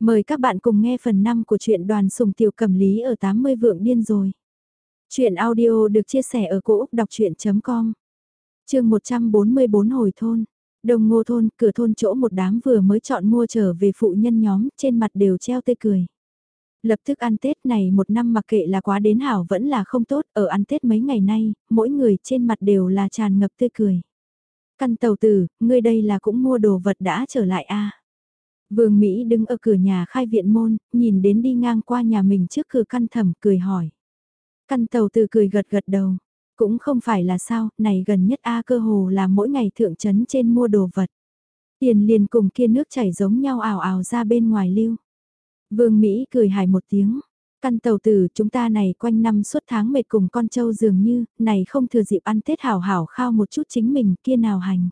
Mời các bạn cùng nghe phần 5 của truyện đoàn sùng tiểu cầm lý ở 80 vượng điên rồi. Chuyện audio được chia sẻ ở cỗ đọc chuyện.com Trường 144 hồi thôn. Đồng ngô thôn, cửa thôn chỗ một đám vừa mới chọn mua trở về phụ nhân nhóm, trên mặt đều treo tê cười. Lập tức ăn Tết này một năm mặc kệ là quá đến hảo vẫn là không tốt, ở ăn Tết mấy ngày nay, mỗi người trên mặt đều là tràn ngập tươi cười. Căn tàu tử, ngươi đây là cũng mua đồ vật đã trở lại a à? Vương Mỹ đứng ở cửa nhà khai viện môn, nhìn đến đi ngang qua nhà mình trước cửa căn thẩm cười hỏi. Căn tàu từ cười gật gật đầu. Cũng không phải là sao, này gần nhất A cơ hồ là mỗi ngày thượng trấn trên mua đồ vật. Tiền liền cùng kia nước chảy giống nhau ảo ảo ra bên ngoài lưu. Vương Mỹ cười hài một tiếng. Căn tàu tử chúng ta này quanh năm suốt tháng mệt cùng con trâu dường như, này không thừa dịp ăn Tết hảo hảo khao một chút chính mình kia nào hành.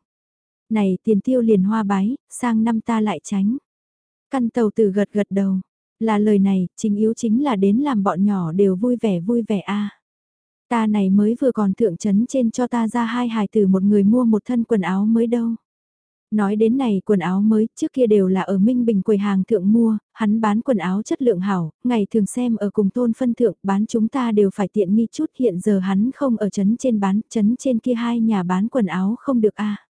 Này tiền tiêu liền hoa bái, sang năm ta lại tránh. Căn tàu từ gật gật đầu. Là lời này, chính yếu chính là đến làm bọn nhỏ đều vui vẻ vui vẻ a. Ta này mới vừa còn thượng chấn trên cho ta ra hai hài tử một người mua một thân quần áo mới đâu. Nói đến này quần áo mới, trước kia đều là ở Minh Bình quầy hàng thượng mua, hắn bán quần áo chất lượng hảo, ngày thường xem ở cùng tôn phân thượng bán chúng ta đều phải tiện nghi chút hiện giờ hắn không ở chấn trên bán, chấn trên kia hai nhà bán quần áo không được a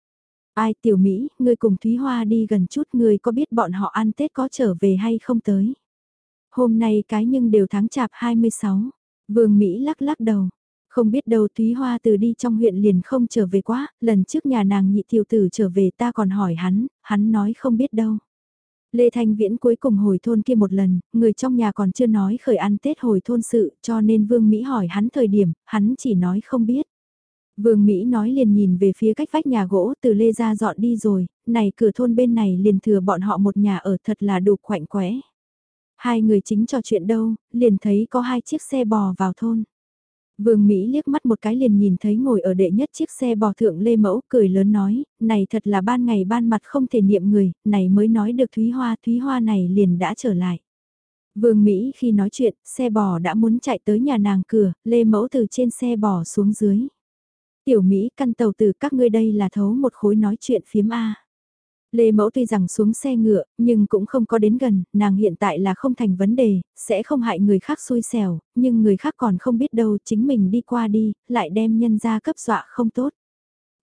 Ai tiểu Mỹ, ngươi cùng Thúy Hoa đi gần chút ngươi có biết bọn họ ăn Tết có trở về hay không tới. Hôm nay cái nhưng đều tháng chạp 26. Vương Mỹ lắc lắc đầu. Không biết đâu Thúy Hoa từ đi trong huyện liền không trở về quá, lần trước nhà nàng nhị tiểu tử trở về ta còn hỏi hắn, hắn nói không biết đâu. Lê Thanh Viễn cuối cùng hồi thôn kia một lần, người trong nhà còn chưa nói khởi ăn Tết hồi thôn sự cho nên Vương Mỹ hỏi hắn thời điểm, hắn chỉ nói không biết. Vương Mỹ nói liền nhìn về phía cách vách nhà gỗ từ Lê ra dọn đi rồi, này cửa thôn bên này liền thừa bọn họ một nhà ở thật là đủ khoảnh quẽ. Hai người chính trò chuyện đâu, liền thấy có hai chiếc xe bò vào thôn. Vương Mỹ liếc mắt một cái liền nhìn thấy ngồi ở đệ nhất chiếc xe bò thượng Lê Mẫu cười lớn nói, này thật là ban ngày ban mặt không thể niệm người, này mới nói được Thúy Hoa, Thúy Hoa này liền đã trở lại. Vương Mỹ khi nói chuyện, xe bò đã muốn chạy tới nhà nàng cửa, Lê Mẫu từ trên xe bò xuống dưới. Tiểu Mỹ căn tàu từ các ngươi đây là thấu một khối nói chuyện phiếm A. Lê Mẫu tuy rằng xuống xe ngựa, nhưng cũng không có đến gần, nàng hiện tại là không thành vấn đề, sẽ không hại người khác xui xẻo, nhưng người khác còn không biết đâu chính mình đi qua đi, lại đem nhân ra cấp dọa không tốt.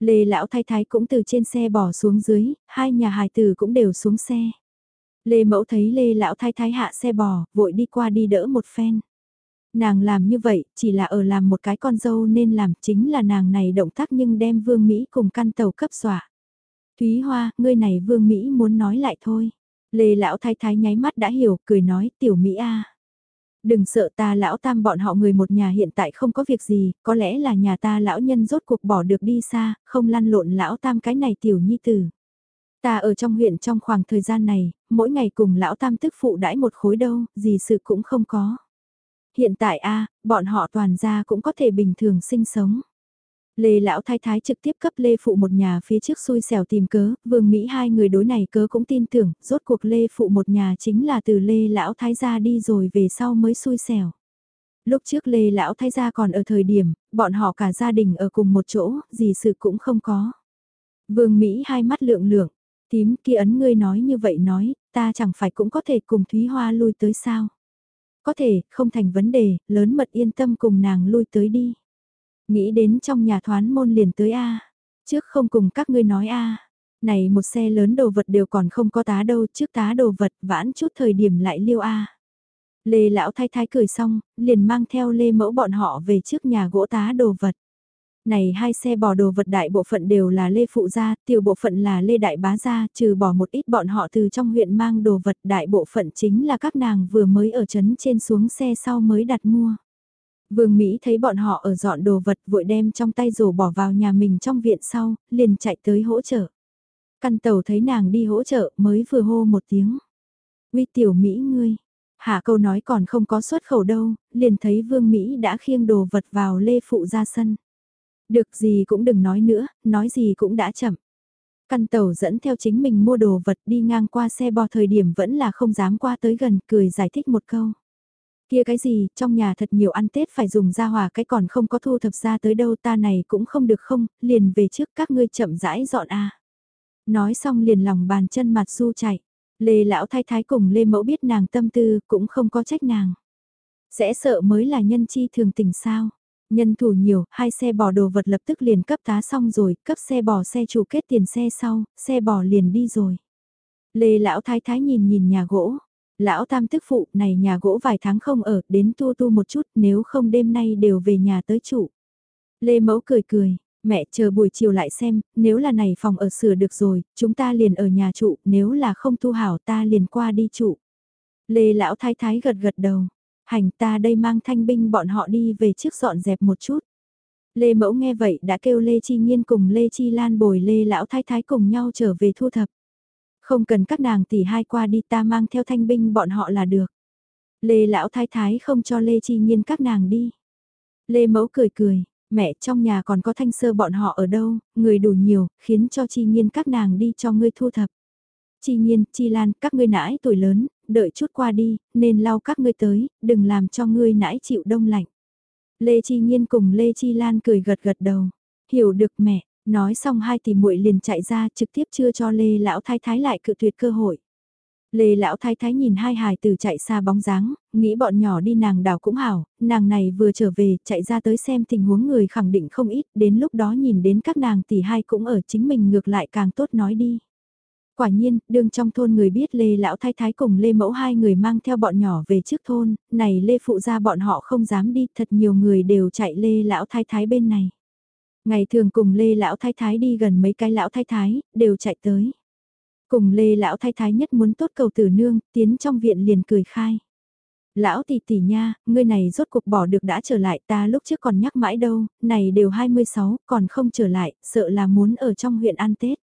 Lê Lão Thái Thái cũng từ trên xe bỏ xuống dưới, hai nhà hài tử cũng đều xuống xe. Lê Mẫu thấy Lê Lão Thái Thái hạ xe bò, vội đi qua đi đỡ một phen. Nàng làm như vậy, chỉ là ở làm một cái con dâu nên làm chính là nàng này động tác nhưng đem Vương Mỹ cùng căn tàu cấp dọa. Thúy Hoa, ngươi này Vương Mỹ muốn nói lại thôi. Lê Lão Thái Thái nháy mắt đã hiểu, cười nói, tiểu Mỹ a Đừng sợ ta lão tam bọn họ người một nhà hiện tại không có việc gì, có lẽ là nhà ta lão nhân rốt cuộc bỏ được đi xa, không lăn lộn lão tam cái này tiểu nhi tử. Ta ở trong huyện trong khoảng thời gian này, mỗi ngày cùng lão tam tức phụ đãi một khối đâu, gì sự cũng không có. Hiện tại a bọn họ toàn gia cũng có thể bình thường sinh sống. Lê Lão Thái Thái trực tiếp cấp Lê Phụ một nhà phía trước xui xẻo tìm cớ, Vương Mỹ hai người đối này cớ cũng tin tưởng, rốt cuộc Lê Phụ một nhà chính là từ Lê Lão Thái gia đi rồi về sau mới xui xẻo. Lúc trước Lê Lão Thái gia còn ở thời điểm, bọn họ cả gia đình ở cùng một chỗ, gì sự cũng không có. Vương Mỹ hai mắt lượng lượng, tím kia ấn ngươi nói như vậy nói, ta chẳng phải cũng có thể cùng Thúy Hoa lui tới sao. Có thể, không thành vấn đề, lớn mật yên tâm cùng nàng lui tới đi. Nghĩ đến trong nhà thoán môn liền tới A. Trước không cùng các ngươi nói A. Này một xe lớn đồ vật đều còn không có tá đâu, trước tá đồ vật vãn chút thời điểm lại liêu A. Lê lão thái thái cười xong, liền mang theo lê mẫu bọn họ về trước nhà gỗ tá đồ vật. Này hai xe bò đồ vật đại bộ phận đều là lê phụ gia, tiểu bộ phận là lê đại bá gia, trừ bỏ một ít bọn họ từ trong huyện mang đồ vật đại bộ phận chính là các nàng vừa mới ở trấn trên xuống xe sau mới đặt mua. Vương Mỹ thấy bọn họ ở dọn đồ vật vội đem trong tay rổ bỏ vào nhà mình trong viện sau, liền chạy tới hỗ trợ. Căn tàu thấy nàng đi hỗ trợ mới vừa hô một tiếng. Uy tiểu Mỹ ngươi. Hạ câu nói còn không có xuất khẩu đâu, liền thấy Vương Mỹ đã khiêng đồ vật vào lê phụ ra sân. Được gì cũng đừng nói nữa, nói gì cũng đã chậm. Căn tàu dẫn theo chính mình mua đồ vật đi ngang qua xe bò thời điểm vẫn là không dám qua tới gần, cười giải thích một câu. Kia cái gì, trong nhà thật nhiều ăn Tết phải dùng ra hòa cái còn không có thu thập ra tới đâu ta này cũng không được không, liền về trước các ngươi chậm rãi dọn a Nói xong liền lòng bàn chân mặt su chạy. Lê lão thái thái cùng Lê mẫu biết nàng tâm tư cũng không có trách nàng. Sẽ sợ mới là nhân chi thường tình sao. Nhân thủ nhiều, hai xe bò đồ vật lập tức liền cấp tá xong rồi, cấp xe bò xe chủ kết tiền xe sau, xe bò liền đi rồi. Lê lão thái thái nhìn nhìn nhà gỗ. Lão tam tức phụ này nhà gỗ vài tháng không ở, đến tu tu một chút nếu không đêm nay đều về nhà tới trụ. Lê mẫu cười cười, mẹ chờ buổi chiều lại xem, nếu là này phòng ở sửa được rồi, chúng ta liền ở nhà trụ, nếu là không tu hảo ta liền qua đi trụ. Lê lão thái thái gật gật đầu, hành ta đây mang thanh binh bọn họ đi về trước dọn dẹp một chút. Lê Mẫu nghe vậy đã kêu Lê Chi Nhiên cùng Lê Chi Lan bồi Lê Lão Thái Thái cùng nhau trở về thu thập. Không cần các nàng tỷ hai qua đi ta mang theo thanh binh bọn họ là được. Lê Lão Thái Thái không cho Lê Chi Nhiên các nàng đi. Lê Mẫu cười cười, mẹ trong nhà còn có thanh sơ bọn họ ở đâu, người đủ nhiều, khiến cho Chi Nhiên các nàng đi cho ngươi thu thập. Chi Nhiên, Chi Lan, các ngươi nãi tuổi lớn, đợi chút qua đi, nên lau các ngươi tới, đừng làm cho ngươi nãi chịu đông lạnh. Lê Chi Nhiên cùng Lê Chi Lan cười gật gật đầu. Hiểu được mẹ, nói xong hai tỷ muội liền chạy ra trực tiếp chưa cho Lê Lão Thái Thái lại cự tuyệt cơ hội. Lê Lão Thái Thái nhìn hai hài tử chạy xa bóng dáng, nghĩ bọn nhỏ đi nàng đảo cũng hảo, nàng này vừa trở về, chạy ra tới xem tình huống người khẳng định không ít, đến lúc đó nhìn đến các nàng tỷ hai cũng ở chính mình ngược lại càng tốt nói đi. Quả nhiên, đương trong thôn người biết Lê Lão Thái Thái cùng Lê Mẫu hai người mang theo bọn nhỏ về trước thôn, này Lê Phụ ra bọn họ không dám đi, thật nhiều người đều chạy Lê Lão Thái Thái bên này. Ngày thường cùng Lê Lão Thái Thái đi gần mấy cái Lão Thái Thái, đều chạy tới. Cùng Lê Lão Thái Thái nhất muốn tốt cầu tử nương, tiến trong viện liền cười khai. Lão tỷ tỷ nha, ngươi này rốt cuộc bỏ được đã trở lại ta lúc trước còn nhắc mãi đâu, này đều 26, còn không trở lại, sợ là muốn ở trong huyện ăn Tết.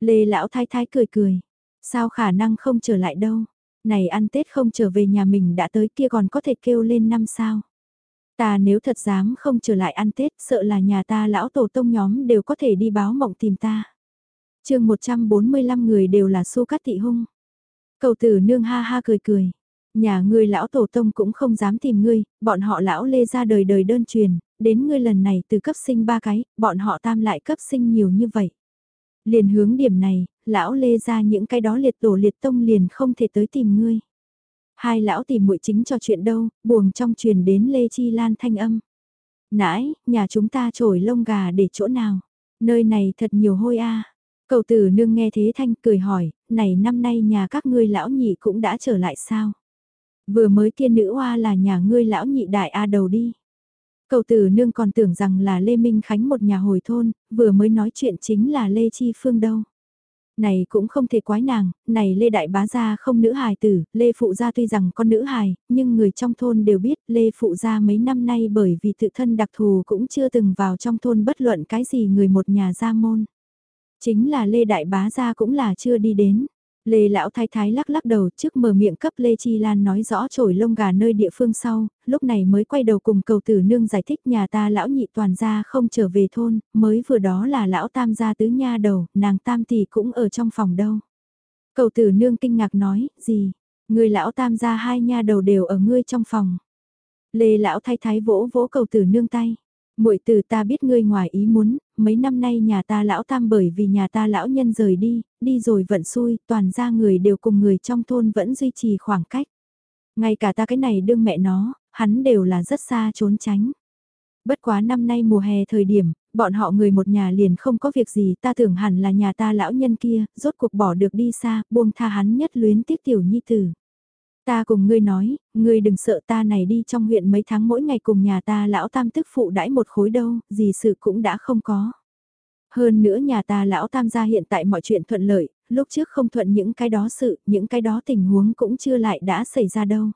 Lê lão thái thái cười cười. Sao khả năng không trở lại đâu. Này ăn Tết không trở về nhà mình đã tới kia còn có thể kêu lên năm sao. Ta nếu thật dám không trở lại ăn Tết sợ là nhà ta lão tổ tông nhóm đều có thể đi báo mộng tìm ta. chương 145 người đều là su cắt thị hung. Cầu tử nương ha ha cười cười. Nhà ngươi lão tổ tông cũng không dám tìm ngươi, bọn họ lão lê ra đời đời đơn truyền, đến ngươi lần này từ cấp sinh ba cái, bọn họ tam lại cấp sinh nhiều như vậy. Liền hướng điểm này, lão lê ra những cái đó liệt tổ liệt tông liền không thể tới tìm ngươi. Hai lão tìm muội chính cho chuyện đâu, buồng trong truyền đến Lê Chi Lan thanh âm. Nãi, nhà chúng ta trổi lông gà để chỗ nào? Nơi này thật nhiều hôi a. Cầu tử nương nghe thế thanh cười hỏi, này năm nay nhà các ngươi lão nhị cũng đã trở lại sao? Vừa mới kia nữ hoa là nhà ngươi lão nhị đại A đầu đi. Cầu tử nương còn tưởng rằng là Lê Minh Khánh một nhà hồi thôn, vừa mới nói chuyện chính là Lê Chi Phương đâu. Này cũng không thể quái nàng, này Lê Đại Bá Gia không nữ hài tử, Lê Phụ Gia tuy rằng con nữ hài, nhưng người trong thôn đều biết Lê Phụ Gia mấy năm nay bởi vì tự thân đặc thù cũng chưa từng vào trong thôn bất luận cái gì người một nhà gia môn. Chính là Lê Đại Bá Gia cũng là chưa đi đến. Lê Lão Thái Thái lắc lắc đầu trước mở miệng cấp Lê Chi Lan nói rõ trổi lông gà nơi địa phương sau, lúc này mới quay đầu cùng cầu tử nương giải thích nhà ta lão nhị toàn gia không trở về thôn, mới vừa đó là lão tam gia tứ nha đầu, nàng tam tỷ cũng ở trong phòng đâu. Cầu tử nương kinh ngạc nói, gì, người lão tam gia hai nha đầu đều ở ngươi trong phòng. Lê Lão Thái Thái vỗ vỗ cầu tử nương tay muội từ ta biết ngươi ngoài ý muốn, mấy năm nay nhà ta lão tam bởi vì nhà ta lão nhân rời đi, đi rồi vận xui, toàn ra người đều cùng người trong thôn vẫn duy trì khoảng cách. Ngay cả ta cái này đương mẹ nó, hắn đều là rất xa trốn tránh. Bất quá năm nay mùa hè thời điểm, bọn họ người một nhà liền không có việc gì ta tưởng hẳn là nhà ta lão nhân kia, rốt cuộc bỏ được đi xa, buông tha hắn nhất luyến tiếc tiểu nhi tử. Ta cùng ngươi nói, ngươi đừng sợ ta này đi trong huyện mấy tháng mỗi ngày cùng nhà ta lão tam tức phụ đãi một khối đâu, gì sự cũng đã không có. Hơn nữa nhà ta lão tam gia hiện tại mọi chuyện thuận lợi, lúc trước không thuận những cái đó sự, những cái đó tình huống cũng chưa lại đã xảy ra đâu.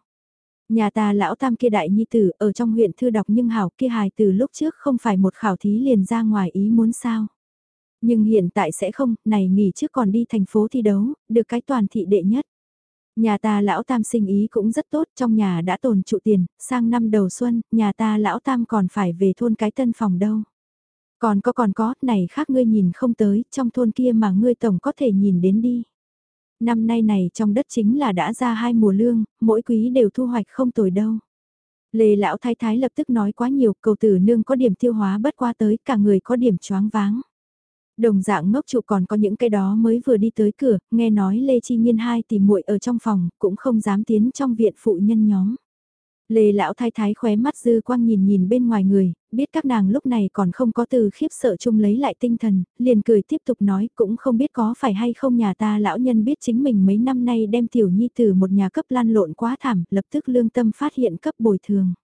Nhà ta lão tam kia đại nhi tử ở trong huyện thư đọc nhưng hảo kia hài từ lúc trước không phải một khảo thí liền ra ngoài ý muốn sao. Nhưng hiện tại sẽ không, này nghỉ trước còn đi thành phố thi đấu, được cái toàn thị đệ nhất. Nhà ta lão tam sinh ý cũng rất tốt, trong nhà đã tồn trụ tiền, sang năm đầu xuân, nhà ta lão tam còn phải về thôn cái tân phòng đâu. Còn có còn có, này khác ngươi nhìn không tới, trong thôn kia mà ngươi tổng có thể nhìn đến đi. Năm nay này trong đất chính là đã ra hai mùa lương, mỗi quý đều thu hoạch không tồi đâu. Lê lão thái thái lập tức nói quá nhiều, cầu tử nương có điểm tiêu hóa bất qua tới, cả người có điểm choáng váng. Đồng dạng ngốc trụ còn có những cái đó mới vừa đi tới cửa, nghe nói Lê Chi Nhiên hai tìm muội ở trong phòng, cũng không dám tiến trong viện phụ nhân nhóm. Lê lão thái thái khóe mắt dư quang nhìn nhìn bên ngoài người, biết các nàng lúc này còn không có từ khiếp sợ chung lấy lại tinh thần, liền cười tiếp tục nói cũng không biết có phải hay không nhà ta lão nhân biết chính mình mấy năm nay đem tiểu nhi từ một nhà cấp lan lộn quá thảm, lập tức lương tâm phát hiện cấp bồi thường.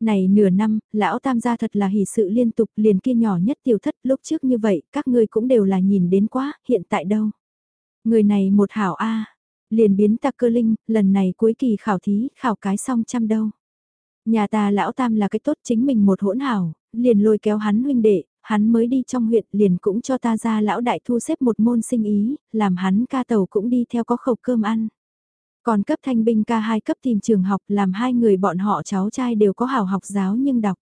Này nửa năm, lão tam gia thật là hỷ sự liên tục liền kia nhỏ nhất tiểu thất lúc trước như vậy, các ngươi cũng đều là nhìn đến quá, hiện tại đâu. Người này một hảo A, liền biến tạc cơ linh, lần này cuối kỳ khảo thí, khảo cái xong trăm đâu. Nhà ta lão tam là cái tốt chính mình một hỗn hảo, liền lôi kéo hắn huynh đệ, hắn mới đi trong huyện liền cũng cho ta ra lão đại thu xếp một môn sinh ý, làm hắn ca tàu cũng đi theo có khẩu cơm ăn. Còn cấp thanh binh ca hai cấp tìm trường học làm hai người bọn họ cháu trai đều có hào học giáo nhưng đọc.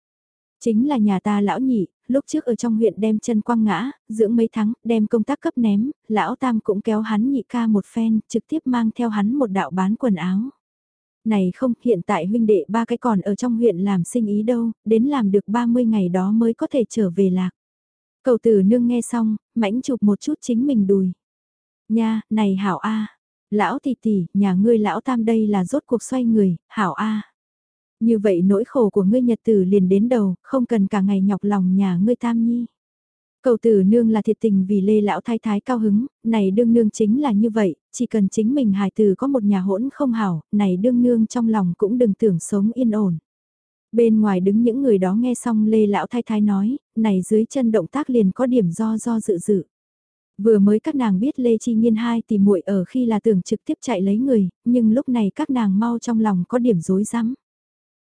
Chính là nhà ta lão nhị, lúc trước ở trong huyện đem chân quăng ngã, dưỡng mấy tháng, đem công tác cấp ném, lão tam cũng kéo hắn nhị ca một phen, trực tiếp mang theo hắn một đạo bán quần áo. Này không, hiện tại huynh đệ ba cái còn ở trong huyện làm sinh ý đâu, đến làm được 30 ngày đó mới có thể trở về lạc. Cầu tử nương nghe xong, mãnh chụp một chút chính mình đùi. Nha, này hảo A. Lão tỷ tỷ, nhà ngươi lão tam đây là rốt cuộc xoay người, hảo A. Như vậy nỗi khổ của ngươi nhật tử liền đến đầu, không cần cả ngày nhọc lòng nhà ngươi tam nhi. Cầu tử nương là thiệt tình vì lê lão thái thái cao hứng, này đương nương chính là như vậy, chỉ cần chính mình hài tử có một nhà hỗn không hảo, này đương nương trong lòng cũng đừng tưởng sống yên ổn. Bên ngoài đứng những người đó nghe xong lê lão thái thái nói, này dưới chân động tác liền có điểm do do dự dự. Vừa mới các nàng biết Lê Chi Nhiên hai thì muội ở khi là tưởng trực tiếp chạy lấy người, nhưng lúc này các nàng mau trong lòng có điểm rối rắm.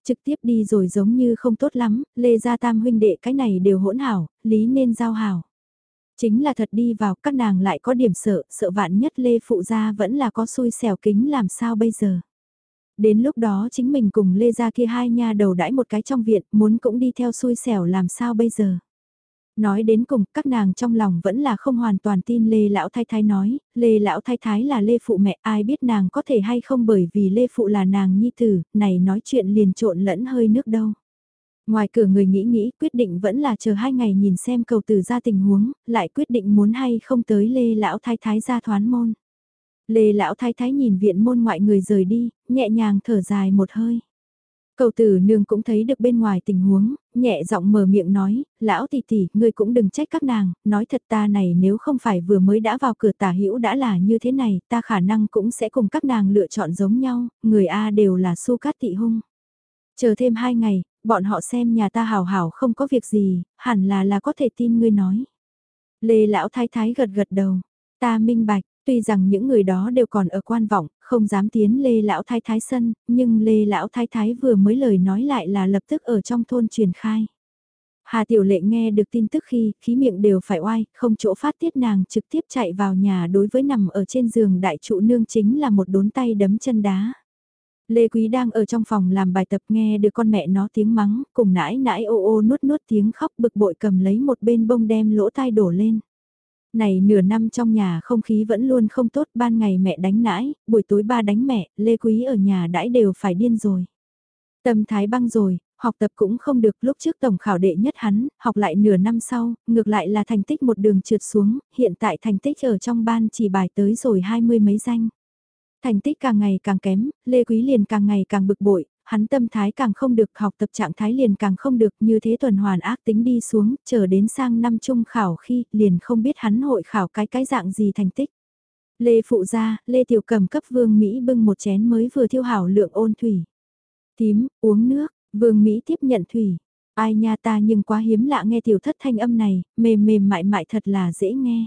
Trực tiếp đi rồi giống như không tốt lắm, Lê Gia Tam huynh đệ cái này đều hỗn hảo, lý nên giao hảo. Chính là thật đi vào các nàng lại có điểm sợ, sợ vạn nhất Lê Phụ Gia vẫn là có xui xẻo kính làm sao bây giờ. Đến lúc đó chính mình cùng Lê Gia kia hai nha đầu đãi một cái trong viện, muốn cũng đi theo xui xẻo làm sao bây giờ. Nói đến cùng, các nàng trong lòng vẫn là không hoàn toàn tin Lê Lão Thái Thái nói, Lê Lão Thái Thái là Lê Phụ mẹ, ai biết nàng có thể hay không bởi vì Lê Phụ là nàng nhi tử, này nói chuyện liền trộn lẫn hơi nước đâu. Ngoài cửa người nghĩ nghĩ quyết định vẫn là chờ hai ngày nhìn xem cầu tử ra tình huống, lại quyết định muốn hay không tới Lê Lão Thái Thái ra thoán môn. Lê Lão Thái Thái nhìn viện môn ngoại người rời đi, nhẹ nhàng thở dài một hơi. Cầu tử nương cũng thấy được bên ngoài tình huống, nhẹ giọng mở miệng nói, lão tỷ tỷ, ngươi cũng đừng trách các nàng, nói thật ta này nếu không phải vừa mới đã vào cửa tả hữu đã là như thế này, ta khả năng cũng sẽ cùng các nàng lựa chọn giống nhau, người A đều là su cát tị hung. Chờ thêm hai ngày, bọn họ xem nhà ta hào hảo không có việc gì, hẳn là là có thể tin ngươi nói. Lê lão thái thái gật gật đầu, ta minh bạch, Tuy rằng những người đó đều còn ở quan vọng, không dám tiến Lê Lão Thái Thái sân, nhưng Lê Lão Thái Thái vừa mới lời nói lại là lập tức ở trong thôn truyền khai. Hà Tiểu Lệ nghe được tin tức khi, khí miệng đều phải oai, không chỗ phát tiết nàng trực tiếp chạy vào nhà đối với nằm ở trên giường đại trụ nương chính là một đốn tay đấm chân đá. Lê Quý đang ở trong phòng làm bài tập nghe được con mẹ nó tiếng mắng, cùng nãi nãi ô ô nuốt nuốt tiếng khóc bực bội cầm lấy một bên bông đem lỗ tai đổ lên. Này nửa năm trong nhà không khí vẫn luôn không tốt, ban ngày mẹ đánh nãi, buổi tối ba đánh mẹ, Lê Quý ở nhà đãi đều phải điên rồi. Tâm thái băng rồi, học tập cũng không được lúc trước tổng khảo đệ nhất hắn, học lại nửa năm sau, ngược lại là thành tích một đường trượt xuống, hiện tại thành tích ở trong ban chỉ bài tới rồi hai mươi mấy danh. Thành tích càng ngày càng kém, Lê Quý liền càng ngày càng bực bội, hắn tâm thái càng không được học tập trạng thái liền càng không được như thế tuần hoàn ác tính đi xuống, chờ đến sang năm trung khảo khi liền không biết hắn hội khảo cái cái dạng gì thành tích. Lê phụ gia, Lê Tiểu cầm cấp vương Mỹ bưng một chén mới vừa thiêu hảo lượng ôn thủy. Tím, uống nước, vương Mỹ tiếp nhận thủy. Ai nha ta nhưng quá hiếm lạ nghe tiểu thất thanh âm này, mềm mềm mại mại thật là dễ nghe.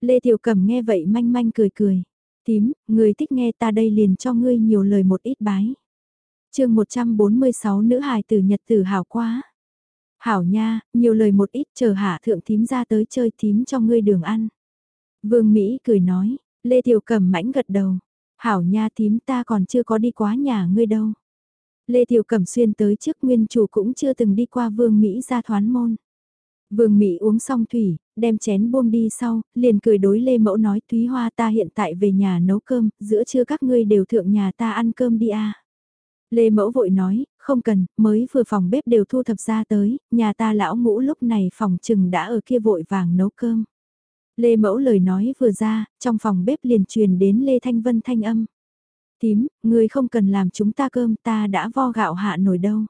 Lê Tiểu cầm nghe vậy manh manh cười cười. Tím, người thích nghe ta đây liền cho ngươi nhiều lời một ít bái chương 146 nữ hài tử nhật tử hảo quá. Hảo nha, nhiều lời một ít chờ hạ thượng thím ra tới chơi thím cho ngươi đường ăn. Vương Mỹ cười nói, Lê Tiểu Cẩm mãnh gật đầu. Hảo nha thím ta còn chưa có đi quá nhà ngươi đâu. Lê Tiểu Cẩm xuyên tới trước nguyên chủ cũng chưa từng đi qua Vương Mỹ ra thoán môn. Vương Mỹ uống xong thủy, đem chén buông đi sau, liền cười đối Lê Mẫu nói Thúy Hoa ta hiện tại về nhà nấu cơm, giữa trưa các ngươi đều thượng nhà ta ăn cơm đi à. Lê Mẫu vội nói, không cần, mới vừa phòng bếp đều thu thập ra tới, nhà ta lão ngũ lúc này phòng trừng đã ở kia vội vàng nấu cơm. Lê Mẫu lời nói vừa ra, trong phòng bếp liền truyền đến Lê Thanh Vân thanh âm. Tím, người không cần làm chúng ta cơm ta đã vo gạo hạ nổi đâu.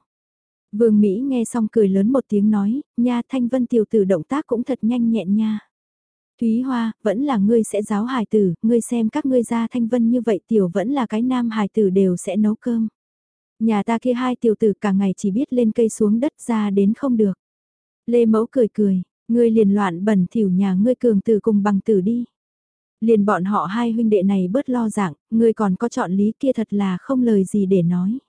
Vương Mỹ nghe xong cười lớn một tiếng nói, nha Thanh Vân tiểu tử động tác cũng thật nhanh nhẹn nha. Thúy Hoa, vẫn là ngươi sẽ giáo hài tử, ngươi xem các ngươi ra Thanh Vân như vậy tiểu vẫn là cái nam hài tử đều sẽ nấu cơm. Nhà ta kia hai tiểu tử cả ngày chỉ biết lên cây xuống đất ra đến không được. Lê Mẫu cười cười, ngươi liền loạn bẩn thỉu nhà ngươi cường tử cùng bằng tử đi. Liền bọn họ hai huynh đệ này bớt lo dạng, ngươi còn có chọn lý kia thật là không lời gì để nói.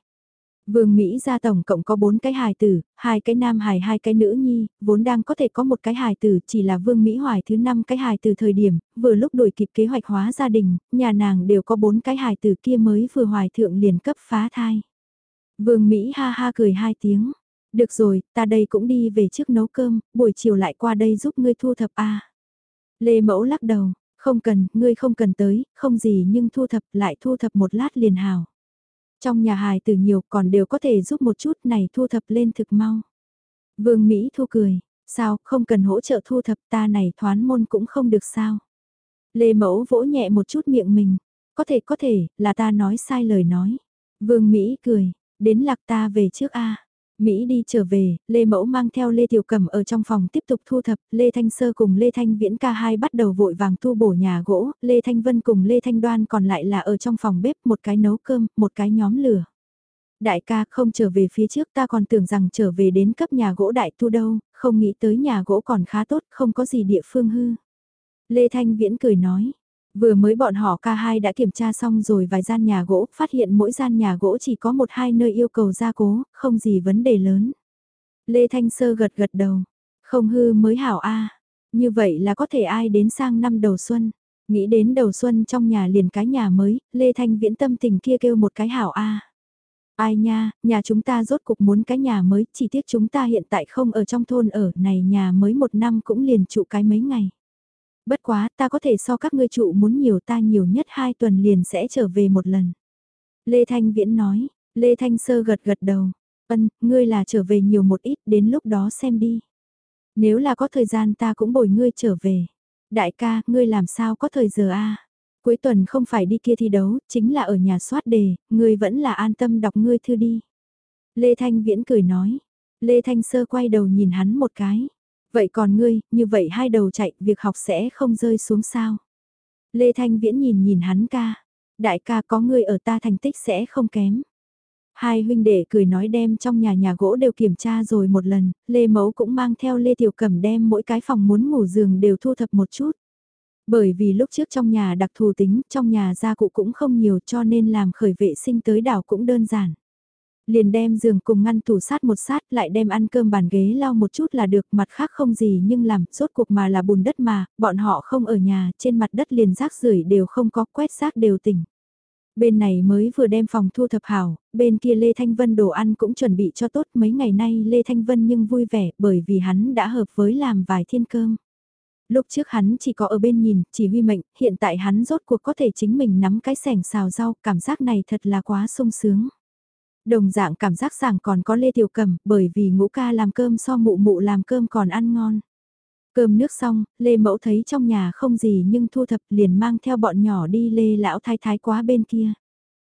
Vương Mỹ gia tổng cộng có bốn cái hài tử, hai cái nam hài hai cái nữ nhi, vốn đang có thể có một cái hài tử chỉ là Vương Mỹ hoài thứ năm cái hài tử thời điểm, vừa lúc đuổi kịp kế hoạch hóa gia đình, nhà nàng đều có bốn cái hài tử kia mới vừa hoài thượng liền cấp phá thai. Vương Mỹ ha ha cười hai tiếng, được rồi, ta đây cũng đi về trước nấu cơm, buổi chiều lại qua đây giúp ngươi thu thập a. Lê Mẫu lắc đầu, không cần, ngươi không cần tới, không gì nhưng thu thập lại thu thập một lát liền hào. Trong nhà hài từ nhiều còn đều có thể giúp một chút này thu thập lên thực mau. Vương Mỹ thu cười, sao không cần hỗ trợ thu thập ta này thoán môn cũng không được sao. Lê Mẫu vỗ nhẹ một chút miệng mình, có thể có thể là ta nói sai lời nói. Vương Mỹ cười, đến lạc ta về trước a Mỹ đi trở về, Lê Mẫu mang theo Lê Tiểu Cẩm ở trong phòng tiếp tục thu thập, Lê Thanh Sơ cùng Lê Thanh Viễn ca hai bắt đầu vội vàng tu bổ nhà gỗ, Lê Thanh Vân cùng Lê Thanh Đoan còn lại là ở trong phòng bếp một cái nấu cơm, một cái nhóm lửa. Đại ca không trở về phía trước ta còn tưởng rằng trở về đến cấp nhà gỗ đại tu đâu, không nghĩ tới nhà gỗ còn khá tốt, không có gì địa phương hư. Lê Thanh Viễn cười nói, Vừa mới bọn họ ca hai đã kiểm tra xong rồi vài gian nhà gỗ, phát hiện mỗi gian nhà gỗ chỉ có một hai nơi yêu cầu gia cố, không gì vấn đề lớn. Lê Thanh Sơ gật gật đầu, không hư mới hảo a như vậy là có thể ai đến sang năm đầu xuân. Nghĩ đến đầu xuân trong nhà liền cái nhà mới, Lê Thanh viễn tâm tình kia kêu một cái hảo a Ai nha, nhà chúng ta rốt cục muốn cái nhà mới, chỉ tiếc chúng ta hiện tại không ở trong thôn ở, này nhà mới một năm cũng liền trụ cái mấy ngày. Bất quá ta có thể so các ngươi trụ muốn nhiều ta nhiều nhất hai tuần liền sẽ trở về một lần. Lê Thanh Viễn nói, Lê Thanh Sơ gật gật đầu, ân, ngươi là trở về nhiều một ít đến lúc đó xem đi. Nếu là có thời gian ta cũng bồi ngươi trở về. Đại ca, ngươi làm sao có thời giờ a? Cuối tuần không phải đi kia thi đấu, chính là ở nhà soát đề, ngươi vẫn là an tâm đọc ngươi thư đi. Lê Thanh Viễn cười nói. Lê Thanh Sơ quay đầu nhìn hắn một cái. Vậy còn ngươi, như vậy hai đầu chạy, việc học sẽ không rơi xuống sao? Lê Thanh Viễn nhìn nhìn hắn ca. Đại ca có ngươi ở ta thành tích sẽ không kém. Hai huynh đệ cười nói đem trong nhà nhà gỗ đều kiểm tra rồi một lần, Lê Mẫu cũng mang theo Lê Tiểu Cẩm đem mỗi cái phòng muốn ngủ giường đều thu thập một chút. Bởi vì lúc trước trong nhà đặc thù tính, trong nhà gia cụ cũng không nhiều cho nên làm khởi vệ sinh tới đảo cũng đơn giản. Liền đem giường cùng ngăn tủ sát một sát lại đem ăn cơm bàn ghế lau một chút là được mặt khác không gì nhưng làm rốt cuộc mà là bùn đất mà, bọn họ không ở nhà trên mặt đất liền rác rưởi đều không có quét rác đều tỉnh. Bên này mới vừa đem phòng thu thập hảo, bên kia Lê Thanh Vân đồ ăn cũng chuẩn bị cho tốt mấy ngày nay Lê Thanh Vân nhưng vui vẻ bởi vì hắn đã hợp với làm vài thiên cơm. Lúc trước hắn chỉ có ở bên nhìn, chỉ huy mệnh, hiện tại hắn rốt cuộc có thể chính mình nắm cái sẻng xào rau, cảm giác này thật là quá sung sướng. Đồng dạng cảm giác sảng còn có Lê Tiểu Cầm, bởi vì ngũ ca làm cơm so mụ mụ làm cơm còn ăn ngon. Cơm nước xong, Lê Mẫu thấy trong nhà không gì nhưng thu thập liền mang theo bọn nhỏ đi Lê Lão Thái Thái quá bên kia.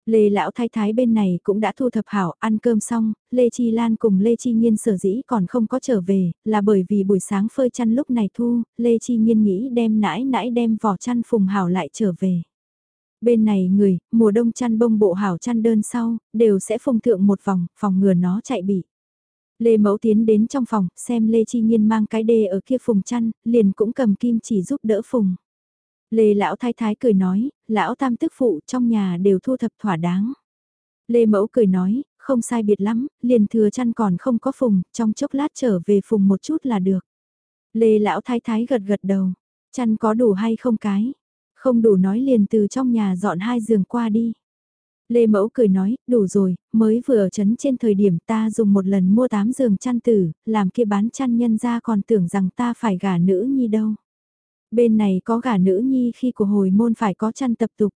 Lê Lão Thái Thái bên này cũng đã thu thập hảo, ăn cơm xong, Lê Chi Lan cùng Lê Chi Nhiên sở dĩ còn không có trở về, là bởi vì buổi sáng phơi chăn lúc này thu, Lê Chi Nhiên nghĩ đem nãi nãi đem vỏ chăn phùng hảo lại trở về. Bên này người, mùa đông chăn bông bộ hảo chăn đơn sau, đều sẽ phông thượng một vòng, phòng ngừa nó chạy bị. Lê Mẫu tiến đến trong phòng, xem Lê Chi Nhiên mang cái đê ở kia phùng chăn, liền cũng cầm kim chỉ giúp đỡ phùng. Lê Lão Thái Thái cười nói, Lão Tam tức phụ trong nhà đều thu thập thỏa đáng. Lê Mẫu cười nói, không sai biệt lắm, liền thừa chăn còn không có phùng, trong chốc lát trở về phùng một chút là được. Lê Lão Thái Thái gật gật đầu, chăn có đủ hay không cái? Không đủ nói liền từ trong nhà dọn hai giường qua đi. Lê Mẫu cười nói, đủ rồi, mới vừa ở chấn trên thời điểm ta dùng một lần mua tám giường chăn tử, làm kia bán chăn nhân ra còn tưởng rằng ta phải gả nữ nhi đâu. Bên này có gả nữ nhi khi của hồi môn phải có chăn tập tục.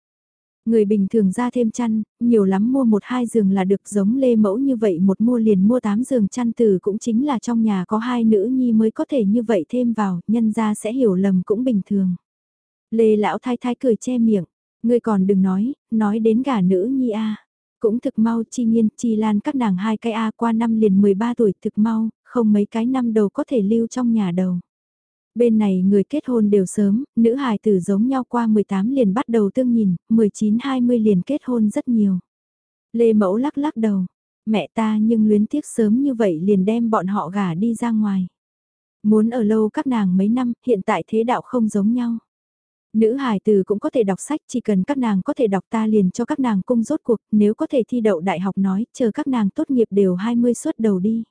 Người bình thường ra thêm chăn, nhiều lắm mua một hai giường là được giống lê mẫu như vậy một mua liền mua tám giường chăn tử cũng chính là trong nhà có hai nữ nhi mới có thể như vậy thêm vào, nhân ra sẽ hiểu lầm cũng bình thường. Lê lão thái thái cười che miệng, ngươi còn đừng nói, nói đến gả nữ nhi a Cũng thực mau chi nhiên, chi lan các nàng hai cái A qua năm liền 13 tuổi thực mau, không mấy cái năm đầu có thể lưu trong nhà đầu. Bên này người kết hôn đều sớm, nữ hài tử giống nhau qua 18 liền bắt đầu tương nhìn, 19-20 liền kết hôn rất nhiều. Lê Mẫu lắc lắc đầu, mẹ ta nhưng luyến tiếc sớm như vậy liền đem bọn họ gả đi ra ngoài. Muốn ở lâu các nàng mấy năm, hiện tại thế đạo không giống nhau. Nữ hài tử cũng có thể đọc sách, chỉ cần các nàng có thể đọc ta liền cho các nàng cung rốt cuộc, nếu có thể thi đậu đại học nói, chờ các nàng tốt nghiệp đều 20 suốt đầu đi.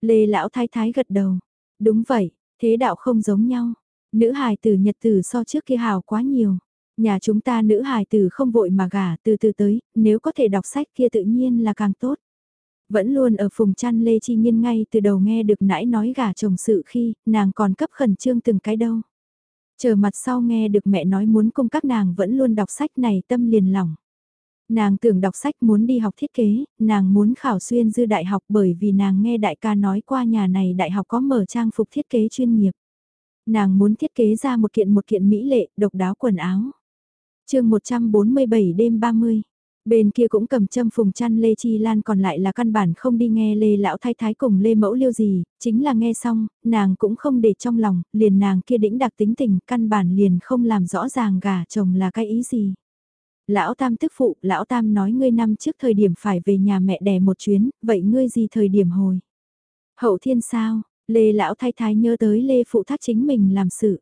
Lê lão thái thái gật đầu. Đúng vậy, thế đạo không giống nhau. Nữ hài tử nhật tử so trước kia hào quá nhiều. Nhà chúng ta nữ hài tử không vội mà gả từ từ tới, nếu có thể đọc sách kia tự nhiên là càng tốt. Vẫn luôn ở phùng chăn Lê Chi Nhiên ngay từ đầu nghe được nãy nói gả chồng sự khi, nàng còn cấp khẩn trương từng cái đâu. Chờ mặt sau nghe được mẹ nói muốn cùng các nàng vẫn luôn đọc sách này tâm liền lòng. Nàng tưởng đọc sách muốn đi học thiết kế, nàng muốn khảo xuyên dư đại học bởi vì nàng nghe đại ca nói qua nhà này đại học có mở trang phục thiết kế chuyên nghiệp. Nàng muốn thiết kế ra một kiện một kiện mỹ lệ, độc đáo quần áo. chương 147 đêm 30 Bên kia cũng cầm châm phùng chăn Lê Chi Lan còn lại là căn bản không đi nghe Lê Lão Thái Thái cùng Lê Mẫu liêu gì, chính là nghe xong, nàng cũng không để trong lòng, liền nàng kia đĩnh đặc tính tình, căn bản liền không làm rõ ràng gà chồng là cái ý gì. Lão Tam tức phụ, Lão Tam nói ngươi năm trước thời điểm phải về nhà mẹ đẻ một chuyến, vậy ngươi gì thời điểm hồi? Hậu thiên sao, Lê Lão Thái Thái nhớ tới Lê Phụ Thác chính mình làm sự.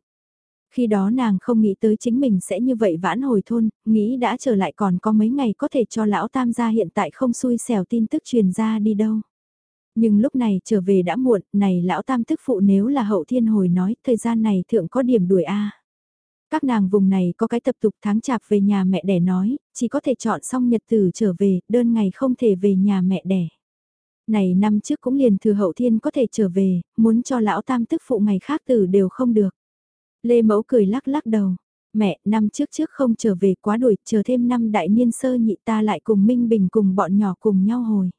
Khi đó nàng không nghĩ tới chính mình sẽ như vậy vãn hồi thôn, nghĩ đã trở lại còn có mấy ngày có thể cho lão tam gia hiện tại không xui xẻo tin tức truyền ra đi đâu. Nhưng lúc này trở về đã muộn, này lão tam tức phụ nếu là hậu thiên hồi nói, thời gian này thượng có điểm đuổi A. Các nàng vùng này có cái tập tục tháng chạp về nhà mẹ đẻ nói, chỉ có thể chọn xong nhật tử trở về, đơn ngày không thể về nhà mẹ đẻ. Này năm trước cũng liền thừa hậu thiên có thể trở về, muốn cho lão tam tức phụ ngày khác tử đều không được. Lê Mẫu cười lắc lắc đầu. Mẹ, năm trước trước không trở về quá đuổi, chờ thêm năm đại niên sơ nhị ta lại cùng Minh Bình cùng bọn nhỏ cùng nhau hồi.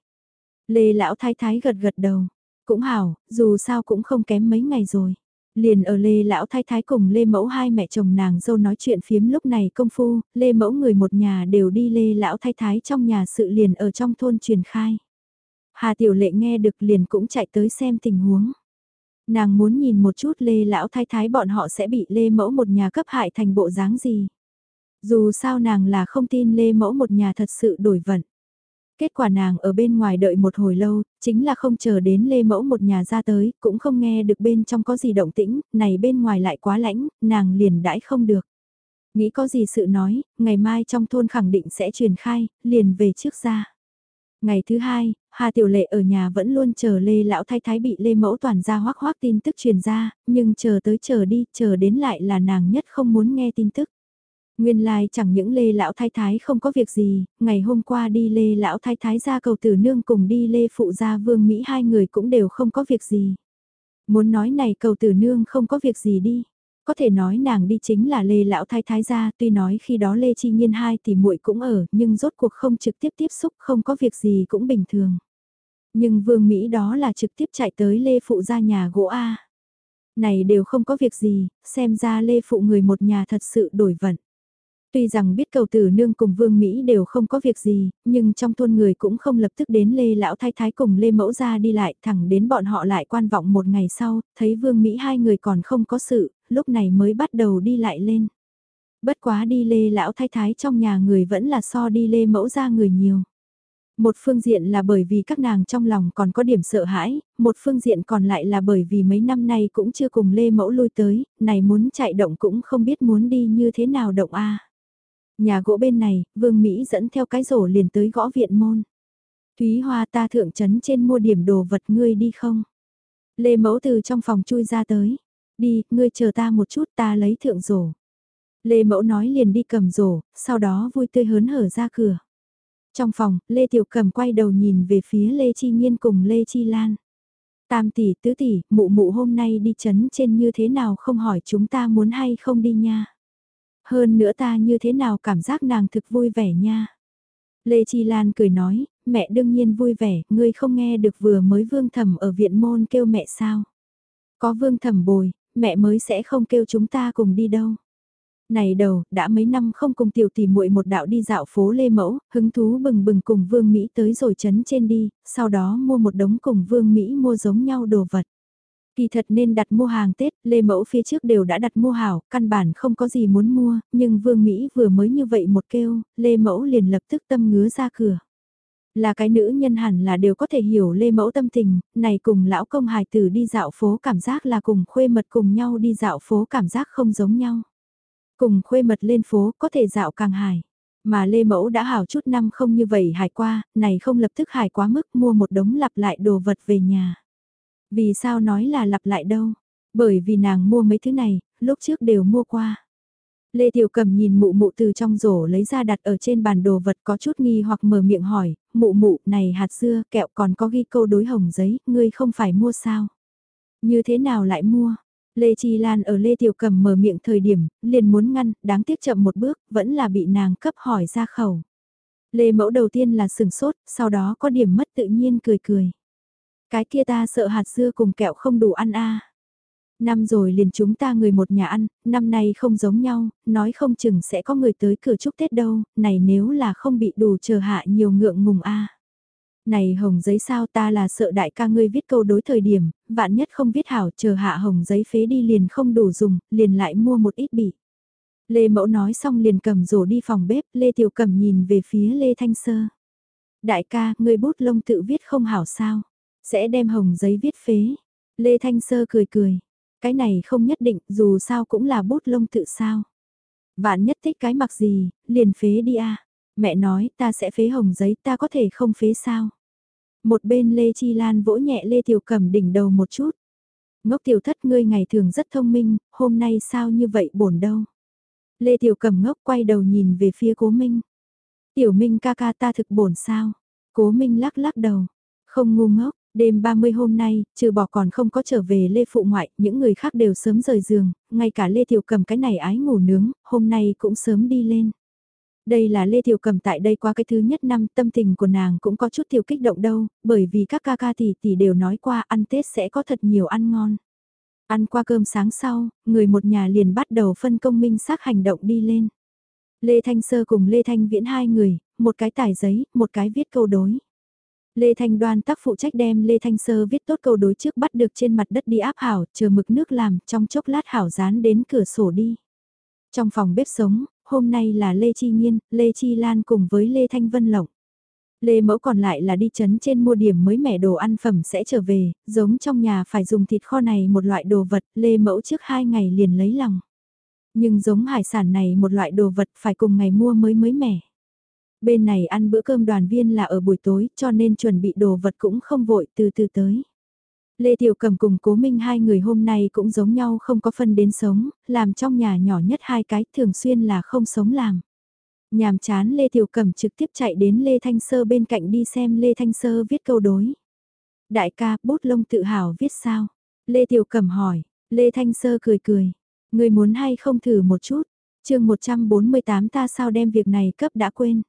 Lê Lão Thái Thái gật gật đầu. Cũng hảo, dù sao cũng không kém mấy ngày rồi. Liền ở Lê Lão Thái Thái cùng Lê Mẫu hai mẹ chồng nàng dâu nói chuyện phiếm lúc này công phu, Lê Mẫu người một nhà đều đi Lê Lão Thái Thái trong nhà sự liền ở trong thôn truyền khai. Hà Tiểu Lệ nghe được liền cũng chạy tới xem tình huống. Nàng muốn nhìn một chút Lê Lão Thái Thái bọn họ sẽ bị Lê Mẫu một nhà cấp hại thành bộ dáng gì. Dù sao nàng là không tin Lê Mẫu một nhà thật sự đổi vận. Kết quả nàng ở bên ngoài đợi một hồi lâu, chính là không chờ đến Lê Mẫu một nhà ra tới, cũng không nghe được bên trong có gì động tĩnh, này bên ngoài lại quá lãnh, nàng liền đãi không được. Nghĩ có gì sự nói, ngày mai trong thôn khẳng định sẽ truyền khai, liền về trước ra. Ngày thứ hai, Hà Tiểu Lệ ở nhà vẫn luôn chờ Lê Lão Thái Thái bị Lê Mẫu toàn ra hoác hoác tin tức truyền ra, nhưng chờ tới chờ đi, chờ đến lại là nàng nhất không muốn nghe tin tức. Nguyên lai like chẳng những Lê Lão Thái Thái không có việc gì, ngày hôm qua đi Lê Lão Thái Thái ra cầu tử nương cùng đi Lê Phụ gia Vương Mỹ hai người cũng đều không có việc gì. Muốn nói này cầu tử nương không có việc gì đi. Có thể nói nàng đi chính là Lê Lão Thái Thái gia, tuy nói khi đó Lê Chi Nhiên hai tỷ muội cũng ở, nhưng rốt cuộc không trực tiếp tiếp xúc không có việc gì cũng bình thường. Nhưng Vương Mỹ đó là trực tiếp chạy tới Lê Phụ ra nhà gỗ A. Này đều không có việc gì, xem ra Lê Phụ người một nhà thật sự đổi vận. Tuy rằng biết cầu tử nương cùng Vương Mỹ đều không có việc gì, nhưng trong thôn người cũng không lập tức đến Lê Lão Thái Thái cùng Lê Mẫu ra đi lại thẳng đến bọn họ lại quan vọng một ngày sau, thấy Vương Mỹ hai người còn không có sự, lúc này mới bắt đầu đi lại lên. Bất quá đi Lê Lão Thái Thái trong nhà người vẫn là so đi Lê Mẫu ra người nhiều. Một phương diện là bởi vì các nàng trong lòng còn có điểm sợ hãi, một phương diện còn lại là bởi vì mấy năm nay cũng chưa cùng Lê Mẫu lui tới, này muốn chạy động cũng không biết muốn đi như thế nào động a. Nhà gỗ bên này, Vương Mỹ dẫn theo cái rổ liền tới gõ viện môn. Thúy Hoa ta thượng trấn trên mua điểm đồ vật ngươi đi không? Lê Mẫu từ trong phòng chui ra tới. Đi, ngươi chờ ta một chút ta lấy thượng rổ. Lê Mẫu nói liền đi cầm rổ, sau đó vui tươi hớn hở ra cửa. Trong phòng, Lê Tiểu Cầm quay đầu nhìn về phía Lê Chi Nhiên cùng Lê Chi Lan. Tam tỷ, tứ tỷ, mụ mụ hôm nay đi chấn trên như thế nào không hỏi chúng ta muốn hay không đi nha. Hơn nữa ta như thế nào cảm giác nàng thực vui vẻ nha. Lê Chi Lan cười nói, mẹ đương nhiên vui vẻ, ngươi không nghe được vừa mới vương thẩm ở viện môn kêu mẹ sao. Có vương thẩm bồi, mẹ mới sẽ không kêu chúng ta cùng đi đâu. Này đầu, đã mấy năm không cùng tiểu tỷ muội một đạo đi dạo phố Lê Mẫu, hứng thú bừng bừng cùng Vương Mỹ tới rồi chấn trên đi, sau đó mua một đống cùng Vương Mỹ mua giống nhau đồ vật. Kỳ thật nên đặt mua hàng Tết, Lê Mẫu phía trước đều đã đặt mua hảo, căn bản không có gì muốn mua, nhưng Vương Mỹ vừa mới như vậy một kêu, Lê Mẫu liền lập tức tâm ngứa ra cửa. Là cái nữ nhân hẳn là đều có thể hiểu Lê Mẫu tâm tình, này cùng lão công hài tử đi dạo phố cảm giác là cùng khuê mật cùng nhau đi dạo phố cảm giác không giống nhau. Cùng khuê mật lên phố có thể dạo càng hài. Mà Lê Mẫu đã hảo chút năm không như vậy hài qua, này không lập tức hài quá mức mua một đống lặp lại đồ vật về nhà. Vì sao nói là lặp lại đâu? Bởi vì nàng mua mấy thứ này, lúc trước đều mua qua. Lê Tiểu Cầm nhìn mụ mụ từ trong rổ lấy ra đặt ở trên bàn đồ vật có chút nghi hoặc mở miệng hỏi, mụ mụ này hạt dưa kẹo còn có ghi câu đối hồng giấy, ngươi không phải mua sao? Như thế nào lại mua? Lê Chi Lan ở Lê Tiểu Cầm mở miệng thời điểm, liền muốn ngăn, đáng tiếc chậm một bước, vẫn là bị nàng cấp hỏi ra khẩu. Lê Mẫu đầu tiên là sừng sốt, sau đó có điểm mất tự nhiên cười cười. Cái kia ta sợ hạt dưa cùng kẹo không đủ ăn a. Năm rồi liền chúng ta người một nhà ăn, năm nay không giống nhau, nói không chừng sẽ có người tới cửa chúc Tết đâu, này nếu là không bị đủ chờ hạ nhiều ngượng ngùng a. Này hồng giấy sao ta là sợ đại ca ngươi viết câu đối thời điểm, vạn nhất không viết hảo chờ hạ hồng giấy phế đi liền không đủ dùng, liền lại mua một ít bị. Lê Mẫu nói xong liền cầm rổ đi phòng bếp, Lê Tiểu Cầm nhìn về phía Lê Thanh Sơ. Đại ca, ngươi bút lông tự viết không hảo sao? Sẽ đem hồng giấy viết phế. Lê Thanh Sơ cười cười. Cái này không nhất định, dù sao cũng là bút lông tự sao. Vạn nhất thích cái mặc gì, liền phế đi a. Mẹ nói ta sẽ phế hồng giấy ta có thể không phế sao. Một bên Lê Chi Lan vỗ nhẹ Lê Tiểu Cẩm đỉnh đầu một chút. Ngốc tiểu thất ngươi ngày thường rất thông minh, hôm nay sao như vậy bổn đâu. Lê Tiểu Cẩm ngốc quay đầu nhìn về phía Cố Minh. Tiểu Minh ca ca ta thực bổn sao. Cố Minh lắc lắc đầu. Không ngu ngốc, Đêm 30 hôm nay, trừ bỏ còn không có trở về Lê Phụ Ngoại, những người khác đều sớm rời giường, ngay cả Lê Tiểu Cầm cái này ái ngủ nướng, hôm nay cũng sớm đi lên. Đây là Lê Tiểu Cầm tại đây qua cái thứ nhất năm tâm tình của nàng cũng có chút tiểu kích động đâu, bởi vì các ca ca tỷ tỷ đều nói qua ăn Tết sẽ có thật nhiều ăn ngon. Ăn qua cơm sáng sau, người một nhà liền bắt đầu phân công minh xác hành động đi lên. Lê Thanh Sơ cùng Lê Thanh Viễn hai người, một cái tải giấy, một cái viết câu đối. Lê Thanh Đoan tác phụ trách đem Lê Thanh Sơ viết tốt câu đối trước bắt được trên mặt đất đi áp hảo, chờ mực nước làm, trong chốc lát hảo dán đến cửa sổ đi. Trong phòng bếp sống, hôm nay là Lê Chi Nhiên, Lê Chi Lan cùng với Lê Thanh Vân Lộng. Lê Mẫu còn lại là đi chấn trên mua điểm mới mẻ đồ ăn phẩm sẽ trở về, giống trong nhà phải dùng thịt kho này một loại đồ vật, Lê Mẫu trước hai ngày liền lấy lòng. Nhưng giống hải sản này một loại đồ vật phải cùng ngày mua mới mới mẻ. Bên này ăn bữa cơm đoàn viên là ở buổi tối cho nên chuẩn bị đồ vật cũng không vội từ từ tới. Lê Tiểu Cầm cùng Cố Minh hai người hôm nay cũng giống nhau không có phân đến sống, làm trong nhà nhỏ nhất hai cái thường xuyên là không sống làm. Nhàm chán Lê Tiểu Cầm trực tiếp chạy đến Lê Thanh Sơ bên cạnh đi xem Lê Thanh Sơ viết câu đối. Đại ca, bút lông tự hào viết sao? Lê Tiểu Cầm hỏi, Lê Thanh Sơ cười cười. Người muốn hay không thử một chút? chương 148 ta sao đem việc này cấp đã quên.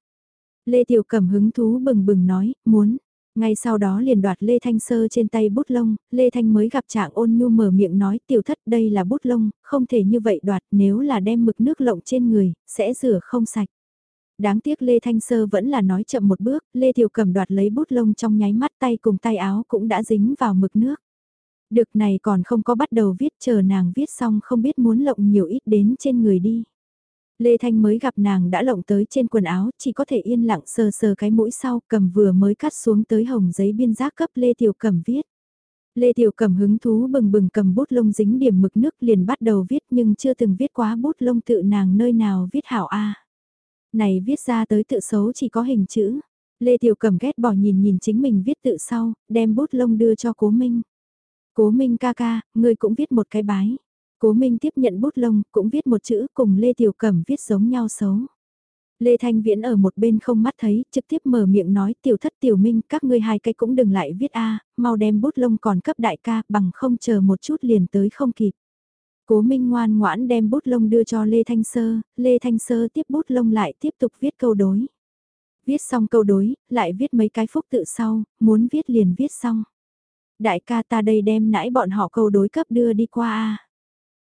Lê Tiểu Cẩm hứng thú bừng bừng nói, muốn. Ngay sau đó liền đoạt Lê Thanh Sơ trên tay bút lông, Lê Thanh mới gặp trạng ôn nhu mở miệng nói tiểu thất đây là bút lông, không thể như vậy đoạt nếu là đem mực nước lộng trên người, sẽ rửa không sạch. Đáng tiếc Lê Thanh Sơ vẫn là nói chậm một bước, Lê Tiểu Cẩm đoạt lấy bút lông trong nháy mắt tay cùng tay áo cũng đã dính vào mực nước. Được này còn không có bắt đầu viết chờ nàng viết xong không biết muốn lộng nhiều ít đến trên người đi. Lê Thanh mới gặp nàng đã lộng tới trên quần áo, chỉ có thể yên lặng sờ sờ cái mũi sau, cầm vừa mới cắt xuống tới hồng giấy biên giác cấp Lê Tiểu Cẩm viết. Lê Tiểu Cẩm hứng thú bừng bừng cầm bút lông dính điểm mực nước liền bắt đầu viết nhưng chưa từng viết quá bút lông tự nàng nơi nào viết hảo A. Này viết ra tới tự xấu chỉ có hình chữ. Lê Tiểu Cẩm ghét bỏ nhìn nhìn chính mình viết tự sau, đem bút lông đưa cho Cố Minh. Cố Minh ca ca, ngươi cũng viết một cái bái. Cố Minh tiếp nhận bút lông, cũng viết một chữ cùng Lê Tiểu Cẩm viết giống nhau xấu. Lê Thanh Viễn ở một bên không mắt thấy, trực tiếp mở miệng nói tiểu thất tiểu minh các ngươi hai cái cũng đừng lại viết A, mau đem bút lông còn cấp đại ca bằng không chờ một chút liền tới không kịp. Cố Minh ngoan ngoãn đem bút lông đưa cho Lê Thanh Sơ, Lê Thanh Sơ tiếp bút lông lại tiếp tục viết câu đối. Viết xong câu đối, lại viết mấy cái phúc tự sau, muốn viết liền viết xong. Đại ca ta đây đem nãy bọn họ câu đối cấp đưa đi qua a.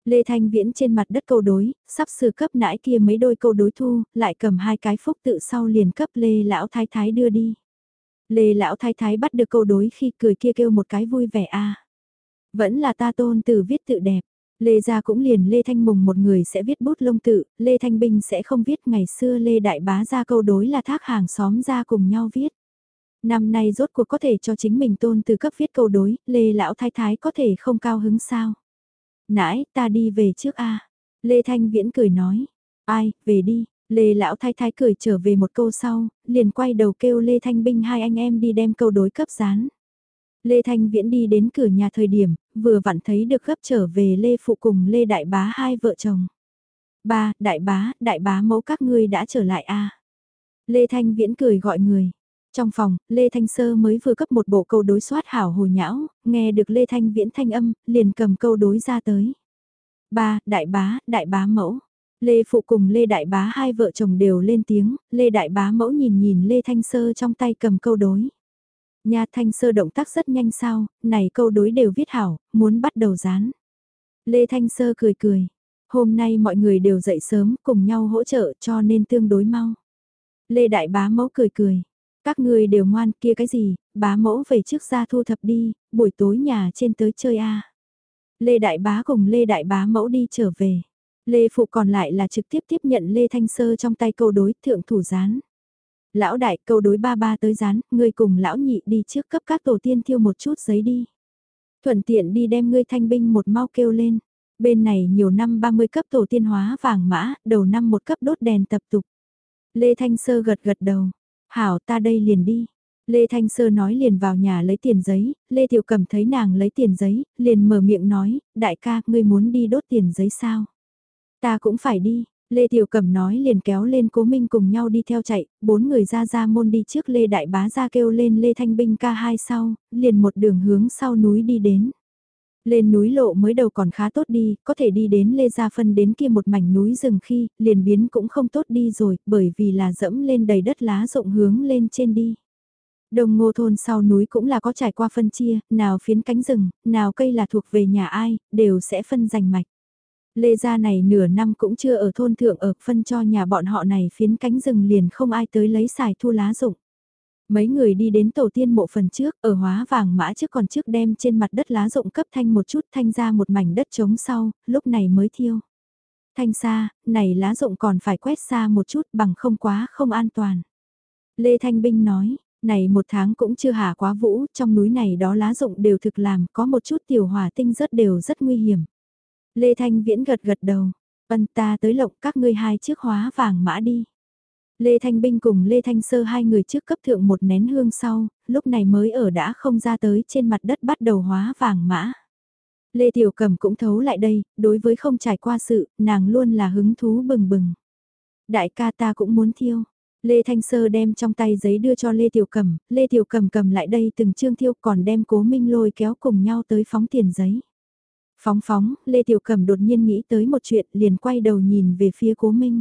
Lê Thanh Viễn trên mặt đất câu đối, sắp sửa cấp nãi kia mấy đôi câu đối thu, lại cầm hai cái phúc tự sau liền cấp Lê Lão Thái Thái đưa đi. Lê Lão Thái Thái bắt được câu đối khi cười kia kêu một cái vui vẻ a. Vẫn là ta tôn từ viết tự đẹp. Lê Gia cũng liền Lê Thanh Mùng một người sẽ viết bút lông tự, Lê Thanh Binh sẽ không viết ngày xưa Lê Đại Bá ra câu đối là thác hàng xóm ra cùng nhau viết. Năm nay rốt cuộc có thể cho chính mình tôn từ cấp viết câu đối, Lê Lão Thái Thái có thể không cao hứng sao. Nãy, ta đi về trước a Lê Thanh Viễn cười nói, ai, về đi, Lê Lão Thái Thái cười trở về một câu sau, liền quay đầu kêu Lê Thanh Binh hai anh em đi đem câu đối cấp dán. Lê Thanh Viễn đi đến cửa nhà thời điểm, vừa vặn thấy được gấp trở về Lê Phụ cùng Lê Đại Bá hai vợ chồng. Ba, Đại Bá, Đại Bá mẫu các ngươi đã trở lại a Lê Thanh Viễn cười gọi người. Trong phòng, Lê Thanh Sơ mới vừa cấp một bộ câu đối soát hảo hồ nhão, nghe được Lê Thanh Viễn thanh âm, liền cầm câu đối ra tới. Ba, Đại Bá, Đại Bá mẫu. Lê Phụ cùng Lê Đại Bá hai vợ chồng đều lên tiếng, Lê Đại Bá mẫu nhìn nhìn Lê Thanh Sơ trong tay cầm câu đối. Nha Thanh Sơ động tác rất nhanh sao, này câu đối đều viết hảo, muốn bắt đầu dán. Lê Thanh Sơ cười cười, hôm nay mọi người đều dậy sớm cùng nhau hỗ trợ cho nên tương đối mau. Lê Đại Bá Mẫu cười cười, các người đều ngoan kia cái gì, bá mẫu về trước ra thu thập đi, buổi tối nhà trên tới chơi a. Lê Đại Bá cùng Lê Đại Bá Mẫu đi trở về. Lê Phụ còn lại là trực tiếp tiếp nhận Lê Thanh Sơ trong tay câu đối thượng thủ gián. Lão đại câu đối ba ba tới rán, ngươi cùng lão nhị đi trước cấp các tổ tiên thiêu một chút giấy đi. Thuận tiện đi đem ngươi thanh binh một mau kêu lên. Bên này nhiều năm 30 cấp tổ tiên hóa vàng mã, đầu năm một cấp đốt đèn tập tục. Lê Thanh Sơ gật gật đầu. Hảo ta đây liền đi. Lê Thanh Sơ nói liền vào nhà lấy tiền giấy, Lê Tiểu cẩm thấy nàng lấy tiền giấy, liền mở miệng nói, đại ca, ngươi muốn đi đốt tiền giấy sao? Ta cũng phải đi, Lê Tiểu Cẩm nói liền kéo lên Cố Minh cùng nhau đi theo chạy, bốn người ra ra môn đi trước Lê Đại Bá ra kêu lên Lê Thanh Binh ca hai sau, liền một đường hướng sau núi đi đến. Lên núi lộ mới đầu còn khá tốt đi, có thể đi đến Lê Gia Phân đến kia một mảnh núi rừng khi, liền biến cũng không tốt đi rồi, bởi vì là dẫm lên đầy đất lá rộng hướng lên trên đi. Đồng ngô thôn sau núi cũng là có trải qua phân chia, nào phiến cánh rừng, nào cây là thuộc về nhà ai, đều sẽ phân giành mạch. Lê gia này nửa năm cũng chưa ở thôn thượng ở phân cho nhà bọn họ này phiến cánh rừng liền không ai tới lấy xài thu lá rụng. Mấy người đi đến tổ tiên mộ phần trước, ở hóa vàng mã trước còn trước đem trên mặt đất lá rộng cấp thanh một chút thanh ra một mảnh đất trống sau, lúc này mới thiêu. Thanh xa, này lá rộng còn phải quét xa một chút bằng không quá không an toàn. Lê Thanh Binh nói, này một tháng cũng chưa hạ quá vũ, trong núi này đó lá rộng đều thực làm, có một chút tiểu hỏa tinh rất đều rất nguy hiểm. Lê Thanh Viễn gật gật đầu, vân ta tới lộng các ngươi hai chiếc hóa vàng mã đi. Lê Thanh Binh cùng Lê Thanh Sơ hai người trước cấp thượng một nén hương sau, lúc này mới ở đã không ra tới trên mặt đất bắt đầu hóa vàng mã. Lê Tiểu Cầm cũng thấu lại đây, đối với không trải qua sự, nàng luôn là hứng thú bừng bừng. Đại ca ta cũng muốn thiêu. Lê Thanh Sơ đem trong tay giấy đưa cho Lê Tiểu Cầm, Lê Tiểu Cầm cầm lại đây từng chương thiêu còn đem cố minh lôi kéo cùng nhau tới phóng tiền giấy. Phóng phóng, Lê Tiểu Cẩm đột nhiên nghĩ tới một chuyện liền quay đầu nhìn về phía Cố Minh.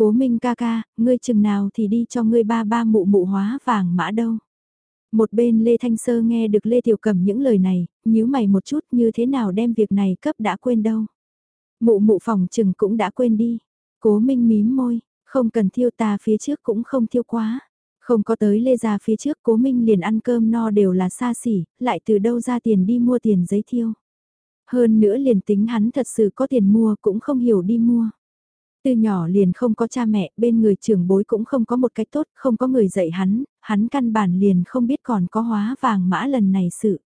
Cố Minh ca ca, ngươi chừng nào thì đi cho ngươi ba ba mụ mụ hóa vàng mã đâu. Một bên Lê Thanh Sơ nghe được Lê Tiểu Cẩm những lời này, nhíu mày một chút như thế nào đem việc này cấp đã quên đâu. Mụ mụ phòng chừng cũng đã quên đi. Cố Minh mím môi, không cần thiêu ta phía trước cũng không thiêu quá. Không có tới Lê ra phía trước Cố Minh liền ăn cơm no đều là xa xỉ, lại từ đâu ra tiền đi mua tiền giấy thiêu. Hơn nữa liền tính hắn thật sự có tiền mua cũng không hiểu đi mua. Từ nhỏ liền không có cha mẹ, bên người trưởng bối cũng không có một cách tốt, không có người dạy hắn, hắn căn bản liền không biết còn có hóa vàng mã lần này sự.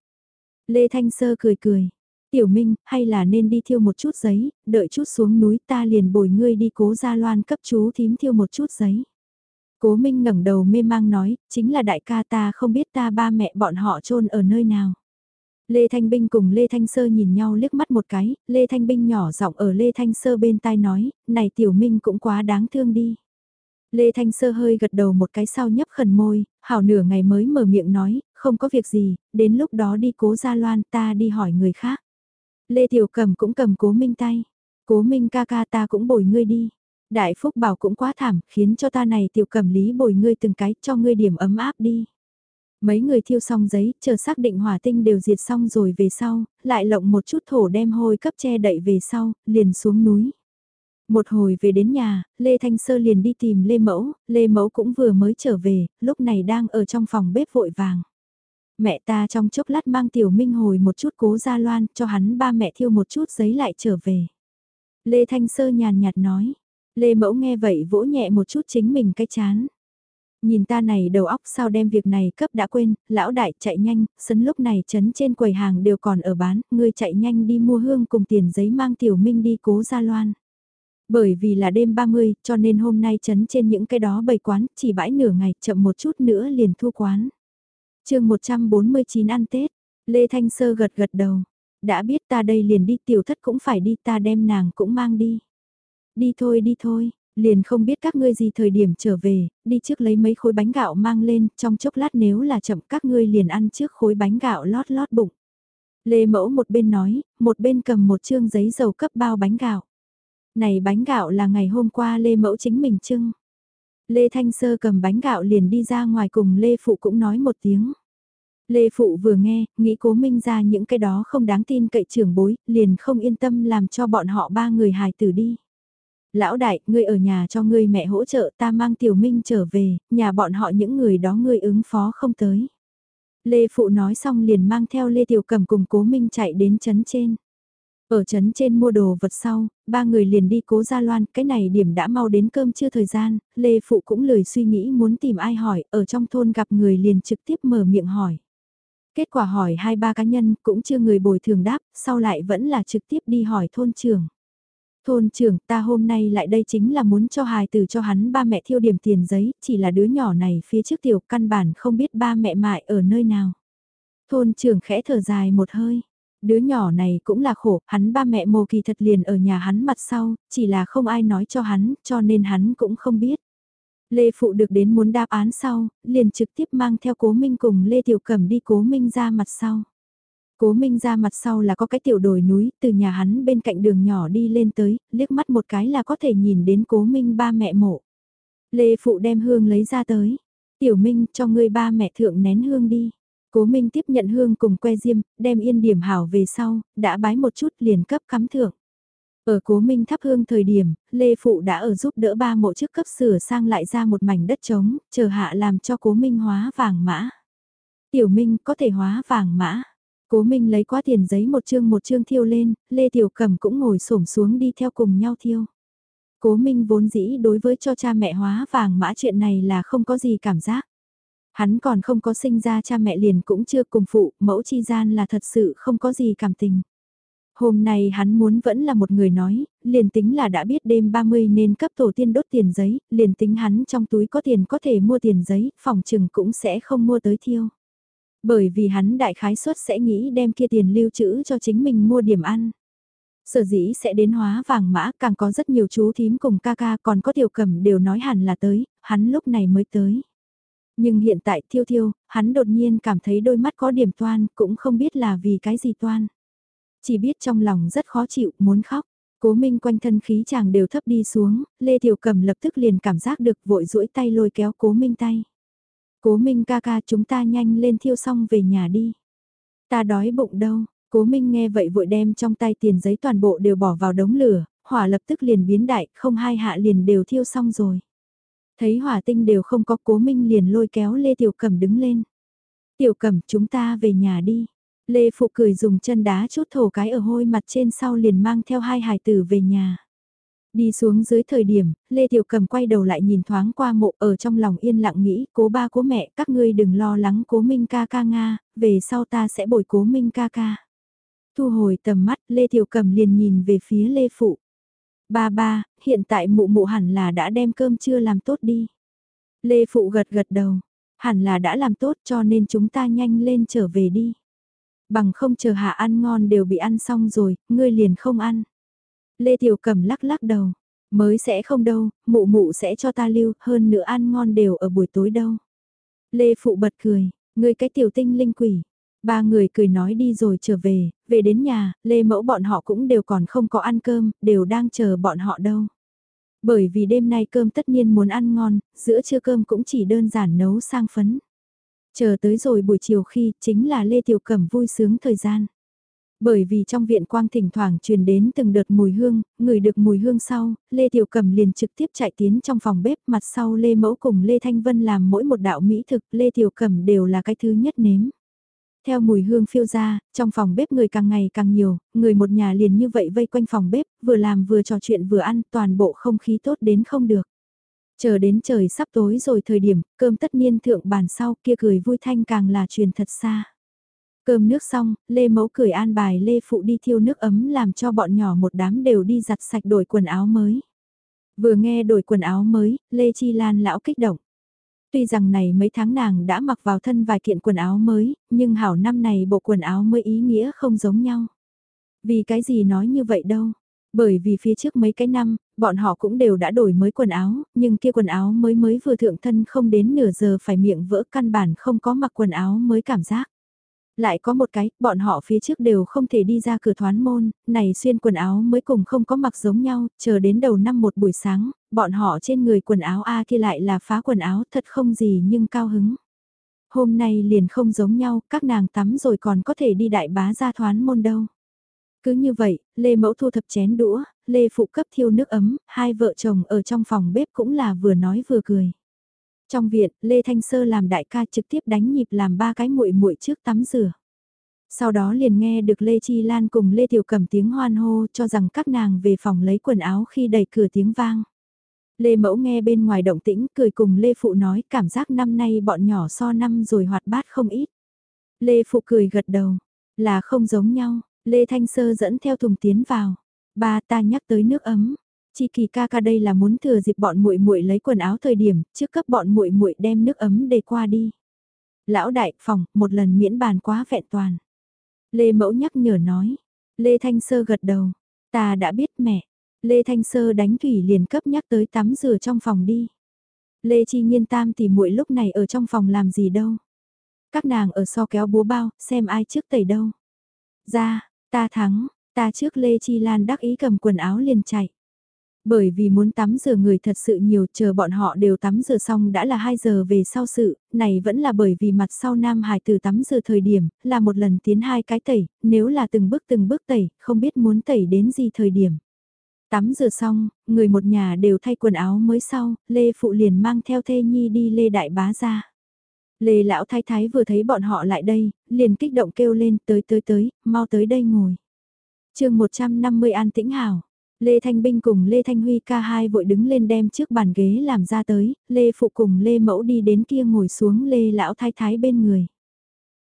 Lê Thanh Sơ cười cười, tiểu minh, hay là nên đi thiêu một chút giấy, đợi chút xuống núi ta liền bồi ngươi đi cố gia loan cấp chú thím thiêu một chút giấy. Cố Minh ngẩng đầu mê mang nói, chính là đại ca ta không biết ta ba mẹ bọn họ chôn ở nơi nào. Lê Thanh Binh cùng Lê Thanh Sơ nhìn nhau liếc mắt một cái, Lê Thanh Binh nhỏ giọng ở Lê Thanh Sơ bên tai nói, này Tiểu Minh cũng quá đáng thương đi. Lê Thanh Sơ hơi gật đầu một cái sau nhấp khẩn môi, hảo nửa ngày mới mở miệng nói, không có việc gì, đến lúc đó đi cố ra loan ta đi hỏi người khác. Lê Tiểu Cầm cũng cầm cố minh tay. Cố minh ca ca ta cũng bồi ngươi đi. Đại Phúc bảo cũng quá thảm, khiến cho ta này Tiểu Cầm lý bồi ngươi từng cái cho ngươi điểm ấm áp đi. Mấy người thiêu xong giấy, chờ xác định hỏa tinh đều diệt xong rồi về sau, lại lộng một chút thổ đem hôi cấp che đậy về sau, liền xuống núi. Một hồi về đến nhà, Lê Thanh Sơ liền đi tìm Lê Mẫu, Lê Mẫu cũng vừa mới trở về, lúc này đang ở trong phòng bếp vội vàng. Mẹ ta trong chốc lát mang Tiểu Minh hồi một chút cố ra loan, cho hắn ba mẹ thiêu một chút giấy lại trở về. Lê Thanh Sơ nhàn nhạt nói, Lê Mẫu nghe vậy vỗ nhẹ một chút chính mình cái chán. Nhìn ta này đầu óc sao đem việc này cấp đã quên, lão đại chạy nhanh, sấn lúc này chấn trên quầy hàng đều còn ở bán, ngươi chạy nhanh đi mua hương cùng tiền giấy mang tiểu minh đi cố ra loan. Bởi vì là đêm 30, cho nên hôm nay chấn trên những cái đó bày quán, chỉ bãi nửa ngày, chậm một chút nữa liền thu quán. chương 149 ăn Tết, Lê Thanh Sơ gật gật đầu. Đã biết ta đây liền đi tiểu thất cũng phải đi ta đem nàng cũng mang đi. Đi thôi đi thôi, liền không biết các ngươi gì thời điểm trở về, đi trước lấy mấy khối bánh gạo mang lên, trong chốc lát nếu là chậm các ngươi liền ăn trước khối bánh gạo lót lót bụng. Lê Mẫu một bên nói, một bên cầm một chương giấy dầu cấp bao bánh gạo. Này bánh gạo là ngày hôm qua Lê Mẫu chính mình trưng. Lê Thanh Sơ cầm bánh gạo liền đi ra ngoài cùng Lê Phụ cũng nói một tiếng. Lê Phụ vừa nghe, nghĩ cố minh ra những cái đó không đáng tin cậy trưởng bối, liền không yên tâm làm cho bọn họ ba người hài tử đi lão đại, ngươi ở nhà cho ngươi mẹ hỗ trợ ta mang tiểu minh trở về, nhà bọn họ những người đó ngươi ứng phó không tới. Lê Phụ nói xong liền mang theo Lê Tiểu Cầm cùng Cố Minh chạy đến chấn trên. Ở chấn trên mua đồ vật sau, ba người liền đi cố gia loan, cái này điểm đã mau đến cơm chưa thời gian, Lê Phụ cũng lười suy nghĩ muốn tìm ai hỏi, ở trong thôn gặp người liền trực tiếp mở miệng hỏi. Kết quả hỏi hai ba cá nhân cũng chưa người bồi thường đáp, sau lại vẫn là trực tiếp đi hỏi thôn trưởng. Thôn trưởng ta hôm nay lại đây chính là muốn cho hài tử cho hắn ba mẹ thiêu điểm tiền giấy, chỉ là đứa nhỏ này phía trước tiểu căn bản không biết ba mẹ mại ở nơi nào. Thôn trưởng khẽ thở dài một hơi. Đứa nhỏ này cũng là khổ, hắn ba mẹ mồ kỳ thật liền ở nhà hắn mặt sau, chỉ là không ai nói cho hắn, cho nên hắn cũng không biết. Lê Phụ được đến muốn đáp án sau, liền trực tiếp mang theo Cố Minh cùng Lê Tiểu Cẩm đi Cố Minh ra mặt sau. Cố Minh ra mặt sau là có cái tiểu đồi núi, từ nhà hắn bên cạnh đường nhỏ đi lên tới, liếc mắt một cái là có thể nhìn đến Cố Minh ba mẹ mộ. Lê Phụ đem hương lấy ra tới. Tiểu Minh cho ngươi ba mẹ thượng nén hương đi. Cố Minh tiếp nhận hương cùng que diêm, đem yên điểm hảo về sau, đã bái một chút liền cấp cắm thượng. Ở Cố Minh thắp hương thời điểm, Lê Phụ đã ở giúp đỡ ba mộ trước cấp sửa sang lại ra một mảnh đất trống, chờ hạ làm cho Cố Minh hóa vàng mã. Tiểu Minh có thể hóa vàng mã. Cố Minh lấy quá tiền giấy một chương một chương thiêu lên, Lê Tiểu Cẩm cũng ngồi xổm xuống đi theo cùng nhau thiêu. Cố Minh vốn dĩ đối với cho cha mẹ hóa vàng mã chuyện này là không có gì cảm giác. Hắn còn không có sinh ra cha mẹ liền cũng chưa cùng phụ, mẫu chi gian là thật sự không có gì cảm tình. Hôm nay hắn muốn vẫn là một người nói, liền tính là đã biết đêm 30 nên cấp tổ tiên đốt tiền giấy, liền tính hắn trong túi có tiền có thể mua tiền giấy, phòng trừng cũng sẽ không mua tới thiêu. Bởi vì hắn đại khái suất sẽ nghĩ đem kia tiền lưu trữ cho chính mình mua điểm ăn. Sở dĩ sẽ đến hóa vàng mã càng có rất nhiều chú thím cùng ca ca còn có tiểu cầm đều nói hẳn là tới, hắn lúc này mới tới. Nhưng hiện tại thiêu thiêu, hắn đột nhiên cảm thấy đôi mắt có điểm toan, cũng không biết là vì cái gì toan. Chỉ biết trong lòng rất khó chịu, muốn khóc. Cố Minh quanh thân khí chàng đều thấp đi xuống, Lê Tiểu Cầm lập tức liền cảm giác được vội duỗi tay lôi kéo Cố Minh tay. Cố Minh ca ca chúng ta nhanh lên thiêu xong về nhà đi. Ta đói bụng đâu, Cố Minh nghe vậy vội đem trong tay tiền giấy toàn bộ đều bỏ vào đống lửa, hỏa lập tức liền biến đại, không hai hạ liền đều thiêu xong rồi. Thấy hỏa tinh đều không có Cố Minh liền lôi kéo Lê Tiểu Cẩm đứng lên. Tiểu Cẩm chúng ta về nhà đi. Lê Phụ cười dùng chân đá chút thổ cái ở hôi mặt trên sau liền mang theo hai hài tử về nhà. Đi xuống dưới thời điểm, Lê Tiểu Cầm quay đầu lại nhìn thoáng qua mộ ở trong lòng yên lặng nghĩ, cố ba cố mẹ, các ngươi đừng lo lắng cố Minh ca ca Nga, về sau ta sẽ bồi cố Minh ca ca. Thu hồi tầm mắt, Lê Tiểu Cầm liền nhìn về phía Lê Phụ. Ba ba, hiện tại mụ mụ hẳn là đã đem cơm chưa làm tốt đi. Lê Phụ gật gật đầu, hẳn là đã làm tốt cho nên chúng ta nhanh lên trở về đi. Bằng không chờ hạ ăn ngon đều bị ăn xong rồi, ngươi liền không ăn. Lê Tiểu Cẩm lắc lắc đầu, mới sẽ không đâu, mụ mụ sẽ cho ta lưu, hơn nữa ăn ngon đều ở buổi tối đâu. Lê Phụ bật cười, ngươi cái tiểu tinh linh quỷ, Ba người cười nói đi rồi trở về, về đến nhà, Lê Mẫu bọn họ cũng đều còn không có ăn cơm, đều đang chờ bọn họ đâu. Bởi vì đêm nay cơm tất nhiên muốn ăn ngon, giữa trưa cơm cũng chỉ đơn giản nấu sang phấn. Chờ tới rồi buổi chiều khi chính là Lê Tiểu Cẩm vui sướng thời gian. Bởi vì trong viện quang thỉnh thoảng truyền đến từng đợt mùi hương, người được mùi hương sau, Lê Tiểu Cẩm liền trực tiếp chạy tiến trong phòng bếp mặt sau Lê Mẫu cùng Lê Thanh Vân làm mỗi một đạo mỹ thực, Lê Tiểu Cẩm đều là cái thứ nhất nếm. Theo mùi hương phiêu ra, trong phòng bếp người càng ngày càng nhiều, người một nhà liền như vậy vây quanh phòng bếp, vừa làm vừa trò chuyện vừa ăn, toàn bộ không khí tốt đến không được. Chờ đến trời sắp tối rồi thời điểm, cơm tất niên thượng bàn sau kia cười vui thanh càng là truyền thật xa. Cơm nước xong, Lê Mẫu cười an bài Lê Phụ đi thiêu nước ấm làm cho bọn nhỏ một đám đều đi giặt sạch đổi quần áo mới. Vừa nghe đổi quần áo mới, Lê Chi Lan lão kích động. Tuy rằng này mấy tháng nàng đã mặc vào thân vài kiện quần áo mới, nhưng hảo năm này bộ quần áo mới ý nghĩa không giống nhau. Vì cái gì nói như vậy đâu? Bởi vì phía trước mấy cái năm, bọn họ cũng đều đã đổi mới quần áo, nhưng kia quần áo mới mới vừa thượng thân không đến nửa giờ phải miệng vỡ căn bản không có mặc quần áo mới cảm giác. Lại có một cái, bọn họ phía trước đều không thể đi ra cửa thoán môn, này xuyên quần áo mới cùng không có mặc giống nhau, chờ đến đầu năm một buổi sáng, bọn họ trên người quần áo A kia lại là phá quần áo thật không gì nhưng cao hứng. Hôm nay liền không giống nhau, các nàng tắm rồi còn có thể đi đại bá ra thoán môn đâu. Cứ như vậy, Lê Mẫu thu thập chén đũa, Lê Phụ cấp thiêu nước ấm, hai vợ chồng ở trong phòng bếp cũng là vừa nói vừa cười. Trong viện, Lê Thanh Sơ làm đại ca trực tiếp đánh nhịp làm ba cái muội muội trước tắm rửa. Sau đó liền nghe được Lê Chi Lan cùng Lê Tiểu Cầm tiếng hoan hô cho rằng các nàng về phòng lấy quần áo khi đẩy cửa tiếng vang. Lê Mẫu nghe bên ngoài động tĩnh cười cùng Lê Phụ nói cảm giác năm nay bọn nhỏ so năm rồi hoạt bát không ít. Lê Phụ cười gật đầu, là không giống nhau, Lê Thanh Sơ dẫn theo thùng tiến vào. Ba ta nhắc tới nước ấm, Chi kỳ ca ca đây là muốn thừa dịp bọn muội muội lấy quần áo thời điểm, trước cấp bọn muội muội đem nước ấm để qua đi. Lão đại, phòng, một lần miễn bàn quá vẹn toàn. Lê Mẫu nhắc nhở nói. Lê Thanh Sơ gật đầu. Ta đã biết mẹ. Lê Thanh Sơ đánh thủy liền cấp nhắc tới tắm rửa trong phòng đi. Lê Chi Nhiên Tam thì muội lúc này ở trong phòng làm gì đâu. Các nàng ở so kéo búa bao, xem ai trước tẩy đâu. Ra, ta thắng, ta trước Lê Chi Lan đắc ý cầm quần áo liền chạy. Bởi vì muốn tắm rửa người thật sự nhiều chờ bọn họ đều tắm rửa xong đã là 2 giờ về sau sự, này vẫn là bởi vì mặt sau Nam Hải từ tắm rửa thời điểm, là một lần tiến hai cái tẩy, nếu là từng bước từng bước tẩy, không biết muốn tẩy đến gì thời điểm. Tắm rửa xong, người một nhà đều thay quần áo mới sau, Lê Phụ liền mang theo thê nhi đi Lê Đại Bá ra. Lê Lão Thái Thái vừa thấy bọn họ lại đây, liền kích động kêu lên tới tới tới, mau tới đây ngồi. chương 150 An Tĩnh Hảo Lê Thanh Binh cùng Lê Thanh Huy ca hai vội đứng lên đem trước bàn ghế làm ra tới, Lê Phụ cùng Lê Mẫu đi đến kia ngồi xuống Lê Lão Thái Thái bên người.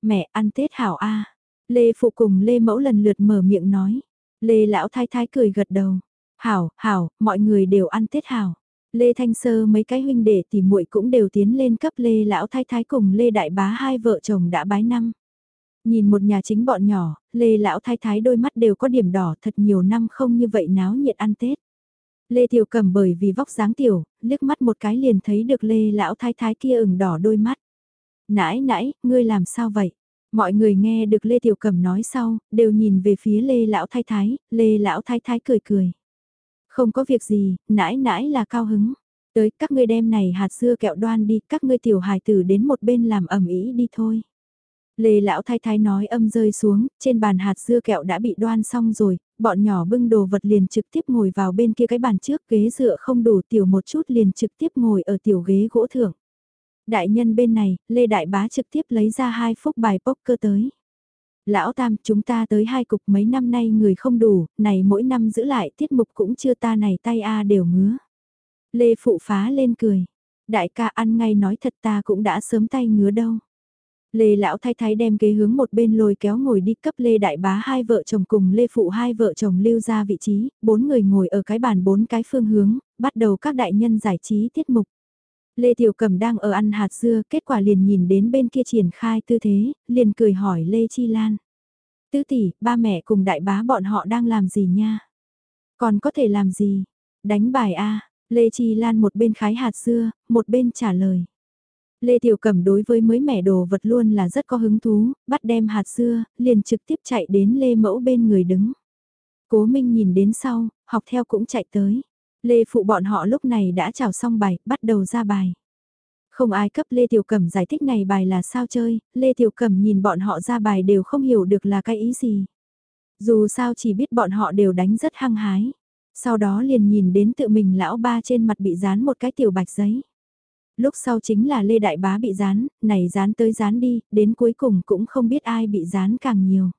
Mẹ ăn Tết hảo a Lê Phụ cùng Lê Mẫu lần lượt mở miệng nói. Lê Lão Thái Thái cười gật đầu. Hảo, hảo, mọi người đều ăn Tết hảo. Lê Thanh Sơ mấy cái huynh đệ thì muội cũng đều tiến lên cấp Lê Lão Thái Thái cùng Lê Đại Bá hai vợ chồng đã bái năm. Nhìn một nhà chính bọn nhỏ, Lê Lão Thái Thái đôi mắt đều có điểm đỏ thật nhiều năm không như vậy náo nhiệt ăn Tết. Lê Tiểu cẩm bởi vì vóc dáng tiểu, liếc mắt một cái liền thấy được Lê Lão Thái Thái kia ửng đỏ đôi mắt. Nãi nãi, ngươi làm sao vậy? Mọi người nghe được Lê Tiểu cẩm nói sau, đều nhìn về phía Lê Lão Thái Thái, Lê Lão Thái Thái cười cười. Không có việc gì, nãi nãi là cao hứng. Tới các ngươi đem này hạt dưa kẹo đoan đi, các ngươi tiểu hài tử đến một bên làm ẩm ý đi thôi. Lê lão thái thái nói âm rơi xuống, trên bàn hạt dưa kẹo đã bị đoan xong rồi, bọn nhỏ bưng đồ vật liền trực tiếp ngồi vào bên kia cái bàn trước ghế dựa không đủ tiểu một chút liền trực tiếp ngồi ở tiểu ghế gỗ thưởng. Đại nhân bên này, Lê Đại Bá trực tiếp lấy ra hai phúc bài poker tới. Lão Tam, chúng ta tới hai cục mấy năm nay người không đủ, này mỗi năm giữ lại tiết mục cũng chưa ta này tay A đều ngứa. Lê Phụ phá lên cười. Đại ca ăn ngay nói thật ta cũng đã sớm tay ngứa đâu. Lê lão thái thái đem ghế hướng một bên lôi kéo ngồi đi cấp Lê đại bá hai vợ chồng cùng Lê phụ hai vợ chồng lưu ra vị trí, bốn người ngồi ở cái bàn bốn cái phương hướng, bắt đầu các đại nhân giải trí tiết mục. Lê Tiểu Cẩm đang ở ăn hạt dưa, kết quả liền nhìn đến bên kia triển khai tư thế, liền cười hỏi Lê Chi Lan. Tứ tỷ, ba mẹ cùng đại bá bọn họ đang làm gì nha? Còn có thể làm gì? Đánh bài a Lê Chi Lan một bên khái hạt dưa, một bên trả lời. Lê Tiểu Cẩm đối với mới mẻ đồ vật luôn là rất có hứng thú, bắt đem hạt dưa, liền trực tiếp chạy đến Lê Mẫu bên người đứng. Cố Minh nhìn đến sau, học theo cũng chạy tới. Lê Phụ bọn họ lúc này đã chào xong bài, bắt đầu ra bài. Không ai cấp Lê Tiểu Cẩm giải thích này bài là sao chơi, Lê Tiểu Cẩm nhìn bọn họ ra bài đều không hiểu được là cái ý gì. Dù sao chỉ biết bọn họ đều đánh rất hăng hái. Sau đó liền nhìn đến tự mình lão ba trên mặt bị dán một cái tiểu bạch giấy. Lúc sau chính là Lê Đại Bá bị dán, này dán tới dán đi, đến cuối cùng cũng không biết ai bị dán càng nhiều.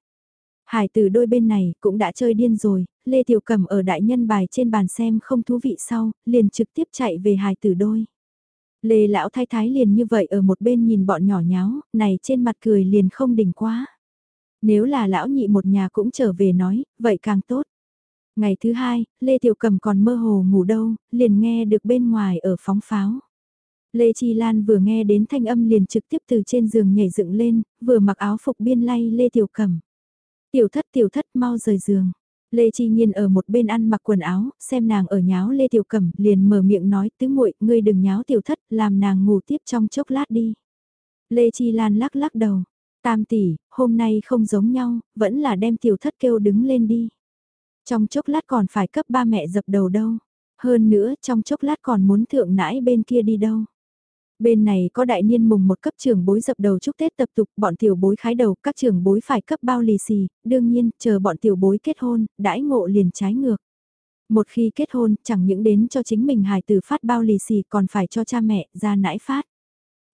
Hải từ đôi bên này cũng đã chơi điên rồi, Lê Tiểu Cẩm ở đại nhân bài trên bàn xem không thú vị sau, liền trực tiếp chạy về hải tử đôi. Lê lão thái thái liền như vậy ở một bên nhìn bọn nhỏ nháo, này trên mặt cười liền không đỉnh quá. Nếu là lão nhị một nhà cũng trở về nói, vậy càng tốt. Ngày thứ hai, Lê Tiểu Cầm còn mơ hồ ngủ đâu, liền nghe được bên ngoài ở phóng pháo. Lê Chi Lan vừa nghe đến thanh âm liền trực tiếp từ trên giường nhảy dựng lên, vừa mặc áo phục biên lay Lê Tiểu Cẩm, Tiểu thất tiểu thất mau rời giường. Lê Chi Nhiên ở một bên ăn mặc quần áo, xem nàng ở nháo Lê Tiểu Cẩm, liền mở miệng nói tứ muội, ngươi đừng nháo tiểu thất, làm nàng ngủ tiếp trong chốc lát đi. Lê Chi Lan lắc lắc đầu, tam tỷ, hôm nay không giống nhau, vẫn là đem tiểu thất kêu đứng lên đi. Trong chốc lát còn phải cấp ba mẹ dập đầu đâu, hơn nữa trong chốc lát còn muốn thượng nãi bên kia đi đâu. Bên này có đại niên mùng một cấp trưởng bối dập đầu chúc Tết tập tục, bọn tiểu bối khái đầu, các trưởng bối phải cấp bao lì xì, đương nhiên, chờ bọn tiểu bối kết hôn, đãi ngộ liền trái ngược. Một khi kết hôn, chẳng những đến cho chính mình hài tử phát bao lì xì còn phải cho cha mẹ ra nãi phát.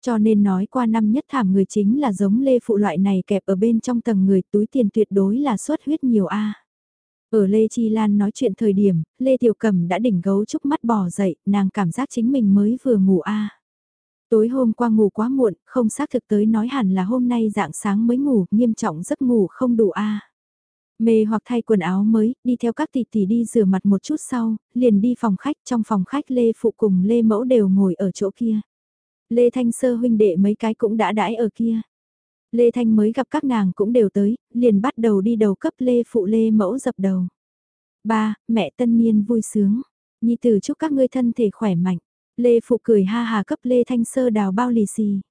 Cho nên nói qua năm nhất thảm người chính là giống lê phụ loại này kẹp ở bên trong tầng người túi tiền tuyệt đối là suất huyết nhiều a. Ở Lê Chi Lan nói chuyện thời điểm, Lê Tiểu cẩm đã đỉnh gấu chúc mắt bò dậy, nàng cảm giác chính mình mới vừa ngủ a. Tối hôm qua ngủ quá muộn, không xác thực tới nói hẳn là hôm nay dạng sáng mới ngủ, nghiêm trọng giấc ngủ không đủ a. Mê hoặc thay quần áo mới, đi theo các tỷ tỷ đi rửa mặt một chút sau, liền đi phòng khách, trong phòng khách Lê Phụ cùng Lê Mẫu đều ngồi ở chỗ kia. Lê Thanh Sơ huynh đệ mấy cái cũng đã đãi ở kia. Lê Thanh mới gặp các nàng cũng đều tới, liền bắt đầu đi đầu cấp Lê Phụ Lê Mẫu dập đầu. Ba, mẹ tân niên vui sướng. Nhi tử chúc các ngươi thân thể khỏe mạnh. Lê Phụ cười ha hà cấp Lê Thanh Sơ đào bao lì xì.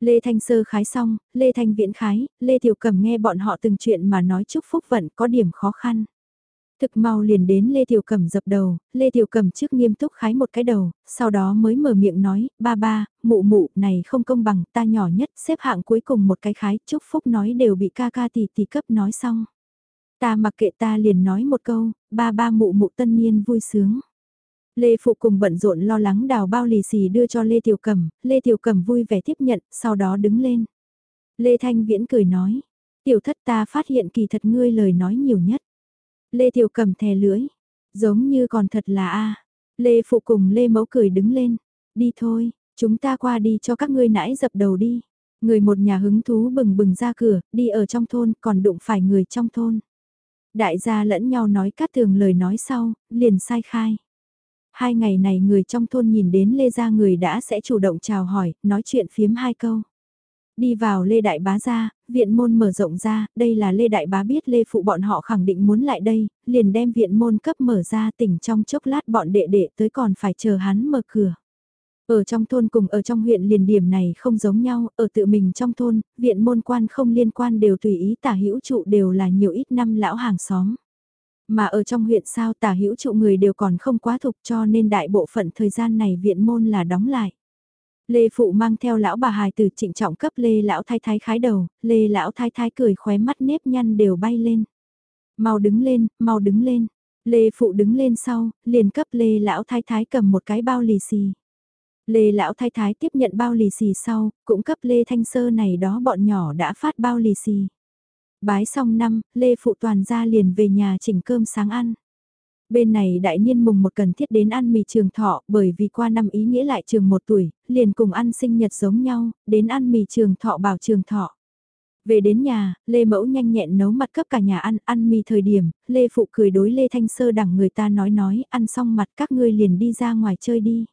Lê Thanh Sơ khái xong, Lê Thanh Viễn khái, Lê Tiểu Cầm nghe bọn họ từng chuyện mà nói chúc phúc vận có điểm khó khăn. Thực mau liền đến Lê Tiểu Cẩm dập đầu, Lê Tiểu Cẩm trước nghiêm túc khái một cái đầu, sau đó mới mở miệng nói, ba ba, mụ mụ, này không công bằng, ta nhỏ nhất, xếp hạng cuối cùng một cái khái, chúc phúc nói đều bị ca ca tỷ tỷ cấp nói xong. Ta mặc kệ ta liền nói một câu, ba ba mụ mụ tân niên vui sướng. Lê Phụ cùng bận rộn lo lắng đào bao lì xì đưa cho Lê Tiểu Cẩm. Lê Tiểu Cẩm vui vẻ tiếp nhận, sau đó đứng lên. Lê Thanh Viễn cười nói, tiểu thất ta phát hiện kỳ thật ngươi lời nói nhiều nhất. Lê Tiểu Cẩm thè lưỡi, giống như còn thật là a. Lê Phụ cùng Lê Mẫu cười đứng lên, đi thôi, chúng ta qua đi cho các ngươi nãi dập đầu đi. Người một nhà hứng thú bừng bừng ra cửa, đi ở trong thôn còn đụng phải người trong thôn. Đại gia lẫn nhau nói các tường lời nói sau, liền sai khai. Hai ngày này người trong thôn nhìn đến Lê Gia người đã sẽ chủ động chào hỏi, nói chuyện phiếm hai câu. Đi vào Lê Đại Bá ra, viện môn mở rộng ra, đây là Lê Đại Bá biết Lê Phụ bọn họ khẳng định muốn lại đây, liền đem viện môn cấp mở ra tỉnh trong chốc lát bọn đệ đệ tới còn phải chờ hắn mở cửa. Ở trong thôn cùng ở trong huyện liền điểm này không giống nhau, ở tự mình trong thôn, viện môn quan không liên quan đều tùy ý tả hữu trụ đều là nhiều ít năm lão hàng xóm. Mà ở trong huyện sao tả hữu trụ người đều còn không quá thục cho nên đại bộ phận thời gian này viện môn là đóng lại. Lê Phụ mang theo lão bà hài từ trịnh trọng cấp Lê lão thái thái khái đầu, Lê lão thái thái cười khóe mắt nếp nhăn đều bay lên. Mau đứng lên, mau đứng lên. Lê Phụ đứng lên sau, liền cấp Lê lão thái thái cầm một cái bao lì xì. Lê lão thái thái tiếp nhận bao lì xì sau, cũng cấp Lê Thanh Sơ này đó bọn nhỏ đã phát bao lì xì. Bái xong năm, Lê Phụ toàn ra liền về nhà chỉnh cơm sáng ăn. Bên này đại niên mùng một cần thiết đến ăn mì trường thọ bởi vì qua năm ý nghĩa lại trường một tuổi, liền cùng ăn sinh nhật giống nhau, đến ăn mì trường thọ bảo trường thọ. Về đến nhà, Lê Mẫu nhanh nhẹn nấu mặt cấp cả nhà ăn, ăn mì thời điểm, Lê Phụ cười đối Lê Thanh Sơ đẳng người ta nói nói, ăn xong mặt các ngươi liền đi ra ngoài chơi đi.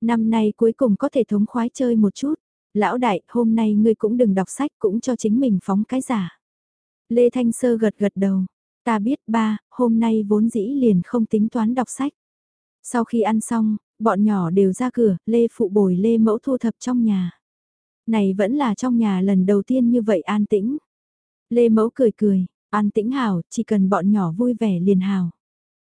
Năm nay cuối cùng có thể thống khoái chơi một chút. Lão đại, hôm nay ngươi cũng đừng đọc sách cũng cho chính mình phóng cái giả. Lê Thanh Sơ gật gật đầu. Ta biết ba, hôm nay vốn dĩ liền không tính toán đọc sách. Sau khi ăn xong, bọn nhỏ đều ra cửa, Lê phụ bồi Lê mẫu thu thập trong nhà. Này vẫn là trong nhà lần đầu tiên như vậy an tĩnh. Lê Mẫu cười cười, an tĩnh hảo, chỉ cần bọn nhỏ vui vẻ liền hảo.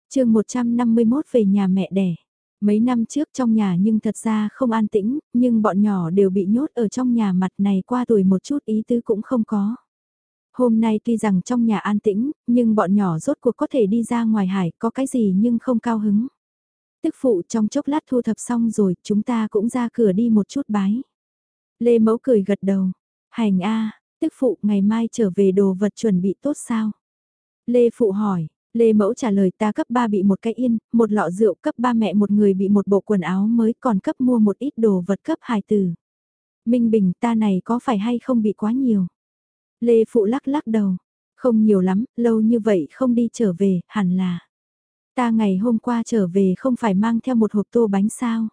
chương 151 về nhà mẹ đẻ. Mấy năm trước trong nhà nhưng thật ra không an tĩnh, nhưng bọn nhỏ đều bị nhốt ở trong nhà mặt này qua tuổi một chút ý tứ cũng không có. Hôm nay tuy rằng trong nhà an tĩnh, nhưng bọn nhỏ rốt cuộc có thể đi ra ngoài hải, có cái gì nhưng không cao hứng. Tức phụ trong chốc lát thu thập xong rồi, chúng ta cũng ra cửa đi một chút bái. Lê Mẫu cười gật đầu. Hành a, tức phụ ngày mai trở về đồ vật chuẩn bị tốt sao? Lê Phụ hỏi, Lê Mẫu trả lời ta cấp 3 bị một cái yên, một lọ rượu cấp ba mẹ một người bị một bộ quần áo mới còn cấp mua một ít đồ vật cấp hài tử. Minh Bình ta này có phải hay không bị quá nhiều? Lê Phụ lắc lắc đầu, không nhiều lắm, lâu như vậy không đi trở về, hẳn là. Ta ngày hôm qua trở về không phải mang theo một hộp tô bánh sao?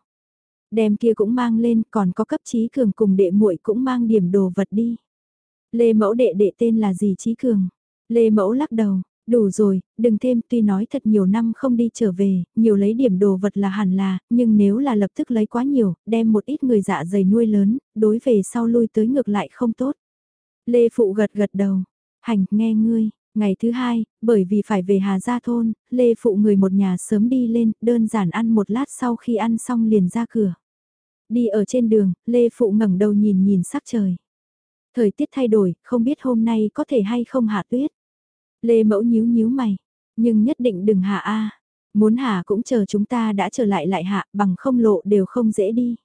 Đem kia cũng mang lên, còn có cấp trí cường cùng đệ muội cũng mang điểm đồ vật đi. Lê Mẫu đệ đệ tên là gì trí cường? Lê Mẫu lắc đầu, đủ rồi, đừng thêm tuy nói thật nhiều năm không đi trở về, nhiều lấy điểm đồ vật là hẳn là, nhưng nếu là lập tức lấy quá nhiều, đem một ít người dạ dày nuôi lớn, đối về sau lui tới ngược lại không tốt. Lê Phụ gật gật đầu, hành, nghe ngươi, ngày thứ hai, bởi vì phải về Hà Gia Thôn, Lê Phụ người một nhà sớm đi lên, đơn giản ăn một lát sau khi ăn xong liền ra cửa. Đi ở trên đường, Lê Phụ ngẩng đầu nhìn nhìn sắc trời. Thời tiết thay đổi, không biết hôm nay có thể hay không hạ tuyết. Lê Mẫu nhíu nhíu mày, nhưng nhất định đừng hạ a. Muốn hạ cũng chờ chúng ta đã trở lại lại hạ, bằng không lộ đều không dễ đi.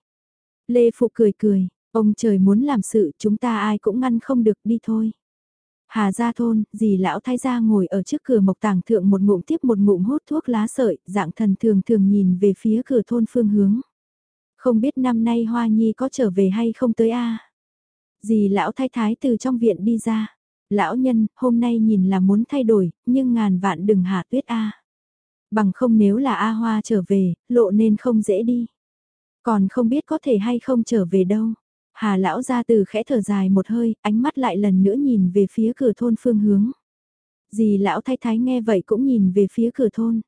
Lê Phụ cười cười, ông trời muốn làm sự chúng ta ai cũng ngăn không được đi thôi. Hà gia thôn, dì lão thái gia ngồi ở trước cửa mộc tàng thượng một ngụm tiếp một ngụm hút thuốc lá sợi, dạng thần thường thường nhìn về phía cửa thôn phương hướng. Không biết năm nay Hoa Nhi có trở về hay không tới a Dì lão thái thái từ trong viện đi ra. Lão nhân, hôm nay nhìn là muốn thay đổi, nhưng ngàn vạn đừng hạ tuyết a Bằng không nếu là A Hoa trở về, lộ nên không dễ đi. Còn không biết có thể hay không trở về đâu. Hà lão ra từ khẽ thở dài một hơi, ánh mắt lại lần nữa nhìn về phía cửa thôn phương hướng. Dì lão thái thái nghe vậy cũng nhìn về phía cửa thôn.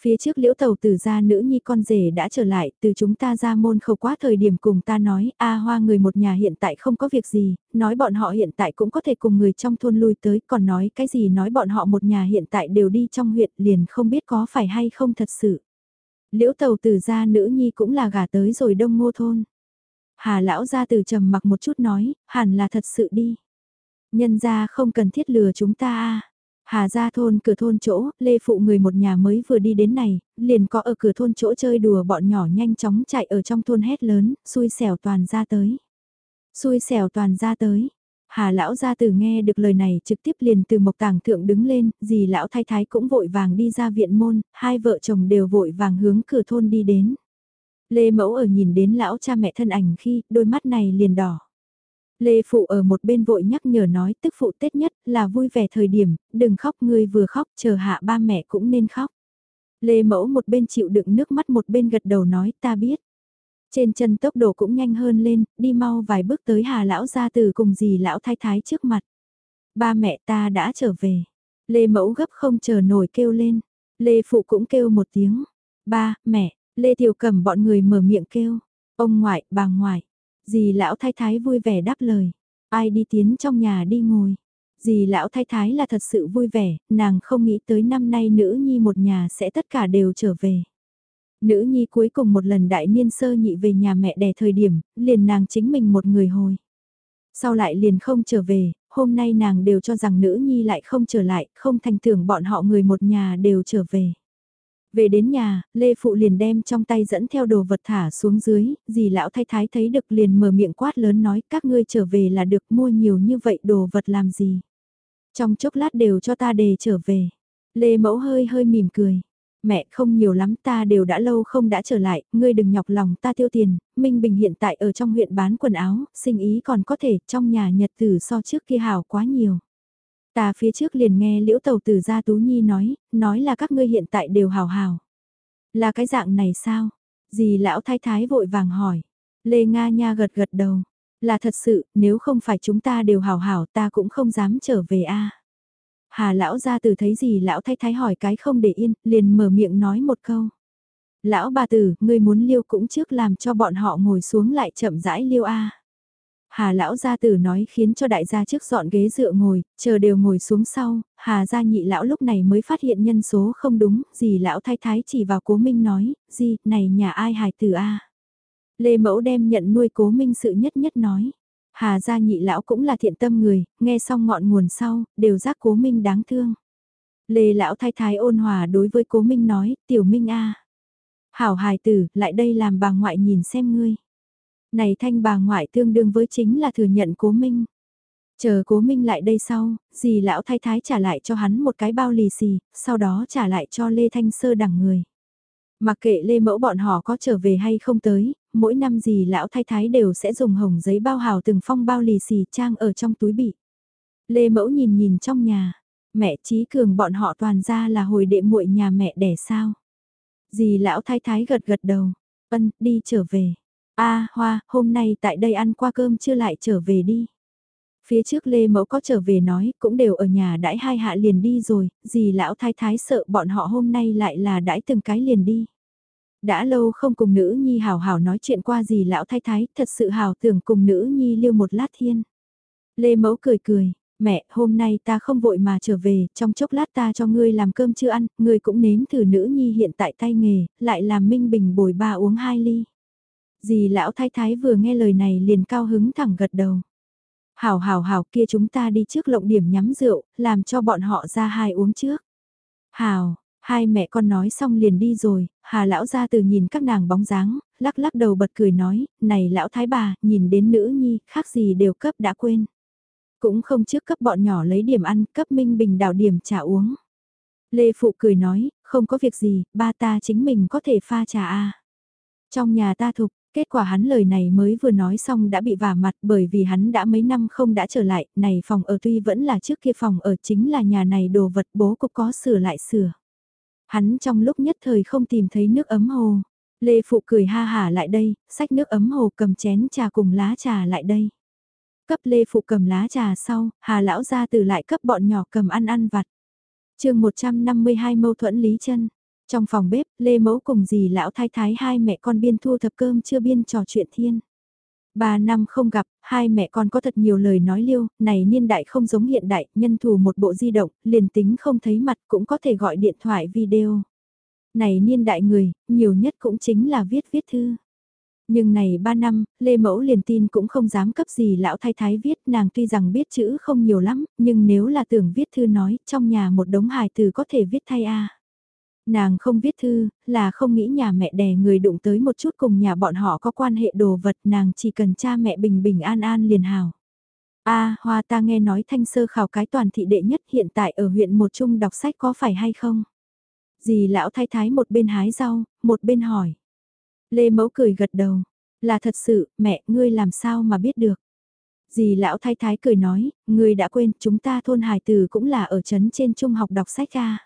Phía trước liễu tàu tử gia nữ nhi con rể đã trở lại, từ chúng ta ra môn khẩu quá thời điểm cùng ta nói, a hoa người một nhà hiện tại không có việc gì, nói bọn họ hiện tại cũng có thể cùng người trong thôn lui tới, còn nói cái gì nói bọn họ một nhà hiện tại đều đi trong huyện liền không biết có phải hay không thật sự. Liễu tàu tử gia nữ nhi cũng là gả tới rồi đông ngô thôn. Hà lão ra từ trầm mặc một chút nói, hẳn là thật sự đi. Nhân ra không cần thiết lừa chúng ta a Hà ra thôn cửa thôn chỗ, Lê Phụ người một nhà mới vừa đi đến này, liền có ở cửa thôn chỗ chơi đùa bọn nhỏ nhanh chóng chạy ở trong thôn hét lớn, xui xẻo toàn ra tới. Xui xẻo toàn ra tới. Hà lão ra từ nghe được lời này trực tiếp liền từ mộc tàng thượng đứng lên, dì lão thái thái cũng vội vàng đi ra viện môn, hai vợ chồng đều vội vàng hướng cửa thôn đi đến. Lê Mẫu ở nhìn đến lão cha mẹ thân ảnh khi đôi mắt này liền đỏ. Lê Phụ ở một bên vội nhắc nhở nói tức phụ Tết nhất là vui vẻ thời điểm, đừng khóc ngươi vừa khóc chờ hạ ba mẹ cũng nên khóc. Lê Mẫu một bên chịu đựng nước mắt một bên gật đầu nói ta biết. Trên chân tốc độ cũng nhanh hơn lên, đi mau vài bước tới Hà Lão ra từ cùng dì Lão Thái Thái trước mặt. Ba mẹ ta đã trở về. Lê Mẫu gấp không chờ nổi kêu lên. Lê Phụ cũng kêu một tiếng. Ba, mẹ, Lê Tiểu Cầm bọn người mở miệng kêu. Ông ngoại, bà ngoại. Dì lão thái thái vui vẻ đáp lời. Ai đi tiến trong nhà đi ngồi. Dì lão thái thái là thật sự vui vẻ, nàng không nghĩ tới năm nay nữ nhi một nhà sẽ tất cả đều trở về. Nữ nhi cuối cùng một lần đại niên sơ nhị về nhà mẹ đẻ thời điểm, liền nàng chính mình một người hồi. Sau lại liền không trở về, hôm nay nàng đều cho rằng nữ nhi lại không trở lại, không thành tưởng bọn họ người một nhà đều trở về. Về đến nhà, Lê Phụ liền đem trong tay dẫn theo đồ vật thả xuống dưới, dì lão thái thái thấy được liền mở miệng quát lớn nói các ngươi trở về là được mua nhiều như vậy đồ vật làm gì. Trong chốc lát đều cho ta đề trở về. Lê Mẫu hơi hơi mỉm cười. Mẹ không nhiều lắm ta đều đã lâu không đã trở lại, ngươi đừng nhọc lòng ta tiêu tiền, Minh Bình hiện tại ở trong huyện bán quần áo, sinh ý còn có thể trong nhà nhật tử so trước kia hào quá nhiều. Ta phía trước liền nghe liễu tàu từ gia Tú Nhi nói, nói là các ngươi hiện tại đều hào hào. Là cái dạng này sao? Dì lão thái thái vội vàng hỏi. Lê Nga Nha gật gật đầu. Là thật sự, nếu không phải chúng ta đều hào hào ta cũng không dám trở về a. Hà lão gia từ thấy gì lão thái thái hỏi cái không để yên, liền mở miệng nói một câu. Lão bà tử, ngươi muốn liêu cũng trước làm cho bọn họ ngồi xuống lại chậm rãi liêu a. Hà lão gia tử nói khiến cho đại gia trước dọn ghế dựa ngồi, chờ đều ngồi xuống sau, Hà gia nhị lão lúc này mới phát hiện nhân số không đúng, gì lão thái thái chỉ vào cố minh nói, gì, này nhà ai hài tử a Lê mẫu đem nhận nuôi cố minh sự nhất nhất nói. Hà gia nhị lão cũng là thiện tâm người, nghe xong ngọn nguồn sau, đều giác cố minh đáng thương. Lê lão thái thái ôn hòa đối với cố minh nói, tiểu minh a Hảo hài tử, lại đây làm bà ngoại nhìn xem ngươi. Này thanh bà ngoại tương đương với chính là thừa nhận cố minh. Chờ cố minh lại đây sau, dì lão thái thái trả lại cho hắn một cái bao lì xì, sau đó trả lại cho Lê Thanh Sơ đẳng người. Mặc kệ Lê Mẫu bọn họ có trở về hay không tới, mỗi năm dì lão thái thái đều sẽ dùng hồng giấy bao hào từng phong bao lì xì trang ở trong túi bị. Lê Mẫu nhìn nhìn trong nhà, mẹ trí cường bọn họ toàn ra là hồi đệ muội nhà mẹ đẻ sao. Dì lão thái thái gật gật đầu, ân, đi trở về a Hoa, hôm nay tại đây ăn qua cơm chưa lại trở về đi. Phía trước Lê Mẫu có trở về nói, cũng đều ở nhà đãi hai hạ liền đi rồi, dì lão thái thái sợ bọn họ hôm nay lại là đãi từng cái liền đi. Đã lâu không cùng nữ nhi hào hào nói chuyện qua gì lão thái thái, thật sự hào tưởng cùng nữ nhi liêu một lát thiên. Lê Mẫu cười cười, mẹ, hôm nay ta không vội mà trở về, trong chốc lát ta cho ngươi làm cơm chưa ăn, ngươi cũng nếm thử nữ nhi hiện tại tay nghề, lại làm minh bình bồi ba uống hai ly. Dì lão thái thái vừa nghe lời này liền cao hứng thẳng gật đầu. Hảo hảo hảo kia chúng ta đi trước lộng điểm nhắm rượu, làm cho bọn họ ra hai uống trước. Hảo, hai mẹ con nói xong liền đi rồi, hà lão ra từ nhìn các nàng bóng dáng, lắc lắc đầu bật cười nói, này lão thái bà, nhìn đến nữ nhi, khác gì đều cấp đã quên. Cũng không trước cấp bọn nhỏ lấy điểm ăn, cấp Minh Bình đảo điểm trà uống. Lê Phụ cười nói, không có việc gì, ba ta chính mình có thể pha trà a. Trong nhà ta thục, kết quả hắn lời này mới vừa nói xong đã bị vả mặt bởi vì hắn đã mấy năm không đã trở lại, này phòng ở tuy vẫn là trước kia phòng ở chính là nhà này đồ vật bố cục có sửa lại sửa. Hắn trong lúc nhất thời không tìm thấy nước ấm hồ. Lê Phụ cười ha hả lại đây, xách nước ấm hồ cầm chén trà cùng lá trà lại đây. Cấp Lê Phụ cầm lá trà sau, Hà Lão ra từ lại cấp bọn nhỏ cầm ăn ăn vặt. chương 152 mâu thuẫn Lý chân trong phòng bếp, Lê Mẫu cùng dì Lão Thái Thái hai mẹ con biên thu thập cơm chưa biên trò chuyện thiên. Ba năm không gặp, hai mẹ con có thật nhiều lời nói liêu, này niên đại không giống hiện đại, nhân thủ một bộ di động, liền tính không thấy mặt cũng có thể gọi điện thoại video. Này niên đại người, nhiều nhất cũng chính là viết viết thư. Nhưng này ba năm, Lê Mẫu liền tin cũng không dám cấp gì lão thái thái viết, nàng tuy rằng biết chữ không nhiều lắm, nhưng nếu là tưởng viết thư nói, trong nhà một đống hài từ có thể viết thay a. Nàng không viết thư, là không nghĩ nhà mẹ đẻ người đụng tới một chút cùng nhà bọn họ có quan hệ đồ vật, nàng chỉ cần cha mẹ bình bình an an liền hào. A, Hoa ta nghe nói thanh sơ khảo cái toàn thị đệ nhất hiện tại ở huyện một trung đọc sách có phải hay không? Dì lão thái thái một bên hái rau, một bên hỏi. Lê Mẫu cười gật đầu, là thật sự, mẹ, ngươi làm sao mà biết được. Dì lão thái thái cười nói, ngươi đã quên, chúng ta thôn hải từ cũng là ở trấn trên trung học đọc sách ca.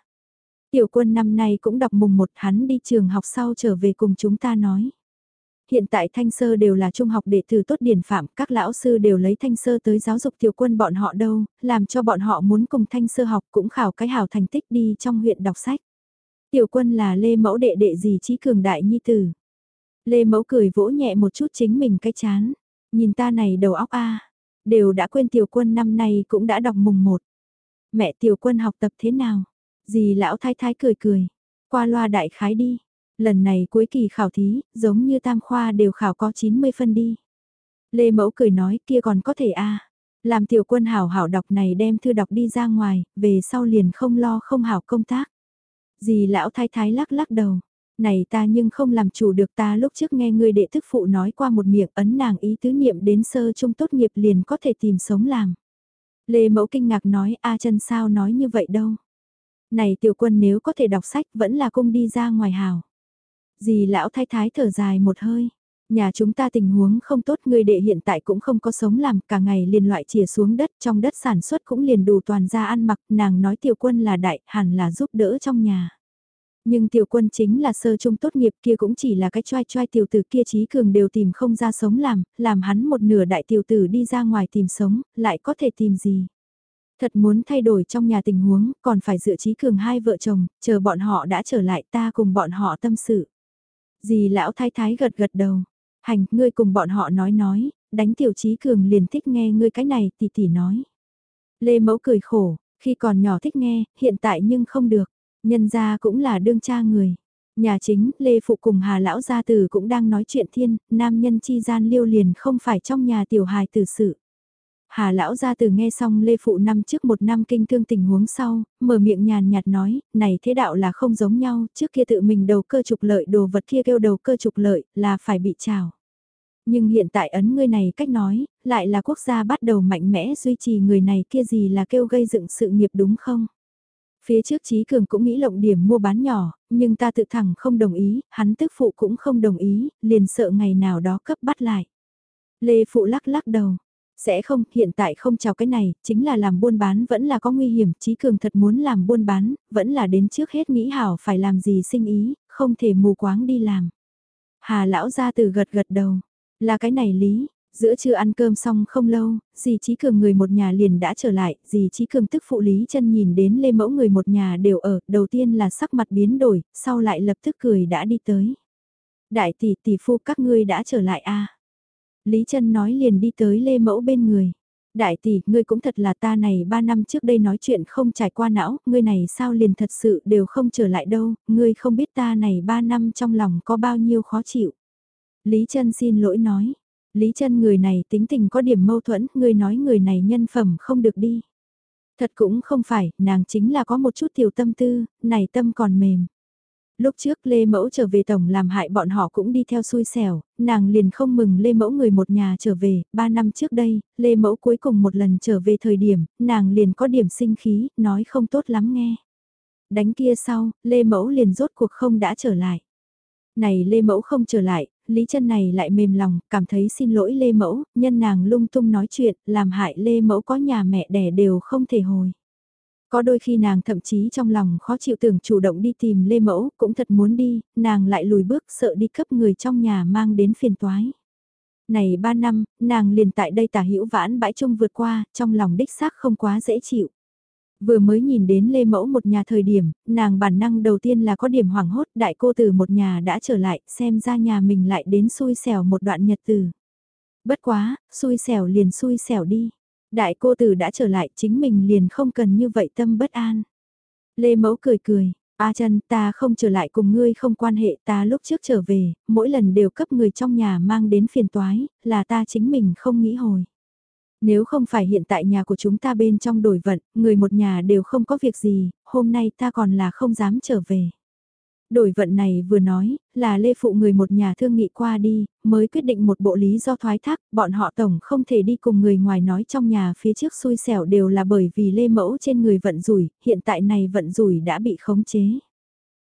Tiểu quân năm nay cũng đọc mùng một hắn đi trường học sau trở về cùng chúng ta nói. Hiện tại thanh sơ đều là trung học đệ tử tốt điển phạm, các lão sư đều lấy thanh sơ tới giáo dục tiểu quân bọn họ đâu, làm cho bọn họ muốn cùng thanh sơ học cũng khảo cái hảo thành tích đi trong huyện đọc sách. Tiểu quân là lê mẫu đệ đệ gì trí cường đại nhi tử. Lê Mẫu cười vỗ nhẹ một chút chính mình cái chán. Nhìn ta này đầu óc a Đều đã quên tiểu quân năm nay cũng đã đọc mùng một. Mẹ tiểu quân học tập thế nào? Dì lão thái thái cười cười. Qua loa đại khái đi. Lần này cuối kỳ khảo thí, giống như tam khoa đều khảo có 90 phân đi. Lê Mẫu cười nói kia còn có thể a Làm tiểu quân hảo hảo đọc này đem thư đọc đi ra ngoài, về sau liền không lo không hảo công tác. Dì lão thái thái lắc lắc đầu, này ta nhưng không làm chủ được ta lúc trước nghe người đệ thức phụ nói qua một miệng ấn nàng ý tứ niệm đến sơ trung tốt nghiệp liền có thể tìm sống làm. Lê Mẫu kinh ngạc nói A chân sao nói như vậy đâu. Này tiểu quân nếu có thể đọc sách vẫn là cung đi ra ngoài hào. Dì lão thái thái thở dài một hơi. Nhà chúng ta tình huống không tốt người đệ hiện tại cũng không có sống làm cả ngày liền loại chìa xuống đất trong đất sản xuất cũng liền đủ toàn ra ăn mặc nàng nói tiểu quân là đại hẳn là giúp đỡ trong nhà. Nhưng tiểu quân chính là sơ trung tốt nghiệp kia cũng chỉ là cái choai choai tiểu tử kia trí cường đều tìm không ra sống làm, làm hắn một nửa đại tiểu tử đi ra ngoài tìm sống, lại có thể tìm gì. Thật muốn thay đổi trong nhà tình huống, còn phải dựa trí cường hai vợ chồng, chờ bọn họ đã trở lại ta cùng bọn họ tâm sự. Dì lão thái thái gật gật đầu, hành, ngươi cùng bọn họ nói nói, đánh tiểu trí cường liền thích nghe ngươi cái này tỷ tỷ nói. Lê Mẫu cười khổ, khi còn nhỏ thích nghe, hiện tại nhưng không được, nhân gia cũng là đương cha người. Nhà chính, Lê Phụ cùng Hà Lão Gia Tử cũng đang nói chuyện thiên, nam nhân chi gian liêu liền không phải trong nhà tiểu hài tử sự. Hà lão ra từ nghe xong Lê Phụ năm trước một năm kinh thương tình huống sau, mở miệng nhàn nhạt nói, này thế đạo là không giống nhau, trước kia tự mình đầu cơ trục lợi đồ vật kia kêu đầu cơ trục lợi, là phải bị trào. Nhưng hiện tại ấn ngươi này cách nói, lại là quốc gia bắt đầu mạnh mẽ duy trì người này kia gì là kêu gây dựng sự nghiệp đúng không? Phía trước Trí Cường cũng nghĩ lộng điểm mua bán nhỏ, nhưng ta tự thẳng không đồng ý, hắn tức phụ cũng không đồng ý, liền sợ ngày nào đó cấp bắt lại. Lê Phụ lắc lắc đầu, sẽ không, hiện tại không chào cái này, chính là làm buôn bán vẫn là có nguy hiểm, Trí Cường thật muốn làm buôn bán, vẫn là đến trước hết nghĩ hảo phải làm gì sinh ý, không thể mù quáng đi làm. Hà lão ra từ gật gật đầu, là cái này lý, giữa trưa ăn cơm xong không lâu, dì Trí Cường người một nhà liền đã trở lại, dì Trí Cường tức phụ lý chân nhìn đến lê mẫu người một nhà đều ở, đầu tiên là sắc mặt biến đổi, sau lại lập tức cười đã đi tới. Đại tỷ tỷ phu các ngươi đã trở lại a Lý Trân nói liền đi tới lê mẫu bên người. Đại tỷ, ngươi cũng thật là ta này ba năm trước đây nói chuyện không trải qua não, ngươi này sao liền thật sự đều không trở lại đâu, ngươi không biết ta này ba năm trong lòng có bao nhiêu khó chịu. Lý Trân xin lỗi nói, Lý Trân người này tính tình có điểm mâu thuẫn, ngươi nói người này nhân phẩm không được đi. Thật cũng không phải, nàng chính là có một chút tiểu tâm tư, này tâm còn mềm. Lúc trước Lê Mẫu trở về tổng làm hại bọn họ cũng đi theo xui xẻo, nàng liền không mừng Lê Mẫu người một nhà trở về, ba năm trước đây, Lê Mẫu cuối cùng một lần trở về thời điểm, nàng liền có điểm sinh khí, nói không tốt lắm nghe. Đánh kia sau, Lê Mẫu liền rốt cuộc không đã trở lại. Này Lê Mẫu không trở lại, Lý chân này lại mềm lòng, cảm thấy xin lỗi Lê Mẫu, nhân nàng lung tung nói chuyện, làm hại Lê Mẫu có nhà mẹ đẻ đều không thể hồi. Có đôi khi nàng thậm chí trong lòng khó chịu tưởng chủ động đi tìm Lê Mẫu, cũng thật muốn đi, nàng lại lùi bước sợ đi cấp người trong nhà mang đến phiền toái. Này ba năm, nàng liền tại đây tả hữu vãn bãi trung vượt qua, trong lòng đích xác không quá dễ chịu. Vừa mới nhìn đến Lê Mẫu một nhà thời điểm, nàng bản năng đầu tiên là có điểm hoảng hốt đại cô từ một nhà đã trở lại, xem ra nhà mình lại đến xui xẻo một đoạn nhật từ. Bất quá, xui xẻo liền xui xẻo đi. Đại cô tử đã trở lại chính mình liền không cần như vậy tâm bất an. Lê Mẫu cười cười, A chân ta không trở lại cùng ngươi không quan hệ ta lúc trước trở về, mỗi lần đều cấp người trong nhà mang đến phiền toái, là ta chính mình không nghĩ hồi. Nếu không phải hiện tại nhà của chúng ta bên trong đổi vận, người một nhà đều không có việc gì, hôm nay ta còn là không dám trở về. Đổi vận này vừa nói, là Lê Phụ người một nhà thương nghị qua đi, mới quyết định một bộ lý do thoái thác, bọn họ tổng không thể đi cùng người ngoài nói trong nhà phía trước xui xẻo đều là bởi vì Lê Mẫu trên người vận rủi, hiện tại này vận rủi đã bị khống chế.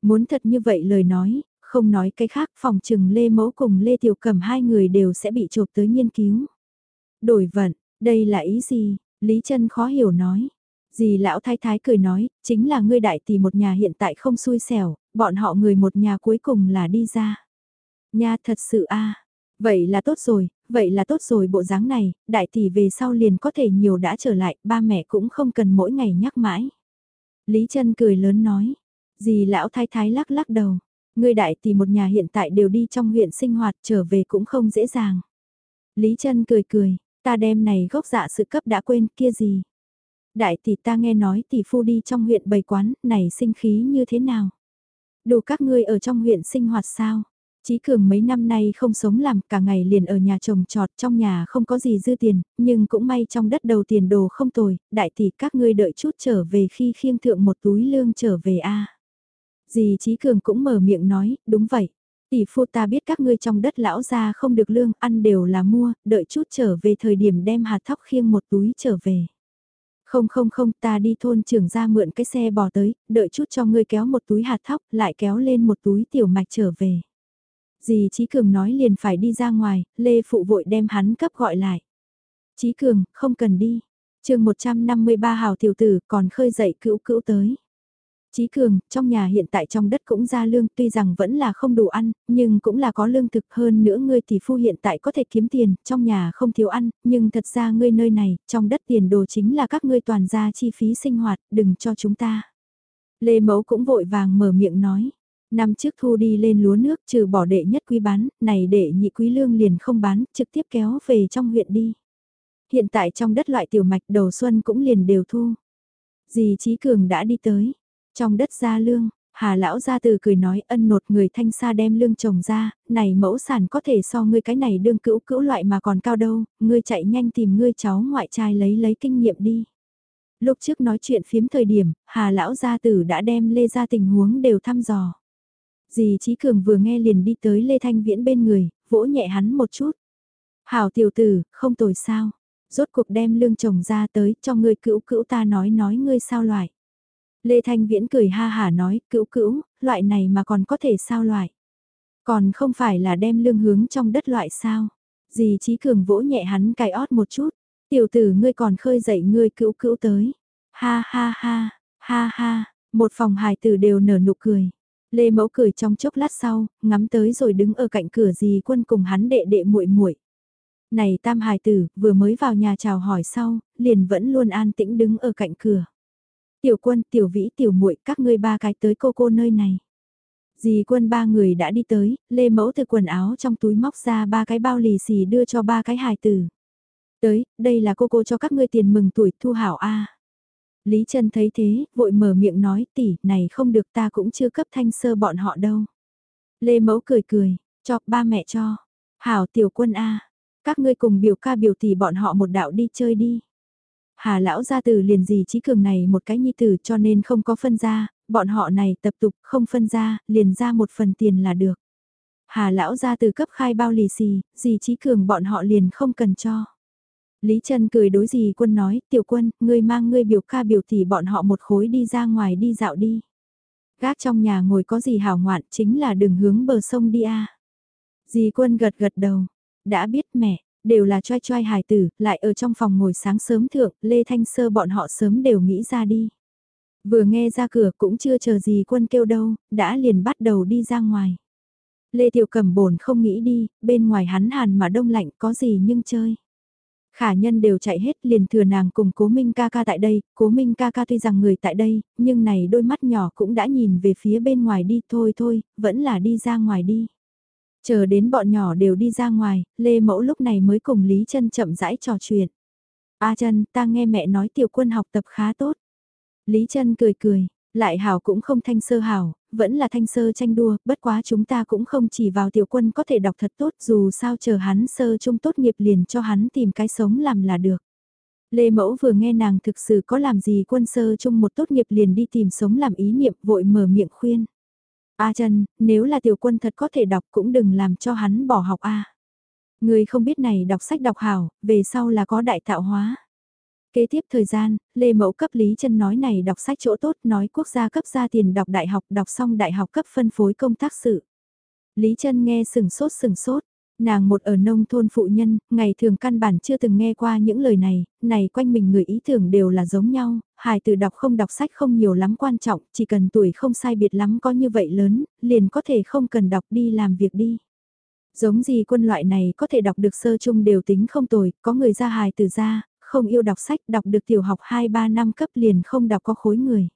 Muốn thật như vậy lời nói, không nói cái khác phòng trừng Lê Mẫu cùng Lê Tiểu Cầm hai người đều sẽ bị chộp tới nghiên cứu. Đổi vận, đây là ý gì? Lý Trân khó hiểu nói. Dì lão thái thái cười nói, chính là ngươi đại tỷ một nhà hiện tại không xui xẻo, bọn họ người một nhà cuối cùng là đi ra. Nha thật sự a Vậy là tốt rồi, vậy là tốt rồi bộ dáng này, đại tỷ về sau liền có thể nhiều đã trở lại, ba mẹ cũng không cần mỗi ngày nhắc mãi. Lý Trân cười lớn nói, dì lão thái thái lắc lắc đầu, ngươi đại tỷ một nhà hiện tại đều đi trong huyện sinh hoạt trở về cũng không dễ dàng. Lý Trân cười cười, ta đem này gốc dạ sự cấp đã quên kia gì. Đại tỷ ta nghe nói tỷ phu đi trong huyện bày quán, này sinh khí như thế nào? Đủ các ngươi ở trong huyện sinh hoạt sao? Chí Cường mấy năm nay không sống làm cả ngày liền ở nhà trồng trọt trong nhà không có gì dư tiền, nhưng cũng may trong đất đầu tiền đồ không tồi, đại tỷ các ngươi đợi chút trở về khi khiêng thượng một túi lương trở về a. Dì Chí Cường cũng mở miệng nói, đúng vậy. Tỷ phu ta biết các ngươi trong đất lão ra không được lương, ăn đều là mua, đợi chút trở về thời điểm đem hạt thóc khiêng một túi trở về. Không không không ta đi thôn trưởng ra mượn cái xe bò tới, đợi chút cho ngươi kéo một túi hạt thóc, lại kéo lên một túi tiểu mạch trở về. Dì Chí Cường nói liền phải đi ra ngoài, Lê Phụ vội đem hắn cấp gọi lại. Chí Cường, không cần đi. chương 153 hào tiểu tử còn khơi dậy cữu cữu tới. Chí Cường, trong nhà hiện tại trong đất cũng ra lương tuy rằng vẫn là không đủ ăn, nhưng cũng là có lương thực hơn nữa ngươi tỷ phu hiện tại có thể kiếm tiền, trong nhà không thiếu ăn, nhưng thật ra ngươi nơi này, trong đất tiền đồ chính là các ngươi toàn ra chi phí sinh hoạt, đừng cho chúng ta. Lê Mẫu cũng vội vàng mở miệng nói, Năm trước thu đi lên lúa nước trừ bỏ đệ nhất quý bán, này đệ nhị quý lương liền không bán, trực tiếp kéo về trong huyện đi. Hiện tại trong đất loại tiểu mạch đầu xuân cũng liền đều thu. Dì Trí Cường đã đi tới, trong đất ra lương, Hà lão gia từ cười nói ân nột người thanh xa đem lương trồng ra, này mẫu sản có thể so ngươi cái này đương cữu cữu loại mà còn cao đâu, ngươi chạy nhanh tìm ngươi cháu ngoại trai lấy lấy kinh nghiệm đi. Lúc trước nói chuyện phiếm thời điểm, Hà lão gia tử đã đem Lê ra tình huống đều thăm dò. Dì Trí Cường vừa nghe liền đi tới Lê Thanh Viễn bên người, vỗ nhẹ hắn một chút. Hảo tiểu tử, không tồi sao. Rốt cuộc đem lương chồng ra tới cho ngươi cữu cữu ta nói nói ngươi sao loại. Lê Thanh Viễn cười ha hả nói, cữu cữu, loại này mà còn có thể sao loại. Còn không phải là đem lương hướng trong đất loại sao. Dì Trí Cường vỗ nhẹ hắn cài ót một chút. Tiểu tử ngươi còn khơi dậy ngươi cữu cữu tới. Ha ha ha, ha ha, một phòng hài tử đều nở nụ cười. Lê Mẫu cười trong chốc lát sau, ngắm tới rồi đứng ở cạnh cửa dì quân cùng hắn đệ đệ muội muội. Này tam hài tử, vừa mới vào nhà chào hỏi sau, liền vẫn luôn an tĩnh đứng ở cạnh cửa. Tiểu quân, tiểu vĩ, tiểu muội các ngươi ba cái tới cô cô nơi này. Dì quân ba người đã đi tới, Lê Mẫu từ quần áo trong túi móc ra ba cái bao lì xì đưa cho ba cái hài tử. Tới, đây là cô cô cho các ngươi tiền mừng tuổi thu hảo A. Lý Trân thấy thế, vội mở miệng nói tỷ, này không được ta cũng chưa cấp thanh sơ bọn họ đâu. Lê Mẫu cười cười, cho ba mẹ cho. Hảo tiểu quân A, các ngươi cùng biểu ca biểu tỷ bọn họ một đạo đi chơi đi. Hà lão gia tử liền gì trí cường này một cái nhi tử cho nên không có phân ra, bọn họ này tập tục không phân ra, liền ra một phần tiền là được. Hà lão gia tử cấp khai bao lì xì, gì trí cường bọn họ liền không cần cho. Lý Trân cười đối gì quân nói, tiểu quân, ngươi mang ngươi biểu ca biểu tỷ bọn họ một khối đi ra ngoài đi dạo đi. Gác trong nhà ngồi có gì hảo ngoạn chính là đường hướng bờ sông đi a. Dì quân gật gật đầu, đã biết mẹ, đều là choi choi hài tử, lại ở trong phòng ngồi sáng sớm thượng, Lê Thanh Sơ bọn họ sớm đều nghĩ ra đi. Vừa nghe ra cửa cũng chưa chờ gì quân kêu đâu, đã liền bắt đầu đi ra ngoài. Lê Tiểu Cẩm bổn không nghĩ đi, bên ngoài hắn hàn mà đông lạnh có gì nhưng chơi. Khả nhân đều chạy hết liền thừa nàng cùng cố minh ca ca tại đây, cố minh ca ca tuy rằng người tại đây, nhưng này đôi mắt nhỏ cũng đã nhìn về phía bên ngoài đi thôi thôi, vẫn là đi ra ngoài đi. Chờ đến bọn nhỏ đều đi ra ngoài, Lê Mẫu lúc này mới cùng Lý Trân chậm rãi trò chuyện. A Trân, ta nghe mẹ nói tiểu quân học tập khá tốt. Lý Trân cười cười, lại hảo cũng không thanh sơ hảo, vẫn là thanh sơ tranh đua, bất quá chúng ta cũng không chỉ vào tiểu quân có thể đọc thật tốt dù sao chờ hắn sơ trung tốt nghiệp liền cho hắn tìm cái sống làm là được. Lê Mẫu vừa nghe nàng thực sự có làm gì quân sơ chung một tốt nghiệp liền đi tìm sống làm ý niệm vội mở miệng khuyên. A chân, nếu là tiểu quân thật có thể đọc cũng đừng làm cho hắn bỏ học A. Người không biết này đọc sách đọc hảo, về sau là có đại tạo hóa. Kế tiếp thời gian, Lê Mẫu cấp Lý chân nói này đọc sách chỗ tốt nói quốc gia cấp ra tiền đọc đại học đọc xong đại học cấp phân phối công tác sự. Lý chân nghe sừng sốt sừng sốt, nàng một ở nông thôn phụ nhân, ngày thường căn bản chưa từng nghe qua những lời này, này quanh mình người ý tưởng đều là giống nhau, hài từ đọc không đọc sách không nhiều lắm quan trọng, chỉ cần tuổi không sai biệt lắm có như vậy lớn, liền có thể không cần đọc đi làm việc đi. Giống gì quân loại này có thể đọc được sơ chung đều tính không tồi, có người ra hài từ ra, không yêu đọc sách đọc được tiểu học 2-3 năm cấp liền không đọc có khối người.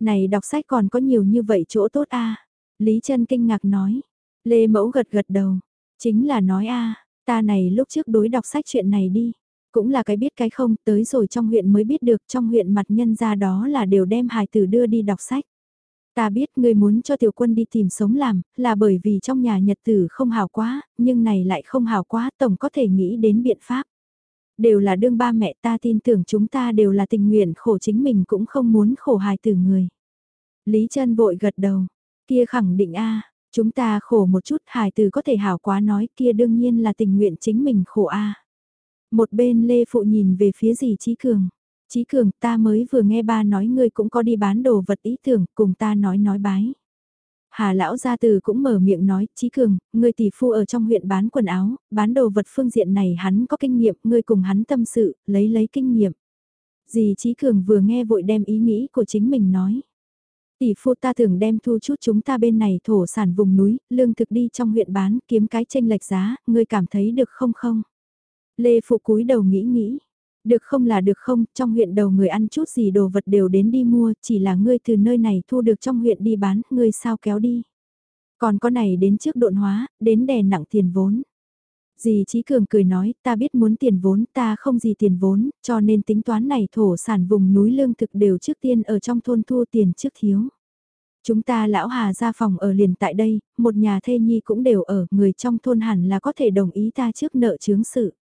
Này đọc sách còn có nhiều như vậy chỗ tốt a Lý Trân kinh ngạc nói. Lê Mẫu gật gật đầu. Chính là nói a ta này lúc trước đối đọc sách chuyện này đi. Cũng là cái biết cái không, tới rồi trong huyện mới biết được trong huyện mặt nhân ra đó là đều đem hài tử đưa đi đọc sách. Ta biết người muốn cho tiểu quân đi tìm sống làm, là bởi vì trong nhà nhật tử không hào quá, nhưng này lại không hào quá, tổng có thể nghĩ đến biện pháp. Đều là đương ba mẹ ta tin tưởng chúng ta đều là tình nguyện khổ chính mình cũng không muốn khổ hài tử người. Lý chân vội gật đầu, kia khẳng định a chúng ta khổ một chút hài từ có thể hảo quá nói kia đương nhiên là tình nguyện chính mình khổ a Một bên Lê Phụ nhìn về phía gì Trí Cường. Trí Cường ta mới vừa nghe ba nói ngươi cũng có đi bán đồ vật ý tưởng cùng ta nói nói bái. Hà lão gia từ cũng mở miệng nói, Chí Cường, người tỷ phu ở trong huyện bán quần áo, bán đồ vật phương diện này hắn có kinh nghiệm, ngươi cùng hắn tâm sự, lấy lấy kinh nghiệm. Dì Chí Cường vừa nghe vội đem ý nghĩ của chính mình nói. Tỷ phu ta thường đem thu chút chúng ta bên này thổ sản vùng núi, lương thực đi trong huyện bán, kiếm cái tranh lệch giá, ngươi cảm thấy được không không? Lê Phụ cúi đầu nghĩ nghĩ, được không là được không, trong huyện đầu người ăn chút gì đồ vật đều đến đi mua, chỉ là ngươi từ nơi này thu được trong huyện đi bán, ngươi sao kéo đi. Còn có này đến trước độn hóa, đến đè nặng tiền vốn. Dì trí Cường cười nói, ta biết muốn tiền vốn, ta không gì tiền vốn, cho nên tính toán này thổ sản vùng núi lương thực đều trước tiên ở trong thôn thu tiền trước thiếu. Chúng ta lão Hà ra phòng ở liền tại đây, một nhà thê nhi cũng đều ở, người trong thôn hẳn là có thể đồng ý ta trước nợ chướng sự.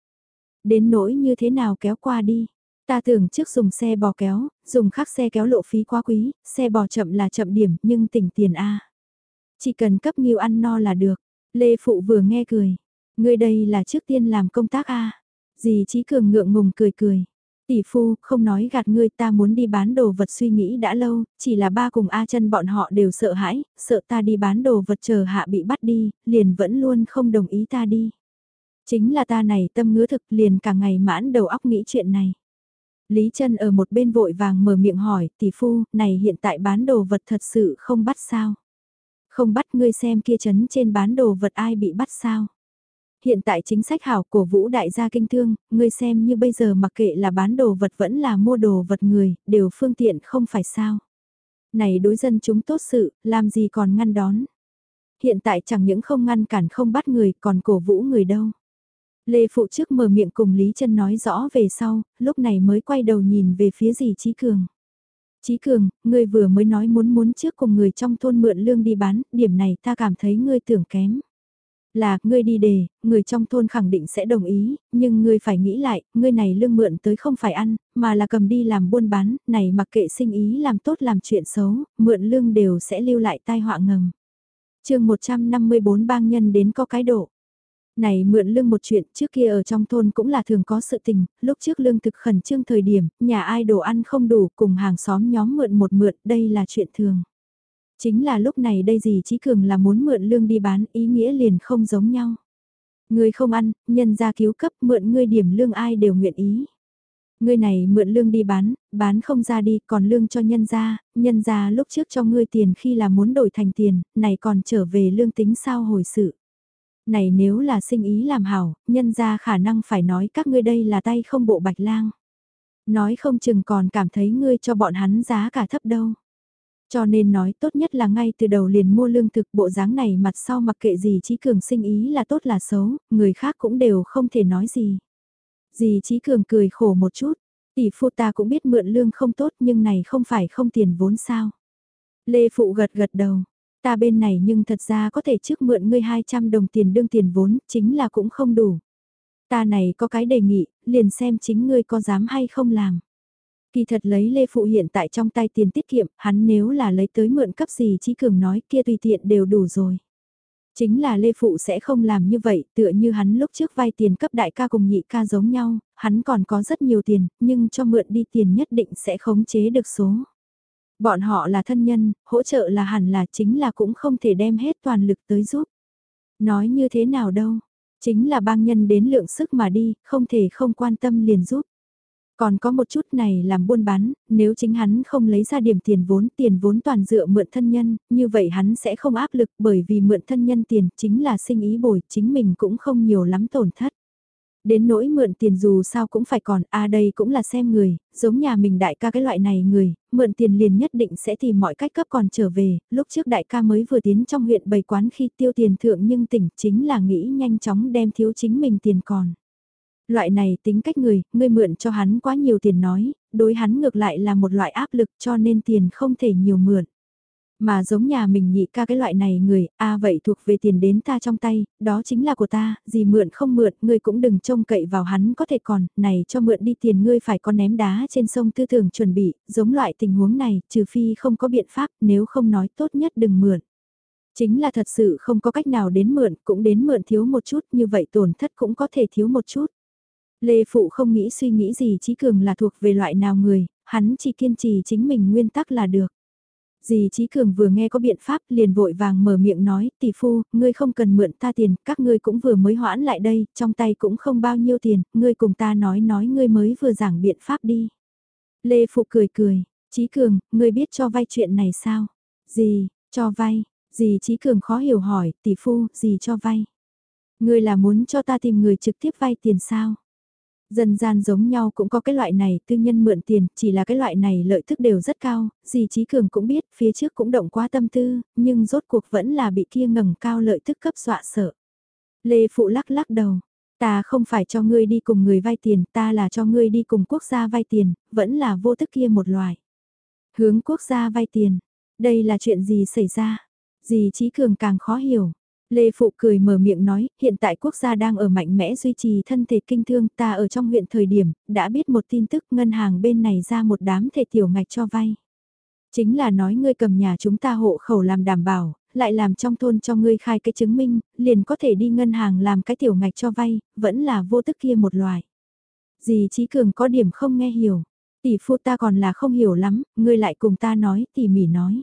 Đến nỗi như thế nào kéo qua đi. Ta tưởng trước dùng xe bò kéo, dùng khác xe kéo lộ phí quá quý, xe bò chậm là chậm điểm nhưng tỉnh tiền A. Chỉ cần cấp nghiêu ăn no là được. Lê Phụ vừa nghe cười. Ngươi đây là trước tiên làm công tác A. Dì trí Cường ngượng ngùng cười cười. Tỷ phu, không nói gạt ngươi ta muốn đi bán đồ vật suy nghĩ đã lâu, chỉ là ba cùng A chân bọn họ đều sợ hãi, sợ ta đi bán đồ vật chờ hạ bị bắt đi, liền vẫn luôn không đồng ý ta đi. Chính là ta này tâm ngứa thực liền cả ngày mãn đầu óc nghĩ chuyện này. Lý chân ở một bên vội vàng mở miệng hỏi, tỷ phu, này hiện tại bán đồ vật thật sự không bắt sao? Không bắt ngươi xem kia chấn trên bán đồ vật ai bị bắt sao? Hiện tại chính sách hảo cổ vũ đại gia kinh thương, ngươi xem như bây giờ mặc kệ là bán đồ vật vẫn là mua đồ vật người, đều phương tiện không phải sao. Này đối dân chúng tốt sự, làm gì còn ngăn đón. Hiện tại chẳng những không ngăn cản không bắt người còn cổ vũ người đâu. Lê Phụ trước mở miệng cùng Lý chân nói rõ về sau, lúc này mới quay đầu nhìn về phía gì trí Cường. trí Cường, ngươi vừa mới nói muốn muốn trước cùng người trong thôn mượn lương đi bán, điểm này ta cảm thấy ngươi tưởng kém. Là, ngươi đi đề, người trong thôn khẳng định sẽ đồng ý, nhưng ngươi phải nghĩ lại, ngươi này lương mượn tới không phải ăn, mà là cầm đi làm buôn bán, này mặc kệ sinh ý làm tốt làm chuyện xấu, mượn lương đều sẽ lưu lại tai họa ngầm. chương 154 bang nhân đến có cái độ. Này mượn lương một chuyện trước kia ở trong thôn cũng là thường có sự tình, lúc trước lương thực khẩn trương thời điểm, nhà ai đồ ăn không đủ cùng hàng xóm nhóm mượn một mượn, đây là chuyện thường. Chính là lúc này đây gì Chí Cường là muốn mượn lương đi bán, ý nghĩa liền không giống nhau. Người không ăn, nhân ra cứu cấp mượn ngươi điểm lương ai đều nguyện ý. Ngươi này mượn lương đi bán, bán không ra đi, còn lương cho nhân ra, nhân ra lúc trước cho ngươi tiền khi là muốn đổi thành tiền, này còn trở về lương tính sao hồi sự. Này nếu là sinh ý làm hảo, nhân ra khả năng phải nói các ngươi đây là tay không bộ bạch lang. Nói không chừng còn cảm thấy ngươi cho bọn hắn giá cả thấp đâu. Cho nên nói tốt nhất là ngay từ đầu liền mua lương thực bộ dáng này mặt sau mặc kệ gì trí Cường sinh ý là tốt là xấu, người khác cũng đều không thể nói gì. Dì trí Cường cười khổ một chút, tỷ phu ta cũng biết mượn lương không tốt nhưng này không phải không tiền vốn sao. Lê Phụ gật gật đầu, ta bên này nhưng thật ra có thể trước mượn ngươi 200 đồng tiền đương tiền vốn, chính là cũng không đủ. Ta này có cái đề nghị, liền xem chính ngươi có dám hay không làm. Kỳ thật lấy Lê Phụ hiện tại trong tay tiền tiết kiệm, hắn nếu là lấy tới mượn cấp gì Chí Cường nói kia tùy tiện đều đủ rồi. Chính là Lê Phụ sẽ không làm như vậy, tựa như hắn lúc trước vay tiền cấp đại ca cùng nhị ca giống nhau, hắn còn có rất nhiều tiền, nhưng cho mượn đi tiền nhất định sẽ khống chế được số. Bọn họ là thân nhân, hỗ trợ là hẳn là chính là cũng không thể đem hết toàn lực tới giúp. Nói như thế nào đâu, chính là bang nhân đến lượng sức mà đi, không thể không quan tâm liền giúp. Còn có một chút này làm buôn bán, nếu chính hắn không lấy ra điểm tiền vốn, tiền vốn toàn dựa mượn thân nhân, như vậy hắn sẽ không áp lực bởi vì mượn thân nhân tiền chính là sinh ý bồi, chính mình cũng không nhiều lắm tổn thất. Đến nỗi mượn tiền dù sao cũng phải còn, a đây cũng là xem người, giống nhà mình đại ca cái loại này người, mượn tiền liền nhất định sẽ tìm mọi cách cấp còn trở về, lúc trước đại ca mới vừa tiến trong huyện bày quán khi tiêu tiền thượng nhưng tỉnh chính là nghĩ nhanh chóng đem thiếu chính mình tiền còn. Loại này tính cách người, ngươi mượn cho hắn quá nhiều tiền nói, đối hắn ngược lại là một loại áp lực cho nên tiền không thể nhiều mượn. Mà giống nhà mình nhị ca cái loại này người, a vậy thuộc về tiền đến ta trong tay, đó chính là của ta, gì mượn không mượn, ngươi cũng đừng trông cậy vào hắn có thể còn, này cho mượn đi tiền ngươi phải có ném đá trên sông tư tưởng chuẩn bị, giống loại tình huống này, trừ phi không có biện pháp, nếu không nói tốt nhất đừng mượn. Chính là thật sự không có cách nào đến mượn, cũng đến mượn thiếu một chút, như vậy tổn thất cũng có thể thiếu một chút. Lê Phụ không nghĩ suy nghĩ gì Chí Cường là thuộc về loại nào người, hắn chỉ kiên trì chính mình nguyên tắc là được. Dì Chí Cường vừa nghe có biện pháp liền vội vàng mở miệng nói, tỷ phu, ngươi không cần mượn ta tiền, các ngươi cũng vừa mới hoãn lại đây, trong tay cũng không bao nhiêu tiền, ngươi cùng ta nói nói ngươi mới vừa giảng biện pháp đi. Lê Phụ cười cười, Chí Cường, ngươi biết cho vay chuyện này sao? Dì, cho vay, dì Chí Cường khó hiểu hỏi, tỷ phu, dì cho vay. Ngươi là muốn cho ta tìm người trực tiếp vay tiền sao? Dân gian giống nhau cũng có cái loại này tư nhân mượn tiền, chỉ là cái loại này lợi thức đều rất cao, gì trí Cường cũng biết, phía trước cũng động quá tâm tư, nhưng rốt cuộc vẫn là bị kia ngẩng cao lợi thức cấp dọa sợ. Lê Phụ lắc lắc đầu, ta không phải cho ngươi đi cùng người vay tiền, ta là cho ngươi đi cùng quốc gia vay tiền, vẫn là vô thức kia một loài. Hướng quốc gia vay tiền, đây là chuyện gì xảy ra? Dì trí Cường càng khó hiểu. Lê Phụ cười mở miệng nói, hiện tại quốc gia đang ở mạnh mẽ duy trì thân thể kinh thương, ta ở trong huyện thời điểm, đã biết một tin tức ngân hàng bên này ra một đám thể tiểu ngạch cho vay. Chính là nói ngươi cầm nhà chúng ta hộ khẩu làm đảm bảo, lại làm trong thôn cho ngươi khai cái chứng minh, liền có thể đi ngân hàng làm cái tiểu ngạch cho vay, vẫn là vô tức kia một loài. Dì Chí Cường có điểm không nghe hiểu, tỷ phu ta còn là không hiểu lắm, ngươi lại cùng ta nói, tỉ mỉ nói.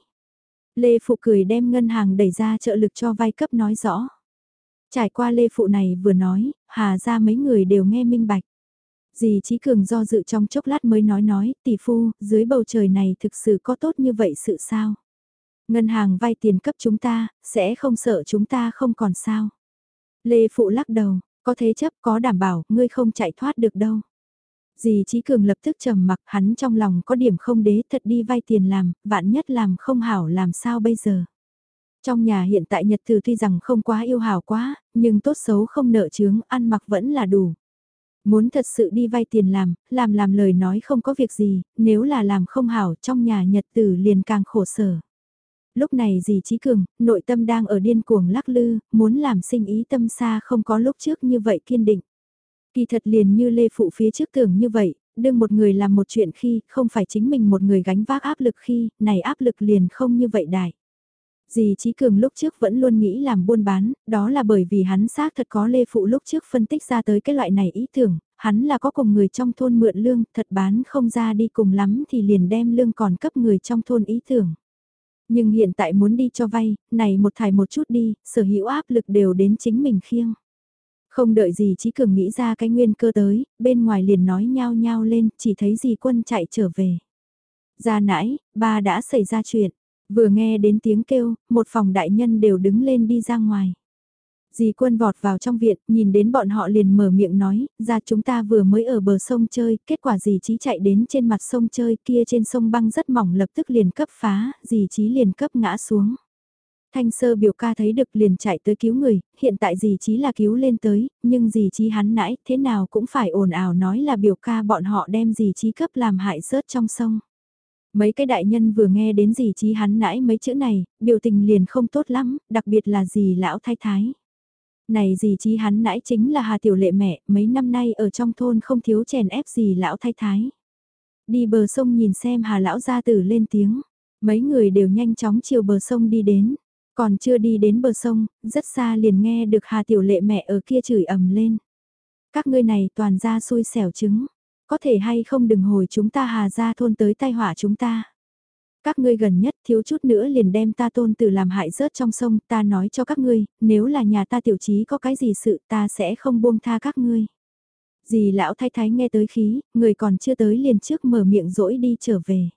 Lê Phụ cười đem ngân hàng đẩy ra trợ lực cho vay cấp nói rõ. Trải qua Lê Phụ này vừa nói, hà ra mấy người đều nghe minh bạch. Dì Chí Cường do dự trong chốc lát mới nói nói, tỷ phu, dưới bầu trời này thực sự có tốt như vậy sự sao? Ngân hàng vay tiền cấp chúng ta, sẽ không sợ chúng ta không còn sao? Lê Phụ lắc đầu, có thế chấp có đảm bảo, ngươi không chạy thoát được đâu. Dì Chí Cường lập tức trầm mặc hắn trong lòng có điểm không đế thật đi vay tiền làm, vạn nhất làm không hảo làm sao bây giờ. Trong nhà hiện tại nhật từ tuy rằng không quá yêu hảo quá, nhưng tốt xấu không nợ chướng, ăn mặc vẫn là đủ. Muốn thật sự đi vay tiền làm, làm làm lời nói không có việc gì, nếu là làm không hảo trong nhà nhật tử liền càng khổ sở. Lúc này dì Chí Cường, nội tâm đang ở điên cuồng lắc lư, muốn làm sinh ý tâm xa không có lúc trước như vậy kiên định. Kỳ thật liền như Lê Phụ phía trước tưởng như vậy, đương một người làm một chuyện khi không phải chính mình một người gánh vác áp lực khi, này áp lực liền không như vậy đại. Dì Chí Cường lúc trước vẫn luôn nghĩ làm buôn bán, đó là bởi vì hắn xác thật có Lê Phụ lúc trước phân tích ra tới cái loại này ý tưởng, hắn là có cùng người trong thôn mượn lương, thật bán không ra đi cùng lắm thì liền đem lương còn cấp người trong thôn ý tưởng. Nhưng hiện tại muốn đi cho vay, này một thải một chút đi, sở hữu áp lực đều đến chính mình khiêng. Không đợi gì Chí Cường nghĩ ra cái nguyên cơ tới, bên ngoài liền nói nhao nhao lên, chỉ thấy dì quân chạy trở về. Ra nãy, ba đã xảy ra chuyện, vừa nghe đến tiếng kêu, một phòng đại nhân đều đứng lên đi ra ngoài. Dì quân vọt vào trong viện, nhìn đến bọn họ liền mở miệng nói, ra chúng ta vừa mới ở bờ sông chơi, kết quả dì trí chạy đến trên mặt sông chơi kia trên sông băng rất mỏng lập tức liền cấp phá, dì trí liền cấp ngã xuống. Thanh sơ biểu ca thấy được liền chạy tới cứu người, hiện tại dì trí là cứu lên tới, nhưng dì trí hắn nãy thế nào cũng phải ồn ào nói là biểu ca bọn họ đem dì trí cấp làm hại rớt trong sông. Mấy cái đại nhân vừa nghe đến dì trí hắn nãy mấy chữ này, biểu tình liền không tốt lắm, đặc biệt là dì lão thái thái. Này dì trí hắn nãy chính là Hà Tiểu Lệ mẹ, mấy năm nay ở trong thôn không thiếu chèn ép gì lão thái thái. Đi bờ sông nhìn xem Hà lão gia tử lên tiếng, mấy người đều nhanh chóng chiều bờ sông đi đến. Còn chưa đi đến bờ sông, rất xa liền nghe được Hà Tiểu Lệ mẹ ở kia chửi ầm lên. Các ngươi này toàn ra xui xẻo trứng, có thể hay không đừng hồi chúng ta Hà ra thôn tới tai họa chúng ta. Các ngươi gần nhất thiếu chút nữa liền đem ta tôn tử làm hại rớt trong sông, ta nói cho các ngươi, nếu là nhà ta tiểu trí có cái gì sự ta sẽ không buông tha các ngươi. Dì lão thái thái nghe tới khí, người còn chưa tới liền trước mở miệng rỗi đi trở về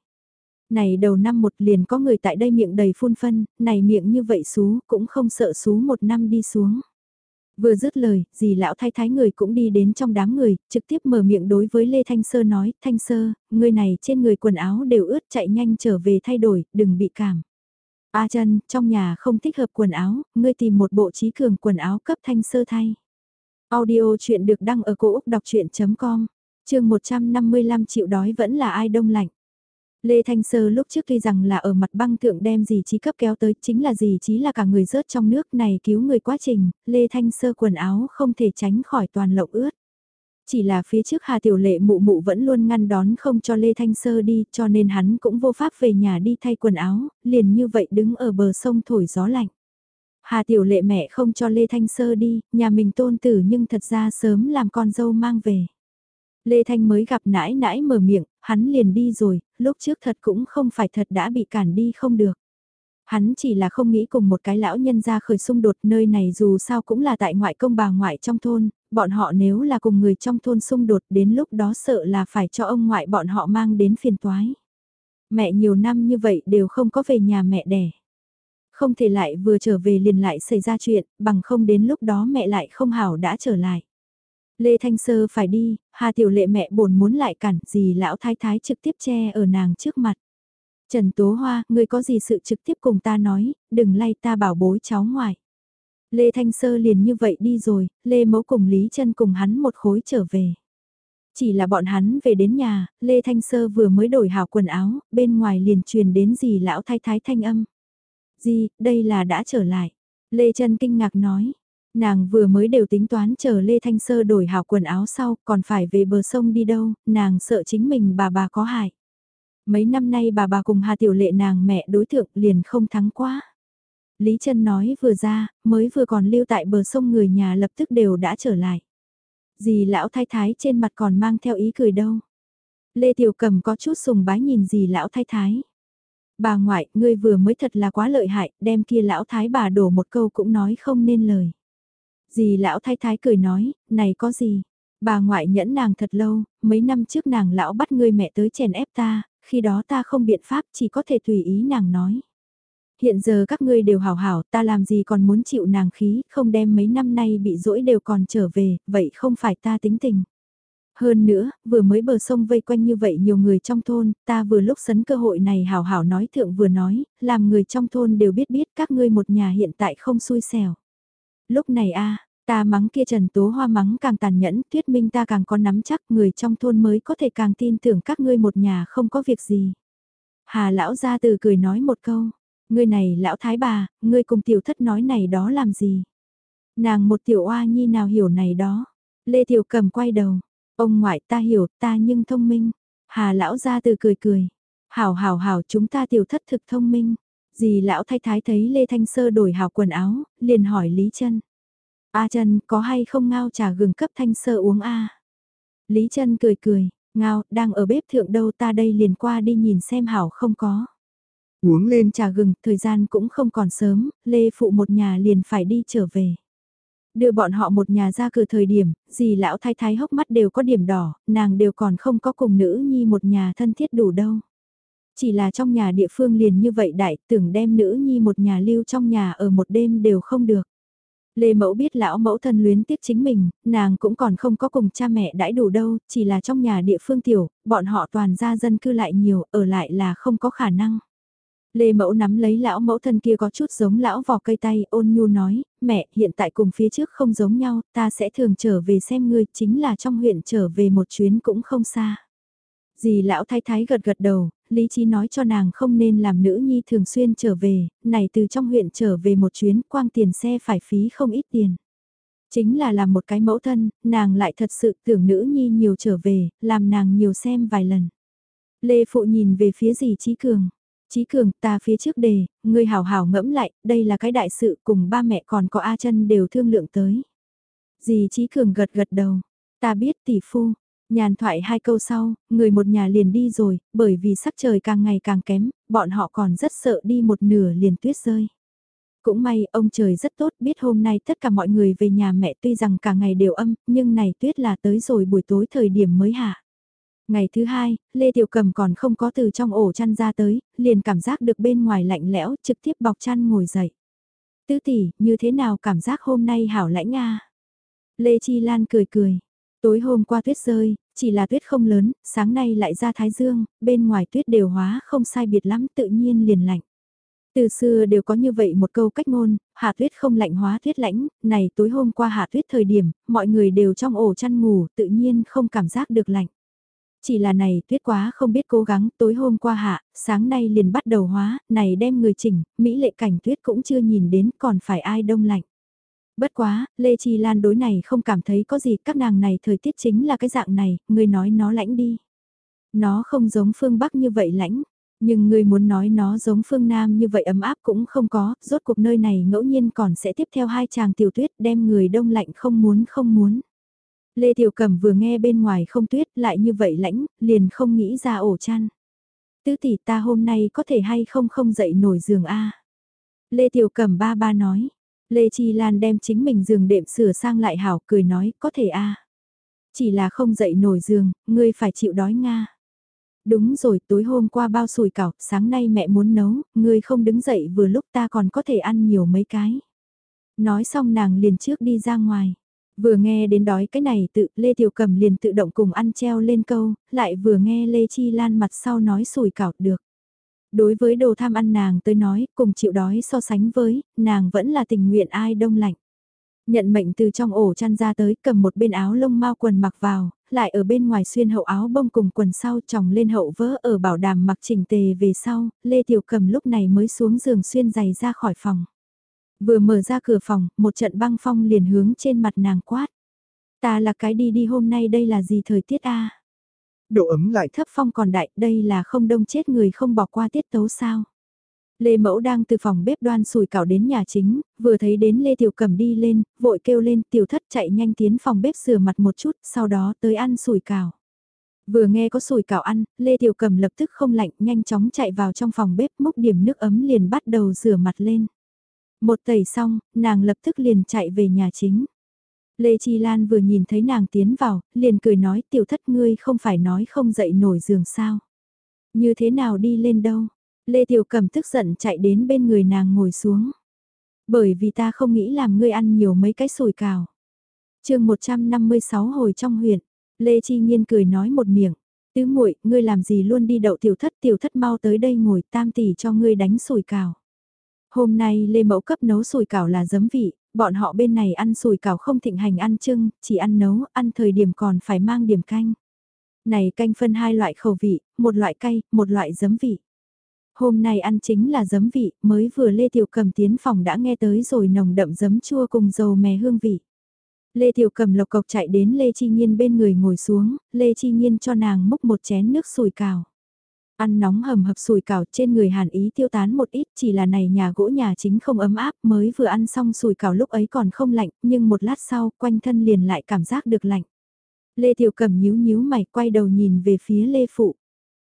này đầu năm một liền có người tại đây miệng đầy phun phân, này miệng như vậy xú, cũng không sợ xú một năm đi xuống. Vừa dứt lời, dì lão thái thái người cũng đi đến trong đám người, trực tiếp mở miệng đối với Lê Thanh Sơ nói, Thanh Sơ, người này trên người quần áo đều ướt chạy nhanh trở về thay đổi, đừng bị cảm. A chân, trong nhà không thích hợp quần áo, ngươi tìm một bộ trí cường quần áo cấp Thanh Sơ thay. Audio chuyện được đăng ở cổ Úc đọc chuyện.com, chương 155 triệu đói vẫn là ai đông lạnh. Lê Thanh Sơ lúc trước tuy rằng là ở mặt băng thượng đem gì trí cấp kéo tới, chính là gì trí là cả người rớt trong nước này cứu người quá trình, Lê Thanh Sơ quần áo không thể tránh khỏi toàn lộng ướt. Chỉ là phía trước Hà Tiểu Lệ mụ mụ vẫn luôn ngăn đón không cho Lê Thanh Sơ đi, cho nên hắn cũng vô pháp về nhà đi thay quần áo, liền như vậy đứng ở bờ sông thổi gió lạnh. Hà Tiểu Lệ mẹ không cho Lê Thanh Sơ đi, nhà mình tôn tử nhưng thật ra sớm làm con dâu mang về. Lê Thanh mới gặp nãi nãi mở miệng, hắn liền đi rồi, lúc trước thật cũng không phải thật đã bị cản đi không được. Hắn chỉ là không nghĩ cùng một cái lão nhân ra khởi xung đột nơi này dù sao cũng là tại ngoại công bà ngoại trong thôn, bọn họ nếu là cùng người trong thôn xung đột đến lúc đó sợ là phải cho ông ngoại bọn họ mang đến phiền toái. Mẹ nhiều năm như vậy đều không có về nhà mẹ đẻ. Không thể lại vừa trở về liền lại xảy ra chuyện, bằng không đến lúc đó mẹ lại không hảo đã trở lại. Lê Thanh Sơ phải đi, Hà Tiểu Lệ mẹ bổn muốn lại cản, gì lão thái thái trực tiếp che ở nàng trước mặt. Trần Tố Hoa, ngươi có gì sự trực tiếp cùng ta nói, đừng lay ta bảo bối cháu ngoại. Lê Thanh Sơ liền như vậy đi rồi, Lê Mẫu cùng Lý Trân cùng hắn một khối trở về. Chỉ là bọn hắn về đến nhà, Lê Thanh Sơ vừa mới đổi hảo quần áo, bên ngoài liền truyền đến gì lão thái thái thanh âm. Gì, đây là đã trở lại. Lê Trân kinh ngạc nói, Nàng vừa mới đều tính toán chờ Lê Thanh Sơ đổi hảo quần áo sau, còn phải về bờ sông đi đâu, nàng sợ chính mình bà bà có hại. Mấy năm nay bà bà cùng Hà Tiểu Lệ nàng mẹ đối thượng liền không thắng quá. Lý Trân nói vừa ra, mới vừa còn lưu tại bờ sông người nhà lập tức đều đã trở lại. Dì lão thái thái trên mặt còn mang theo ý cười đâu. Lê Tiểu Cầm có chút sùng bái nhìn dì lão thái thái. Bà ngoại, ngươi vừa mới thật là quá lợi hại, đem kia lão thái bà đổ một câu cũng nói không nên lời. Dì lão thái thái cười nói, này có gì? Bà ngoại nhẫn nàng thật lâu, mấy năm trước nàng lão bắt ngươi mẹ tới chèn ép ta, khi đó ta không biện pháp chỉ có thể tùy ý nàng nói. Hiện giờ các ngươi đều hảo hảo, ta làm gì còn muốn chịu nàng khí, không đem mấy năm nay bị dỗi đều còn trở về, vậy không phải ta tính tình. Hơn nữa, vừa mới bờ sông vây quanh như vậy nhiều người trong thôn, ta vừa lúc sấn cơ hội này hảo hảo nói thượng vừa nói, làm người trong thôn đều biết biết các ngươi một nhà hiện tại không xui xẻo. Lúc này a ta mắng kia Trần Tố Hoa mắng càng tàn nhẫn, thuyết minh ta càng có nắm chắc người trong thôn mới có thể càng tin tưởng các ngươi một nhà không có việc gì. Hà lão ra từ cười nói một câu, ngươi này lão thái bà, ngươi cùng tiểu thất nói này đó làm gì? Nàng một tiểu oa nhi nào hiểu này đó? Lê Tiểu Cầm quay đầu, ông ngoại ta hiểu ta nhưng thông minh. Hà lão ra từ cười cười, hảo hảo hảo chúng ta tiểu thất thực thông minh. Dì lão thái thái thấy Lê Thanh Sơ đổi hào quần áo, liền hỏi Lý Trân. A Trân có hay không ngao trà gừng cấp Thanh Sơ uống a? Lý Trân cười cười, ngao, đang ở bếp thượng đâu ta đây liền qua đi nhìn xem hảo không có. Uống lên trà gừng, thời gian cũng không còn sớm, Lê Phụ một nhà liền phải đi trở về. Đưa bọn họ một nhà ra cửa thời điểm, dì lão thái thái hốc mắt đều có điểm đỏ, nàng đều còn không có cùng nữ nhi một nhà thân thiết đủ đâu. Chỉ là trong nhà địa phương liền như vậy đại tưởng đem nữ nhi một nhà lưu trong nhà ở một đêm đều không được. Lê Mẫu biết lão mẫu thân luyến tiếc chính mình, nàng cũng còn không có cùng cha mẹ đãi đủ đâu, chỉ là trong nhà địa phương tiểu, bọn họ toàn ra dân cư lại nhiều, ở lại là không có khả năng. Lê Mẫu nắm lấy lão mẫu thân kia có chút giống lão vò cây tay, ôn nhu nói, mẹ, hiện tại cùng phía trước không giống nhau, ta sẽ thường trở về xem ngươi, chính là trong huyện trở về một chuyến cũng không xa. Dì lão thái thái gật gật đầu, lý trí nói cho nàng không nên làm nữ nhi thường xuyên trở về, này từ trong huyện trở về một chuyến quang tiền xe phải phí không ít tiền. Chính là làm một cái mẫu thân, nàng lại thật sự tưởng nữ nhi nhiều trở về, làm nàng nhiều xem vài lần. Lê Phụ nhìn về phía dì Trí Cường. Trí Cường, ta phía trước đề, ngươi hảo hảo ngẫm lại, đây là cái đại sự cùng ba mẹ còn có A chân đều thương lượng tới. Dì Trí Cường gật gật đầu, ta biết tỷ phu, Nhàn thoại hai câu sau, người một nhà liền đi rồi, bởi vì sắc trời càng ngày càng kém, bọn họ còn rất sợ đi một nửa liền tuyết rơi. Cũng may ông trời rất tốt biết hôm nay tất cả mọi người về nhà mẹ tuy rằng cả ngày đều âm, nhưng này tuyết là tới rồi buổi tối thời điểm mới hạ. Ngày thứ hai, Lê Tiểu Cầm còn không có từ trong ổ chăn ra tới, liền cảm giác được bên ngoài lạnh lẽo trực tiếp bọc chăn ngồi dậy. Tứ tỷ, như thế nào cảm giác hôm nay hảo lãnh nga Lê Chi Lan cười cười, Tối hôm qua tuyết rơi, chỉ là tuyết không lớn, sáng nay lại ra thái dương, bên ngoài tuyết đều hóa không sai biệt lắm tự nhiên liền lạnh. Từ xưa đều có như vậy một câu cách ngôn, hạ tuyết không lạnh hóa tuyết lãnh, này tối hôm qua hạ tuyết thời điểm, mọi người đều trong ổ chăn ngủ, tự nhiên không cảm giác được lạnh. Chỉ là này tuyết quá không biết cố gắng, tối hôm qua hạ, sáng nay liền bắt đầu hóa, này đem người chỉnh, Mỹ lệ cảnh tuyết cũng chưa nhìn đến còn phải ai đông lạnh. Bất quá, Lê Chi Lan đối này không cảm thấy có gì, các nàng này thời tiết chính là cái dạng này, người nói nó lãnh đi. Nó không giống phương Bắc như vậy lãnh, nhưng người muốn nói nó giống phương Nam như vậy ấm áp cũng không có, rốt cuộc nơi này ngẫu nhiên còn sẽ tiếp theo hai chàng tiểu tuyết đem người đông lạnh không muốn không muốn. Lê Tiểu Cẩm vừa nghe bên ngoài không tuyết lại như vậy lãnh, liền không nghĩ ra ổ chăn. Tứ tỷ ta hôm nay có thể hay không không dậy nổi giường a Lê Tiểu Cẩm ba ba nói, Lê Chi Lan đem chính mình giường đệm sửa sang lại hảo cười nói, có thể a Chỉ là không dậy nổi giường, ngươi phải chịu đói Nga. Đúng rồi, tối hôm qua bao sùi cảo, sáng nay mẹ muốn nấu, ngươi không đứng dậy vừa lúc ta còn có thể ăn nhiều mấy cái. Nói xong nàng liền trước đi ra ngoài. Vừa nghe đến đói cái này tự Lê Tiểu Cầm liền tự động cùng ăn treo lên câu, lại vừa nghe Lê Chi Lan mặt sau nói sủi cảo được. Đối với đồ tham ăn nàng tới nói, cùng chịu đói so sánh với, nàng vẫn là tình nguyện ai đông lạnh. Nhận mệnh từ trong ổ chăn ra tới cầm một bên áo lông mau quần mặc vào, lại ở bên ngoài xuyên hậu áo bông cùng quần sau tròng lên hậu vỡ ở bảo đảm mặc chỉnh tề về sau, Lê Tiểu Cầm lúc này mới xuống giường xuyên giày ra khỏi phòng. Vừa mở ra cửa phòng, một trận băng phong liền hướng trên mặt nàng quát. Ta là cái đi đi hôm nay đây là gì thời tiết a Độ ấm lại thấp phong còn đại, đây là không đông chết người không bỏ qua tiết tấu sao. Lê Mẫu đang từ phòng bếp đoan sủi cảo đến nhà chính, vừa thấy đến Lê Tiểu Cẩm đi lên, vội kêu lên tiểu thất chạy nhanh tiến phòng bếp rửa mặt một chút, sau đó tới ăn sủi cảo. Vừa nghe có sủi cảo ăn, Lê Tiểu Cẩm lập tức không lạnh, nhanh chóng chạy vào trong phòng bếp múc điểm nước ấm liền bắt đầu rửa mặt lên. Một tẩy xong, nàng lập tức liền chạy về nhà chính. Lê Chi Lan vừa nhìn thấy nàng tiến vào, liền cười nói tiểu thất ngươi không phải nói không dậy nổi giường sao. Như thế nào đi lên đâu, Lê Tiểu Cẩm tức giận chạy đến bên người nàng ngồi xuống. Bởi vì ta không nghĩ làm ngươi ăn nhiều mấy cái sủi cào. chương 156 hồi trong huyện, Lê Chi Nhiên cười nói một miệng. Tứ muội ngươi làm gì luôn đi đậu tiểu thất tiểu thất mau tới đây ngồi tam tỷ cho ngươi đánh sủi cào. Hôm nay Lê Mẫu cấp nấu sủi cảo là giấm vị, bọn họ bên này ăn sủi cảo không thịnh hành ăn trưng, chỉ ăn nấu, ăn thời điểm còn phải mang điểm canh. Này canh phân hai loại khẩu vị, một loại cay, một loại giấm vị. Hôm nay ăn chính là giấm vị, mới vừa Lê Tiểu Cầm tiến phòng đã nghe tới rồi nồng đậm giấm chua cùng dầu mè hương vị. Lê Tiểu Cầm lộc cộc chạy đến Lê Chi Nhiên bên người ngồi xuống, Lê Chi Nhiên cho nàng múc một chén nước sùi cào. Ăn nóng hầm hập sùi cảo trên người hàn ý tiêu tán một ít chỉ là này nhà gỗ nhà chính không ấm áp mới vừa ăn xong sùi cảo lúc ấy còn không lạnh nhưng một lát sau quanh thân liền lại cảm giác được lạnh. Lê Tiểu cẩm nhíu nhíu mày quay đầu nhìn về phía Lê Phụ.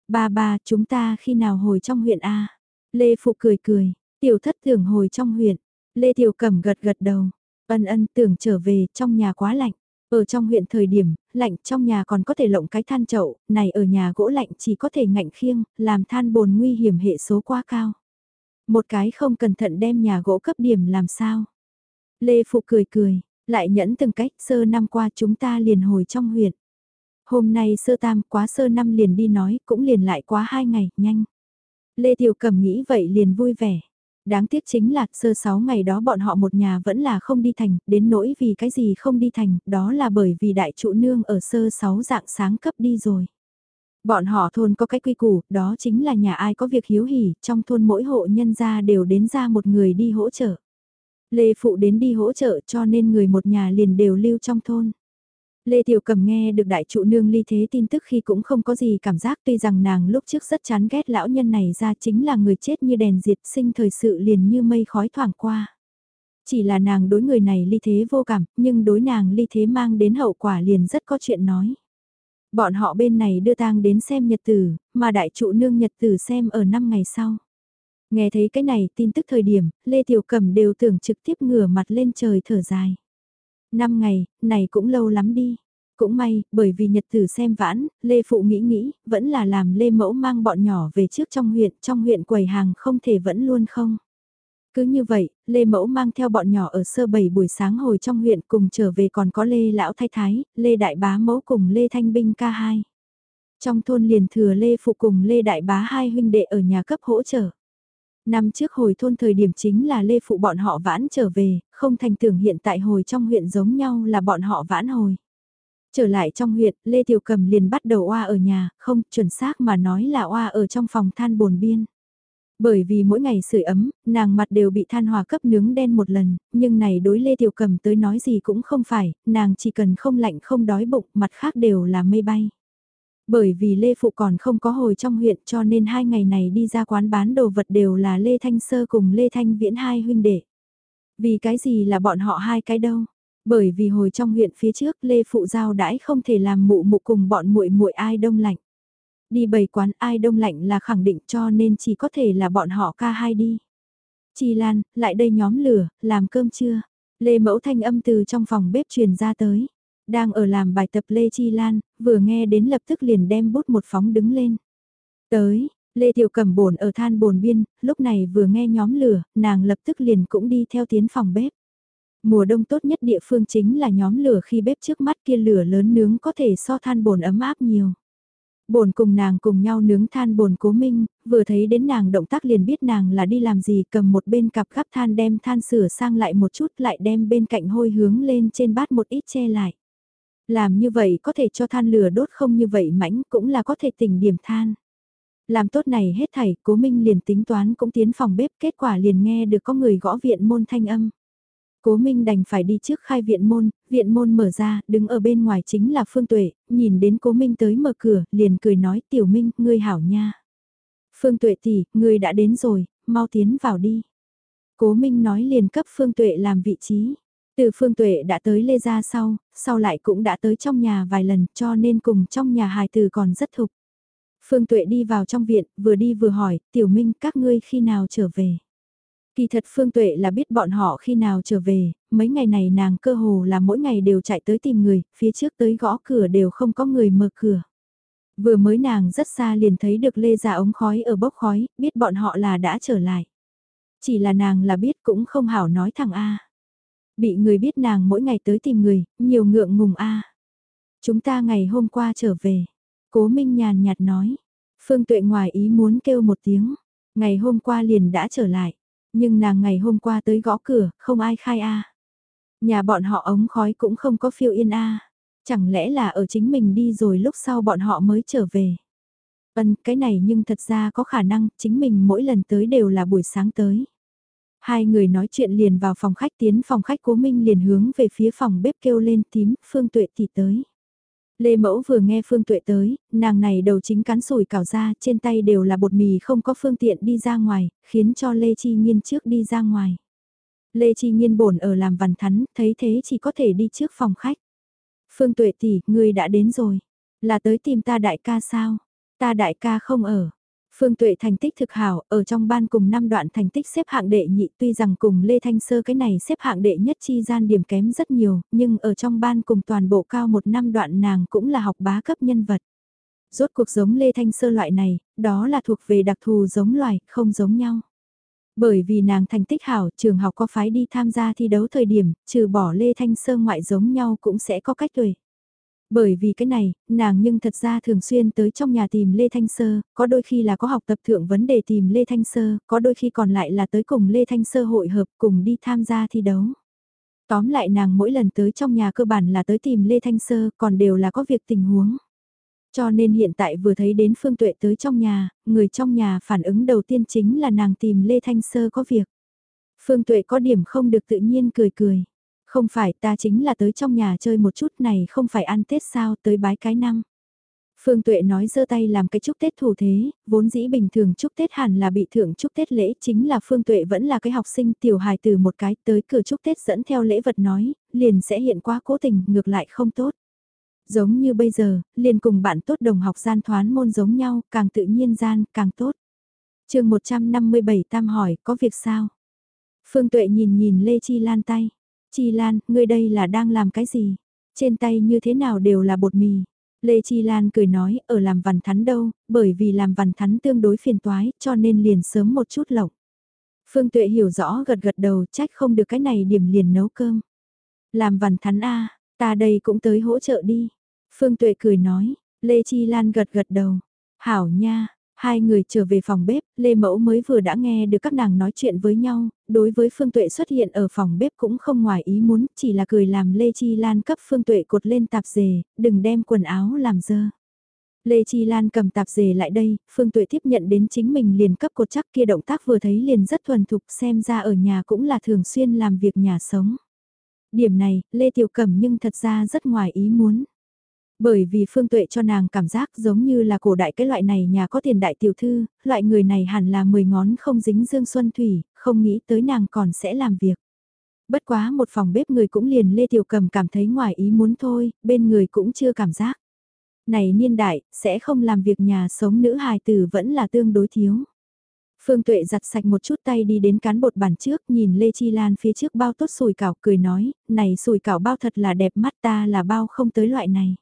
Ba ba, chúng ta khi nào hồi trong huyện A? Lê Phụ cười cười, tiểu thất tưởng hồi trong huyện. Lê Tiểu Cẩm gật gật đầu, ân ân tưởng trở về, trong nhà quá lạnh. Ở trong huyện thời điểm, lạnh trong nhà còn có thể lộng cái than chậu, này ở nhà gỗ lạnh chỉ có thể ngạnh khiêng, làm than bồn nguy hiểm hệ số quá cao. Một cái không cẩn thận đem nhà gỗ cấp điểm làm sao. Lê Phụ cười cười, lại nhẫn từng cách sơ năm qua chúng ta liền hồi trong huyện. Hôm nay sơ tam quá sơ năm liền đi nói, cũng liền lại quá hai ngày, nhanh. Lê Tiểu cẩm nghĩ vậy liền vui vẻ. Đáng tiếc chính là sơ sáu ngày đó bọn họ một nhà vẫn là không đi thành, đến nỗi vì cái gì không đi thành, đó là bởi vì đại trụ nương ở sơ sáu dạng sáng cấp đi rồi. Bọn họ thôn có cái quy củ, đó chính là nhà ai có việc hiếu hỉ, trong thôn mỗi hộ nhân gia đều đến ra một người đi hỗ trợ. Lê Phụ đến đi hỗ trợ cho nên người một nhà liền đều lưu trong thôn. Lê Tiểu Cầm nghe được đại trụ nương ly thế tin tức khi cũng không có gì cảm giác tuy rằng nàng lúc trước rất chán ghét lão nhân này ra chính là người chết như đèn diệt sinh thời sự liền như mây khói thoảng qua. Chỉ là nàng đối người này ly thế vô cảm, nhưng đối nàng ly thế mang đến hậu quả liền rất có chuyện nói. Bọn họ bên này đưa tang đến xem nhật tử, mà đại trụ nương nhật tử xem ở năm ngày sau. Nghe thấy cái này tin tức thời điểm, Lê Tiểu Cầm đều tưởng trực tiếp ngửa mặt lên trời thở dài. Năm ngày, này cũng lâu lắm đi. Cũng may, bởi vì nhật tử xem vãn, Lê Phụ nghĩ nghĩ, vẫn là làm Lê Mẫu mang bọn nhỏ về trước trong huyện, trong huyện quầy hàng không thể vẫn luôn không. Cứ như vậy, Lê Mẫu mang theo bọn nhỏ ở sơ bảy buổi sáng hồi trong huyện cùng trở về còn có Lê Lão Thái Thái, Lê Đại Bá Mẫu cùng Lê Thanh Binh ca hai. Trong thôn liền thừa Lê Phụ cùng Lê Đại Bá hai huynh đệ ở nhà cấp hỗ trợ. Năm trước hồi thôn thời điểm chính là Lê Phụ bọn họ vãn trở về, không thành tưởng hiện tại hồi trong huyện giống nhau là bọn họ vãn hồi. Trở lại trong huyện, Lê Tiểu Cầm liền bắt đầu oa ở nhà, không chuẩn xác mà nói là oa ở trong phòng than bồn biên. Bởi vì mỗi ngày sưởi ấm, nàng mặt đều bị than hòa cấp nướng đen một lần, nhưng này đối Lê Tiểu Cầm tới nói gì cũng không phải, nàng chỉ cần không lạnh không đói bụng, mặt khác đều là mây bay. Bởi vì Lê Phụ còn không có hồi trong huyện cho nên hai ngày này đi ra quán bán đồ vật đều là Lê Thanh Sơ cùng Lê Thanh Viễn hai huynh đệ. Vì cái gì là bọn họ hai cái đâu? Bởi vì hồi trong huyện phía trước Lê Phụ Giao đãi không thể làm mụ mụ cùng bọn muội muội ai đông lạnh. Đi bày quán ai đông lạnh là khẳng định cho nên chỉ có thể là bọn họ ca hai đi. Chi Lan, lại đây nhóm lửa, làm cơm chưa? Lê Mẫu thanh âm từ trong phòng bếp truyền ra tới. Đang ở làm bài tập Lê Chi Lan, vừa nghe đến lập tức liền đem bút một phóng đứng lên. Tới, Lê Tiểu cầm bồn ở than bồn biên, lúc này vừa nghe nhóm lửa, nàng lập tức liền cũng đi theo tiến phòng bếp. Mùa đông tốt nhất địa phương chính là nhóm lửa khi bếp trước mắt kia lửa lớn nướng có thể so than bồn ấm áp nhiều. Bồn cùng nàng cùng nhau nướng than bồn cố minh, vừa thấy đến nàng động tác liền biết nàng là đi làm gì cầm một bên cặp gắp than đem than sửa sang lại một chút lại đem bên cạnh hôi hướng lên trên bát một ít che lại. Làm như vậy có thể cho than lửa đốt không như vậy mãnh cũng là có thể tỉnh điểm than. Làm tốt này hết thảy, cố minh liền tính toán cũng tiến phòng bếp kết quả liền nghe được có người gõ viện môn thanh âm. Cố Minh đành phải đi trước khai viện môn, viện môn mở ra, đứng ở bên ngoài chính là Phương Tuệ, nhìn đến Cố Minh tới mở cửa, liền cười nói Tiểu Minh, ngươi hảo nha. Phương Tuệ tỷ, ngươi đã đến rồi, mau tiến vào đi. Cố Minh nói liền cấp Phương Tuệ làm vị trí. Từ Phương Tuệ đã tới Lê Gia sau, sau lại cũng đã tới trong nhà vài lần cho nên cùng trong nhà hài từ còn rất thục. Phương Tuệ đi vào trong viện, vừa đi vừa hỏi, Tiểu Minh các ngươi khi nào trở về. Kỳ thật Phương Tuệ là biết bọn họ khi nào trở về, mấy ngày này nàng cơ hồ là mỗi ngày đều chạy tới tìm người, phía trước tới gõ cửa đều không có người mở cửa. Vừa mới nàng rất xa liền thấy được lê gia ống khói ở bốc khói, biết bọn họ là đã trở lại. Chỉ là nàng là biết cũng không hảo nói thẳng A. Bị người biết nàng mỗi ngày tới tìm người, nhiều ngượng ngùng A. Chúng ta ngày hôm qua trở về. Cố Minh nhàn nhạt nói. Phương Tuệ ngoài ý muốn kêu một tiếng. Ngày hôm qua liền đã trở lại. Nhưng nàng ngày hôm qua tới gõ cửa, không ai khai a. Nhà bọn họ ống khói cũng không có phiêu yên a. Chẳng lẽ là ở chính mình đi rồi lúc sau bọn họ mới trở về. vân cái này nhưng thật ra có khả năng, chính mình mỗi lần tới đều là buổi sáng tới. Hai người nói chuyện liền vào phòng khách tiến phòng khách cố minh liền hướng về phía phòng bếp kêu lên tím, phương tuệ thì tới. Lê Mẫu vừa nghe Phương Tuệ tới, nàng này đầu chính cắn sủi cảo ra, trên tay đều là bột mì không có phương tiện đi ra ngoài, khiến cho Lê Chi Nhiên trước đi ra ngoài. Lê Chi Nhiên bổn ở làm văn thắn, thấy thế chỉ có thể đi trước phòng khách. Phương Tuệ tỷ, ngươi đã đến rồi. Là tới tìm ta đại ca sao? Ta đại ca không ở. Phương Tuệ thành tích thực hảo, ở trong ban cùng năm đoạn thành tích xếp hạng đệ nhị tuy rằng cùng Lê Thanh Sơ cái này xếp hạng đệ nhất chi gian điểm kém rất nhiều, nhưng ở trong ban cùng toàn bộ cao một năm đoạn nàng cũng là học bá cấp nhân vật. Rốt cuộc giống Lê Thanh Sơ loại này, đó là thuộc về đặc thù giống loài, không giống nhau. Bởi vì nàng thành tích hảo, trường học có phái đi tham gia thi đấu thời điểm, trừ bỏ Lê Thanh Sơ ngoại giống nhau cũng sẽ có cách tuổi. Bởi vì cái này, nàng nhưng thật ra thường xuyên tới trong nhà tìm Lê Thanh Sơ, có đôi khi là có học tập thượng vấn đề tìm Lê Thanh Sơ, có đôi khi còn lại là tới cùng Lê Thanh Sơ hội hợp cùng đi tham gia thi đấu. Tóm lại nàng mỗi lần tới trong nhà cơ bản là tới tìm Lê Thanh Sơ, còn đều là có việc tình huống. Cho nên hiện tại vừa thấy đến Phương Tuệ tới trong nhà, người trong nhà phản ứng đầu tiên chính là nàng tìm Lê Thanh Sơ có việc. Phương Tuệ có điểm không được tự nhiên cười cười. Không phải ta chính là tới trong nhà chơi một chút này không phải ăn Tết sao tới bái cái năm. Phương Tuệ nói giơ tay làm cái chúc Tết thủ thế, vốn dĩ bình thường chúc Tết hẳn là bị thưởng chúc Tết lễ, chính là Phương Tuệ vẫn là cái học sinh tiểu hài từ một cái tới cửa chúc Tết dẫn theo lễ vật nói, liền sẽ hiện quá cố tình, ngược lại không tốt. Giống như bây giờ, liền cùng bạn tốt đồng học gian thoán môn giống nhau, càng tự nhiên gian, càng tốt. chương 157 tam hỏi, có việc sao? Phương Tuệ nhìn nhìn Lê Chi Lan tay. Chi Lan, ngươi đây là đang làm cái gì? Trên tay như thế nào đều là bột mì. Lê Chi Lan cười nói, ở làm vằn thắn đâu, bởi vì làm vằn thắn tương đối phiền toái, cho nên liền sớm một chút lộng. Phương Tuệ hiểu rõ gật gật đầu, trách không được cái này điểm liền nấu cơm. Làm vằn thắn a, ta đây cũng tới hỗ trợ đi. Phương Tuệ cười nói, Lê Chi Lan gật gật đầu. Hảo nha, Hai người trở về phòng bếp, Lê Mẫu mới vừa đã nghe được các nàng nói chuyện với nhau, đối với Phương Tuệ xuất hiện ở phòng bếp cũng không ngoài ý muốn, chỉ là cười làm Lê Chi Lan cấp Phương Tuệ cột lên tạp dề, đừng đem quần áo làm dơ. Lê Chi Lan cầm tạp dề lại đây, Phương Tuệ tiếp nhận đến chính mình liền cấp cột chắc kia động tác vừa thấy liền rất thuần thục xem ra ở nhà cũng là thường xuyên làm việc nhà sống. Điểm này, Lê Tiểu Cẩm nhưng thật ra rất ngoài ý muốn. Bởi vì Phương Tuệ cho nàng cảm giác giống như là cổ đại cái loại này nhà có tiền đại tiểu thư, loại người này hẳn là mười ngón không dính dương xuân thủy, không nghĩ tới nàng còn sẽ làm việc. Bất quá một phòng bếp người cũng liền Lê Tiểu Cầm cảm thấy ngoài ý muốn thôi, bên người cũng chưa cảm giác. Này niên đại, sẽ không làm việc nhà sống nữ hài tử vẫn là tương đối thiếu. Phương Tuệ giặt sạch một chút tay đi đến cán bột bàn trước, nhìn Lê Chi Lan phía trước bao tốt sùi cảo cười nói, này sùi cảo bao thật là đẹp mắt ta là bao không tới loại này.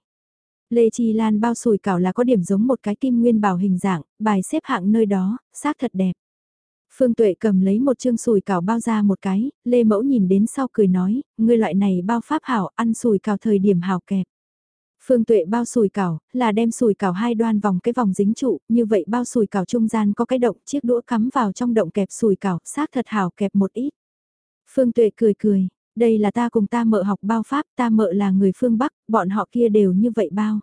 Lê Chi Lan bao sùi cảo là có điểm giống một cái kim nguyên bảo hình dạng, bài xếp hạng nơi đó, xác thật đẹp. Phương Tuệ cầm lấy một chương sùi cảo bao ra một cái, Lê Mẫu nhìn đến sau cười nói, ngươi loại này bao pháp hảo, ăn sùi cảo thời điểm hảo kẹp. Phương Tuệ bao sùi cảo, là đem sùi cảo hai đoan vòng cái vòng dính trụ, như vậy bao sùi cảo trung gian có cái động, chiếc đũa cắm vào trong động kẹp sùi cảo, xác thật hảo kẹp một ít. Phương Tuệ cười cười, đây là ta cùng ta mợ học bao pháp, ta mợ là người phương Bắc, bọn họ kia đều như vậy bao.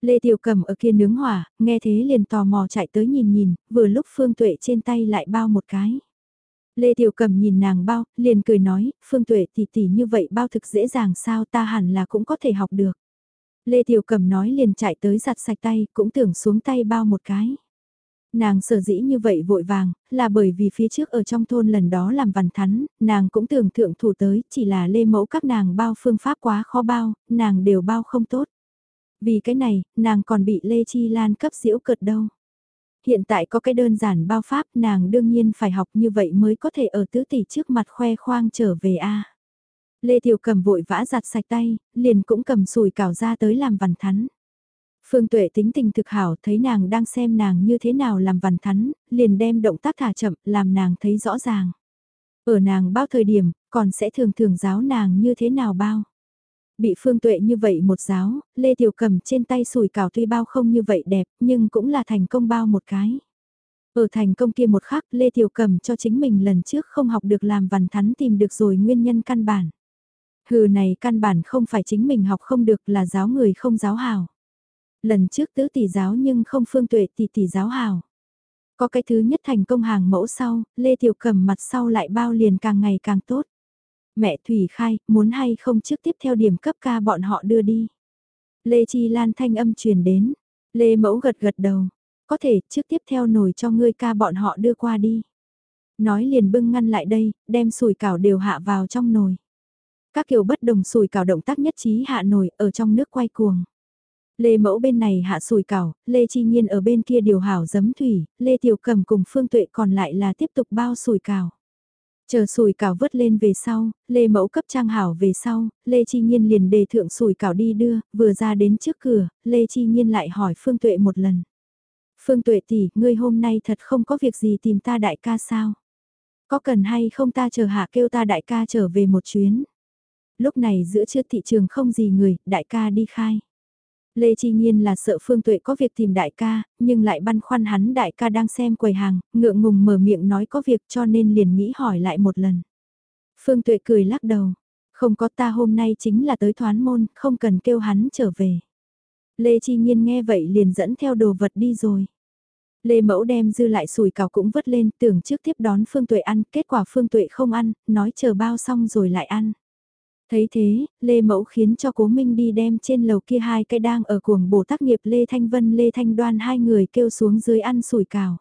Lê Tiểu Cầm ở kia nướng hỏa, nghe thế liền tò mò chạy tới nhìn nhìn, vừa lúc Phương Tuệ trên tay lại bao một cái. Lê Tiểu Cầm nhìn nàng bao, liền cười nói, Phương Tuệ tỷ tỷ như vậy bao thực dễ dàng sao ta hẳn là cũng có thể học được. Lê Tiểu Cầm nói liền chạy tới giặt sạch tay, cũng tưởng xuống tay bao một cái. Nàng sở dĩ như vậy vội vàng, là bởi vì phía trước ở trong thôn lần đó làm văn thắn, nàng cũng tưởng thượng thủ tới, chỉ là lê mẫu các nàng bao phương pháp quá khó bao, nàng đều bao không tốt. Vì cái này, nàng còn bị Lê Chi Lan cấp diễu cợt đâu. Hiện tại có cái đơn giản bao pháp nàng đương nhiên phải học như vậy mới có thể ở tứ tỷ trước mặt khoe khoang trở về a Lê Tiểu cầm vội vã giặt sạch tay, liền cũng cầm sùi cảo ra tới làm văn thắn. Phương Tuệ tính tình thực hảo thấy nàng đang xem nàng như thế nào làm văn thắn, liền đem động tác thả chậm làm nàng thấy rõ ràng. Ở nàng bao thời điểm, còn sẽ thường thường giáo nàng như thế nào bao. Bị Phương Tuệ như vậy một giáo, Lê Tiểu cầm trên tay sùi cảo tuy bao không như vậy đẹp, nhưng cũng là thành công bao một cái. Ở thành công kia một khắc Lê Tiểu cầm cho chính mình lần trước không học được làm văn thắn tìm được rồi nguyên nhân căn bản. Hừ này căn bản không phải chính mình học không được là giáo người không giáo hào. Lần trước tứ tỷ giáo nhưng không phương tuệ tỷ tỷ giáo hào. Có cái thứ nhất thành công hàng mẫu sau, Lê Tiểu cẩm mặt sau lại bao liền càng ngày càng tốt. Mẹ Thủy khai, muốn hay không trước tiếp theo điểm cấp ca bọn họ đưa đi. Lê Chi Lan thanh âm truyền đến. Lê Mẫu gật gật đầu. Có thể trước tiếp theo nồi cho ngươi ca bọn họ đưa qua đi. Nói liền bưng ngăn lại đây, đem sủi cảo đều hạ vào trong nồi. Các kiểu bất đồng sùi cảo động tác nhất trí hạ nồi ở trong nước quay cuồng. Lê mẫu bên này hạ sùi cảo, Lê Chi Nhiên ở bên kia điều hảo giấm thủy, Lê Tiểu Cầm cùng Phương Tuệ còn lại là tiếp tục bao sùi cảo. Chờ sùi cảo vớt lên về sau, Lê Mẫu cấp trang hảo về sau, Lê Chi Nhiên liền đề thượng sùi cảo đi đưa, vừa ra đến trước cửa, Lê Chi Nhiên lại hỏi Phương Tuệ một lần. Phương Tuệ tỷ, ngươi hôm nay thật không có việc gì tìm ta đại ca sao? Có cần hay không ta chờ hạ kêu ta đại ca trở về một chuyến? lúc này giữa trưa thị trường không gì người, đại ca đi khai. Lê Chi Nhiên là sợ Phương Tuệ có việc tìm đại ca, nhưng lại băn khoăn hắn đại ca đang xem quầy hàng, ngượng ngùng mở miệng nói có việc cho nên liền nghĩ hỏi lại một lần. Phương Tuệ cười lắc đầu, không có ta hôm nay chính là tới thoán môn, không cần kêu hắn trở về. Lê Chi Nhiên nghe vậy liền dẫn theo đồ vật đi rồi. Lê Mẫu đem dư lại sùi cào cũng vứt lên, tưởng trước tiếp đón Phương Tuệ ăn, kết quả Phương Tuệ không ăn, nói chờ bao xong rồi lại ăn. Thấy thế, Lê Mẫu khiến cho Cố Minh đi đem trên lầu kia hai cái đang ở cuồng bổ tác nghiệp Lê Thanh Vân Lê Thanh Đoan hai người kêu xuống dưới ăn sủi cào.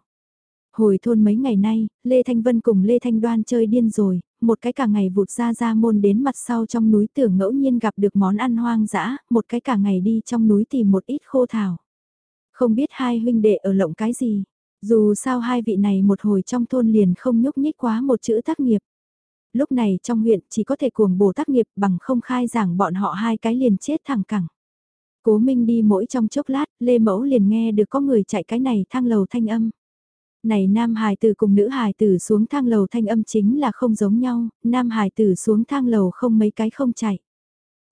Hồi thôn mấy ngày nay, Lê Thanh Vân cùng Lê Thanh Đoan chơi điên rồi, một cái cả ngày vụt ra ra môn đến mặt sau trong núi tưởng ngẫu nhiên gặp được món ăn hoang dã, một cái cả ngày đi trong núi tìm một ít khô thảo. Không biết hai huynh đệ ở lộng cái gì, dù sao hai vị này một hồi trong thôn liền không nhúc nhích quá một chữ tác nghiệp lúc này trong huyện chỉ có thể cuồng bồ tác nghiệp bằng không khai giảng bọn họ hai cái liền chết thẳng cẳng. Cố Minh đi mỗi trong chốc lát, Lê Mẫu liền nghe được có người chạy cái này thang lầu thanh âm. Này nam hài tử cùng nữ hài tử xuống thang lầu thanh âm chính là không giống nhau, nam hài tử xuống thang lầu không mấy cái không chạy.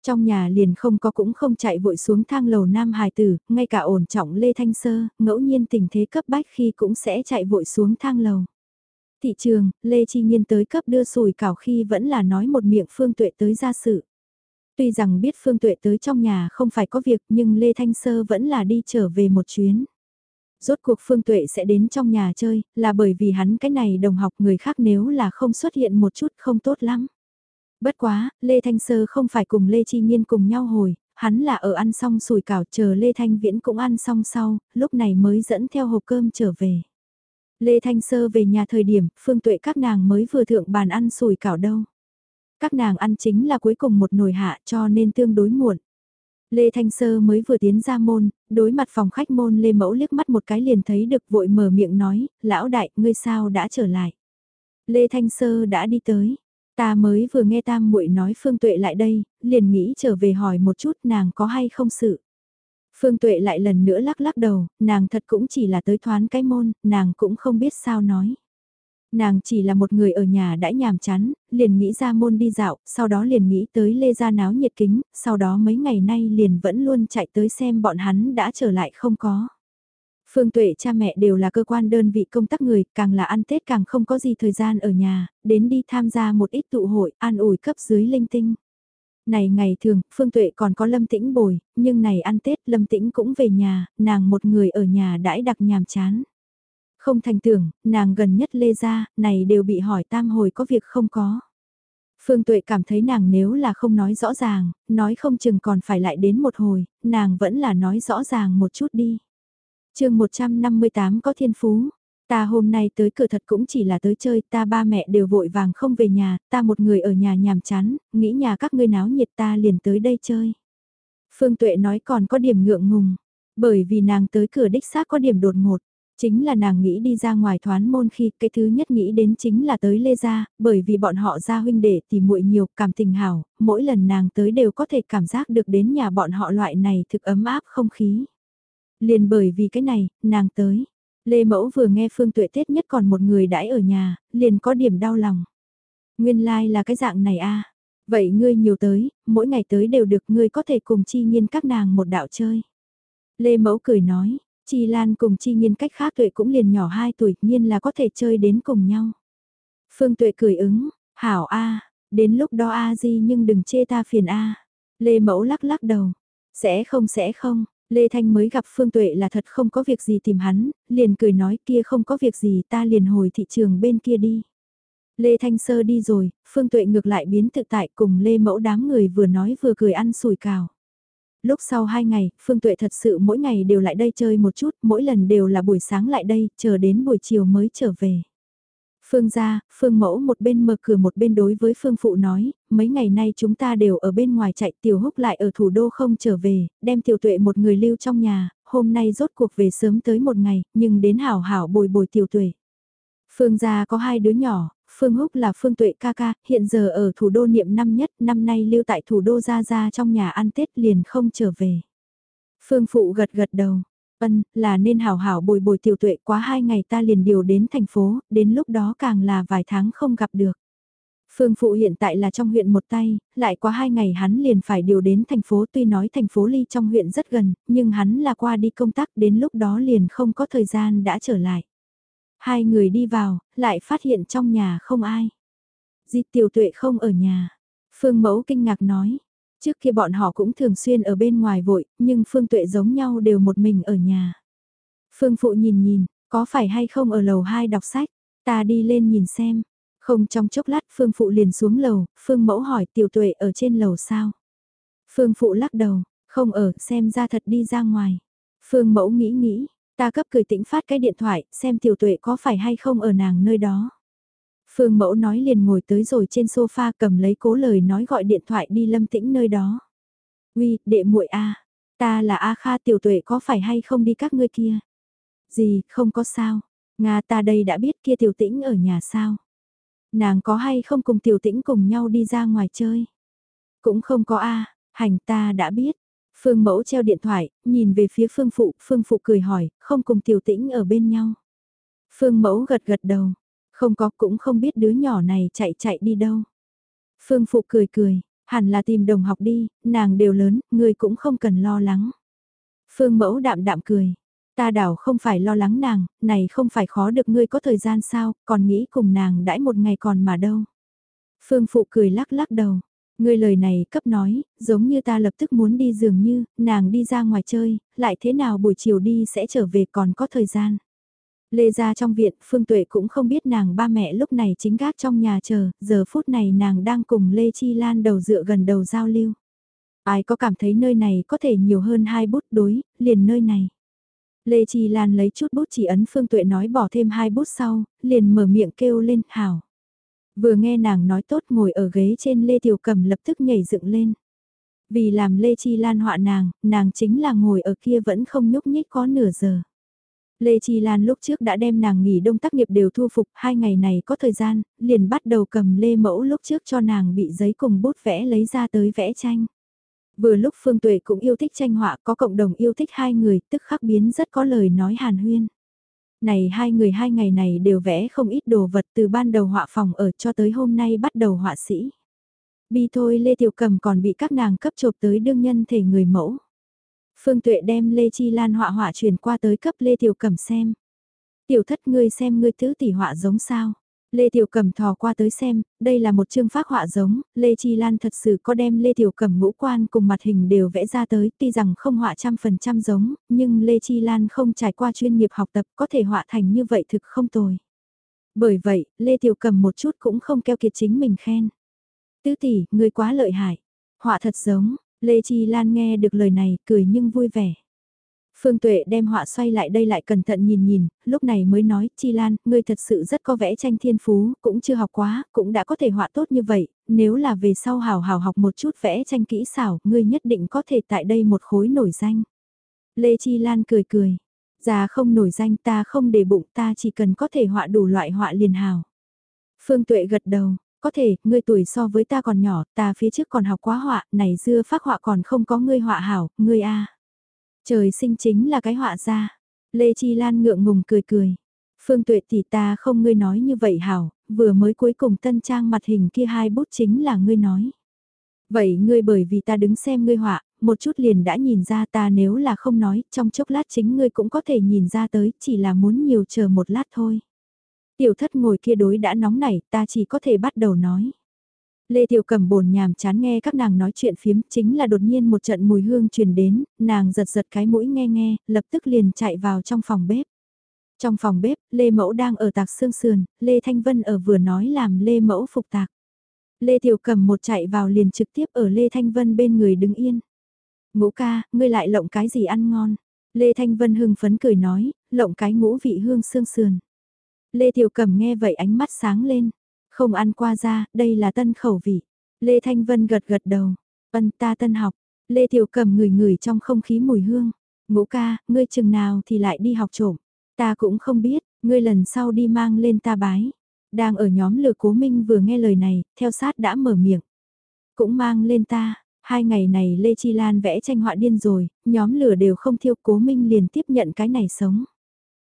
Trong nhà liền không có cũng không chạy vội xuống thang lầu nam hài tử, ngay cả ổn trọng Lê Thanh Sơ, ngẫu nhiên tình thế cấp bách khi cũng sẽ chạy vội xuống thang lầu thị trường, Lê Chi Nhiên tới cấp đưa sùi cảo khi vẫn là nói một miệng Phương Tuệ tới ra sự. Tuy rằng biết Phương Tuệ tới trong nhà không phải có việc nhưng Lê Thanh Sơ vẫn là đi trở về một chuyến. Rốt cuộc Phương Tuệ sẽ đến trong nhà chơi, là bởi vì hắn cái này đồng học người khác nếu là không xuất hiện một chút không tốt lắm. Bất quá, Lê Thanh Sơ không phải cùng Lê Chi Nhiên cùng nhau hồi, hắn là ở ăn xong sùi cảo chờ Lê Thanh Viễn cũng ăn xong sau, lúc này mới dẫn theo hộp cơm trở về. Lê Thanh Sơ về nhà thời điểm, phương tuệ các nàng mới vừa thượng bàn ăn sủi cảo đâu. Các nàng ăn chính là cuối cùng một nồi hạ cho nên tương đối muộn. Lê Thanh Sơ mới vừa tiến ra môn, đối mặt phòng khách môn Lê Mẫu liếc mắt một cái liền thấy được vội mở miệng nói, lão đại, ngươi sao đã trở lại. Lê Thanh Sơ đã đi tới, ta mới vừa nghe tam muội nói phương tuệ lại đây, liền nghĩ trở về hỏi một chút nàng có hay không sự. Phương Tuệ lại lần nữa lắc lắc đầu, nàng thật cũng chỉ là tới thoán cái môn, nàng cũng không biết sao nói. Nàng chỉ là một người ở nhà đã nhàm chán, liền nghĩ ra môn đi dạo, sau đó liền nghĩ tới lê gia náo nhiệt kính, sau đó mấy ngày nay liền vẫn luôn chạy tới xem bọn hắn đã trở lại không có. Phương Tuệ cha mẹ đều là cơ quan đơn vị công tác người, càng là ăn Tết càng không có gì thời gian ở nhà, đến đi tham gia một ít tụ hội, an ủi cấp dưới linh tinh. Này ngày thường, Phương Tuệ còn có Lâm Tĩnh bồi, nhưng này ăn Tết Lâm Tĩnh cũng về nhà, nàng một người ở nhà đãi đặc nhàm chán. Không thành tưởng, nàng gần nhất lê ra, này đều bị hỏi tam hồi có việc không có. Phương Tuệ cảm thấy nàng nếu là không nói rõ ràng, nói không chừng còn phải lại đến một hồi, nàng vẫn là nói rõ ràng một chút đi. chương 158 có thiên phú, ta hôm nay tới cửa thật cũng chỉ là tới chơi, ta ba mẹ đều vội vàng không về nhà, ta một người ở nhà nhàm chán, nghĩ nhà các ngươi náo nhiệt ta liền tới đây chơi. Phương Tuệ nói còn có điểm ngượng ngùng, bởi vì nàng tới cửa đích xác có điểm đột ngột. Chính là nàng nghĩ đi ra ngoài thoán môn khi cái thứ nhất nghĩ đến chính là tới Lê Gia, bởi vì bọn họ ra huynh đệ thì muội nhiều cảm tình hảo, mỗi lần nàng tới đều có thể cảm giác được đến nhà bọn họ loại này thực ấm áp không khí. Liền bởi vì cái này, nàng tới. Lê Mẫu vừa nghe Phương Tuệ Tết nhất còn một người đãi ở nhà, liền có điểm đau lòng. Nguyên lai like là cái dạng này a à. Vậy ngươi nhiều tới, mỗi ngày tới đều được ngươi có thể cùng chi nhiên các nàng một đạo chơi. Lê Mẫu cười nói, Chi Lan cùng Chi Nhiên cách khác tuệ cũng liền nhỏ 2 tuổi, nhiên là có thể chơi đến cùng nhau. Phương Tuệ cười ứng, hảo A, đến lúc đó A gì nhưng đừng chê ta phiền A. Lê Mẫu lắc lắc đầu, sẽ không sẽ không, Lê Thanh mới gặp Phương Tuệ là thật không có việc gì tìm hắn, liền cười nói kia không có việc gì ta liền hồi thị trường bên kia đi. Lê Thanh Sơ đi rồi, Phương Tuệ ngược lại biến tự tại cùng Lê Mẫu đám người vừa nói vừa cười ăn sủi cào lúc sau hai ngày, Phương Tuệ thật sự mỗi ngày đều lại đây chơi một chút, mỗi lần đều là buổi sáng lại đây, chờ đến buổi chiều mới trở về. Phương gia, Phương mẫu một bên mở cửa một bên đối với Phương phụ nói, mấy ngày nay chúng ta đều ở bên ngoài chạy tiểu húc lại ở thủ đô không trở về, đem tiểu tuệ một người lưu trong nhà, hôm nay rốt cuộc về sớm tới một ngày, nhưng đến hảo hảo bồi bồi tiểu tuệ. Phương gia có hai đứa nhỏ, Phương Húc là Phương Tuệ ca ca, hiện giờ ở thủ đô niệm năm nhất, năm nay lưu tại thủ đô ra ra trong nhà ăn Tết liền không trở về. Phương Phụ gật gật đầu, ân, là nên hảo hảo bồi bồi tiểu tuệ quá hai ngày ta liền điều đến thành phố, đến lúc đó càng là vài tháng không gặp được. Phương Phụ hiện tại là trong huyện một tay, lại quá hai ngày hắn liền phải điều đến thành phố tuy nói thành phố ly trong huyện rất gần, nhưng hắn là qua đi công tác đến lúc đó liền không có thời gian đã trở lại. Hai người đi vào, lại phát hiện trong nhà không ai. Di tiểu tuệ không ở nhà. Phương mẫu kinh ngạc nói. Trước kia bọn họ cũng thường xuyên ở bên ngoài vội, nhưng Phương tuệ giống nhau đều một mình ở nhà. Phương phụ nhìn nhìn, có phải hay không ở lầu 2 đọc sách, ta đi lên nhìn xem. Không trong chốc lát Phương phụ liền xuống lầu, Phương mẫu hỏi tiểu tuệ ở trên lầu sao. Phương phụ lắc đầu, không ở, xem ra thật đi ra ngoài. Phương mẫu nghĩ nghĩ, Ta cấp cười tĩnh phát cái điện thoại, xem tiểu tuệ có phải hay không ở nàng nơi đó. Phương mẫu nói liền ngồi tới rồi trên sofa cầm lấy cố lời nói gọi điện thoại đi lâm tĩnh nơi đó. Uy, đệ muội a, ta là A Kha tiểu tuệ có phải hay không đi các ngươi kia? Gì, không có sao. Nga ta đây đã biết kia tiểu tĩnh ở nhà sao? Nàng có hay không cùng tiểu tĩnh cùng nhau đi ra ngoài chơi? Cũng không có a, hành ta đã biết. Phương mẫu treo điện thoại, nhìn về phía phương phụ, phương phụ cười hỏi, không cùng tiểu tĩnh ở bên nhau. Phương mẫu gật gật đầu, không có cũng không biết đứa nhỏ này chạy chạy đi đâu. Phương phụ cười cười, hẳn là tìm đồng học đi, nàng đều lớn, ngươi cũng không cần lo lắng. Phương mẫu đạm đạm cười, ta đảo không phải lo lắng nàng, này không phải khó được ngươi có thời gian sao, còn nghĩ cùng nàng đãi một ngày còn mà đâu. Phương phụ cười lắc lắc đầu, Ngươi lời này cấp nói, giống như ta lập tức muốn đi dường như, nàng đi ra ngoài chơi, lại thế nào buổi chiều đi sẽ trở về còn có thời gian. Lê ra trong viện, Phương Tuệ cũng không biết nàng ba mẹ lúc này chính gác trong nhà chờ, giờ phút này nàng đang cùng Lê Chi Lan đầu dựa gần đầu giao lưu. Ai có cảm thấy nơi này có thể nhiều hơn hai bút đối, liền nơi này. Lê Chi Lan lấy chút bút chỉ ấn Phương Tuệ nói bỏ thêm hai bút sau, liền mở miệng kêu lên, hảo. Vừa nghe nàng nói tốt ngồi ở ghế trên Lê Tiểu Cầm lập tức nhảy dựng lên. Vì làm Lê Chi Lan họa nàng, nàng chính là ngồi ở kia vẫn không nhúc nhích có nửa giờ. Lê Chi Lan lúc trước đã đem nàng nghỉ đông tác nghiệp đều thu phục, hai ngày này có thời gian, liền bắt đầu cầm Lê Mẫu lúc trước cho nàng bị giấy cùng bút vẽ lấy ra tới vẽ tranh. Vừa lúc Phương Tuệ cũng yêu thích tranh họa có cộng đồng yêu thích hai người tức khắc biến rất có lời nói hàn huyên. Này hai người hai ngày này đều vẽ không ít đồ vật từ ban đầu họa phòng ở cho tới hôm nay bắt đầu họa sĩ. Bi thôi Lê Tiểu Cầm còn bị các nàng cấp chộp tới đương nhân thể người mẫu. Phương Tuệ đem Lê Chi Lan họa họa truyền qua tới cấp Lê Tiểu Cẩm xem. Tiểu thất ngươi xem ngươi tứ tỷ họa giống sao. Lê Tiểu Cẩm thò qua tới xem, đây là một chương phác họa giống, Lê Chi Lan thật sự có đem Lê Tiểu Cẩm ngũ quan cùng mặt hình đều vẽ ra tới, tuy rằng không họa trăm phần trăm giống, nhưng Lê Chi Lan không trải qua chuyên nghiệp học tập có thể họa thành như vậy thực không tồi. Bởi vậy, Lê Tiểu Cẩm một chút cũng không keo kiệt chính mình khen. Tứ tỷ, người quá lợi hại. Họa thật giống, Lê Chi Lan nghe được lời này, cười nhưng vui vẻ. Phương Tuệ đem họa xoay lại đây lại cẩn thận nhìn nhìn, lúc này mới nói, Chi Lan, ngươi thật sự rất có vẽ tranh thiên phú, cũng chưa học quá, cũng đã có thể họa tốt như vậy, nếu là về sau hào hào học một chút vẽ tranh kỹ xảo, ngươi nhất định có thể tại đây một khối nổi danh. Lê Chi Lan cười cười, già không nổi danh ta không để bụng ta chỉ cần có thể họa đủ loại họa liền hào. Phương Tuệ gật đầu, có thể, ngươi tuổi so với ta còn nhỏ, ta phía trước còn học quá họa, này dưa phác họa còn không có ngươi họa hảo, ngươi a. Trời sinh chính là cái họa ra. Lê Chi Lan ngượng ngùng cười cười. Phương Tuệ tỷ ta không ngươi nói như vậy hảo, vừa mới cuối cùng tân trang mặt hình kia hai bút chính là ngươi nói. Vậy ngươi bởi vì ta đứng xem ngươi họa, một chút liền đã nhìn ra ta nếu là không nói, trong chốc lát chính ngươi cũng có thể nhìn ra tới, chỉ là muốn nhiều chờ một lát thôi. Tiểu thất ngồi kia đối đã nóng nảy, ta chỉ có thể bắt đầu nói. Lê Tiểu Cầm bồn nhàm chán nghe các nàng nói chuyện phiếm, chính là đột nhiên một trận mùi hương truyền đến, nàng giật giật cái mũi nghe nghe, lập tức liền chạy vào trong phòng bếp. Trong phòng bếp, Lê Mẫu đang ở tạc xương sườn, Lê Thanh Vân ở vừa nói làm Lê Mẫu phục tạc. Lê Tiểu Cầm một chạy vào liền trực tiếp ở Lê Thanh Vân bên người đứng yên. Ngũ ca, ngươi lại lộng cái gì ăn ngon? Lê Thanh Vân hưng phấn cười nói, lộng cái ngũ vị hương xương sườn. Lê Tiểu Cẩm nghe vậy ánh mắt sáng lên. Không ăn qua ra, đây là tân khẩu vị. Lê Thanh Vân gật gật đầu. Vân ta tân học. Lê Tiểu Cẩm ngửi ngửi trong không khí mùi hương. Ngũ ca, ngươi chừng nào thì lại đi học trộm. Ta cũng không biết, ngươi lần sau đi mang lên ta bái. Đang ở nhóm lửa cố minh vừa nghe lời này, theo sát đã mở miệng. Cũng mang lên ta, hai ngày này Lê Chi Lan vẽ tranh họa điên rồi, nhóm lửa đều không thiêu cố minh liền tiếp nhận cái này sống.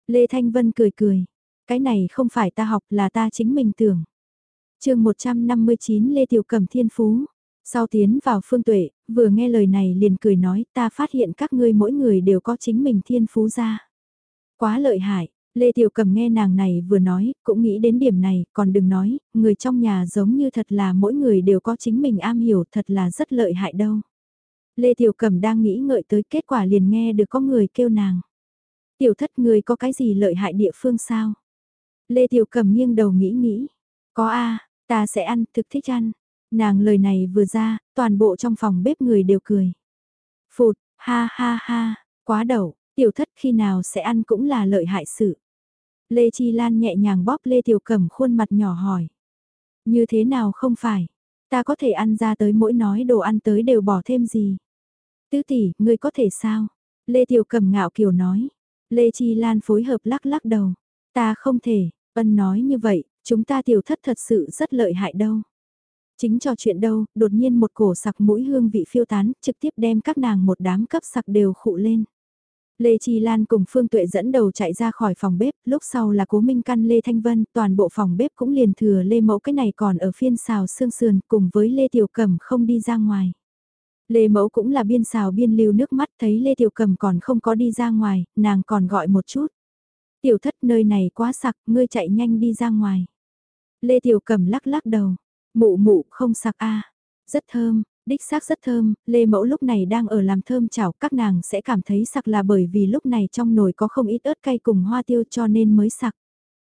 Lê Thanh Vân cười cười, cái này không phải ta học là ta chính mình tưởng chương 159 Lê Tiểu Cẩm Thiên Phú. Sau tiến vào phương tuệ, vừa nghe lời này liền cười nói ta phát hiện các ngươi mỗi người đều có chính mình thiên phú ra. Quá lợi hại, Lê Tiểu Cầm nghe nàng này vừa nói, cũng nghĩ đến điểm này, còn đừng nói, người trong nhà giống như thật là mỗi người đều có chính mình am hiểu, thật là rất lợi hại đâu. Lê Tiểu Cầm đang nghĩ ngợi tới kết quả liền nghe được có người kêu nàng. Tiểu thất người có cái gì lợi hại địa phương sao? Lê Tiểu Cầm nghiêng đầu nghĩ nghĩ. Có a Ta sẽ ăn, thực thích ăn. Nàng lời này vừa ra, toàn bộ trong phòng bếp người đều cười. Phụt, ha ha ha, quá đầu, tiểu thất khi nào sẽ ăn cũng là lợi hại sự. Lê Chi Lan nhẹ nhàng bóp Lê Tiểu Cẩm khuôn mặt nhỏ hỏi. Như thế nào không phải, ta có thể ăn ra tới mỗi nói đồ ăn tới đều bỏ thêm gì. Tứ tỷ, ngươi có thể sao? Lê Tiểu Cẩm ngạo kiều nói. Lê Chi Lan phối hợp lắc lắc đầu. Ta không thể, ân nói như vậy, Chúng ta tiểu thất thật sự rất lợi hại đâu. Chính trò chuyện đâu, đột nhiên một cổ sặc mũi hương vị phiêu tán, trực tiếp đem các nàng một đám cấp sặc đều khụ lên. Lê Chi Lan cùng Phương Tuệ dẫn đầu chạy ra khỏi phòng bếp, lúc sau là Cố Minh Căn Lê Thanh Vân, toàn bộ phòng bếp cũng liền thừa Lê Mẫu cái này còn ở phiên xào xương sườn cùng với Lê Tiểu Cẩm không đi ra ngoài. Lê Mẫu cũng là biên xào biên lưu nước mắt thấy Lê Tiểu Cẩm còn không có đi ra ngoài, nàng còn gọi một chút. Tiểu thất nơi này quá sặc, ngươi chạy nhanh đi ra ngoài. Lê Tiểu Cầm lắc lắc đầu, mụ mụ không sặc a rất thơm, đích xác rất thơm, Lê Mẫu lúc này đang ở làm thơm chảo các nàng sẽ cảm thấy sặc là bởi vì lúc này trong nồi có không ít ớt cay cùng hoa tiêu cho nên mới sặc.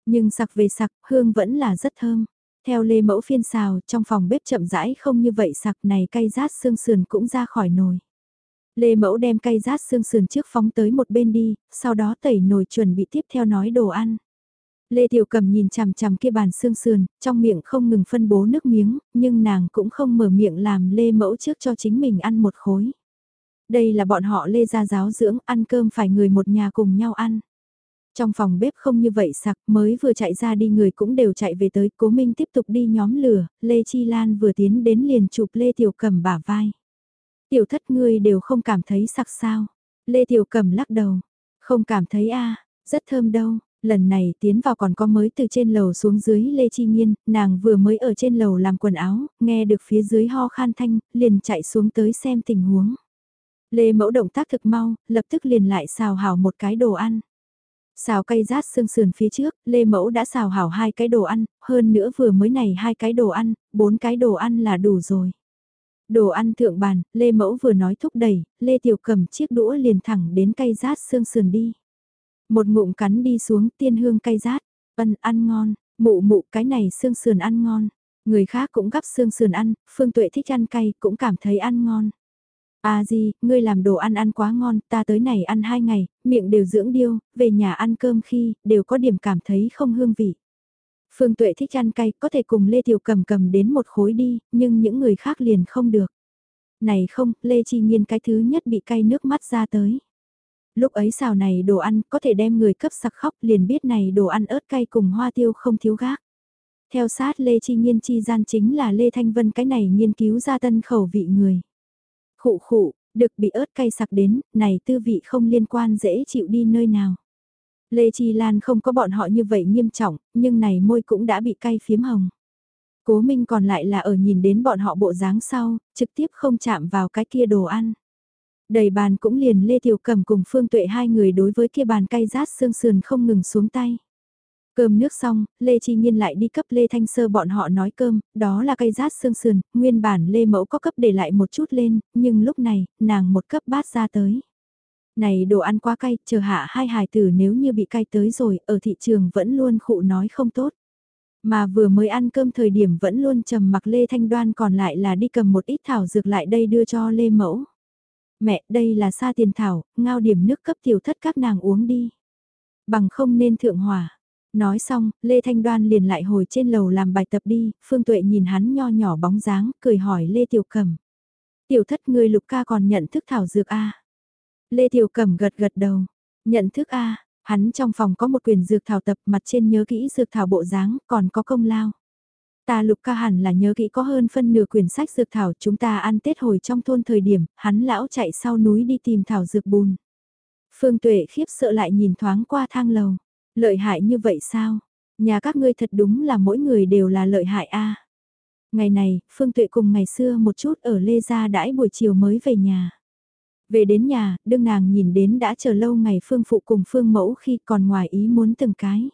Nhưng sặc về sặc, hương vẫn là rất thơm. Theo Lê Mẫu phiên xào, trong phòng bếp chậm rãi không như vậy sặc này cay rát xương sườn cũng ra khỏi nồi. Lê Mẫu đem cay rát xương sườn trước phóng tới một bên đi, sau đó tẩy nồi chuẩn bị tiếp theo nói đồ ăn. Lê Tiểu Cầm nhìn chằm chằm kia bàn xương sườn, trong miệng không ngừng phân bố nước miếng, nhưng nàng cũng không mở miệng làm Lê Mẫu trước cho chính mình ăn một khối. Đây là bọn họ Lê gia giáo dưỡng, ăn cơm phải người một nhà cùng nhau ăn. Trong phòng bếp không như vậy sặc, mới vừa chạy ra đi người cũng đều chạy về tới, Cố Minh tiếp tục đi nhóm lửa, Lê Chi Lan vừa tiến đến liền chụp Lê Tiểu Cầm bả vai. Tiểu thất ngươi đều không cảm thấy sặc sao. Lê Tiểu Cầm lắc đầu, không cảm thấy a rất thơm đâu, Lần này tiến vào còn có mới từ trên lầu xuống dưới Lê Chi Nhiên, nàng vừa mới ở trên lầu làm quần áo, nghe được phía dưới ho khan thanh, liền chạy xuống tới xem tình huống. Lê mẫu động tác thực mau, lập tức liền lại xào hảo một cái đồ ăn. Xào cây rát xương sườn phía trước, Lê Mẫu đã xào hảo hai cái đồ ăn, hơn nữa vừa mới này hai cái đồ ăn, bốn cái đồ ăn là đủ rồi. Đồ ăn thượng bàn, Lê Mẫu vừa nói thúc đẩy, Lê Tiểu cầm chiếc đũa liền thẳng đến cây rát xương sườn đi. Một ngụm cắn đi xuống tiên hương cây rát, ân ăn ngon, mụ mụ cái này xương sườn ăn ngon. Người khác cũng gắp xương sườn ăn, Phương Tuệ thích ăn cay cũng cảm thấy ăn ngon. À gì, ngươi làm đồ ăn ăn quá ngon, ta tới này ăn hai ngày, miệng đều dưỡng điêu, về nhà ăn cơm khi, đều có điểm cảm thấy không hương vị. Phương Tuệ thích ăn cay, có thể cùng Lê Tiểu cầm cầm đến một khối đi, nhưng những người khác liền không được. Này không, Lê Chi Nhiên cái thứ nhất bị cay nước mắt ra tới. Lúc ấy xào này đồ ăn có thể đem người cấp sặc khóc liền biết này đồ ăn ớt cay cùng hoa tiêu không thiếu gác. Theo sát Lê Chi Nhiên chi gian chính là Lê Thanh Vân cái này nghiên cứu ra tân khẩu vị người. Khụ khụ, được bị ớt cay sặc đến, này tư vị không liên quan dễ chịu đi nơi nào. Lê Chi Lan không có bọn họ như vậy nghiêm trọng, nhưng này môi cũng đã bị cay phiếm hồng. Cố Minh còn lại là ở nhìn đến bọn họ bộ dáng sau, trực tiếp không chạm vào cái kia đồ ăn. Đầy bàn cũng liền Lê Tiểu Cầm cùng Phương Tuệ hai người đối với kia bàn cay rát xương sườn không ngừng xuống tay. Cơm nước xong, Lê Chi Nhiên lại đi cấp Lê Thanh Sơ bọn họ nói cơm, đó là cây rát xương sườn, nguyên bản Lê Mẫu có cấp để lại một chút lên, nhưng lúc này, nàng một cấp bát ra tới. Này đồ ăn quá cay, chờ hạ hai hài tử nếu như bị cay tới rồi, ở thị trường vẫn luôn khụ nói không tốt. Mà vừa mới ăn cơm thời điểm vẫn luôn trầm mặc Lê Thanh Đoan còn lại là đi cầm một ít thảo dược lại đây đưa cho Lê Mẫu. Mẹ, đây là sa tiền thảo, ngao điểm nước cấp tiểu thất các nàng uống đi. Bằng không nên thượng hòa. Nói xong, Lê Thanh Đoan liền lại hồi trên lầu làm bài tập đi, Phương Tuệ nhìn hắn nho nhỏ bóng dáng, cười hỏi Lê Tiểu Cẩm. Tiểu thất người lục ca còn nhận thức thảo dược A. Lê Tiểu Cẩm gật gật đầu, nhận thức A, hắn trong phòng có một quyền dược thảo tập mặt trên nhớ kỹ dược thảo bộ dáng, còn có công lao. Ta lục ca hẳn là nhớ kỹ có hơn phân nửa quyển sách dược thảo chúng ta ăn Tết hồi trong thôn thời điểm, hắn lão chạy sau núi đi tìm thảo dược bùn. Phương Tuệ khiếp sợ lại nhìn thoáng qua thang lầu. Lợi hại như vậy sao? Nhà các ngươi thật đúng là mỗi người đều là lợi hại a. Ngày này, Phương Tuệ cùng ngày xưa một chút ở Lê Gia đãi buổi chiều mới về nhà. Về đến nhà, đương nàng nhìn đến đã chờ lâu ngày Phương Phụ cùng Phương Mẫu khi còn ngoài ý muốn từng cái.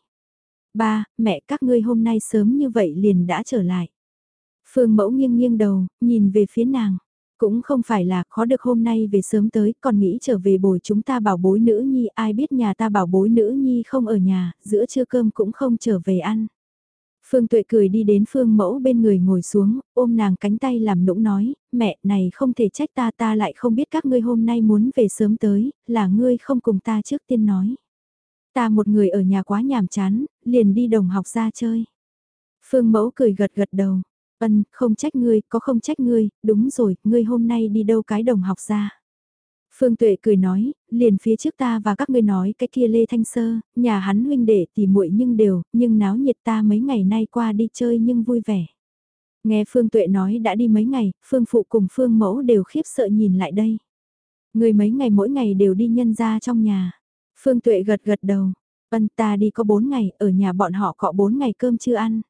Ba, mẹ các ngươi hôm nay sớm như vậy liền đã trở lại. Phương Mẫu nghiêng nghiêng đầu, nhìn về phía nàng. Cũng không phải là khó được hôm nay về sớm tới, còn nghĩ trở về bồi chúng ta bảo bối nữ nhi, ai biết nhà ta bảo bối nữ nhi không ở nhà, giữa trưa cơm cũng không trở về ăn. Phương Tuệ cười đi đến Phương Mẫu bên người ngồi xuống, ôm nàng cánh tay làm nũng nói, mẹ này không thể trách ta ta lại không biết các ngươi hôm nay muốn về sớm tới, là ngươi không cùng ta trước tiên nói. Ta một người ở nhà quá nhàm chán, liền đi đồng học ra chơi. Phương Mẫu cười gật gật đầu, Ân, không trách ngươi, có không trách ngươi, đúng rồi, ngươi hôm nay đi đâu cái đồng học ra. Phương Tuệ cười nói, liền phía trước ta và các ngươi nói cái kia Lê Thanh Sơ, nhà hắn huynh đệ tỉ muội nhưng đều, nhưng náo nhiệt ta mấy ngày nay qua đi chơi nhưng vui vẻ. Nghe Phương Tuệ nói đã đi mấy ngày, Phương Phụ cùng Phương Mẫu đều khiếp sợ nhìn lại đây. Người mấy ngày mỗi ngày đều đi nhân ra trong nhà. Phương Tuệ gật gật đầu, vân ta đi có bốn ngày, ở nhà bọn họ có bốn ngày cơm chưa ăn.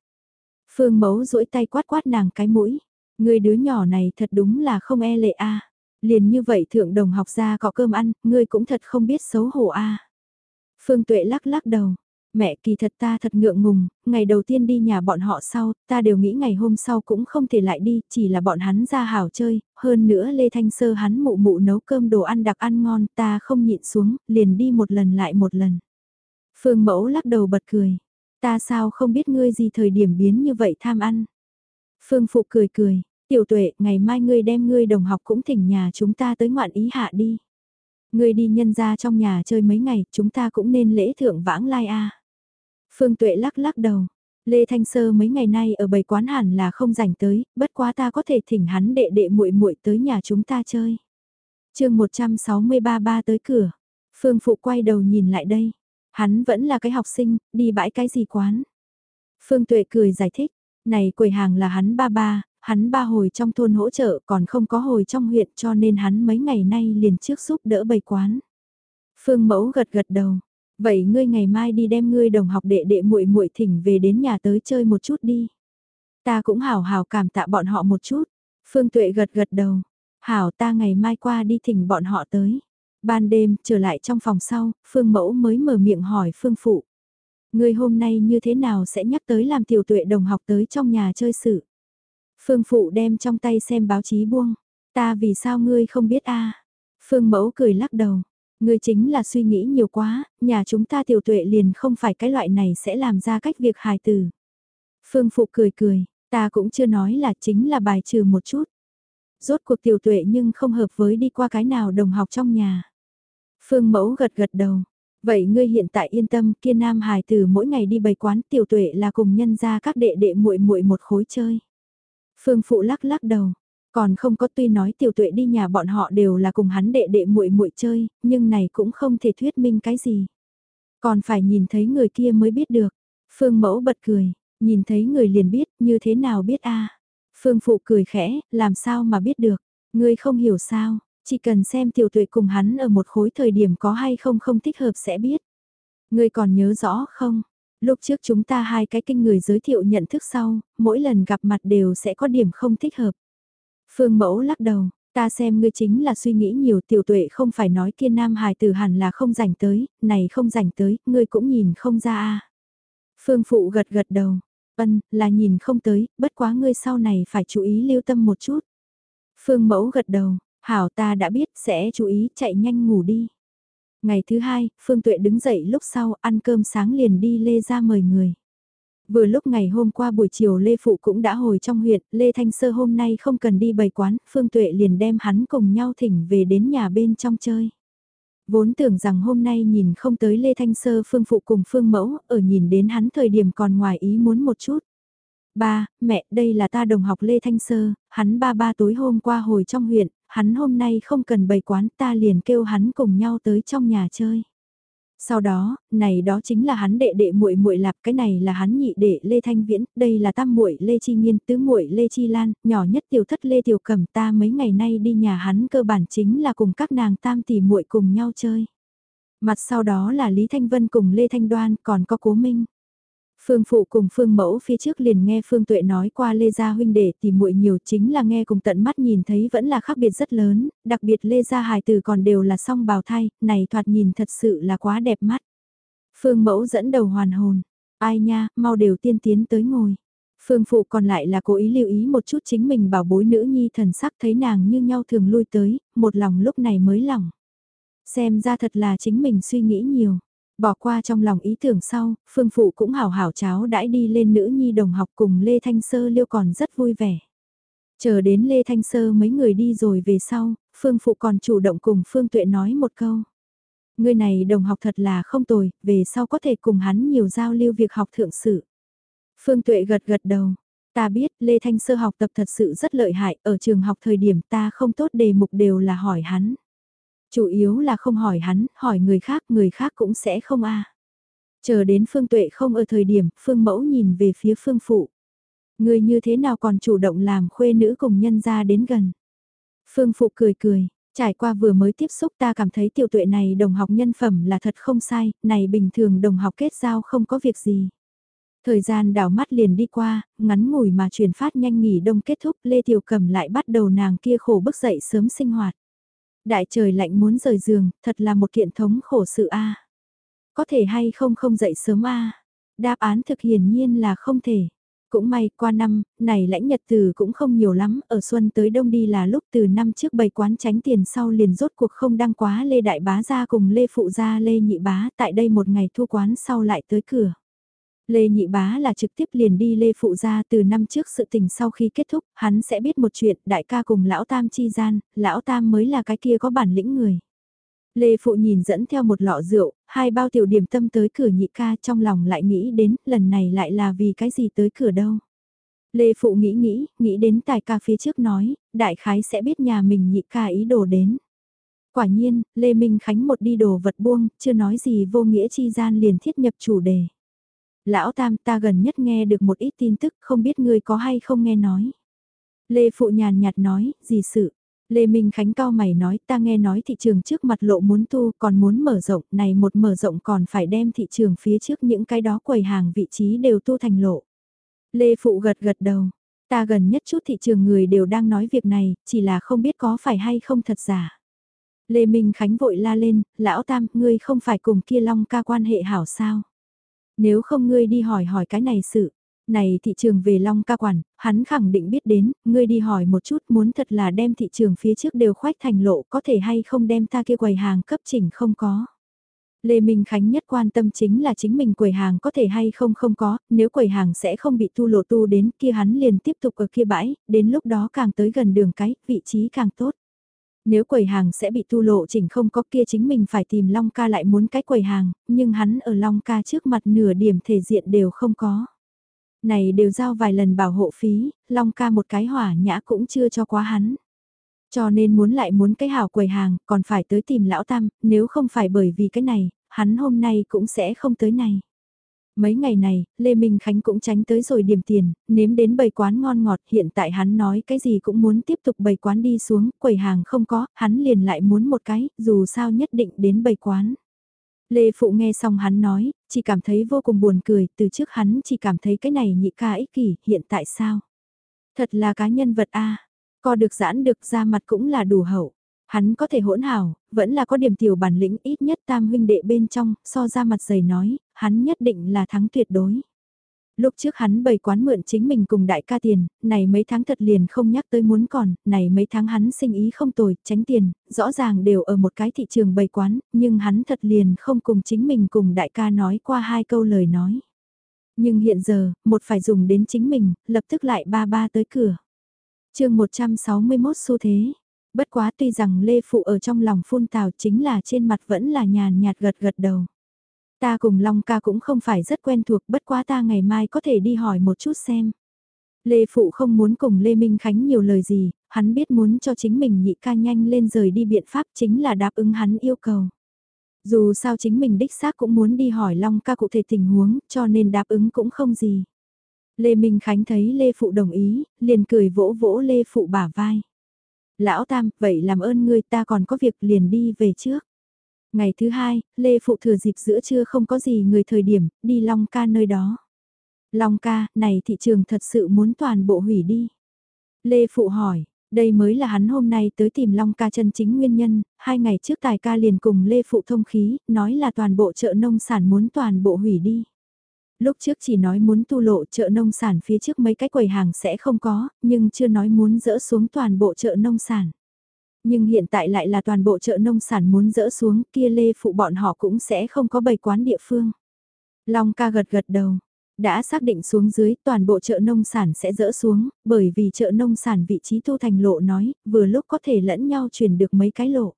Phương mẫu duỗi tay quát quát nàng cái mũi. Người đứa nhỏ này thật đúng là không e lệ a. Liền như vậy thượng đồng học ra có cơm ăn, ngươi cũng thật không biết xấu hổ a. Phương Tuệ lắc lắc đầu. Mẹ kỳ thật ta thật ngượng ngùng, ngày đầu tiên đi nhà bọn họ sau, ta đều nghĩ ngày hôm sau cũng không thể lại đi, chỉ là bọn hắn ra hảo chơi, hơn nữa Lê Thanh Sơ hắn mụ mụ nấu cơm đồ ăn đặc ăn ngon, ta không nhịn xuống, liền đi một lần lại một lần. Phương Mẫu lắc đầu bật cười, Ta sao không biết ngươi gì thời điểm biến như vậy tham ăn. Phương Phụ cười cười, tiểu tuệ, ngày mai ngươi đem ngươi đồng học cũng thỉnh nhà chúng ta tới ngoạn ý hạ đi. Ngươi đi nhân ra trong nhà chơi mấy ngày, chúng ta cũng nên lễ thượng vãng lai a. Phương Tuệ lắc lắc đầu, Lê Thanh Sơ mấy ngày nay ở bầy quán hẳn là không rảnh tới, bất quá ta có thể thỉnh hắn đệ đệ muội muội tới nhà chúng ta chơi. chương 163 ba tới cửa, Phương Phụ quay đầu nhìn lại đây, Hắn vẫn là cái học sinh, đi bãi cái gì quán. Phương Tuệ cười giải thích, này quầy hàng là hắn ba ba, hắn ba hồi trong thôn hỗ trợ còn không có hồi trong huyện cho nên hắn mấy ngày nay liền trước giúp đỡ bày quán. Phương Mẫu gật gật đầu, Vậy ngươi ngày mai đi đem ngươi đồng học đệ đệ muội muội thỉnh về đến nhà tới chơi một chút đi. Ta cũng hảo hảo cảm tạ bọn họ một chút. Phương Tuệ gật gật đầu. Hảo ta ngày mai qua đi thỉnh bọn họ tới. Ban đêm, trở lại trong phòng sau, Phương Mẫu mới mở miệng hỏi Phương Phụ. Ngươi hôm nay như thế nào sẽ nhắc tới làm tiểu tuệ đồng học tới trong nhà chơi sự? Phương Phụ đem trong tay xem báo chí buông. Ta vì sao ngươi không biết a? Phương Mẫu cười lắc đầu. Ngươi chính là suy nghĩ nhiều quá, nhà chúng ta tiểu tuệ liền không phải cái loại này sẽ làm ra cách việc hài tử. Phương Phụ cười cười, ta cũng chưa nói là chính là bài trừ một chút. Rốt cuộc tiểu tuệ nhưng không hợp với đi qua cái nào đồng học trong nhà. Phương Mẫu gật gật đầu. Vậy ngươi hiện tại yên tâm, kia nam hài tử mỗi ngày đi bày quán tiểu tuệ là cùng nhân ra các đệ đệ muội muội một khối chơi. Phương Phụ lắc lắc đầu, còn không có tuy nói tiểu tuệ đi nhà bọn họ đều là cùng hắn đệ đệ muội muội chơi, nhưng này cũng không thể thuyết minh cái gì. Còn phải nhìn thấy người kia mới biết được. Phương Mẫu bật cười, nhìn thấy người liền biết, như thế nào biết a? Phương Phụ cười khẽ, làm sao mà biết được, ngươi không hiểu sao, chỉ cần xem tiểu tuệ cùng hắn ở một khối thời điểm có hay không không thích hợp sẽ biết. Ngươi còn nhớ rõ không? Lúc trước chúng ta hai cái kinh người giới thiệu nhận thức sau, mỗi lần gặp mặt đều sẽ có điểm không thích hợp. Phương mẫu lắc đầu, ta xem ngươi chính là suy nghĩ nhiều tiểu tuệ không phải nói kia nam hài tử hẳn là không rảnh tới, này không rảnh tới, ngươi cũng nhìn không ra a. Phương phụ gật gật đầu, ân, là nhìn không tới, bất quá ngươi sau này phải chú ý lưu tâm một chút. Phương mẫu gật đầu, hảo ta đã biết sẽ chú ý chạy nhanh ngủ đi. Ngày thứ hai, Phương Tuệ đứng dậy lúc sau ăn cơm sáng liền đi Lê ra mời người. Vừa lúc ngày hôm qua buổi chiều Lê Phụ cũng đã hồi trong huyện, Lê Thanh Sơ hôm nay không cần đi bày quán, Phương Tuệ liền đem hắn cùng nhau thỉnh về đến nhà bên trong chơi. Vốn tưởng rằng hôm nay nhìn không tới Lê Thanh Sơ Phương Phụ cùng Phương Mẫu, ở nhìn đến hắn thời điểm còn ngoài ý muốn một chút. Ba, mẹ, đây là ta đồng học Lê Thanh Sơ, hắn ba ba tối hôm qua hồi trong huyện, hắn hôm nay không cần bày quán ta liền kêu hắn cùng nhau tới trong nhà chơi. Sau đó, này đó chính là hắn đệ đệ muội muội lạp, cái này là hắn nhị đệ Lê Thanh Viễn, đây là tam muội Lê Chi Nghiên, tứ muội Lê Chi Lan, nhỏ nhất tiểu thất Lê Tiểu Cẩm ta mấy ngày nay đi nhà hắn cơ bản chính là cùng các nàng tam tỷ muội cùng nhau chơi. Mặt sau đó là Lý Thanh Vân cùng Lê Thanh Đoan, còn có Cố Minh. Phương Phụ cùng Phương Mẫu phía trước liền nghe Phương Tuệ nói qua Lê Gia huynh đệ thì muội nhiều chính là nghe cùng tận mắt nhìn thấy vẫn là khác biệt rất lớn, đặc biệt Lê Gia hài tử còn đều là song bào thai, này thoạt nhìn thật sự là quá đẹp mắt. Phương Mẫu dẫn đầu hoàn hồn, ai nha, mau đều tiên tiến tới ngồi. Phương Phụ còn lại là cố ý lưu ý một chút chính mình bảo bối nữ nhi thần sắc thấy nàng như nhau thường lui tới, một lòng lúc này mới lòng. Xem ra thật là chính mình suy nghĩ nhiều. Bỏ qua trong lòng ý tưởng sau, Phương Phụ cũng hào hảo cháo đãi đi lên nữ nhi đồng học cùng Lê Thanh Sơ liêu còn rất vui vẻ. Chờ đến Lê Thanh Sơ mấy người đi rồi về sau, Phương Phụ còn chủ động cùng Phương Tuệ nói một câu. Người này đồng học thật là không tồi, về sau có thể cùng hắn nhiều giao lưu việc học thượng sự. Phương Tuệ gật gật đầu. Ta biết Lê Thanh Sơ học tập thật sự rất lợi hại, ở trường học thời điểm ta không tốt đề mục đều là hỏi hắn. Chủ yếu là không hỏi hắn, hỏi người khác, người khác cũng sẽ không a. Chờ đến Phương Tuệ không ở thời điểm, Phương Mẫu nhìn về phía Phương Phụ. Người như thế nào còn chủ động làm khuê nữ cùng nhân ra đến gần. Phương Phụ cười cười, trải qua vừa mới tiếp xúc ta cảm thấy tiểu tuệ này đồng học nhân phẩm là thật không sai, này bình thường đồng học kết giao không có việc gì. Thời gian đảo mắt liền đi qua, ngắn ngủi mà truyền phát nhanh nghỉ đông kết thúc, Lê Tiểu Cầm lại bắt đầu nàng kia khổ bức dậy sớm sinh hoạt. Đại trời lạnh muốn rời giường, thật là một kiện thống khổ sự a. Có thể hay không không dậy sớm a? Đáp án thực hiển nhiên là không thể. Cũng may, qua năm, này lãnh nhật từ cũng không nhiều lắm, ở xuân tới đông đi là lúc từ năm trước bày quán tránh tiền sau liền rốt cuộc không đăng quá Lê Đại Bá ra cùng Lê Phụ gia Lê Nhị Bá tại đây một ngày thu quán sau lại tới cửa. Lê Nhị Bá là trực tiếp liền đi Lê Phụ ra từ năm trước sự tình sau khi kết thúc, hắn sẽ biết một chuyện, đại ca cùng Lão Tam chi gian, Lão Tam mới là cái kia có bản lĩnh người. Lê Phụ nhìn dẫn theo một lọ rượu, hai bao tiểu điểm tâm tới cửa nhị ca trong lòng lại nghĩ đến lần này lại là vì cái gì tới cửa đâu. Lê Phụ nghĩ nghĩ, nghĩ đến tài ca phía trước nói, đại khái sẽ biết nhà mình nhị ca ý đồ đến. Quả nhiên, Lê Minh Khánh một đi đồ vật buông, chưa nói gì vô nghĩa chi gian liền thiết nhập chủ đề. Lão Tam ta gần nhất nghe được một ít tin tức không biết ngươi có hay không nghe nói. Lê Phụ nhàn nhạt nói, gì sự. Lê Minh Khánh cao mày nói ta nghe nói thị trường trước mặt lộ muốn tu còn muốn mở rộng này một mở rộng còn phải đem thị trường phía trước những cái đó quầy hàng vị trí đều tu thành lộ. Lê Phụ gật gật đầu, ta gần nhất chút thị trường người đều đang nói việc này, chỉ là không biết có phải hay không thật giả. Lê Minh Khánh vội la lên, lão tam, ngươi không phải cùng kia long ca quan hệ hảo sao? Nếu không ngươi đi hỏi hỏi cái này sự, này thị trường về long ca quản, hắn khẳng định biết đến, ngươi đi hỏi một chút muốn thật là đem thị trường phía trước đều khoách thành lộ có thể hay không đem ta kia quầy hàng cấp chỉnh không có. Lê Minh Khánh nhất quan tâm chính là chính mình quầy hàng có thể hay không không có, nếu quầy hàng sẽ không bị tu lộ tu đến kia hắn liền tiếp tục ở kia bãi, đến lúc đó càng tới gần đường cái, vị trí càng tốt. Nếu quầy hàng sẽ bị tu lộ chỉnh không có kia chính mình phải tìm Long ca lại muốn cái quầy hàng, nhưng hắn ở Long ca trước mặt nửa điểm thể diện đều không có. Này đều giao vài lần bảo hộ phí, Long ca một cái hỏa nhã cũng chưa cho quá hắn. Cho nên muốn lại muốn cái hảo quầy hàng, còn phải tới tìm lão tam, nếu không phải bởi vì cái này, hắn hôm nay cũng sẽ không tới này. Mấy ngày này, Lê Minh Khánh cũng tránh tới rồi điểm tiền, nếm đến bầy quán ngon ngọt, hiện tại hắn nói cái gì cũng muốn tiếp tục bầy quán đi xuống, quầy hàng không có, hắn liền lại muốn một cái, dù sao nhất định đến bầy quán. Lê Phụ nghe xong hắn nói, chỉ cảm thấy vô cùng buồn cười, từ trước hắn chỉ cảm thấy cái này nhị ca ích kỷ, hiện tại sao? Thật là cá nhân vật a co được giãn được ra mặt cũng là đủ hậu. Hắn có thể hỗn hảo, vẫn là có điểm tiểu bản lĩnh ít nhất tam huynh đệ bên trong, so ra mặt dày nói, hắn nhất định là thắng tuyệt đối. Lúc trước hắn bày quán mượn chính mình cùng đại ca tiền, này mấy tháng thật liền không nhắc tới muốn còn, này mấy tháng hắn sinh ý không tồi, tránh tiền, rõ ràng đều ở một cái thị trường bày quán, nhưng hắn thật liền không cùng chính mình cùng đại ca nói qua hai câu lời nói. Nhưng hiện giờ, một phải dùng đến chính mình, lập tức lại ba ba tới cửa. chương 161 xu thế. Bất quá tuy rằng Lê Phụ ở trong lòng phun tào chính là trên mặt vẫn là nhàn nhạt gật gật đầu. Ta cùng Long ca cũng không phải rất quen thuộc bất quá ta ngày mai có thể đi hỏi một chút xem. Lê Phụ không muốn cùng Lê Minh Khánh nhiều lời gì, hắn biết muốn cho chính mình nhị ca nhanh lên rời đi biện pháp chính là đáp ứng hắn yêu cầu. Dù sao chính mình đích xác cũng muốn đi hỏi Long ca cụ thể tình huống cho nên đáp ứng cũng không gì. Lê Minh Khánh thấy Lê Phụ đồng ý, liền cười vỗ vỗ Lê Phụ bả vai. Lão Tam, vậy làm ơn ngươi ta còn có việc liền đi về trước. Ngày thứ hai, Lê Phụ thừa dịp giữa trưa không có gì người thời điểm, đi Long ca nơi đó. Long ca, này thị trường thật sự muốn toàn bộ hủy đi. Lê Phụ hỏi, đây mới là hắn hôm nay tới tìm Long ca chân chính nguyên nhân, hai ngày trước tài ca liền cùng Lê Phụ thông khí, nói là toàn bộ chợ nông sản muốn toàn bộ hủy đi. Lúc trước chỉ nói muốn tu lộ chợ nông sản phía trước mấy cái quầy hàng sẽ không có, nhưng chưa nói muốn dỡ xuống toàn bộ chợ nông sản. Nhưng hiện tại lại là toàn bộ chợ nông sản muốn dỡ xuống kia lê phụ bọn họ cũng sẽ không có bày quán địa phương. Long ca gật gật đầu, đã xác định xuống dưới toàn bộ chợ nông sản sẽ dỡ xuống, bởi vì chợ nông sản vị trí thu thành lộ nói, vừa lúc có thể lẫn nhau chuyển được mấy cái lộ.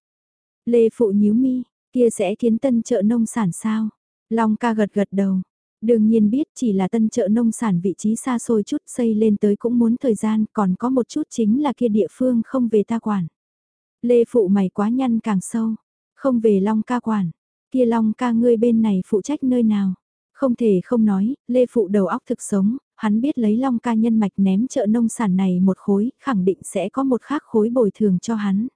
Lê phụ nhíu mi, kia sẽ kiến tân chợ nông sản sao? Long ca gật gật đầu. Đương nhiên biết chỉ là tân chợ nông sản vị trí xa xôi chút xây lên tới cũng muốn thời gian còn có một chút chính là kia địa phương không về ta quản. Lê phụ mày quá nhăn càng sâu, không về Long ca quản, kia Long ca ngươi bên này phụ trách nơi nào. Không thể không nói, Lê phụ đầu óc thực sống, hắn biết lấy Long ca nhân mạch ném chợ nông sản này một khối, khẳng định sẽ có một khác khối bồi thường cho hắn.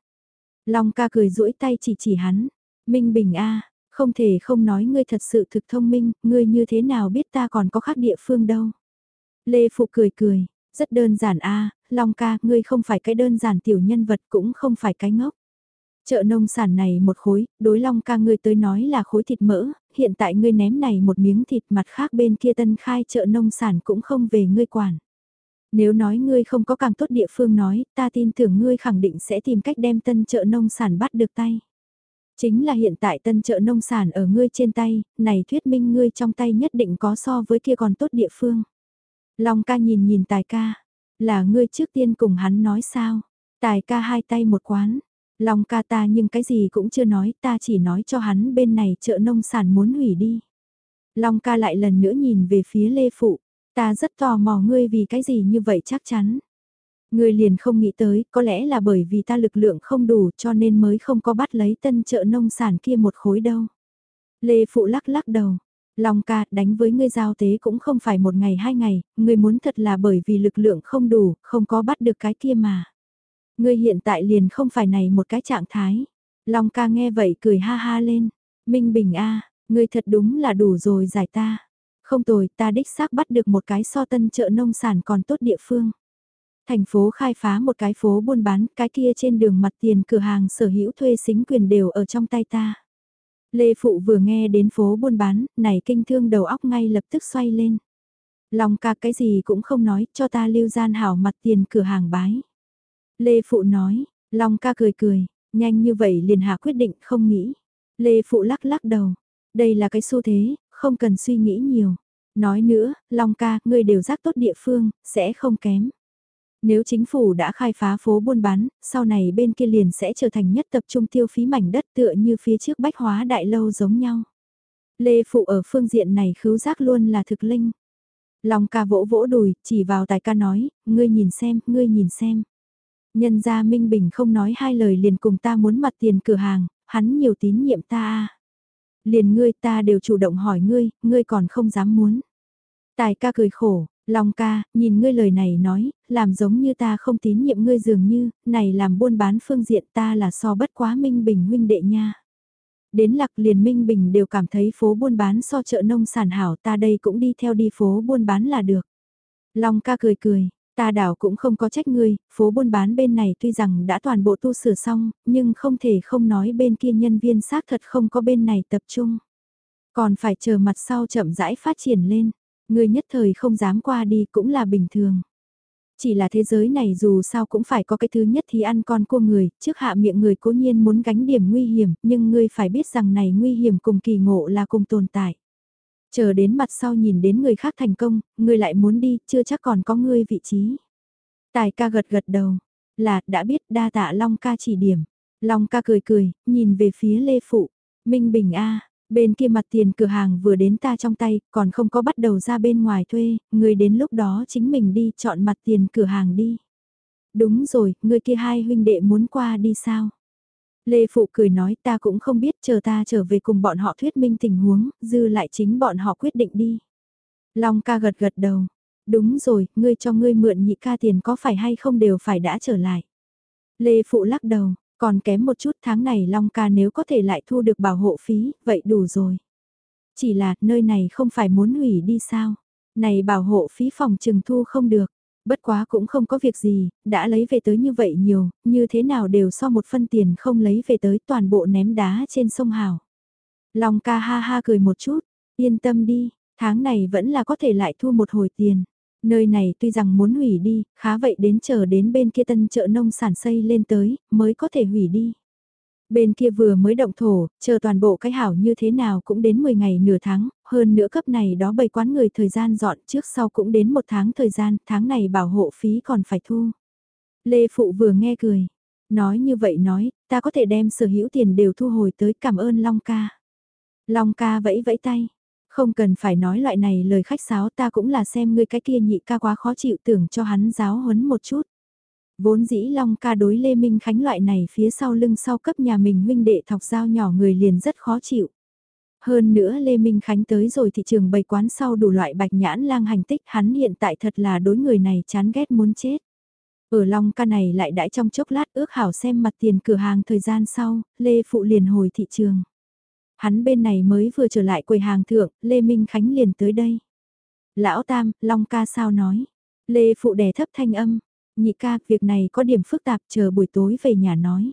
Long ca cười duỗi tay chỉ chỉ hắn, Minh Bình a không thể không nói ngươi thật sự thực thông minh, ngươi như thế nào biết ta còn có khác địa phương đâu. Lê Phụ cười cười, rất đơn giản a Long ca, ngươi không phải cái đơn giản tiểu nhân vật cũng không phải cái ngốc. Chợ nông sản này một khối, đối Long ca ngươi tới nói là khối thịt mỡ, hiện tại ngươi ném này một miếng thịt mặt khác bên kia tân khai chợ nông sản cũng không về ngươi quản. Nếu nói ngươi không có càng tốt địa phương nói, ta tin tưởng ngươi khẳng định sẽ tìm cách đem tân chợ nông sản bắt được tay. Chính là hiện tại tân chợ nông sản ở ngươi trên tay, này thuyết minh ngươi trong tay nhất định có so với kia còn tốt địa phương. Long ca nhìn nhìn tài ca, là ngươi trước tiên cùng hắn nói sao? Tài ca hai tay một quán. Long ca ta nhưng cái gì cũng chưa nói, ta chỉ nói cho hắn bên này chợ nông sản muốn hủy đi. Long ca lại lần nữa nhìn về phía Lê Phụ, ta rất tò mò ngươi vì cái gì như vậy chắc chắn. Ngươi liền không nghĩ tới, có lẽ là bởi vì ta lực lượng không đủ cho nên mới không có bắt lấy tân chợ nông sản kia một khối đâu. Lê Phụ lắc lắc đầu, Long ca, đánh với ngươi giao tế cũng không phải một ngày hai ngày, ngươi muốn thật là bởi vì lực lượng không đủ, không có bắt được cái kia mà. Ngươi hiện tại liền không phải này một cái trạng thái. Long ca nghe vậy cười ha ha lên. Minh Bình a, ngươi thật đúng là đủ rồi giải ta. Không tồi, ta đích xác bắt được một cái so tân chợ nông sản còn tốt địa phương. Thành phố khai phá một cái phố buôn bán, cái kia trên đường mặt tiền cửa hàng sở hữu thuê xính quyền đều ở trong tay ta. Lê Phụ vừa nghe đến phố buôn bán, này kinh thương đầu óc ngay lập tức xoay lên. Long ca cái gì cũng không nói, cho ta lưu gian hảo mặt tiền cửa hàng bái. Lê Phụ nói, Long ca cười cười, nhanh như vậy liền hạ quyết định không nghĩ. Lê Phụ lắc lắc đầu, đây là cái xu thế, không cần suy nghĩ nhiều. Nói nữa, Long ca, ngươi đều giác tốt địa phương, sẽ không kém. Nếu chính phủ đã khai phá phố buôn bán, sau này bên kia liền sẽ trở thành nhất tập trung tiêu phí mảnh đất tựa như phía trước bách hóa đại lâu giống nhau. Lê Phụ ở phương diện này khứu giác luôn là thực linh. lòng ca vỗ vỗ đùi, chỉ vào tài ca nói, ngươi nhìn xem, ngươi nhìn xem. Nhân gia Minh Bình không nói hai lời liền cùng ta muốn mặt tiền cửa hàng, hắn nhiều tín nhiệm ta à. Liền ngươi ta đều chủ động hỏi ngươi, ngươi còn không dám muốn. Tài ca cười khổ, Long ca, nhìn ngươi lời này nói, làm giống như ta không tín nhiệm ngươi dường như, này làm buôn bán phương diện ta là so bất quá Minh Bình huynh đệ nha. Đến lạc liền Minh Bình đều cảm thấy phố buôn bán so chợ nông sản hảo ta đây cũng đi theo đi phố buôn bán là được. Long ca cười cười, ta đảo cũng không có trách ngươi, phố buôn bán bên này tuy rằng đã toàn bộ tu sửa xong, nhưng không thể không nói bên kia nhân viên xác thật không có bên này tập trung. Còn phải chờ mặt sau chậm rãi phát triển lên. Người nhất thời không dám qua đi cũng là bình thường. Chỉ là thế giới này dù sao cũng phải có cái thứ nhất thì ăn con cua người, trước hạ miệng người cố nhiên muốn gánh điểm nguy hiểm, nhưng ngươi phải biết rằng này nguy hiểm cùng kỳ ngộ là cùng tồn tại. Chờ đến mặt sau nhìn đến người khác thành công, ngươi lại muốn đi, chưa chắc còn có ngươi vị trí. Tài ca gật gật đầu, là đã biết đa tạ Long ca chỉ điểm. Long ca cười cười, nhìn về phía Lê Phụ. Minh Bình A, Bên kia mặt tiền cửa hàng vừa đến ta trong tay, còn không có bắt đầu ra bên ngoài thuê, người đến lúc đó chính mình đi chọn mặt tiền cửa hàng đi. Đúng rồi, người kia hai huynh đệ muốn qua đi sao? Lê Phụ cười nói ta cũng không biết chờ ta trở về cùng bọn họ thuyết minh tình huống, dư lại chính bọn họ quyết định đi. Long ca gật gật đầu. Đúng rồi, ngươi cho ngươi mượn nhị ca tiền có phải hay không đều phải đã trở lại. Lê Phụ lắc đầu, còn kém một chút tháng này Long ca nếu có thể lại thu được bảo hộ phí, vậy đủ rồi. Chỉ là nơi này không phải muốn hủy đi sao. Này bảo hộ phí phòng trừng thu không được. Bất quá cũng không có việc gì, đã lấy về tới như vậy nhiều, như thế nào đều so một phân tiền không lấy về tới toàn bộ ném đá trên sông Hào. Long ca ha ha cười một chút, yên tâm đi, tháng này vẫn là có thể lại thu một hồi tiền. Nơi này tuy rằng muốn hủy đi, khá vậy đến chờ đến bên kia tân chợ nông sản xây lên tới, mới có thể hủy đi. Bên kia vừa mới động thổ, chờ toàn bộ cái hảo như thế nào cũng đến 10 ngày nửa tháng, hơn nữa cấp này đó bày quán người thời gian dọn trước sau cũng đến một tháng thời gian, tháng này bảo hộ phí còn phải thu. Lê Phụ vừa nghe cười, nói như vậy nói, ta có thể đem sở hữu tiền đều thu hồi tới cảm ơn Long ca. Long ca vẫy vẫy tay, không cần phải nói loại này lời khách sáo ta cũng là xem ngươi cái kia nhị ca quá khó chịu tưởng cho hắn giáo huấn một chút. Vốn dĩ Long ca đối Lê Minh Khánh loại này phía sau lưng sau cấp nhà mình huynh đệ thọc dao nhỏ người liền rất khó chịu. Hơn nữa Lê Minh Khánh tới rồi thị trường bày quán sau đủ loại bạch nhãn lang hành tích hắn hiện tại thật là đối người này chán ghét muốn chết. Ở Long ca này lại đãi trong chốc lát ước hảo xem mặt tiền cửa hàng thời gian sau, Lê Phụ liền hồi thị trường. Hắn bên này mới vừa trở lại quầy hàng thượng, Lê Minh Khánh liền tới đây. Lão Tam, Long ca sao nói? Lê Phụ đè thấp thanh âm. Nhị ca, việc này có điểm phức tạp, chờ buổi tối về nhà nói.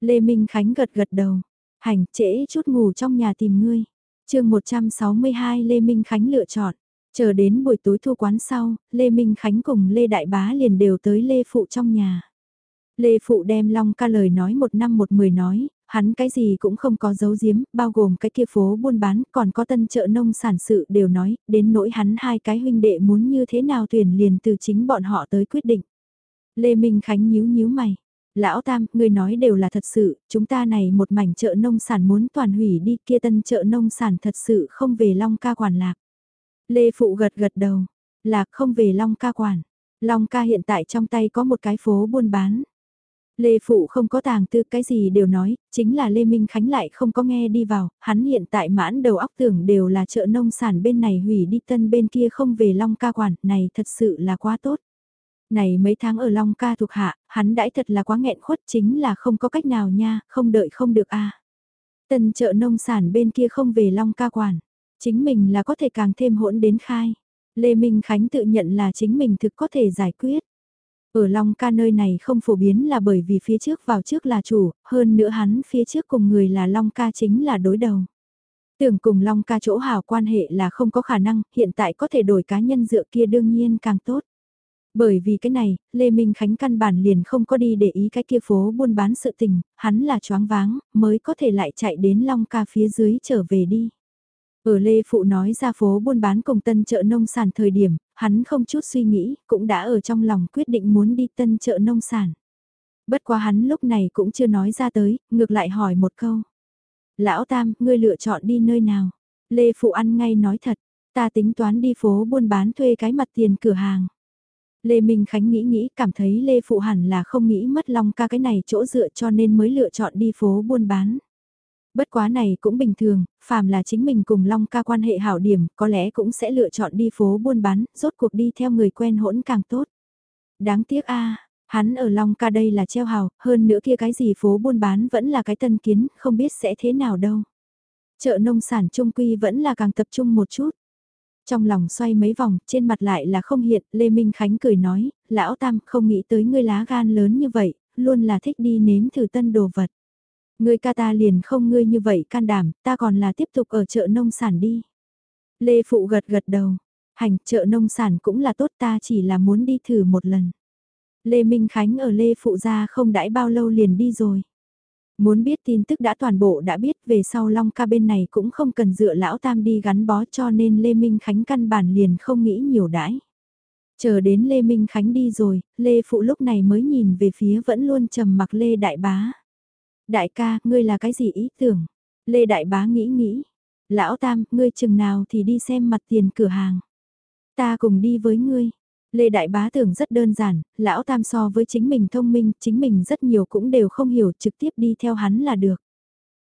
Lê Minh Khánh gật gật đầu. Hành, trễ chút ngủ trong nhà tìm ngươi. chương 162 Lê Minh Khánh lựa chọn. Chờ đến buổi tối thu quán sau, Lê Minh Khánh cùng Lê Đại Bá liền đều tới Lê Phụ trong nhà. Lê Phụ đem Long ca lời nói một năm một mười nói, Hắn cái gì cũng không có giấu giếm, bao gồm cái kia phố buôn bán, còn có tân chợ nông sản sự đều nói, đến nỗi hắn hai cái huynh đệ muốn như thế nào tuyển liền từ chính bọn họ tới quyết định. Lê Minh Khánh nhíu nhíu mày. Lão Tam, người nói đều là thật sự, chúng ta này một mảnh chợ nông sản muốn toàn hủy đi kia tân chợ nông sản thật sự không về Long ca quản lạc. Lê Phụ gật gật đầu, lạc không về Long ca quản. Long ca hiện tại trong tay có một cái phố buôn bán. Lê Phụ không có tàng tư cái gì đều nói, chính là Lê Minh Khánh lại không có nghe đi vào, hắn hiện tại mãn đầu óc tưởng đều là chợ nông sản bên này hủy đi tân bên kia không về Long ca quản, này thật sự là quá tốt. Này mấy tháng ở Long ca thuộc hạ, hắn đãi thật là quá nghẹn khuất chính là không có cách nào nha, không đợi không được a. tân chợ nông sản bên kia không về Long ca quản, chính mình là có thể càng thêm hỗn đến khai. Lê Minh Khánh tự nhận là chính mình thực có thể giải quyết. Ở Long ca nơi này không phổ biến là bởi vì phía trước vào trước là chủ, hơn nữa hắn phía trước cùng người là Long ca chính là đối đầu. Tưởng cùng Long ca chỗ hào quan hệ là không có khả năng, hiện tại có thể đổi cá nhân dựa kia đương nhiên càng tốt. Bởi vì cái này, Lê Minh Khánh căn bản liền không có đi để ý cái kia phố buôn bán sự tình, hắn là choáng váng, mới có thể lại chạy đến Long ca phía dưới trở về đi. Ở Lê Phụ nói ra phố buôn bán cùng tân chợ nông sản thời điểm, hắn không chút suy nghĩ, cũng đã ở trong lòng quyết định muốn đi tân chợ nông sản. Bất quá hắn lúc này cũng chưa nói ra tới, ngược lại hỏi một câu. Lão Tam, ngươi lựa chọn đi nơi nào? Lê Phụ ăn ngay nói thật, ta tính toán đi phố buôn bán thuê cái mặt tiền cửa hàng. Lê Minh Khánh nghĩ nghĩ cảm thấy Lê Phụ hẳn là không nghĩ mất lòng ca cái này chỗ dựa cho nên mới lựa chọn đi phố buôn bán. Bất quá này cũng bình thường, phàm là chính mình cùng Long ca quan hệ hảo điểm, có lẽ cũng sẽ lựa chọn đi phố buôn bán, rốt cuộc đi theo người quen hỗn càng tốt. Đáng tiếc a hắn ở Long ca đây là treo hào, hơn nữa kia cái gì phố buôn bán vẫn là cái tân kiến, không biết sẽ thế nào đâu. Chợ nông sản trung quy vẫn là càng tập trung một chút. Trong lòng xoay mấy vòng, trên mặt lại là không hiện, Lê Minh Khánh cười nói, lão tam không nghĩ tới ngươi lá gan lớn như vậy, luôn là thích đi nếm thử tân đồ vật. Ngươi ca ta liền không ngươi như vậy can đảm, ta còn là tiếp tục ở chợ nông sản đi. Lê Phụ gật gật đầu, hành chợ nông sản cũng là tốt ta chỉ là muốn đi thử một lần. Lê Minh Khánh ở Lê Phụ gia không đãi bao lâu liền đi rồi. Muốn biết tin tức đã toàn bộ đã biết về sau Long ca bên này cũng không cần dựa lão tam đi gắn bó cho nên Lê Minh Khánh căn bản liền không nghĩ nhiều đãi. Chờ đến Lê Minh Khánh đi rồi, Lê Phụ lúc này mới nhìn về phía vẫn luôn trầm mặc Lê Đại Bá. Đại ca, ngươi là cái gì ý tưởng? Lê Đại Bá nghĩ nghĩ. Lão Tam, ngươi chừng nào thì đi xem mặt tiền cửa hàng. Ta cùng đi với ngươi. Lê Đại Bá tưởng rất đơn giản, lão Tam so với chính mình thông minh, chính mình rất nhiều cũng đều không hiểu trực tiếp đi theo hắn là được.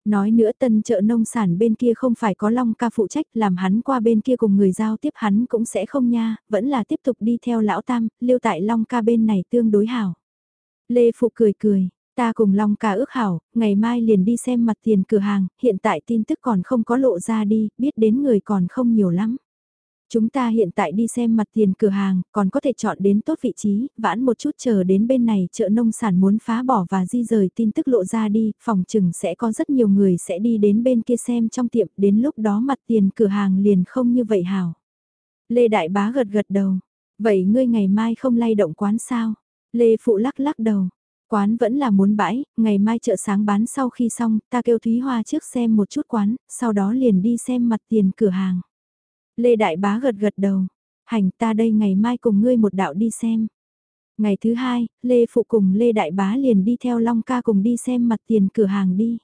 Nói nữa tân chợ nông sản bên kia không phải có Long ca phụ trách làm hắn qua bên kia cùng người giao tiếp hắn cũng sẽ không nha, vẫn là tiếp tục đi theo lão Tam, lưu tại Long ca bên này tương đối hảo. Lê Phụ cười cười, Ta cùng Long ca ước hảo, ngày mai liền đi xem mặt tiền cửa hàng, hiện tại tin tức còn không có lộ ra đi, biết đến người còn không nhiều lắm. Chúng ta hiện tại đi xem mặt tiền cửa hàng, còn có thể chọn đến tốt vị trí, vãn một chút chờ đến bên này chợ nông sản muốn phá bỏ và di rời tin tức lộ ra đi, phòng chừng sẽ có rất nhiều người sẽ đi đến bên kia xem trong tiệm, đến lúc đó mặt tiền cửa hàng liền không như vậy hảo. Lê Đại Bá gật gật đầu, vậy ngươi ngày mai không lay động quán sao? Lê Phụ lắc lắc đầu, Quán vẫn là muốn bãi, ngày mai chợ sáng bán sau khi xong, ta kêu Thúy Hoa trước xem một chút quán, sau đó liền đi xem mặt tiền cửa hàng. Lê Đại Bá gật gật đầu, hành ta đây ngày mai cùng ngươi một đạo đi xem. Ngày thứ hai, Lê Phụ cùng Lê Đại Bá liền đi theo Long Ca cùng đi xem mặt tiền cửa hàng đi.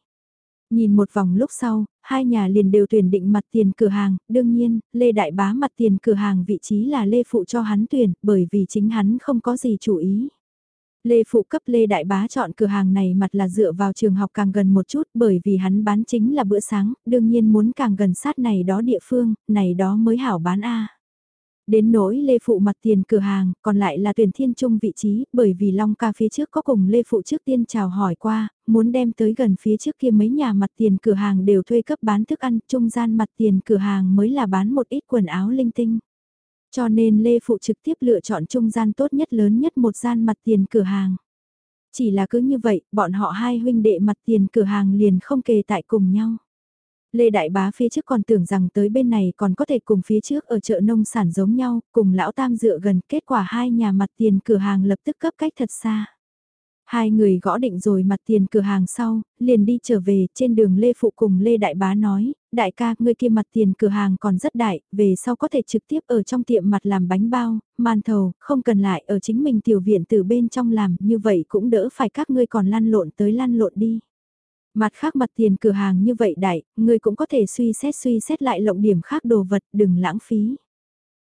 Nhìn một vòng lúc sau, hai nhà liền đều tuyển định mặt tiền cửa hàng, đương nhiên, Lê Đại Bá mặt tiền cửa hàng vị trí là Lê Phụ cho hắn tuyển, bởi vì chính hắn không có gì chủ ý. Lê Phụ cấp Lê Đại Bá chọn cửa hàng này mặt là dựa vào trường học càng gần một chút bởi vì hắn bán chính là bữa sáng, đương nhiên muốn càng gần sát này đó địa phương, này đó mới hảo bán A. Đến nỗi Lê Phụ mặt tiền cửa hàng, còn lại là tuyển thiên trung vị trí, bởi vì Long ca phía trước có cùng Lê Phụ trước tiên chào hỏi qua, muốn đem tới gần phía trước kia mấy nhà mặt tiền cửa hàng đều thuê cấp bán thức ăn, trung gian mặt tiền cửa hàng mới là bán một ít quần áo linh tinh. Cho nên Lê Phụ trực tiếp lựa chọn trung gian tốt nhất lớn nhất một gian mặt tiền cửa hàng. Chỉ là cứ như vậy, bọn họ hai huynh đệ mặt tiền cửa hàng liền không kề tại cùng nhau. Lê Đại Bá phía trước còn tưởng rằng tới bên này còn có thể cùng phía trước ở chợ nông sản giống nhau, cùng lão tam dựa gần, kết quả hai nhà mặt tiền cửa hàng lập tức cấp cách thật xa. Hai người gõ định rồi mặt tiền cửa hàng sau, liền đi trở về, trên đường Lê Phụ cùng Lê Đại Bá nói, đại ca, người kia mặt tiền cửa hàng còn rất đại, về sau có thể trực tiếp ở trong tiệm mặt làm bánh bao, man thầu, không cần lại ở chính mình tiểu viện từ bên trong làm, như vậy cũng đỡ phải các ngươi còn lăn lộn tới lăn lộn đi. Mặt khác mặt tiền cửa hàng như vậy đại, người cũng có thể suy xét suy xét lại lộng điểm khác đồ vật, đừng lãng phí.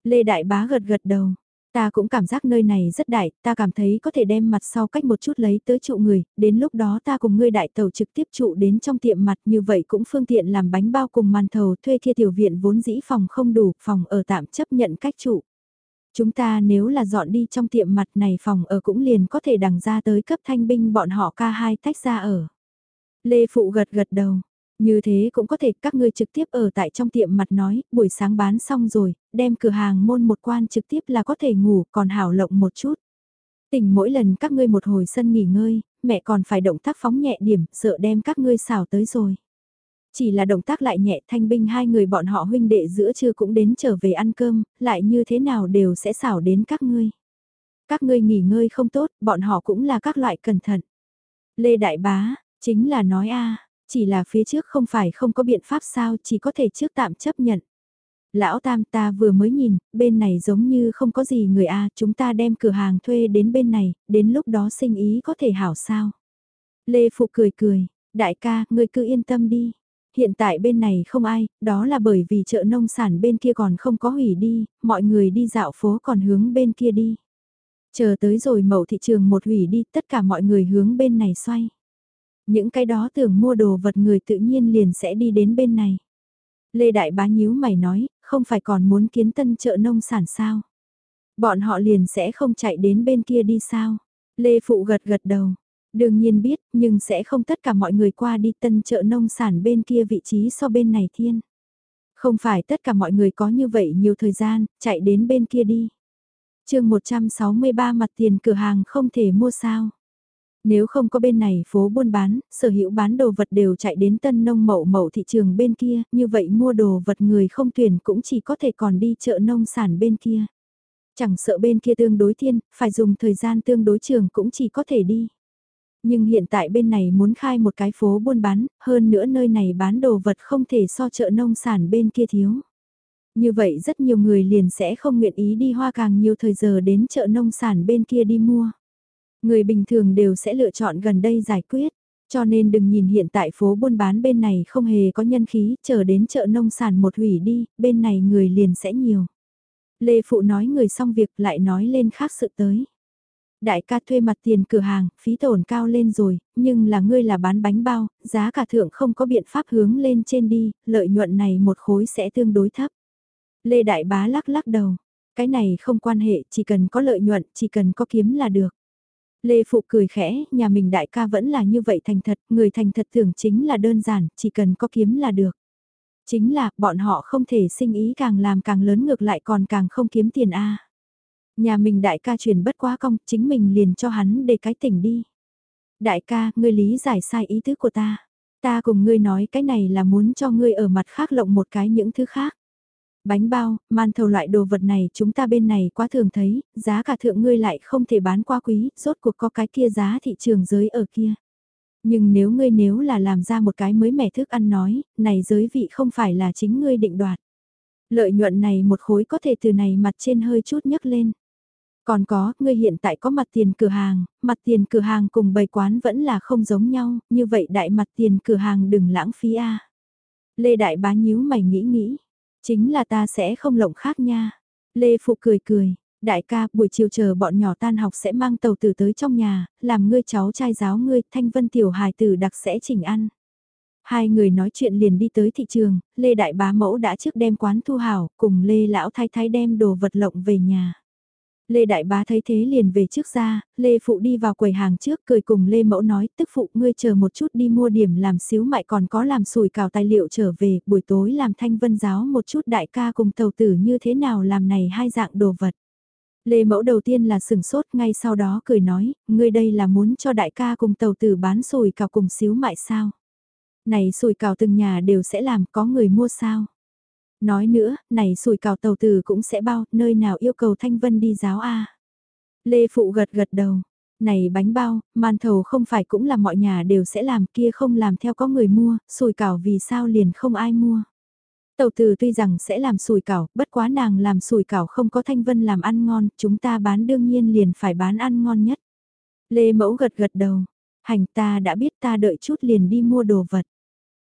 Lê Đại Bá gật gật đầu, Ta cũng cảm giác nơi này rất đại, ta cảm thấy có thể đem mặt sau cách một chút lấy tới trụ người, đến lúc đó ta cùng ngươi đại tàu trực tiếp trụ đến trong tiệm mặt như vậy cũng phương tiện làm bánh bao cùng màn thầu thuê kia tiểu viện vốn dĩ phòng không đủ, phòng ở tạm chấp nhận cách trụ. Chúng ta nếu là dọn đi trong tiệm mặt này phòng ở cũng liền có thể đằng ra tới cấp thanh binh bọn họ ca hai tách ra ở. Lê Phụ gật gật đầu. Như thế cũng có thể các ngươi trực tiếp ở tại trong tiệm mặt nói, buổi sáng bán xong rồi, đem cửa hàng môn một quan trực tiếp là có thể ngủ còn hảo lộng một chút. Tỉnh mỗi lần các ngươi một hồi sân nghỉ ngơi, mẹ còn phải động tác phóng nhẹ điểm, sợ đem các ngươi xào tới rồi. Chỉ là động tác lại nhẹ thanh binh hai người bọn họ huynh đệ giữa trưa cũng đến trở về ăn cơm, lại như thế nào đều sẽ xảo đến các ngươi. Các ngươi nghỉ ngơi không tốt, bọn họ cũng là các loại cẩn thận. Lê Đại Bá, chính là nói a chỉ là phía trước không phải không có biện pháp sao, chỉ có thể trước tạm chấp nhận. Lão Tam ta vừa mới nhìn, bên này giống như không có gì người a chúng ta đem cửa hàng thuê đến bên này, đến lúc đó sinh ý có thể hảo sao. Lê Phụ cười cười, đại ca, người cứ yên tâm đi. Hiện tại bên này không ai, đó là bởi vì chợ nông sản bên kia còn không có hủy đi, mọi người đi dạo phố còn hướng bên kia đi. Chờ tới rồi mẫu thị trường một hủy đi, tất cả mọi người hướng bên này xoay. Những cái đó tưởng mua đồ vật người tự nhiên liền sẽ đi đến bên này. Lê Đại Bá nhíu mày nói, không phải còn muốn kiến tân chợ nông sản sao? Bọn họ liền sẽ không chạy đến bên kia đi sao? Lê Phụ gật gật đầu. Đương nhiên biết, nhưng sẽ không tất cả mọi người qua đi tân chợ nông sản bên kia vị trí so bên này thiên. Không phải tất cả mọi người có như vậy nhiều thời gian, chạy đến bên kia đi. chương 163 mặt tiền cửa hàng không thể mua sao. Nếu không có bên này phố buôn bán, sở hữu bán đồ vật đều chạy đến tân nông mậu mậu thị trường bên kia, như vậy mua đồ vật người không tuyển cũng chỉ có thể còn đi chợ nông sản bên kia. Chẳng sợ bên kia tương đối thiên, phải dùng thời gian tương đối trường cũng chỉ có thể đi. Nhưng hiện tại bên này muốn khai một cái phố buôn bán, hơn nữa nơi này bán đồ vật không thể so chợ nông sản bên kia thiếu. Như vậy rất nhiều người liền sẽ không nguyện ý đi hoa càng nhiều thời giờ đến chợ nông sản bên kia đi mua. Người bình thường đều sẽ lựa chọn gần đây giải quyết. Cho nên đừng nhìn hiện tại phố buôn bán bên này không hề có nhân khí, chờ đến chợ nông sản một hủy đi, bên này người liền sẽ nhiều. Lê Phụ nói người xong việc lại nói lên khác sự tới. Đại ca thuê mặt tiền cửa hàng, phí tổn cao lên rồi, nhưng là ngươi là bán bánh bao, giá cả thượng không có biện pháp hướng lên trên đi, lợi nhuận này một khối sẽ tương đối thấp. Lê Đại Bá lắc lắc đầu, cái này không quan hệ, chỉ cần có lợi nhuận, chỉ cần có kiếm là được. Lê Phụ cười khẽ, nhà mình đại ca vẫn là như vậy thành thật, người thành thật thường chính là đơn giản, chỉ cần có kiếm là được. Chính là, bọn họ không thể sinh ý càng làm càng lớn ngược lại còn càng không kiếm tiền a. Nhà mình đại ca truyền bất quá công, chính mình liền cho hắn để cái tỉnh đi. Đại ca, ngươi lý giải sai ý tứ của ta. Ta cùng ngươi nói cái này là muốn cho ngươi ở mặt khác lộng một cái những thứ khác. Bánh bao, man thầu loại đồ vật này chúng ta bên này quá thường thấy, giá cả thượng ngươi lại không thể bán quá quý, rốt cuộc có cái kia giá thị trường giới ở kia. Nhưng nếu ngươi nếu là làm ra một cái mới mẻ thức ăn nói, này giới vị không phải là chính ngươi định đoạt. Lợi nhuận này một khối có thể từ này mặt trên hơi chút nhấc lên. Còn có, ngươi hiện tại có mặt tiền cửa hàng, mặt tiền cửa hàng cùng bày quán vẫn là không giống nhau, như vậy đại mặt tiền cửa hàng đừng lãng phí a. Lê Đại Bá nhíu mày nghĩ nghĩ, Chính là ta sẽ không lộng khác nha. Lê Phụ cười cười, đại ca buổi chiều chờ bọn nhỏ tan học sẽ mang tàu tử tới trong nhà, làm ngươi cháu trai giáo ngươi, thanh vân tiểu hài tử đặc sẽ chỉnh ăn. Hai người nói chuyện liền đi tới thị trường, Lê Đại Bá Mẫu đã trước đem quán thu hào cùng Lê Lão Thái Thái đem đồ vật lộng về nhà. Lê Đại Bá thấy thế liền về trước ra, Lê Phụ đi vào quầy hàng trước cười cùng Lê Mẫu nói tức Phụ ngươi chờ một chút đi mua điểm làm xíu mại còn có làm sủi cào tài liệu trở về, buổi tối làm thanh vân giáo một chút đại ca cùng tàu tử như thế nào làm này hai dạng đồ vật. Lê Mẫu đầu tiên là sừng sốt ngay sau đó cười nói, ngươi đây là muốn cho đại ca cùng tàu tử bán sủi cào cùng xíu mại sao? Này sủi cào từng nhà đều sẽ làm có người mua sao? Nói nữa, này sủi cào tàu tử cũng sẽ bao, nơi nào yêu cầu Thanh Vân đi giáo a Lê Phụ gật gật đầu. Này bánh bao, man thầu không phải cũng là mọi nhà đều sẽ làm kia không làm theo có người mua, sủi cảo vì sao liền không ai mua. Tàu từ tuy rằng sẽ làm sủi cảo, bất quá nàng làm sủi cảo không có thanh vân làm ăn ngon, chúng ta bán đương nhiên liền phải bán ăn ngon nhất. Lê Mẫu gật gật đầu, hành ta đã biết ta đợi chút liền đi mua đồ vật.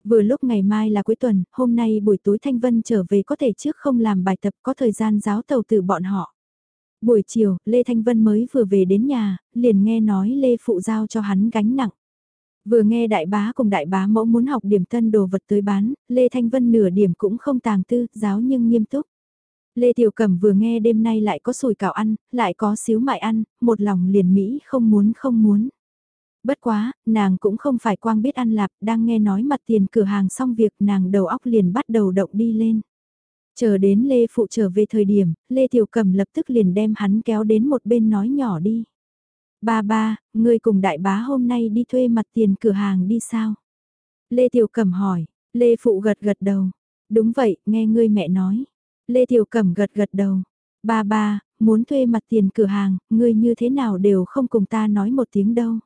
Vừa lúc ngày mai là cuối tuần, hôm nay buổi tối Thanh Vân trở về có thể trước không làm bài tập có thời gian giáo tàu từ bọn họ. Buổi chiều, Lê Thanh Vân mới vừa về đến nhà, liền nghe nói Lê Phụ giao cho hắn gánh nặng. Vừa nghe đại bá cùng đại bá mẫu muốn học điểm tân đồ vật tới bán, Lê Thanh Vân nửa điểm cũng không tàng tư, giáo nhưng nghiêm túc. Lê Tiểu Cẩm vừa nghe đêm nay lại có sùi cảo ăn, lại có xíu mại ăn, một lòng liền Mỹ không muốn không muốn. Bất quá, nàng cũng không phải quang biết ăn lạp, đang nghe nói mặt tiền cửa hàng xong việc nàng đầu óc liền bắt đầu động đi lên. Chờ đến Lê Phụ trở về thời điểm, Lê Tiểu Cầm lập tức liền đem hắn kéo đến một bên nói nhỏ đi. Ba ba, ngươi cùng đại bá hôm nay đi thuê mặt tiền cửa hàng đi sao? Lê Tiểu Cầm hỏi, Lê Phụ gật gật đầu. Đúng vậy, nghe ngươi mẹ nói. Lê Tiểu Cầm gật gật đầu. Ba ba, muốn thuê mặt tiền cửa hàng, ngươi như thế nào đều không cùng ta nói một tiếng đâu.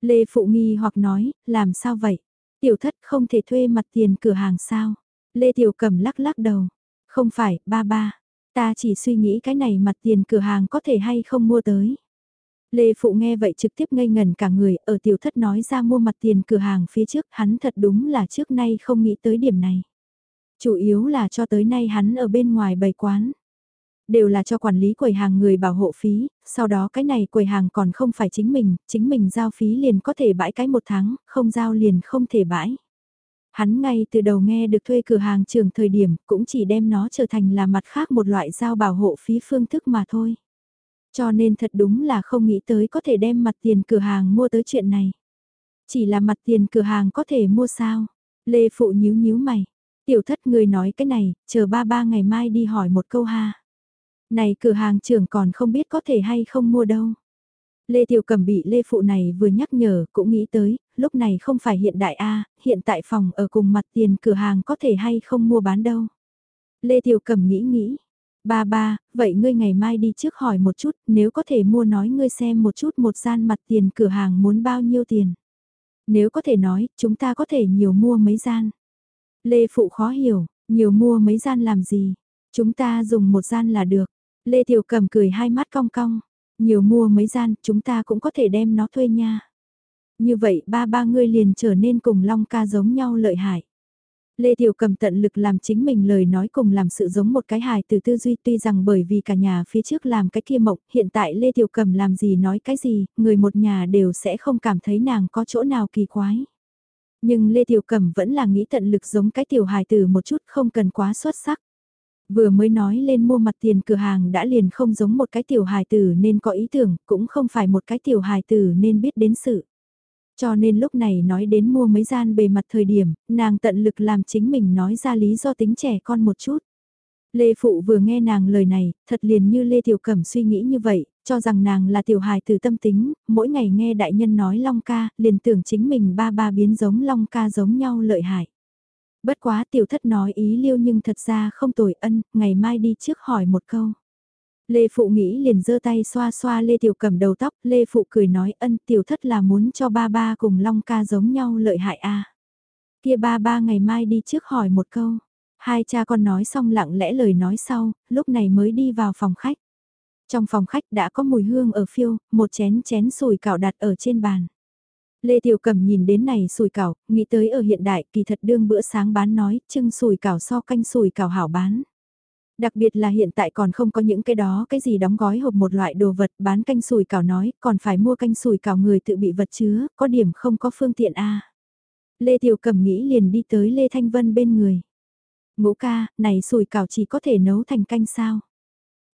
Lê Phụ nghi hoặc nói, làm sao vậy? Tiểu thất không thể thuê mặt tiền cửa hàng sao? Lê Tiểu cẩm lắc lắc đầu. Không phải, ba ba. Ta chỉ suy nghĩ cái này mặt tiền cửa hàng có thể hay không mua tới. Lê Phụ nghe vậy trực tiếp ngây ngần cả người, ở tiểu thất nói ra mua mặt tiền cửa hàng phía trước, hắn thật đúng là trước nay không nghĩ tới điểm này. Chủ yếu là cho tới nay hắn ở bên ngoài bày quán. Đều là cho quản lý quầy hàng người bảo hộ phí, sau đó cái này quầy hàng còn không phải chính mình, chính mình giao phí liền có thể bãi cái một tháng, không giao liền không thể bãi. Hắn ngay từ đầu nghe được thuê cửa hàng trường thời điểm cũng chỉ đem nó trở thành là mặt khác một loại giao bảo hộ phí phương thức mà thôi. Cho nên thật đúng là không nghĩ tới có thể đem mặt tiền cửa hàng mua tới chuyện này. Chỉ là mặt tiền cửa hàng có thể mua sao? Lê Phụ nhíu nhíu mày. Tiểu thất người nói cái này, chờ ba ba ngày mai đi hỏi một câu ha. Này cửa hàng trưởng còn không biết có thể hay không mua đâu. Lê Tiểu Cẩm bị Lê Phụ này vừa nhắc nhở cũng nghĩ tới, lúc này không phải hiện đại A, hiện tại phòng ở cùng mặt tiền cửa hàng có thể hay không mua bán đâu. Lê Tiểu Cẩm nghĩ nghĩ, ba ba, vậy ngươi ngày mai đi trước hỏi một chút, nếu có thể mua nói ngươi xem một chút một gian mặt tiền cửa hàng muốn bao nhiêu tiền. Nếu có thể nói, chúng ta có thể nhiều mua mấy gian. Lê Phụ khó hiểu, nhiều mua mấy gian làm gì, chúng ta dùng một gian là được. Lê Tiểu Cầm cười hai mắt cong cong, nhiều mua mấy gian, chúng ta cũng có thể đem nó thuê nha. Như vậy ba ba ngươi liền trở nên cùng Long ca giống nhau lợi hại. Lê Tiểu cầm tận lực làm chính mình lời nói cùng làm sự giống một cái hài từ tư duy tuy rằng bởi vì cả nhà phía trước làm cái kia mộng, hiện tại Lê Tiểu cầm làm gì nói cái gì, người một nhà đều sẽ không cảm thấy nàng có chỗ nào kỳ quái. Nhưng Lê Tiểu cầm vẫn là nghĩ tận lực giống cái tiểu hài từ một chút không cần quá xuất sắc. Vừa mới nói lên mua mặt tiền cửa hàng đã liền không giống một cái tiểu hài tử nên có ý tưởng, cũng không phải một cái tiểu hài tử nên biết đến sự. Cho nên lúc này nói đến mua mấy gian bề mặt thời điểm, nàng tận lực làm chính mình nói ra lý do tính trẻ con một chút. Lê Phụ vừa nghe nàng lời này, thật liền như Lê Tiểu Cẩm suy nghĩ như vậy, cho rằng nàng là tiểu hài từ tâm tính, mỗi ngày nghe đại nhân nói Long ca, liền tưởng chính mình ba ba biến giống Long ca giống nhau lợi hại. Bất quá tiểu thất nói ý liêu nhưng thật ra không tồi ân, ngày mai đi trước hỏi một câu. Lê Phụ nghĩ liền giơ tay xoa xoa Lê Tiểu cầm đầu tóc, Lê Phụ cười nói ân tiểu thất là muốn cho ba ba cùng Long ca giống nhau lợi hại a Kia ba ba ngày mai đi trước hỏi một câu. Hai cha con nói xong lặng lẽ lời nói sau, lúc này mới đi vào phòng khách. Trong phòng khách đã có mùi hương ở phiêu, một chén chén sùi cảo đặt ở trên bàn. Lê Tiểu Cầm nhìn đến này sùi cảo, nghĩ tới ở hiện đại kỳ thật đương bữa sáng bán nói, trưng sùi cảo so canh sùi cảo hảo bán. Đặc biệt là hiện tại còn không có những cái đó cái gì đóng gói hộp một loại đồ vật bán canh sùi cảo nói, còn phải mua canh sùi cảo người tự bị vật chứa, có điểm không có phương tiện a. Lê Tiểu Cầm nghĩ liền đi tới Lê Thanh Vân bên người. Ngũ ca, này sùi cảo chỉ có thể nấu thành canh sao?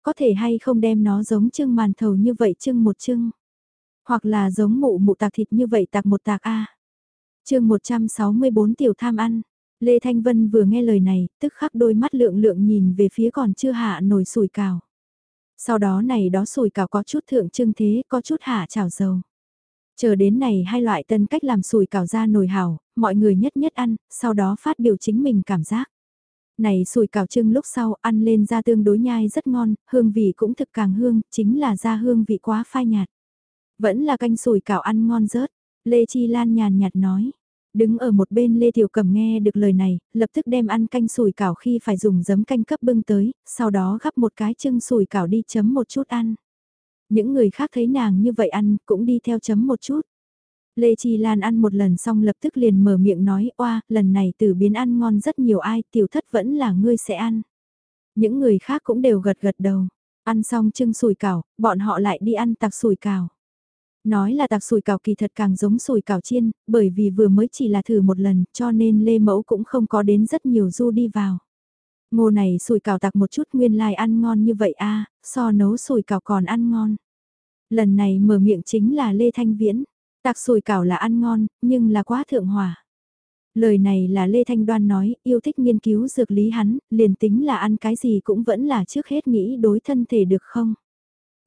Có thể hay không đem nó giống trưng màn thầu như vậy trưng một trưng? Hoặc là giống mụ mụ tạc thịt như vậy tạc một tạc A. À. chương 164 tiểu tham ăn. Lê Thanh Vân vừa nghe lời này, tức khắc đôi mắt lượng lượng nhìn về phía còn chưa hạ nổi sủi cào. Sau đó này đó sủi cào có chút thượng trưng thế, có chút hạ chảo dầu. Chờ đến này hai loại tân cách làm sủi cào ra nồi hảo, mọi người nhất nhất ăn, sau đó phát biểu chính mình cảm giác. Này sủi cào trưng lúc sau ăn lên ra tương đối nhai rất ngon, hương vị cũng thực càng hương, chính là ra hương vị quá phai nhạt. Vẫn là canh sủi cảo ăn ngon rớt, Lê Chi Lan nhàn nhạt nói. Đứng ở một bên Lê Tiểu Cẩm nghe được lời này, lập tức đem ăn canh sủi cảo khi phải dùng giấm canh cấp bưng tới, sau đó gắp một cái chưng sủi cảo đi chấm một chút ăn. Những người khác thấy nàng như vậy ăn, cũng đi theo chấm một chút. Lê Chi Lan ăn một lần xong lập tức liền mở miệng nói, oa, lần này từ biến ăn ngon rất nhiều ai, tiểu thất vẫn là ngươi sẽ ăn. Những người khác cũng đều gật gật đầu. Ăn xong chưng sủi cảo, bọn họ lại đi ăn tạc sủi cảo. Nói là tạc sùi cảo kỳ thật càng giống sùi cảo chiên, bởi vì vừa mới chỉ là thử một lần cho nên Lê Mẫu cũng không có đến rất nhiều du đi vào. Ngô này sùi cảo tạc một chút nguyên lai ăn ngon như vậy a so nấu sùi cảo còn ăn ngon. Lần này mở miệng chính là Lê Thanh Viễn. Tạc sùi cảo là ăn ngon, nhưng là quá thượng hòa. Lời này là Lê Thanh Đoan nói, yêu thích nghiên cứu dược lý hắn, liền tính là ăn cái gì cũng vẫn là trước hết nghĩ đối thân thể được không.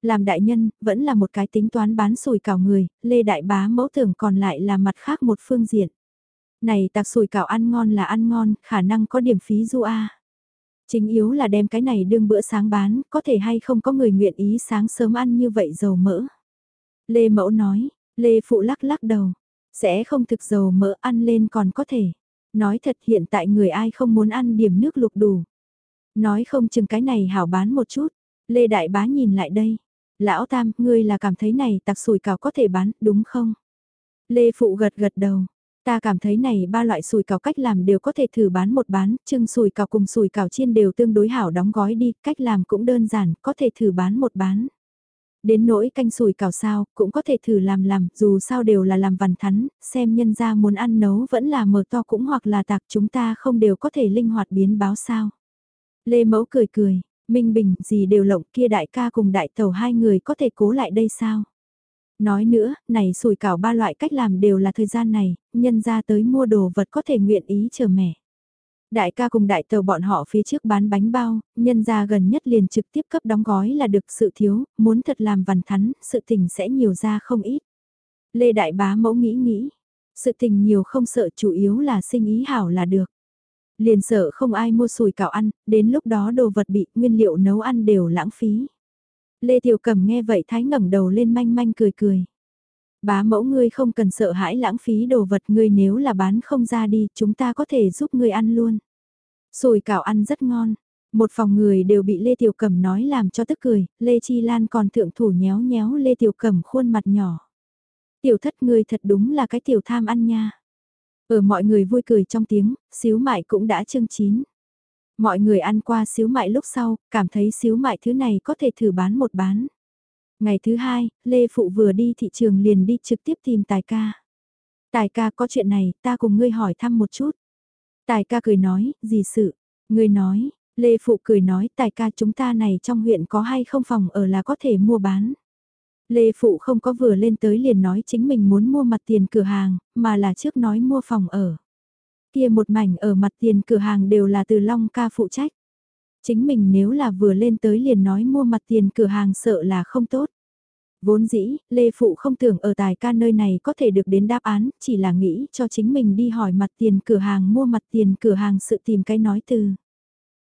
Làm đại nhân, vẫn là một cái tính toán bán sùi cảo người, Lê Đại Bá mẫu tưởng còn lại là mặt khác một phương diện. Này tạc sùi cảo ăn ngon là ăn ngon, khả năng có điểm phí du a. Chính yếu là đem cái này đương bữa sáng bán, có thể hay không có người nguyện ý sáng sớm ăn như vậy dầu mỡ. Lê Mẫu nói, Lê Phụ lắc lắc đầu, sẽ không thực dầu mỡ ăn lên còn có thể. Nói thật hiện tại người ai không muốn ăn điểm nước lục đủ. Nói không chừng cái này hảo bán một chút. Lê Đại Bá nhìn lại đây. Lão Tam, ngươi là cảm thấy này tặc sủi cảo có thể bán, đúng không? Lê Phụ gật gật đầu. Ta cảm thấy này ba loại sủi cảo cách làm đều có thể thử bán một bán, chưng sủi cảo cùng sủi cảo chiên đều tương đối hảo đóng gói đi, cách làm cũng đơn giản, có thể thử bán một bán. Đến nỗi canh sủi cảo sao, cũng có thể thử làm làm, dù sao đều là làm vằn thắn, xem nhân ra muốn ăn nấu vẫn là mở to cũng hoặc là tạc chúng ta không đều có thể linh hoạt biến báo sao. Lê Mẫu cười cười, Minh Bình gì đều lộng kia đại ca cùng đại tàu hai người có thể cố lại đây sao? Nói nữa, này sủi cảo ba loại cách làm đều là thời gian này, nhân ra tới mua đồ vật có thể nguyện ý chờ mẹ. Đại ca cùng đại tàu bọn họ phía trước bán bánh bao, nhân ra gần nhất liền trực tiếp cấp đóng gói là được sự thiếu, muốn thật làm vằn thắn, sự tình sẽ nhiều ra không ít. Lê Đại Bá mẫu nghĩ nghĩ, sự tình nhiều không sợ chủ yếu là sinh ý hảo là được. Liền sợ không ai mua sùi cảo ăn, đến lúc đó đồ vật bị nguyên liệu nấu ăn đều lãng phí. Lê Tiểu cẩm nghe vậy thái ngẩng đầu lên manh manh cười cười. Bá mẫu ngươi không cần sợ hãi lãng phí đồ vật ngươi nếu là bán không ra đi, chúng ta có thể giúp ngươi ăn luôn. Sùi cảo ăn rất ngon. Một phòng người đều bị Lê Tiểu cẩm nói làm cho tức cười, Lê Chi Lan còn thượng thủ nhéo nhéo Lê Tiểu cẩm khuôn mặt nhỏ. Tiểu thất ngươi thật đúng là cái tiểu tham ăn nha. Ở mọi người vui cười trong tiếng, xíu mại cũng đã trưng chín. Mọi người ăn qua xíu mại lúc sau, cảm thấy xíu mại thứ này có thể thử bán một bán. Ngày thứ hai, Lê Phụ vừa đi thị trường liền đi trực tiếp tìm Tài ca. Tài ca có chuyện này, ta cùng ngươi hỏi thăm một chút. Tài ca cười nói, gì sự? Ngươi nói, Lê Phụ cười nói, Tài ca chúng ta này trong huyện có hay không phòng ở là có thể mua bán. Lê Phụ không có vừa lên tới liền nói chính mình muốn mua mặt tiền cửa hàng, mà là trước nói mua phòng ở. Kia một mảnh ở mặt tiền cửa hàng đều là từ Long ca phụ trách. Chính mình nếu là vừa lên tới liền nói mua mặt tiền cửa hàng sợ là không tốt. Vốn dĩ, Lê Phụ không tưởng ở tài ca nơi này có thể được đến đáp án, chỉ là nghĩ cho chính mình đi hỏi mặt tiền cửa hàng mua mặt tiền cửa hàng sự tìm cái nói từ.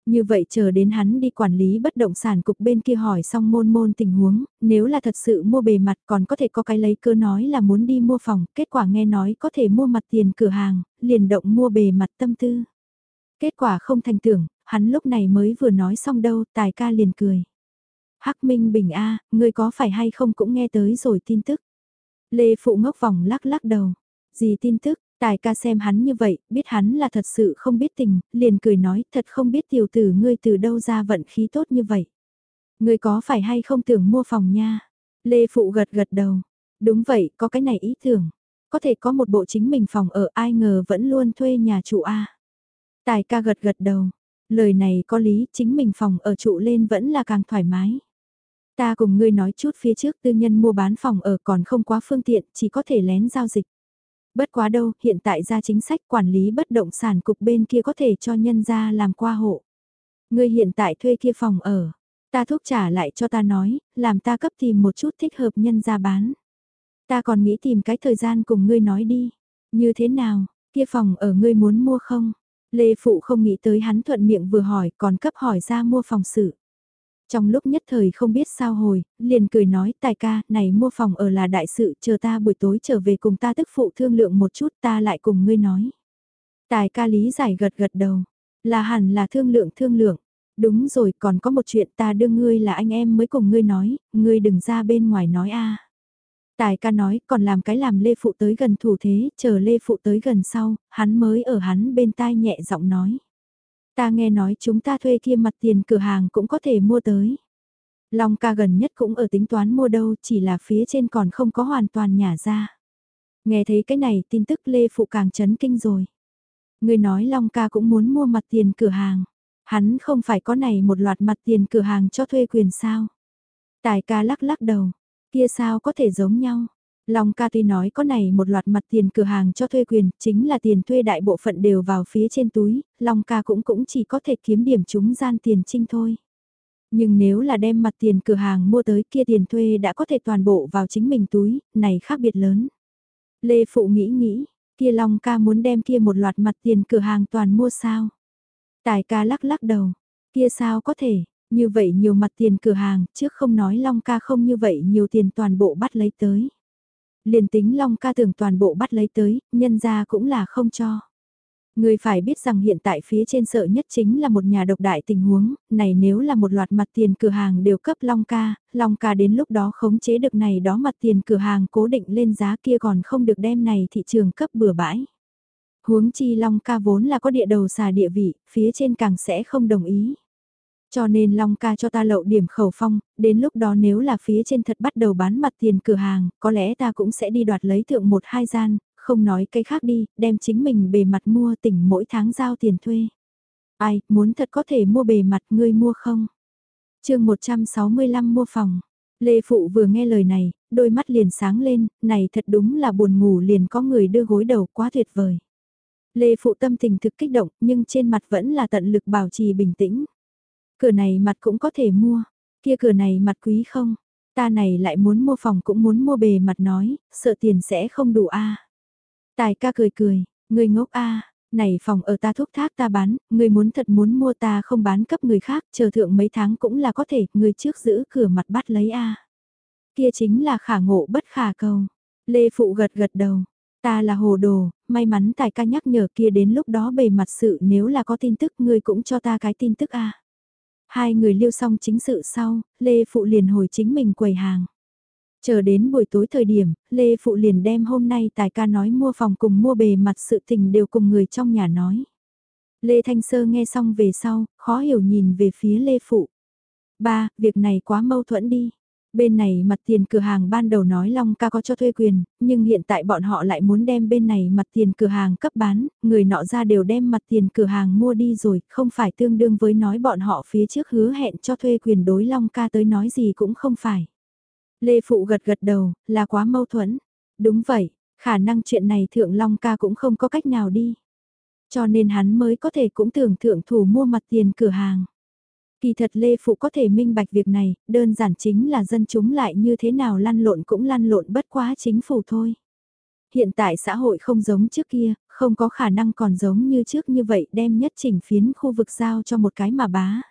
Như vậy chờ đến hắn đi quản lý bất động sản cục bên kia hỏi xong môn môn tình huống, nếu là thật sự mua bề mặt còn có thể có cái lấy cơ nói là muốn đi mua phòng, kết quả nghe nói có thể mua mặt tiền cửa hàng, liền động mua bề mặt tâm tư. Kết quả không thành tưởng, hắn lúc này mới vừa nói xong đâu, tài ca liền cười. Hắc Minh Bình A, à, ngươi có phải hay không cũng nghe tới rồi tin tức. Lê Phụ ngốc vòng lắc lắc đầu. Gì tin tức, Tài ca xem hắn như vậy, biết hắn là thật sự không biết tình, liền cười nói thật không biết tiểu tử ngươi từ đâu ra vận khí tốt như vậy. Ngươi có phải hay không tưởng mua phòng nha? Lê Phụ gật gật đầu. Đúng vậy, có cái này ý tưởng. Có thể có một bộ chính mình phòng ở ai ngờ vẫn luôn thuê nhà trụ A. Tài ca gật gật đầu. Lời này có lý, chính mình phòng ở trụ lên vẫn là càng thoải mái. Ta cùng ngươi nói chút phía trước tư nhân mua bán phòng ở còn không quá phương tiện, chỉ có thể lén giao dịch. Bất quá đâu, hiện tại ra chính sách quản lý bất động sản cục bên kia có thể cho nhân ra làm qua hộ. Ngươi hiện tại thuê kia phòng ở, ta thúc trả lại cho ta nói, làm ta cấp tìm một chút thích hợp nhân ra bán. Ta còn nghĩ tìm cái thời gian cùng ngươi nói đi. Như thế nào, kia phòng ở ngươi muốn mua không? Lê Phụ không nghĩ tới hắn thuận miệng vừa hỏi còn cấp hỏi ra mua phòng sự. Trong lúc nhất thời không biết sao hồi, liền cười nói tài ca, này mua phòng ở là đại sự, chờ ta buổi tối trở về cùng ta tức phụ thương lượng một chút ta lại cùng ngươi nói. Tài ca lý giải gật gật đầu, là hẳn là thương lượng thương lượng. Đúng rồi, còn có một chuyện ta đưa ngươi là anh em mới cùng ngươi nói, ngươi đừng ra bên ngoài nói a. Tài ca nói, còn làm cái làm Lê Phụ tới gần thủ thế, chờ Lê Phụ tới gần sau, hắn mới ở hắn bên tai nhẹ giọng nói. Ta nghe nói chúng ta thuê kia mặt tiền cửa hàng cũng có thể mua tới. Long ca gần nhất cũng ở tính toán mua đâu chỉ là phía trên còn không có hoàn toàn nhả ra. Nghe thấy cái này tin tức Lê Phụ càng chấn kinh rồi. Người nói Long ca cũng muốn mua mặt tiền cửa hàng. Hắn không phải có này một loạt mặt tiền cửa hàng cho thuê quyền sao. Tài ca lắc lắc đầu, kia sao có thể giống nhau. Long ca tuy nói có này một loạt mặt tiền cửa hàng cho thuê quyền, chính là tiền thuê đại bộ phận đều vào phía trên túi, Long ca cũng cũng chỉ có thể kiếm điểm chúng gian tiền trinh thôi. Nhưng nếu là đem mặt tiền cửa hàng mua tới kia tiền thuê đã có thể toàn bộ vào chính mình túi, này khác biệt lớn. Lê Phụ nghĩ nghĩ, kia Long ca muốn đem kia một loạt mặt tiền cửa hàng toàn mua sao? Tài ca lắc lắc đầu, kia sao có thể, như vậy nhiều mặt tiền cửa hàng, trước không nói Long ca không như vậy nhiều tiền toàn bộ bắt lấy tới. Liền tính Long ca tưởng toàn bộ bắt lấy tới, nhân ra cũng là không cho. Người phải biết rằng hiện tại phía trên sợ nhất chính là một nhà độc đại tình huống, này nếu là một loạt mặt tiền cửa hàng đều cấp Long ca, Long ca đến lúc đó khống chế được này đó mặt tiền cửa hàng cố định lên giá kia còn không được đem này thị trường cấp bừa bãi. Huống chi Long ca vốn là có địa đầu xà địa vị, phía trên càng sẽ không đồng ý. Cho nên Long ca cho ta lậu điểm khẩu phong, đến lúc đó nếu là phía trên thật bắt đầu bán mặt tiền cửa hàng, có lẽ ta cũng sẽ đi đoạt lấy thượng một hai gian, không nói cái khác đi, đem chính mình bề mặt mua tỉnh mỗi tháng giao tiền thuê. Ai, muốn thật có thể mua bề mặt ngươi mua không? chương 165 mua phòng. Lê Phụ vừa nghe lời này, đôi mắt liền sáng lên, này thật đúng là buồn ngủ liền có người đưa gối đầu quá tuyệt vời. Lê Phụ tâm tình thực kích động nhưng trên mặt vẫn là tận lực bảo trì bình tĩnh. Cửa này mặt cũng có thể mua, kia cửa này mặt quý không? Ta này lại muốn mua phòng cũng muốn mua bề mặt nói, sợ tiền sẽ không đủ a. Tài ca cười cười, người ngốc a, này phòng ở ta thúc thác ta bán, người muốn thật muốn mua ta không bán cấp người khác, chờ thượng mấy tháng cũng là có thể, người trước giữ cửa mặt bắt lấy a. Kia chính là khả ngộ bất khả cầu. Lê Phụ gật gật đầu, ta là hồ đồ, may mắn tài ca nhắc nhở kia đến lúc đó bề mặt sự nếu là có tin tức người cũng cho ta cái tin tức a. Hai người liêu xong chính sự sau, Lê Phụ liền hồi chính mình quầy hàng. Chờ đến buổi tối thời điểm, Lê Phụ liền đem hôm nay tài ca nói mua phòng cùng mua bề mặt sự tình đều cùng người trong nhà nói. Lê Thanh Sơ nghe xong về sau, khó hiểu nhìn về phía Lê Phụ. Ba, việc này quá mâu thuẫn đi. Bên này mặt tiền cửa hàng ban đầu nói Long ca có cho thuê quyền, nhưng hiện tại bọn họ lại muốn đem bên này mặt tiền cửa hàng cấp bán, người nọ ra đều đem mặt tiền cửa hàng mua đi rồi, không phải tương đương với nói bọn họ phía trước hứa hẹn cho thuê quyền đối Long ca tới nói gì cũng không phải. Lê Phụ gật gật đầu, là quá mâu thuẫn. Đúng vậy, khả năng chuyện này Thượng Long ca cũng không có cách nào đi. Cho nên hắn mới có thể cũng tưởng thượng thủ mua mặt tiền cửa hàng. Kỳ thật Lê Phụ có thể minh bạch việc này, đơn giản chính là dân chúng lại như thế nào lăn lộn cũng lăn lộn bất quá chính phủ thôi. Hiện tại xã hội không giống trước kia, không có khả năng còn giống như trước như vậy đem nhất chỉnh phiến khu vực giao cho một cái mà bá.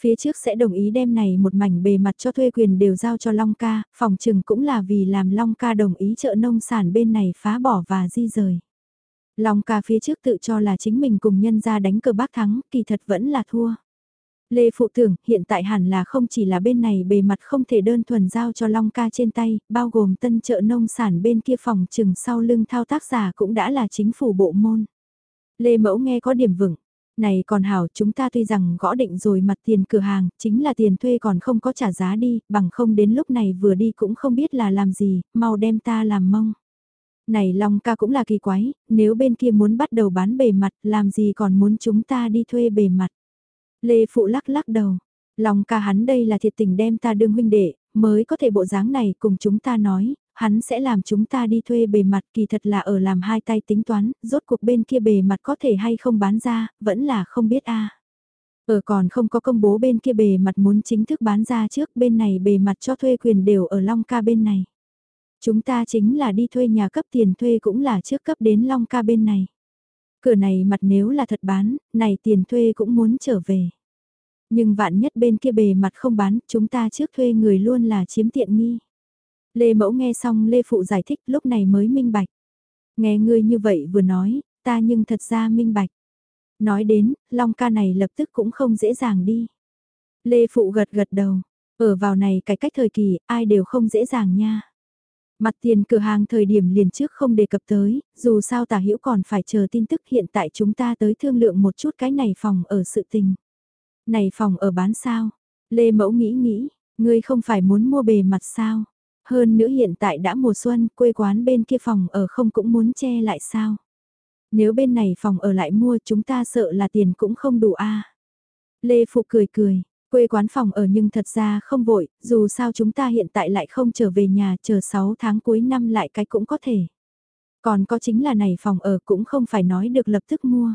Phía trước sẽ đồng ý đem này một mảnh bề mặt cho thuê quyền đều giao cho Long Ca, phòng trừng cũng là vì làm Long Ca đồng ý chợ nông sản bên này phá bỏ và di rời. Long Ca phía trước tự cho là chính mình cùng nhân ra đánh cờ bác thắng, kỳ thật vẫn là thua. Lê Phụ tưởng hiện tại hẳn là không chỉ là bên này bề mặt không thể đơn thuần giao cho Long Ca trên tay, bao gồm tân chợ nông sản bên kia phòng trừng sau lưng thao tác giả cũng đã là chính phủ bộ môn. Lê Mẫu nghe có điểm vững, này còn hảo chúng ta tuy rằng gõ định rồi mặt tiền cửa hàng, chính là tiền thuê còn không có trả giá đi, bằng không đến lúc này vừa đi cũng không biết là làm gì, mau đem ta làm mông. Này Long ca cũng là kỳ quái, nếu bên kia muốn bắt đầu bán bề mặt, làm gì còn muốn chúng ta đi thuê bề mặt. Lê Phụ lắc lắc đầu, Long ca hắn đây là thiệt tình đem ta đương huynh đệ, mới có thể bộ dáng này cùng chúng ta nói, hắn sẽ làm chúng ta đi thuê bề mặt kỳ thật là ở làm hai tay tính toán, rốt cuộc bên kia bề mặt có thể hay không bán ra, vẫn là không biết a. Ở còn không có công bố bên kia bề mặt muốn chính thức bán ra trước bên này bề mặt cho thuê quyền đều ở Long Ca bên này. Chúng ta chính là đi thuê nhà cấp tiền thuê cũng là trước cấp đến Long Ca bên này. Cửa này mặt nếu là thật bán, này tiền thuê cũng muốn trở về. Nhưng vạn nhất bên kia bề mặt không bán, chúng ta trước thuê người luôn là chiếm tiện nghi. Lê Mẫu nghe xong Lê Phụ giải thích lúc này mới minh bạch. Nghe ngươi như vậy vừa nói, ta nhưng thật ra minh bạch. Nói đến, Long ca này lập tức cũng không dễ dàng đi. Lê Phụ gật gật đầu, ở vào này cái cách thời kỳ, ai đều không dễ dàng nha. Mặt tiền cửa hàng thời điểm liền trước không đề cập tới, dù sao tả hữu còn phải chờ tin tức hiện tại chúng ta tới thương lượng một chút cái này phòng ở sự tình. Này phòng ở bán sao? Lê Mẫu nghĩ nghĩ, ngươi không phải muốn mua bề mặt sao? Hơn nữa hiện tại đã mùa xuân, quê quán bên kia phòng ở không cũng muốn che lại sao. Nếu bên này phòng ở lại mua chúng ta sợ là tiền cũng không đủ a Lê Phụ cười cười, quê quán phòng ở nhưng thật ra không vội, dù sao chúng ta hiện tại lại không trở về nhà chờ 6 tháng cuối năm lại cái cũng có thể. Còn có chính là này phòng ở cũng không phải nói được lập tức mua.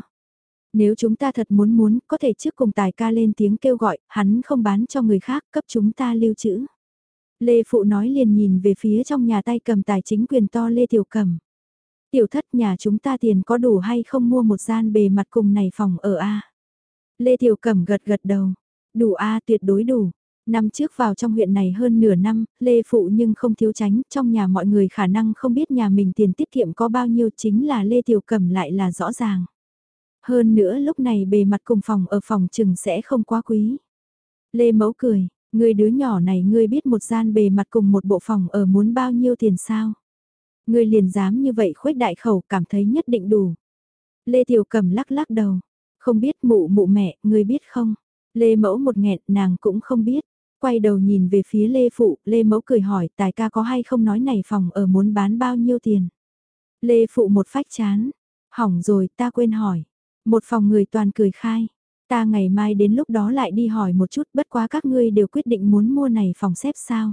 Nếu chúng ta thật muốn muốn, có thể trước cùng tài ca lên tiếng kêu gọi, hắn không bán cho người khác, cấp chúng ta lưu trữ. Lê Phụ nói liền nhìn về phía trong nhà tay cầm tài chính quyền to Lê Tiểu Cầm. Tiểu thất nhà chúng ta tiền có đủ hay không mua một gian bề mặt cùng này phòng ở A. Lê Tiểu Cầm gật gật đầu. Đủ A tuyệt đối đủ. Năm trước vào trong huyện này hơn nửa năm, Lê Phụ nhưng không thiếu tránh, trong nhà mọi người khả năng không biết nhà mình tiền tiết kiệm có bao nhiêu chính là Lê Tiểu cẩm lại là rõ ràng. Hơn nữa lúc này bề mặt cùng phòng ở phòng chừng sẽ không quá quý. Lê Mẫu cười, người đứa nhỏ này ngươi biết một gian bề mặt cùng một bộ phòng ở muốn bao nhiêu tiền sao? Ngươi liền dám như vậy khuếch đại khẩu cảm thấy nhất định đủ. Lê Tiểu cẩm lắc lắc đầu, không biết mụ mụ mẹ, ngươi biết không? Lê Mẫu một nghẹn nàng cũng không biết. Quay đầu nhìn về phía Lê Phụ, Lê Mẫu cười hỏi tài ca có hay không nói này phòng ở muốn bán bao nhiêu tiền. Lê Phụ một phách chán, hỏng rồi ta quên hỏi. Một phòng người toàn cười khai. Ta ngày mai đến lúc đó lại đi hỏi một chút bất quá các ngươi đều quyết định muốn mua này phòng xếp sao.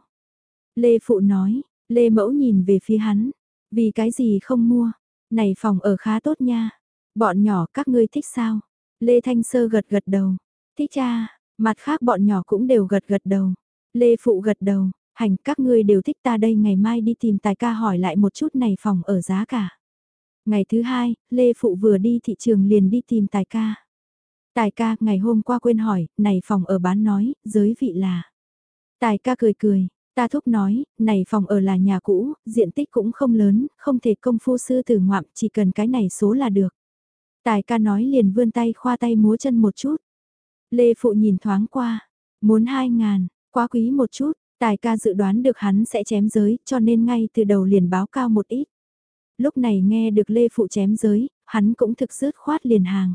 Lê Phụ nói, Lê Mẫu nhìn về phía hắn, vì cái gì không mua, này phòng ở khá tốt nha. Bọn nhỏ các ngươi thích sao? Lê Thanh Sơ gật gật đầu, thích cha, mặt khác bọn nhỏ cũng đều gật gật đầu. Lê Phụ gật đầu, hành các ngươi đều thích ta đây ngày mai đi tìm tài ca hỏi lại một chút này phòng ở giá cả. Ngày thứ hai, Lê Phụ vừa đi thị trường liền đi tìm Tài ca. Tài ca, ngày hôm qua quên hỏi, này phòng ở bán nói, giới vị là. Tài ca cười cười, ta thúc nói, này phòng ở là nhà cũ, diện tích cũng không lớn, không thể công phu sư tử ngoạm, chỉ cần cái này số là được. Tài ca nói liền vươn tay khoa tay múa chân một chút. Lê Phụ nhìn thoáng qua, muốn hai ngàn, quá quý một chút, tài ca dự đoán được hắn sẽ chém giới, cho nên ngay từ đầu liền báo cao một ít. Lúc này nghe được Lê Phụ chém giới, hắn cũng thực rớt khoát liền hàng.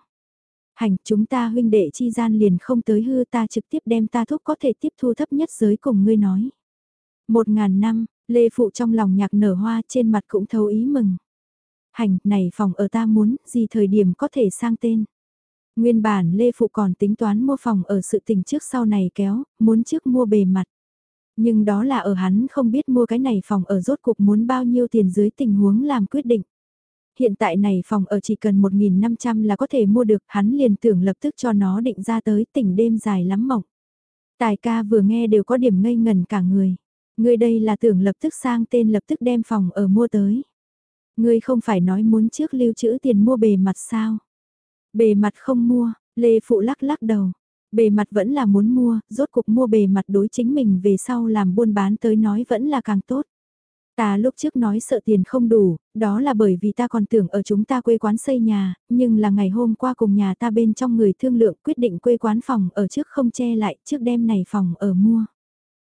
Hành chúng ta huynh đệ chi gian liền không tới hư ta trực tiếp đem ta thúc có thể tiếp thu thấp nhất giới cùng ngươi nói. Một ngàn năm, Lê Phụ trong lòng nhạc nở hoa trên mặt cũng thấu ý mừng. Hành, này phòng ở ta muốn, gì thời điểm có thể sang tên. Nguyên bản Lê Phụ còn tính toán mua phòng ở sự tình trước sau này kéo, muốn trước mua bề mặt. Nhưng đó là ở hắn không biết mua cái này phòng ở rốt cuộc muốn bao nhiêu tiền dưới tình huống làm quyết định. Hiện tại này phòng ở chỉ cần 1.500 là có thể mua được, hắn liền tưởng lập tức cho nó định ra tới tỉnh đêm dài lắm mộng. Tài ca vừa nghe đều có điểm ngây ngần cả người. Người đây là tưởng lập tức sang tên lập tức đem phòng ở mua tới. Ngươi không phải nói muốn trước lưu trữ tiền mua bề mặt sao? Bề mặt không mua, Lê Phụ lắc lắc đầu. Bề mặt vẫn là muốn mua, rốt cuộc mua bề mặt đối chính mình về sau làm buôn bán tới nói vẫn là càng tốt. Ta lúc trước nói sợ tiền không đủ, đó là bởi vì ta còn tưởng ở chúng ta quê quán xây nhà, nhưng là ngày hôm qua cùng nhà ta bên trong người thương lượng quyết định quê quán phòng ở trước không che lại trước đêm này phòng ở mua.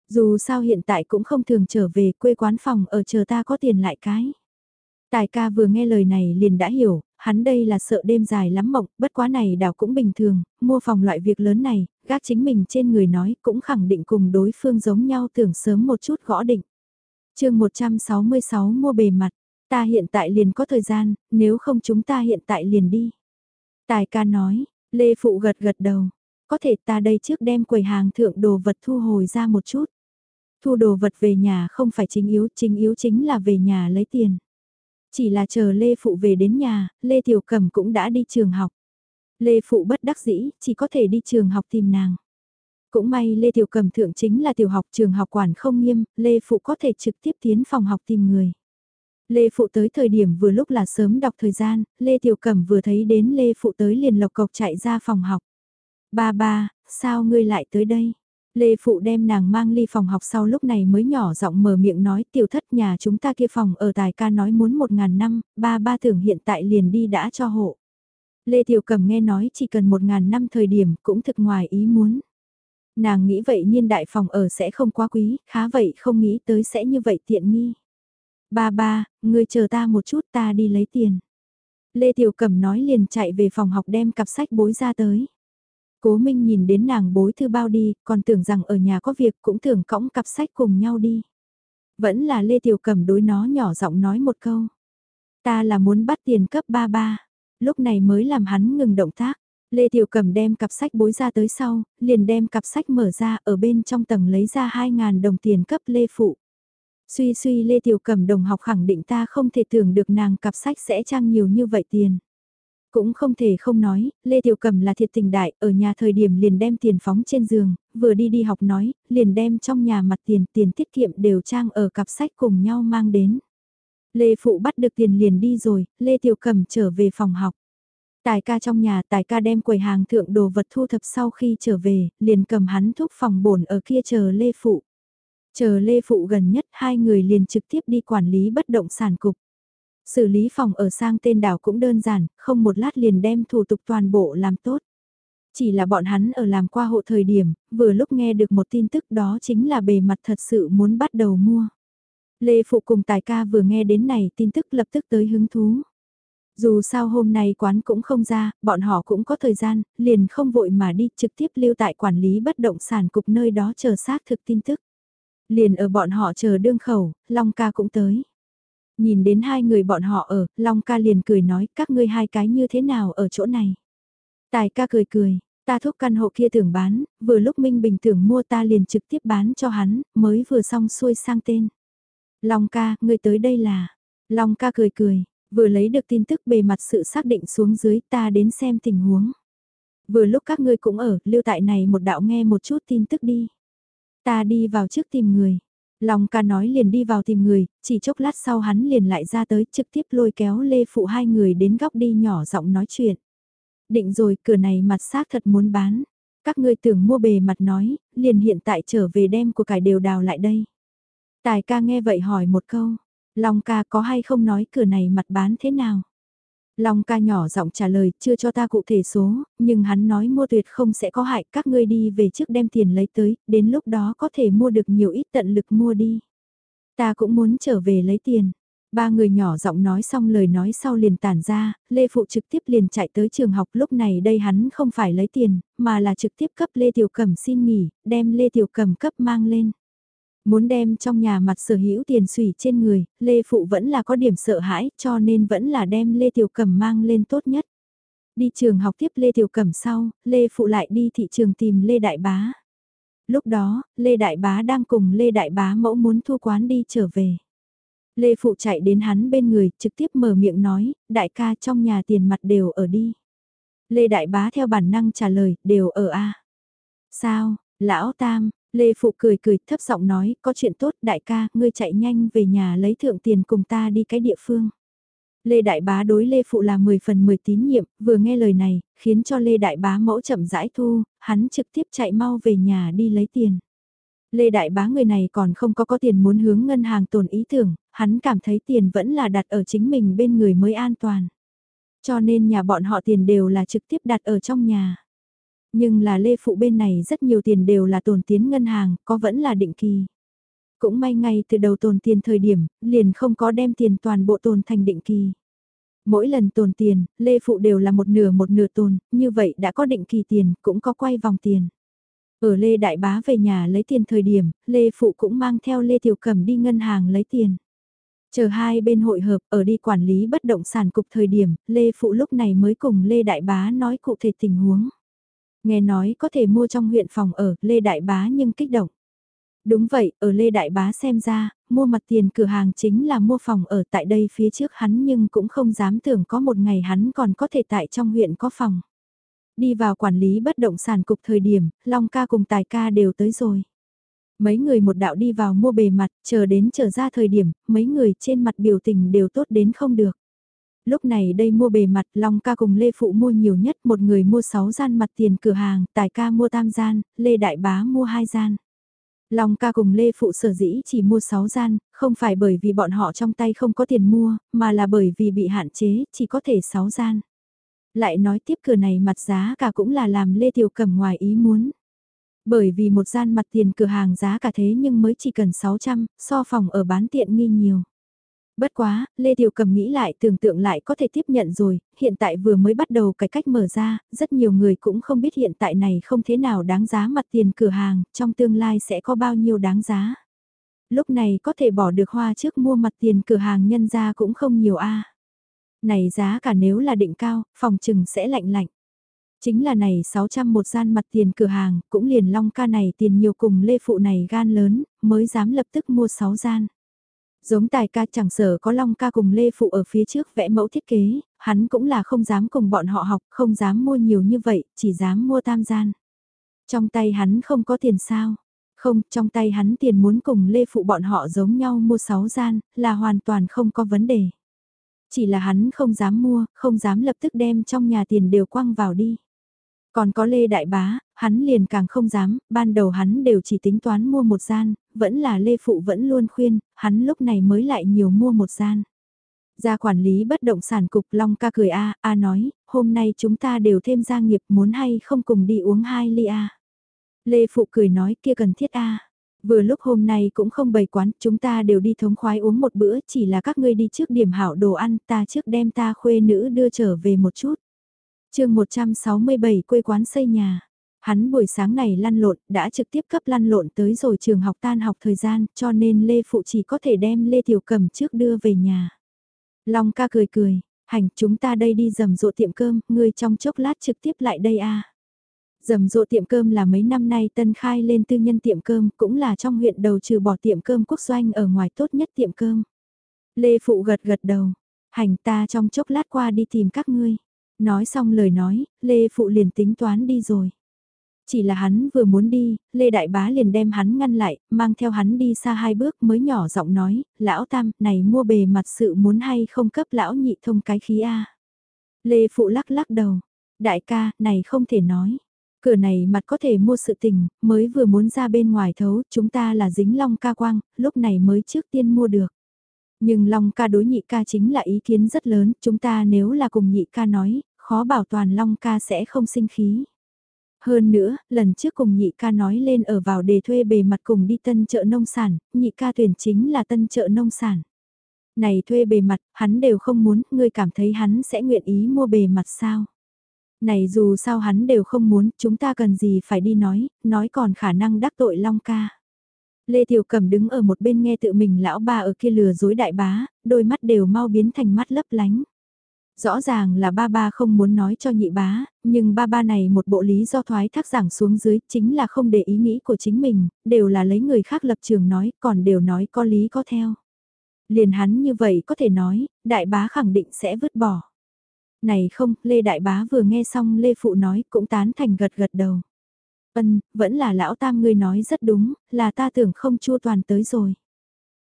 Dù sao hiện tại cũng không thường trở về quê quán phòng ở chờ ta có tiền lại cái. Tài ca vừa nghe lời này liền đã hiểu, hắn đây là sợ đêm dài lắm mộng, bất quá này đảo cũng bình thường, mua phòng loại việc lớn này, gác chính mình trên người nói cũng khẳng định cùng đối phương giống nhau tưởng sớm một chút gõ định. chương 166 mua bề mặt, ta hiện tại liền có thời gian, nếu không chúng ta hiện tại liền đi. Tài ca nói, Lê Phụ gật gật đầu, có thể ta đây trước đem quầy hàng thượng đồ vật thu hồi ra một chút. Thu đồ vật về nhà không phải chính yếu, chính yếu chính là về nhà lấy tiền. Chỉ là chờ Lê Phụ về đến nhà, Lê Tiểu Cẩm cũng đã đi trường học. Lê Phụ bất đắc dĩ, chỉ có thể đi trường học tìm nàng. Cũng may Lê Tiểu Cẩm thượng chính là tiểu học trường học quản không nghiêm, Lê Phụ có thể trực tiếp tiến phòng học tìm người. Lê Phụ tới thời điểm vừa lúc là sớm đọc thời gian, Lê Tiểu Cẩm vừa thấy đến Lê Phụ tới liền lộc cộc chạy ra phòng học. Ba ba, sao ngươi lại tới đây? Lê Phụ đem nàng mang ly phòng học sau lúc này mới nhỏ giọng mở miệng nói tiểu thất nhà chúng ta kia phòng ở tài ca nói muốn một ngàn năm, ba ba tưởng hiện tại liền đi đã cho hộ. Lê Tiểu Cầm nghe nói chỉ cần một ngàn năm thời điểm cũng thực ngoài ý muốn. Nàng nghĩ vậy niên đại phòng ở sẽ không quá quý, khá vậy không nghĩ tới sẽ như vậy tiện nghi. Ba ba, ngươi chờ ta một chút ta đi lấy tiền. Lê Tiểu Cẩm nói liền chạy về phòng học đem cặp sách bối ra tới. Cố Minh nhìn đến nàng bối thư bao đi, còn tưởng rằng ở nhà có việc cũng tưởng cõng cặp sách cùng nhau đi. Vẫn là Lê Tiểu Cầm đối nó nhỏ giọng nói một câu. Ta là muốn bắt tiền cấp ba ba. Lúc này mới làm hắn ngừng động tác. Lê Tiểu Cầm đem cặp sách bối ra tới sau, liền đem cặp sách mở ra ở bên trong tầng lấy ra 2.000 đồng tiền cấp Lê Phụ. Suy suy Lê Tiểu Cầm đồng học khẳng định ta không thể tưởng được nàng cặp sách sẽ trang nhiều như vậy tiền. Cũng không thể không nói, Lê Tiểu Cầm là thiệt tình đại, ở nhà thời điểm liền đem tiền phóng trên giường, vừa đi đi học nói, liền đem trong nhà mặt tiền, tiền tiết kiệm đều trang ở cặp sách cùng nhau mang đến. Lê Phụ bắt được tiền liền đi rồi, Lê Tiểu Cầm trở về phòng học. Tài ca trong nhà, tài ca đem quầy hàng thượng đồ vật thu thập sau khi trở về, liền cầm hắn thúc phòng bổn ở kia chờ Lê Phụ. Chờ Lê Phụ gần nhất hai người liền trực tiếp đi quản lý bất động sản cục. Xử lý phòng ở sang tên đảo cũng đơn giản, không một lát liền đem thủ tục toàn bộ làm tốt. Chỉ là bọn hắn ở làm qua hộ thời điểm, vừa lúc nghe được một tin tức đó chính là bề mặt thật sự muốn bắt đầu mua. Lê Phụ cùng Tài ca vừa nghe đến này tin tức lập tức tới hứng thú. Dù sao hôm nay quán cũng không ra, bọn họ cũng có thời gian, liền không vội mà đi trực tiếp lưu tại quản lý bất động sản cục nơi đó chờ xác thực tin tức. Liền ở bọn họ chờ đương khẩu, Long ca cũng tới. Nhìn đến hai người bọn họ ở, Long ca liền cười nói các ngươi hai cái như thế nào ở chỗ này. Tài ca cười cười, ta thúc căn hộ kia tưởng bán, vừa lúc Minh Bình tưởng mua ta liền trực tiếp bán cho hắn, mới vừa xong xuôi sang tên. Long ca, ngươi tới đây là... Long ca cười cười, vừa lấy được tin tức bề mặt sự xác định xuống dưới ta đến xem tình huống. Vừa lúc các ngươi cũng ở, lưu tại này một đạo nghe một chút tin tức đi. Ta đi vào trước tìm người. Long ca nói liền đi vào tìm người, chỉ chốc lát sau hắn liền lại ra tới trực tiếp lôi kéo Lê Phụ hai người đến góc đi nhỏ giọng nói chuyện. Định rồi cửa này mặt xác thật muốn bán. Các ngươi tưởng mua bề mặt nói, liền hiện tại trở về đem của cải đều đào lại đây. Tài ca nghe vậy hỏi một câu, Long ca có hay không nói cửa này mặt bán thế nào? Long ca nhỏ giọng trả lời, chưa cho ta cụ thể số, nhưng hắn nói mua tuyệt không sẽ có hại, các ngươi đi về trước đem tiền lấy tới, đến lúc đó có thể mua được nhiều ít tận lực mua đi. Ta cũng muốn trở về lấy tiền. Ba người nhỏ giọng nói xong lời nói sau liền tản ra, Lê Phụ trực tiếp liền chạy tới trường học lúc này đây hắn không phải lấy tiền, mà là trực tiếp cấp Lê Tiểu Cẩm xin nghỉ, đem Lê Tiểu Cẩm cấp mang lên. Muốn đem trong nhà mặt sở hữu tiền sủy trên người, Lê Phụ vẫn là có điểm sợ hãi cho nên vẫn là đem Lê Tiểu Cẩm mang lên tốt nhất. Đi trường học tiếp Lê Tiểu Cẩm sau, Lê Phụ lại đi thị trường tìm Lê Đại Bá. Lúc đó, Lê Đại Bá đang cùng Lê Đại Bá mẫu muốn thu quán đi trở về. Lê Phụ chạy đến hắn bên người, trực tiếp mở miệng nói, đại ca trong nhà tiền mặt đều ở đi. Lê Đại Bá theo bản năng trả lời, đều ở a Sao, lão tam, Lê Phụ cười cười thấp giọng nói, có chuyện tốt đại ca, ngươi chạy nhanh về nhà lấy thượng tiền cùng ta đi cái địa phương. Lê Đại Bá đối Lê Phụ là 10 phần 10 tín nhiệm, vừa nghe lời này, khiến cho Lê Đại Bá mẫu chậm rãi thu, hắn trực tiếp chạy mau về nhà đi lấy tiền. Lê Đại Bá người này còn không có có tiền muốn hướng ngân hàng tồn ý tưởng, hắn cảm thấy tiền vẫn là đặt ở chính mình bên người mới an toàn. Cho nên nhà bọn họ tiền đều là trực tiếp đặt ở trong nhà. Nhưng là Lê Phụ bên này rất nhiều tiền đều là tồn tiến ngân hàng, có vẫn là định kỳ. Cũng may ngay từ đầu tồn tiền thời điểm, liền không có đem tiền toàn bộ tồn thành định kỳ. Mỗi lần tồn tiền, Lê Phụ đều là một nửa một nửa tồn, như vậy đã có định kỳ tiền, cũng có quay vòng tiền. Ở Lê Đại Bá về nhà lấy tiền thời điểm, Lê Phụ cũng mang theo Lê Tiểu Cẩm đi ngân hàng lấy tiền. Chờ hai bên hội hợp ở đi quản lý bất động sản cục thời điểm, Lê Phụ lúc này mới cùng Lê Đại Bá nói cụ thể tình huống. Nghe nói có thể mua trong huyện phòng ở, Lê Đại Bá nhưng kích động. Đúng vậy, ở Lê Đại Bá xem ra, mua mặt tiền cửa hàng chính là mua phòng ở tại đây phía trước hắn nhưng cũng không dám tưởng có một ngày hắn còn có thể tại trong huyện có phòng. Đi vào quản lý bất động sản cục thời điểm, Long ca cùng Tài ca đều tới rồi. Mấy người một đạo đi vào mua bề mặt, chờ đến trở ra thời điểm, mấy người trên mặt biểu tình đều tốt đến không được. Lúc này đây mua bề mặt Long ca cùng Lê Phụ mua nhiều nhất một người mua 6 gian mặt tiền cửa hàng, Tài ca mua tam gian, Lê Đại Bá mua hai gian. Long ca cùng Lê Phụ sở dĩ chỉ mua 6 gian, không phải bởi vì bọn họ trong tay không có tiền mua, mà là bởi vì bị hạn chế, chỉ có thể 6 gian. Lại nói tiếp cửa này mặt giá cả cũng là làm Lê Tiểu Cẩm ngoài ý muốn. Bởi vì một gian mặt tiền cửa hàng giá cả thế nhưng mới chỉ cần 600, so phòng ở bán tiện nghi nhiều. Bất quá, Lê Tiểu Cầm nghĩ lại tưởng tượng lại có thể tiếp nhận rồi, hiện tại vừa mới bắt đầu cái cách mở ra, rất nhiều người cũng không biết hiện tại này không thế nào đáng giá mặt tiền cửa hàng, trong tương lai sẽ có bao nhiêu đáng giá. Lúc này có thể bỏ được hoa trước mua mặt tiền cửa hàng nhân ra cũng không nhiều a Này giá cả nếu là định cao, phòng trừng sẽ lạnh lạnh. Chính là này 600 một gian mặt tiền cửa hàng, cũng liền long ca này tiền nhiều cùng lê phụ này gan lớn, mới dám lập tức mua 6 gian. Giống tài ca chẳng sở có long ca cùng lê phụ ở phía trước vẽ mẫu thiết kế, hắn cũng là không dám cùng bọn họ học, không dám mua nhiều như vậy, chỉ dám mua tam gian. Trong tay hắn không có tiền sao? Không, trong tay hắn tiền muốn cùng lê phụ bọn họ giống nhau mua 6 gian, là hoàn toàn không có vấn đề. Chỉ là hắn không dám mua, không dám lập tức đem trong nhà tiền đều quăng vào đi. Còn có Lê Đại Bá, hắn liền càng không dám, ban đầu hắn đều chỉ tính toán mua một gian, vẫn là Lê Phụ vẫn luôn khuyên, hắn lúc này mới lại nhiều mua một gian. Gia quản lý bất động sản cục Long ca cười A, A nói, hôm nay chúng ta đều thêm gia nghiệp muốn hay không cùng đi uống hai ly A. Lê Phụ cười nói kia cần thiết A. Vừa lúc hôm nay cũng không bày quán, chúng ta đều đi thống khoái uống một bữa, chỉ là các ngươi đi trước điểm hảo đồ ăn, ta trước đem ta khuê nữ đưa trở về một chút chương 167 quê quán xây nhà. Hắn buổi sáng này lăn lộn, đã trực tiếp cấp lăn lộn tới rồi trường học tan học thời gian, cho nên Lê Phụ chỉ có thể đem Lê Tiểu Cầm trước đưa về nhà. Long ca cười cười, hành chúng ta đây đi dầm rộ tiệm cơm, ngươi trong chốc lát trực tiếp lại đây a. À. Dầm rộ tiệm cơm là mấy năm nay tân khai lên tư nhân tiệm cơm, cũng là trong huyện đầu trừ bỏ tiệm cơm quốc doanh ở ngoài tốt nhất tiệm cơm. Lê Phụ gật gật đầu, hành ta trong chốc lát qua đi tìm các ngươi. Nói xong lời nói, Lê Phụ liền tính toán đi rồi. Chỉ là hắn vừa muốn đi, Lê Đại Bá liền đem hắn ngăn lại, mang theo hắn đi xa hai bước mới nhỏ giọng nói, lão tam, này mua bề mặt sự muốn hay không cấp lão nhị thông cái khí A. Lê Phụ lắc lắc đầu, đại ca, này không thể nói. Cửa này mặt có thể mua sự tình, mới vừa muốn ra bên ngoài thấu, chúng ta là dính long ca quang, lúc này mới trước tiên mua được. Nhưng Long ca đối nhị ca chính là ý kiến rất lớn, chúng ta nếu là cùng nhị ca nói, khó bảo toàn Long ca sẽ không sinh khí. Hơn nữa, lần trước cùng nhị ca nói lên ở vào đề thuê bề mặt cùng đi tân chợ nông sản, nhị ca tuyển chính là tân chợ nông sản. Này thuê bề mặt, hắn đều không muốn, ngươi cảm thấy hắn sẽ nguyện ý mua bề mặt sao? Này dù sao hắn đều không muốn, chúng ta cần gì phải đi nói, nói còn khả năng đắc tội Long ca. Lê Tiểu Cẩm đứng ở một bên nghe tự mình lão ba ở kia lừa dối đại bá, đôi mắt đều mau biến thành mắt lấp lánh. Rõ ràng là ba ba không muốn nói cho nhị bá, nhưng ba ba này một bộ lý do thoái thác giảng xuống dưới chính là không để ý nghĩ của chính mình, đều là lấy người khác lập trường nói, còn đều nói có lý có theo. Liền hắn như vậy có thể nói, đại bá khẳng định sẽ vứt bỏ. Này không, Lê Đại Bá vừa nghe xong Lê Phụ nói cũng tán thành gật gật đầu. vân vẫn là lão tam ngươi nói rất đúng, là ta tưởng không chua toàn tới rồi.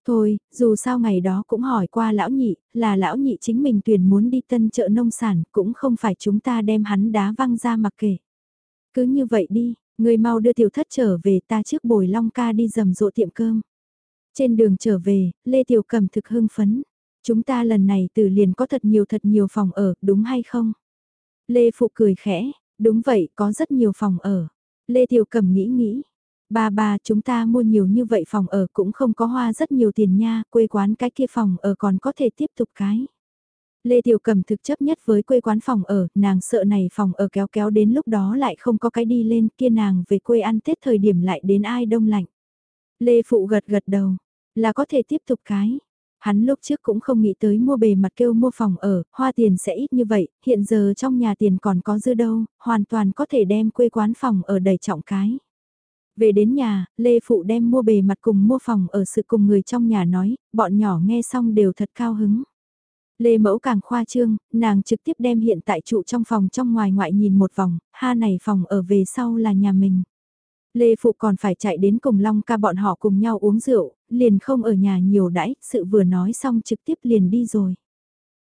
Thôi, dù sao ngày đó cũng hỏi qua lão nhị, là lão nhị chính mình tuyển muốn đi tân chợ nông sản, cũng không phải chúng ta đem hắn đá văng ra mặc kệ. Cứ như vậy đi, người mau đưa tiểu thất trở về ta trước bồi long ca đi dầm rộ tiệm cơm. Trên đường trở về, Lê Tiểu Cầm thực hưng phấn. Chúng ta lần này từ liền có thật nhiều thật nhiều phòng ở, đúng hay không? Lê Phụ cười khẽ, đúng vậy, có rất nhiều phòng ở. Lê Tiểu Cầm nghĩ nghĩ, ba ba chúng ta mua nhiều như vậy phòng ở cũng không có hoa rất nhiều tiền nha, quê quán cái kia phòng ở còn có thể tiếp tục cái. Lê Tiểu Cầm thực chấp nhất với quê quán phòng ở, nàng sợ này phòng ở kéo kéo đến lúc đó lại không có cái đi lên kia nàng về quê ăn Tết thời điểm lại đến ai đông lạnh. Lê Phụ gật gật đầu, là có thể tiếp tục cái. Hắn lúc trước cũng không nghĩ tới mua bề mặt kêu mua phòng ở, hoa tiền sẽ ít như vậy, hiện giờ trong nhà tiền còn có dư đâu, hoàn toàn có thể đem quê quán phòng ở đầy trọng cái. Về đến nhà, Lê Phụ đem mua bề mặt cùng mua phòng ở sự cùng người trong nhà nói, bọn nhỏ nghe xong đều thật cao hứng. Lê Mẫu càng khoa trương, nàng trực tiếp đem hiện tại trụ trong phòng trong ngoài ngoại nhìn một vòng, ha này phòng ở về sau là nhà mình. Lê Phụ còn phải chạy đến cùng Long ca bọn họ cùng nhau uống rượu, liền không ở nhà nhiều đãi, sự vừa nói xong trực tiếp liền đi rồi.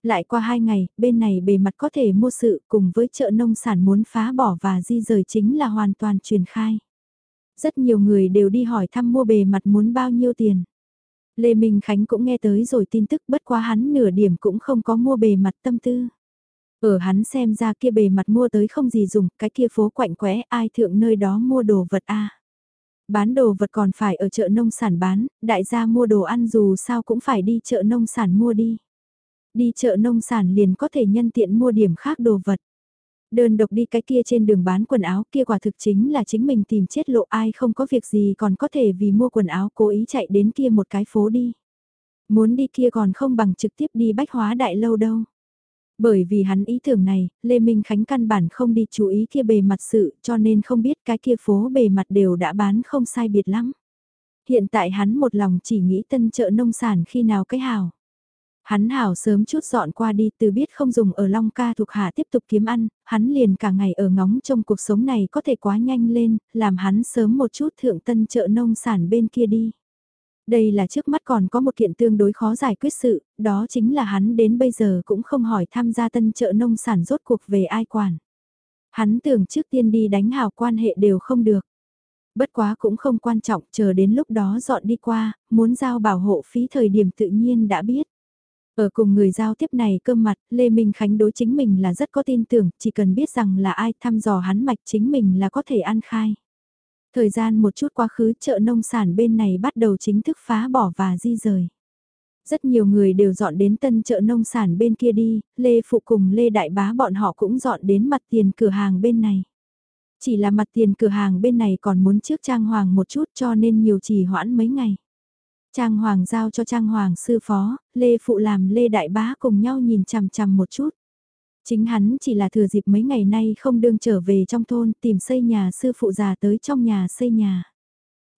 Lại qua hai ngày, bên này bề mặt có thể mua sự cùng với chợ nông sản muốn phá bỏ và di rời chính là hoàn toàn truyền khai. Rất nhiều người đều đi hỏi thăm mua bề mặt muốn bao nhiêu tiền. Lê Minh Khánh cũng nghe tới rồi tin tức bất quá hắn nửa điểm cũng không có mua bề mặt tâm tư. Ở hắn xem ra kia bề mặt mua tới không gì dùng, cái kia phố quạnh quẽ ai thượng nơi đó mua đồ vật a Bán đồ vật còn phải ở chợ nông sản bán, đại gia mua đồ ăn dù sao cũng phải đi chợ nông sản mua đi. Đi chợ nông sản liền có thể nhân tiện mua điểm khác đồ vật. Đơn độc đi cái kia trên đường bán quần áo kia quả thực chính là chính mình tìm chết lộ ai không có việc gì còn có thể vì mua quần áo cố ý chạy đến kia một cái phố đi. Muốn đi kia còn không bằng trực tiếp đi bách hóa đại lâu đâu. Bởi vì hắn ý tưởng này, Lê Minh Khánh căn bản không đi chú ý kia bề mặt sự cho nên không biết cái kia phố bề mặt đều đã bán không sai biệt lắm. Hiện tại hắn một lòng chỉ nghĩ tân chợ nông sản khi nào cái hào. Hắn hảo sớm chút dọn qua đi từ biết không dùng ở Long Ca thuộc hạ tiếp tục kiếm ăn, hắn liền cả ngày ở ngóng trong cuộc sống này có thể quá nhanh lên, làm hắn sớm một chút thượng tân chợ nông sản bên kia đi. Đây là trước mắt còn có một kiện tương đối khó giải quyết sự, đó chính là hắn đến bây giờ cũng không hỏi tham gia tân chợ nông sản rốt cuộc về ai quản. Hắn tưởng trước tiên đi đánh hào quan hệ đều không được. Bất quá cũng không quan trọng, chờ đến lúc đó dọn đi qua, muốn giao bảo hộ phí thời điểm tự nhiên đã biết. Ở cùng người giao tiếp này cơm mặt, Lê Minh Khánh đối chính mình là rất có tin tưởng, chỉ cần biết rằng là ai thăm dò hắn mạch chính mình là có thể ăn khai. Thời gian một chút quá khứ chợ nông sản bên này bắt đầu chính thức phá bỏ và di rời. Rất nhiều người đều dọn đến tân chợ nông sản bên kia đi, Lê Phụ cùng Lê Đại Bá bọn họ cũng dọn đến mặt tiền cửa hàng bên này. Chỉ là mặt tiền cửa hàng bên này còn muốn trước trang hoàng một chút cho nên nhiều trì hoãn mấy ngày. Trang Hoàng giao cho Trang Hoàng sư phó, Lê Phụ làm Lê Đại Bá cùng nhau nhìn chằm chằm một chút. Chính hắn chỉ là thừa dịp mấy ngày nay không đương trở về trong thôn tìm xây nhà sư phụ già tới trong nhà xây nhà.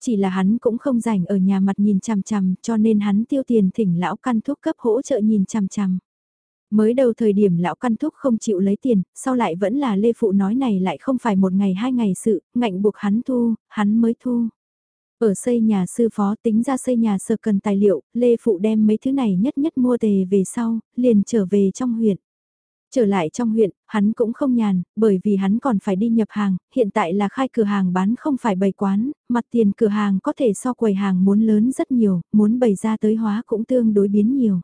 Chỉ là hắn cũng không rảnh ở nhà mặt nhìn chằm chằm cho nên hắn tiêu tiền thỉnh lão căn thuốc cấp hỗ trợ nhìn chằm chằm. Mới đầu thời điểm lão căn thúc không chịu lấy tiền, sau lại vẫn là Lê Phụ nói này lại không phải một ngày hai ngày sự, ngạnh buộc hắn thu, hắn mới thu. Ở xây nhà sư phó tính ra xây nhà sơ cần tài liệu, Lê Phụ đem mấy thứ này nhất nhất mua tề về sau, liền trở về trong huyện. Trở lại trong huyện, hắn cũng không nhàn, bởi vì hắn còn phải đi nhập hàng, hiện tại là khai cửa hàng bán không phải bày quán, mặt tiền cửa hàng có thể so quầy hàng muốn lớn rất nhiều, muốn bày ra tới hóa cũng tương đối biến nhiều.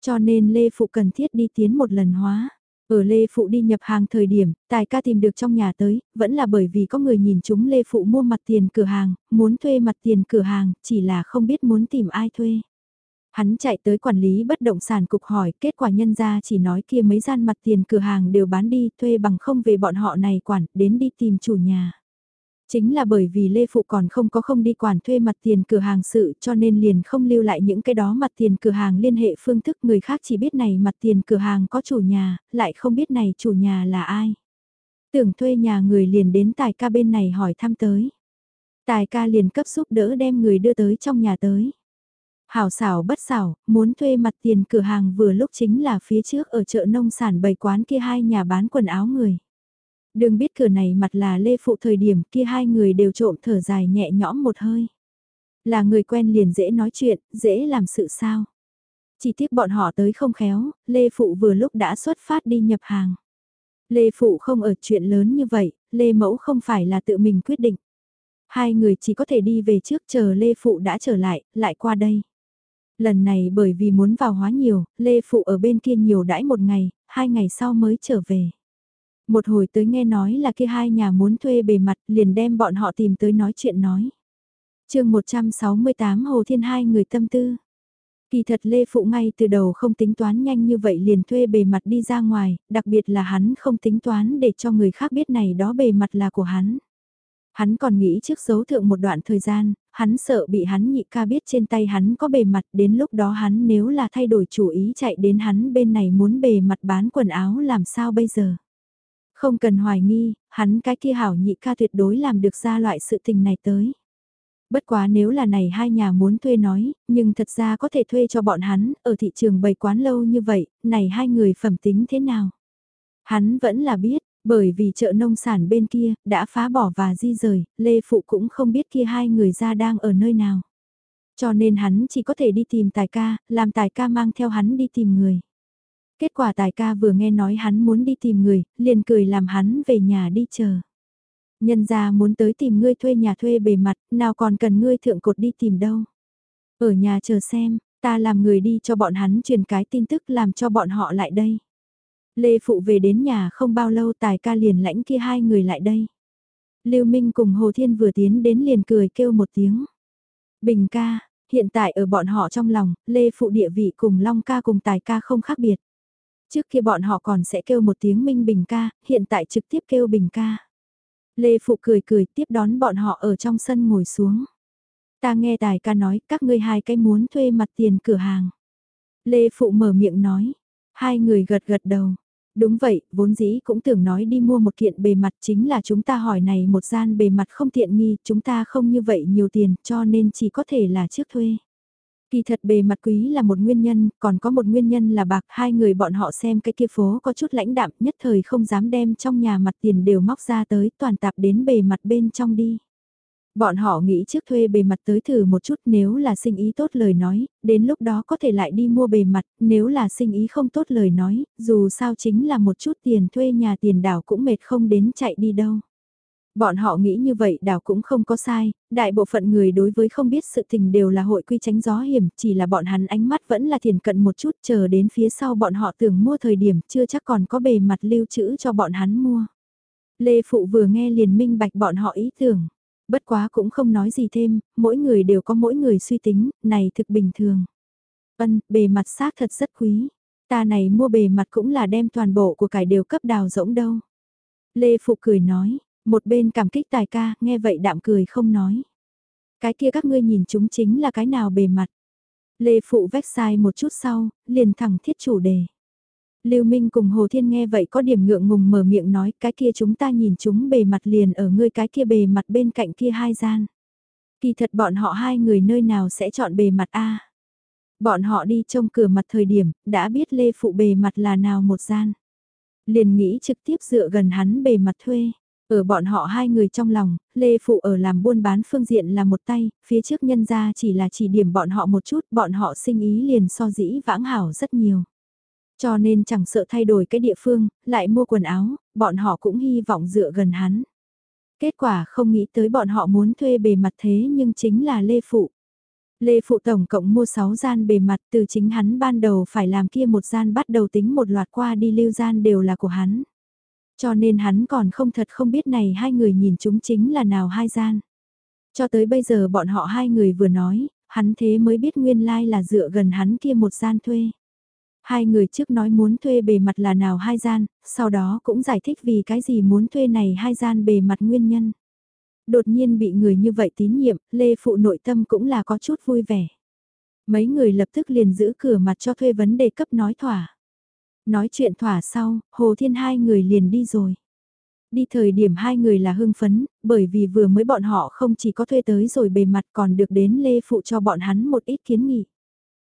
Cho nên Lê Phụ cần thiết đi tiến một lần hóa. Ở Lê Phụ đi nhập hàng thời điểm, tài ca tìm được trong nhà tới, vẫn là bởi vì có người nhìn chúng Lê Phụ mua mặt tiền cửa hàng, muốn thuê mặt tiền cửa hàng, chỉ là không biết muốn tìm ai thuê. Hắn chạy tới quản lý bất động sản cục hỏi, kết quả nhân ra chỉ nói kia mấy gian mặt tiền cửa hàng đều bán đi, thuê bằng không về bọn họ này quản, đến đi tìm chủ nhà. Chính là bởi vì Lê Phụ còn không có không đi quản thuê mặt tiền cửa hàng sự cho nên liền không lưu lại những cái đó mặt tiền cửa hàng liên hệ phương thức người khác chỉ biết này mặt tiền cửa hàng có chủ nhà, lại không biết này chủ nhà là ai. Tưởng thuê nhà người liền đến tài ca bên này hỏi thăm tới. Tài ca liền cấp giúp đỡ đem người đưa tới trong nhà tới. Hảo xảo bất xảo, muốn thuê mặt tiền cửa hàng vừa lúc chính là phía trước ở chợ nông sản bày quán kia hai nhà bán quần áo người. Đừng biết cửa này mặt là Lê Phụ thời điểm kia hai người đều trộm thở dài nhẹ nhõm một hơi. Là người quen liền dễ nói chuyện, dễ làm sự sao. Chỉ tiếc bọn họ tới không khéo, Lê Phụ vừa lúc đã xuất phát đi nhập hàng. Lê Phụ không ở chuyện lớn như vậy, Lê Mẫu không phải là tự mình quyết định. Hai người chỉ có thể đi về trước chờ Lê Phụ đã trở lại, lại qua đây. Lần này bởi vì muốn vào hóa nhiều, Lê Phụ ở bên kia nhiều đãi một ngày, hai ngày sau mới trở về. Một hồi tới nghe nói là kia hai nhà muốn thuê bề mặt liền đem bọn họ tìm tới nói chuyện nói. chương 168 Hồ Thiên hai người tâm tư. Kỳ thật Lê Phụ ngay từ đầu không tính toán nhanh như vậy liền thuê bề mặt đi ra ngoài, đặc biệt là hắn không tính toán để cho người khác biết này đó bề mặt là của hắn. Hắn còn nghĩ trước dấu thượng một đoạn thời gian, hắn sợ bị hắn nhị ca biết trên tay hắn có bề mặt đến lúc đó hắn nếu là thay đổi chủ ý chạy đến hắn bên này muốn bề mặt bán quần áo làm sao bây giờ. Không cần hoài nghi, hắn cái kia hảo nhị ca tuyệt đối làm được ra loại sự tình này tới. Bất quá nếu là này hai nhà muốn thuê nói, nhưng thật ra có thể thuê cho bọn hắn, ở thị trường bày quán lâu như vậy, này hai người phẩm tính thế nào? Hắn vẫn là biết, bởi vì chợ nông sản bên kia, đã phá bỏ và di rời, Lê Phụ cũng không biết kia hai người ra đang ở nơi nào. Cho nên hắn chỉ có thể đi tìm tài ca, làm tài ca mang theo hắn đi tìm người. Kết quả tài ca vừa nghe nói hắn muốn đi tìm người, liền cười làm hắn về nhà đi chờ. Nhân ra muốn tới tìm ngươi thuê nhà thuê bề mặt, nào còn cần ngươi thượng cột đi tìm đâu. Ở nhà chờ xem, ta làm người đi cho bọn hắn truyền cái tin tức làm cho bọn họ lại đây. Lê Phụ về đến nhà không bao lâu tài ca liền lãnh kia hai người lại đây. Lưu Minh cùng Hồ Thiên vừa tiến đến liền cười kêu một tiếng. Bình ca, hiện tại ở bọn họ trong lòng, Lê Phụ địa vị cùng Long ca cùng tài ca không khác biệt. Trước kia bọn họ còn sẽ kêu một tiếng Minh Bình ca, hiện tại trực tiếp kêu Bình ca. Lê Phụ cười cười tiếp đón bọn họ ở trong sân ngồi xuống. Ta nghe tài ca nói các ngươi hai cái muốn thuê mặt tiền cửa hàng. Lê Phụ mở miệng nói, Hai người gật gật đầu. Đúng vậy, vốn dĩ cũng tưởng nói đi mua một kiện bề mặt chính là chúng ta hỏi này một gian bề mặt không tiện nghi, chúng ta không như vậy nhiều tiền cho nên chỉ có thể là trước thuê. Kỳ thật bề mặt quý là một nguyên nhân, còn có một nguyên nhân là bạc, hai người bọn họ xem cái kia phố có chút lãnh đạm nhất thời không dám đem trong nhà mặt tiền đều móc ra tới toàn tạp đến bề mặt bên trong đi. Bọn họ nghĩ trước thuê bề mặt tới thử một chút nếu là sinh ý tốt lời nói, đến lúc đó có thể lại đi mua bề mặt, nếu là sinh ý không tốt lời nói, dù sao chính là một chút tiền thuê nhà tiền đảo cũng mệt không đến chạy đi đâu. Bọn họ nghĩ như vậy đảo cũng không có sai, đại bộ phận người đối với không biết sự tình đều là hội quy tránh gió hiểm, chỉ là bọn hắn ánh mắt vẫn là thiền cận một chút chờ đến phía sau bọn họ tưởng mua thời điểm chưa chắc còn có bề mặt lưu trữ cho bọn hắn mua. Lê Phụ vừa nghe liền minh bạch bọn họ ý tưởng, bất quá cũng không nói gì thêm, mỗi người đều có mỗi người suy tính, này thực bình thường. Ân, bề mặt xác thật rất quý, ta này mua bề mặt cũng là đem toàn bộ của cải đều cấp đào rỗng đâu. Lê Phụ cười nói, một bên cảm kích tài ca, nghe vậy đạm cười không nói. Cái kia các ngươi nhìn chúng chính là cái nào bề mặt. Lê Phụ vách sai một chút sau, liền thẳng thiết chủ đề. Lưu Minh cùng Hồ Thiên nghe vậy có điểm ngượng ngùng mở miệng nói cái kia chúng ta nhìn chúng bề mặt liền ở ngươi cái kia bề mặt bên cạnh kia hai gian. Kỳ thật bọn họ hai người nơi nào sẽ chọn bề mặt A. Bọn họ đi trông cửa mặt thời điểm, đã biết Lê Phụ bề mặt là nào một gian. Liền nghĩ trực tiếp dựa gần hắn bề mặt thuê. Ở bọn họ hai người trong lòng, Lê Phụ ở làm buôn bán phương diện là một tay, phía trước nhân ra chỉ là chỉ điểm bọn họ một chút, bọn họ sinh ý liền so dĩ vãng hảo rất nhiều. Cho nên chẳng sợ thay đổi cái địa phương, lại mua quần áo, bọn họ cũng hy vọng dựa gần hắn. Kết quả không nghĩ tới bọn họ muốn thuê bề mặt thế nhưng chính là Lê Phụ. Lê Phụ tổng cộng mua 6 gian bề mặt từ chính hắn ban đầu phải làm kia một gian bắt đầu tính một loạt qua đi lưu gian đều là của hắn. Cho nên hắn còn không thật không biết này hai người nhìn chúng chính là nào hai gian. Cho tới bây giờ bọn họ hai người vừa nói, hắn thế mới biết nguyên lai like là dựa gần hắn kia một gian thuê. Hai người trước nói muốn thuê bề mặt là nào hai gian, sau đó cũng giải thích vì cái gì muốn thuê này hai gian bề mặt nguyên nhân. Đột nhiên bị người như vậy tín nhiệm, Lê Phụ nội tâm cũng là có chút vui vẻ. Mấy người lập tức liền giữ cửa mặt cho thuê vấn đề cấp nói thỏa. Nói chuyện thỏa sau, Hồ Thiên hai người liền đi rồi. Đi thời điểm hai người là hưng phấn, bởi vì vừa mới bọn họ không chỉ có thuê tới rồi bề mặt còn được đến Lê Phụ cho bọn hắn một ít kiến nghị.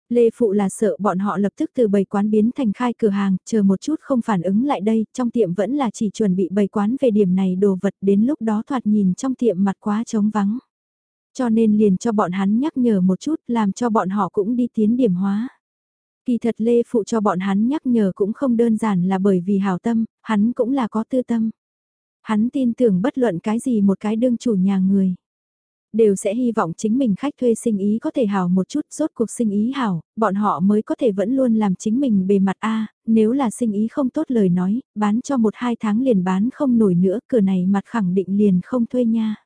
Lê Phụ là sợ bọn họ lập tức từ bày quán biến thành khai cửa hàng, chờ một chút không phản ứng lại đây, trong tiệm vẫn là chỉ chuẩn bị bày quán về điểm này đồ vật đến lúc đó thoạt nhìn trong tiệm mặt quá trống vắng. Cho nên liền cho bọn hắn nhắc nhở một chút làm cho bọn họ cũng đi tiến điểm hóa. Kỳ thật Lê Phụ cho bọn hắn nhắc nhở cũng không đơn giản là bởi vì hảo tâm, hắn cũng là có tư tâm. Hắn tin tưởng bất luận cái gì một cái đương chủ nhà người. Đều sẽ hy vọng chính mình khách thuê sinh ý có thể hảo một chút, rốt cuộc sinh ý hảo, bọn họ mới có thể vẫn luôn làm chính mình bề mặt A, nếu là sinh ý không tốt lời nói, bán cho một hai tháng liền bán không nổi nữa, cửa này mặt khẳng định liền không thuê nha.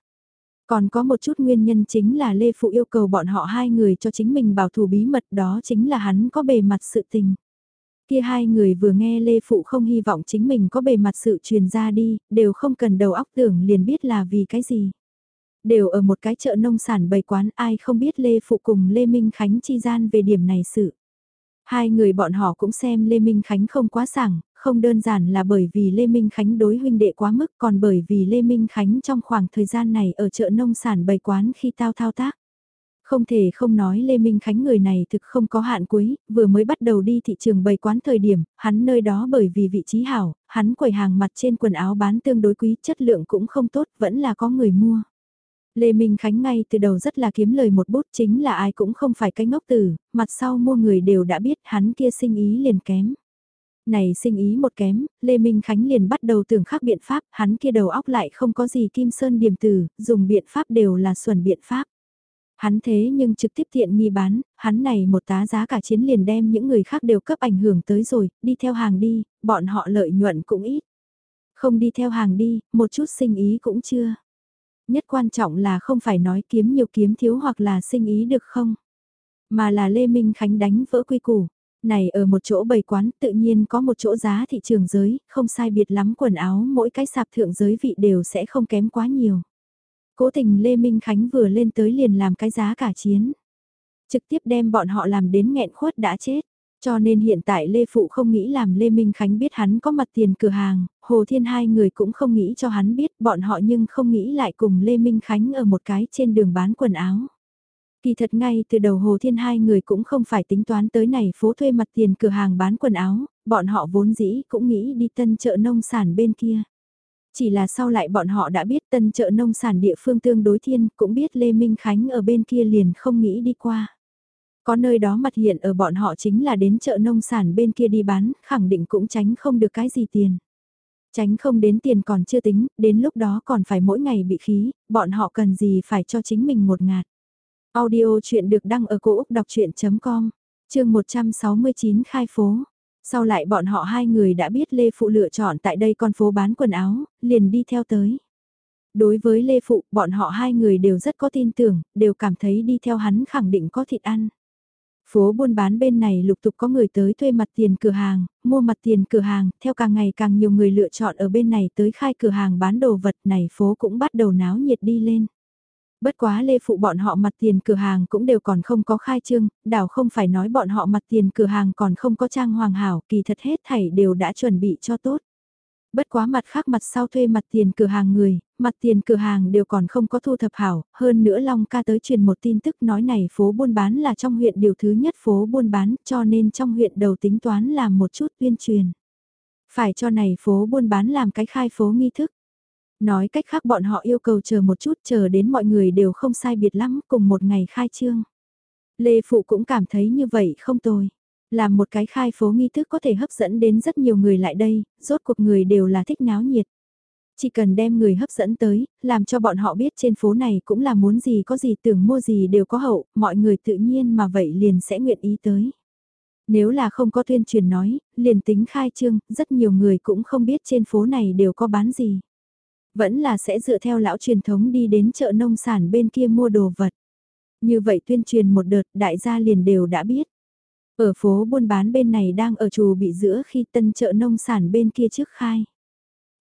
Còn có một chút nguyên nhân chính là Lê Phụ yêu cầu bọn họ hai người cho chính mình bảo thủ bí mật đó chính là hắn có bề mặt sự tình. Kia hai người vừa nghe Lê Phụ không hy vọng chính mình có bề mặt sự truyền ra đi, đều không cần đầu óc tưởng liền biết là vì cái gì. Đều ở một cái chợ nông sản bày quán ai không biết Lê Phụ cùng Lê Minh Khánh chi gian về điểm này sự. Hai người bọn họ cũng xem Lê Minh Khánh không quá sảng, không đơn giản là bởi vì Lê Minh Khánh đối huynh đệ quá mức còn bởi vì Lê Minh Khánh trong khoảng thời gian này ở chợ nông sản bày quán khi tao thao tác. Không thể không nói Lê Minh Khánh người này thực không có hạn cuối, vừa mới bắt đầu đi thị trường bày quán thời điểm, hắn nơi đó bởi vì vị trí hảo, hắn quầy hàng mặt trên quần áo bán tương đối quý, chất lượng cũng không tốt, vẫn là có người mua. Lê Minh Khánh ngay từ đầu rất là kiếm lời một bút chính là ai cũng không phải cái ngốc tử, mặt sau mua người đều đã biết hắn kia sinh ý liền kém. Này sinh ý một kém, Lê Minh Khánh liền bắt đầu tưởng khác biện pháp, hắn kia đầu óc lại không có gì kim sơn điểm từ, dùng biện pháp đều là xuẩn biện pháp. Hắn thế nhưng trực tiếp tiện nghi bán, hắn này một tá giá cả chiến liền đem những người khác đều cấp ảnh hưởng tới rồi, đi theo hàng đi, bọn họ lợi nhuận cũng ít. Không đi theo hàng đi, một chút sinh ý cũng chưa. Nhất quan trọng là không phải nói kiếm nhiều kiếm thiếu hoặc là sinh ý được không, mà là Lê Minh Khánh đánh vỡ quy củ. Này ở một chỗ bày quán tự nhiên có một chỗ giá thị trường giới, không sai biệt lắm quần áo mỗi cái sạp thượng giới vị đều sẽ không kém quá nhiều. Cố tình Lê Minh Khánh vừa lên tới liền làm cái giá cả chiến. Trực tiếp đem bọn họ làm đến nghẹn khuất đã chết. Cho nên hiện tại Lê Phụ không nghĩ làm Lê Minh Khánh biết hắn có mặt tiền cửa hàng, Hồ Thiên hai người cũng không nghĩ cho hắn biết bọn họ nhưng không nghĩ lại cùng Lê Minh Khánh ở một cái trên đường bán quần áo. Kỳ thật ngay từ đầu Hồ Thiên hai người cũng không phải tính toán tới này phố thuê mặt tiền cửa hàng bán quần áo, bọn họ vốn dĩ cũng nghĩ đi tân chợ nông sản bên kia. Chỉ là sau lại bọn họ đã biết tân chợ nông sản địa phương tương đối thiên, cũng biết Lê Minh Khánh ở bên kia liền không nghĩ đi qua. Có nơi đó mặt hiện ở bọn họ chính là đến chợ nông sản bên kia đi bán, khẳng định cũng tránh không được cái gì tiền. Tránh không đến tiền còn chưa tính, đến lúc đó còn phải mỗi ngày bị khí, bọn họ cần gì phải cho chính mình một ngạt. Audio chuyện được đăng ở cổ Úc đọc chuyện.com, chương 169 khai phố. Sau lại bọn họ hai người đã biết Lê Phụ lựa chọn tại đây con phố bán quần áo, liền đi theo tới. Đối với Lê Phụ, bọn họ hai người đều rất có tin tưởng, đều cảm thấy đi theo hắn khẳng định có thịt ăn. Phố buôn bán bên này lục tục có người tới thuê mặt tiền cửa hàng, mua mặt tiền cửa hàng, theo càng ngày càng nhiều người lựa chọn ở bên này tới khai cửa hàng bán đồ vật này phố cũng bắt đầu náo nhiệt đi lên. Bất quá lê phụ bọn họ mặt tiền cửa hàng cũng đều còn không có khai trương, đảo không phải nói bọn họ mặt tiền cửa hàng còn không có trang hoàng hảo, kỳ thật hết thảy đều đã chuẩn bị cho tốt. Bất quá mặt khác mặt sau thuê mặt tiền cửa hàng người, mặt tiền cửa hàng đều còn không có thu thập hảo, hơn nữa Long ca tới truyền một tin tức nói này phố buôn bán là trong huyện điều thứ nhất phố buôn bán cho nên trong huyện đầu tính toán làm một chút tuyên truyền. Phải cho này phố buôn bán làm cái khai phố nghi thức. Nói cách khác bọn họ yêu cầu chờ một chút chờ đến mọi người đều không sai biệt lắm cùng một ngày khai trương. Lê Phụ cũng cảm thấy như vậy không tồi. Làm một cái khai phố nghi thức có thể hấp dẫn đến rất nhiều người lại đây, rốt cuộc người đều là thích náo nhiệt. Chỉ cần đem người hấp dẫn tới, làm cho bọn họ biết trên phố này cũng là muốn gì có gì tưởng mua gì đều có hậu, mọi người tự nhiên mà vậy liền sẽ nguyện ý tới. Nếu là không có tuyên truyền nói, liền tính khai trương, rất nhiều người cũng không biết trên phố này đều có bán gì. Vẫn là sẽ dựa theo lão truyền thống đi đến chợ nông sản bên kia mua đồ vật. Như vậy tuyên truyền một đợt đại gia liền đều đã biết. Ở phố buôn bán bên này đang ở trù bị giữa khi tân chợ nông sản bên kia trước khai.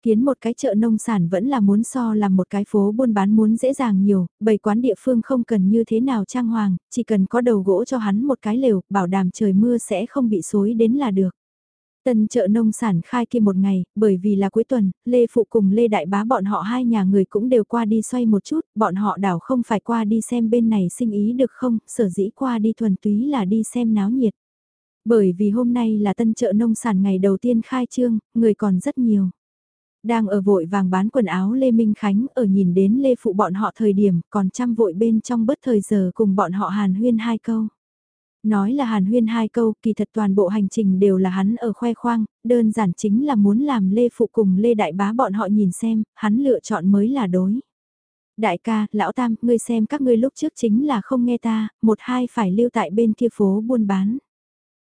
Kiến một cái chợ nông sản vẫn là muốn so là một cái phố buôn bán muốn dễ dàng nhiều, bày quán địa phương không cần như thế nào trang hoàng, chỉ cần có đầu gỗ cho hắn một cái lều, bảo đảm trời mưa sẽ không bị xối đến là được. Tân chợ nông sản khai kia một ngày, bởi vì là cuối tuần, Lê Phụ cùng Lê Đại Bá bọn họ hai nhà người cũng đều qua đi xoay một chút, bọn họ đảo không phải qua đi xem bên này sinh ý được không, sở dĩ qua đi thuần túy là đi xem náo nhiệt. Bởi vì hôm nay là tân chợ nông sản ngày đầu tiên khai trương, người còn rất nhiều. Đang ở vội vàng bán quần áo Lê Minh Khánh ở nhìn đến Lê Phụ bọn họ thời điểm còn chăm vội bên trong bất thời giờ cùng bọn họ hàn huyên hai câu. Nói là hàn huyên hai câu, kỳ thật toàn bộ hành trình đều là hắn ở khoe khoang, đơn giản chính là muốn làm Lê Phụ cùng Lê Đại Bá bọn họ nhìn xem, hắn lựa chọn mới là đối. Đại ca, lão tam, ngươi xem các ngươi lúc trước chính là không nghe ta, một hai phải lưu tại bên kia phố buôn bán.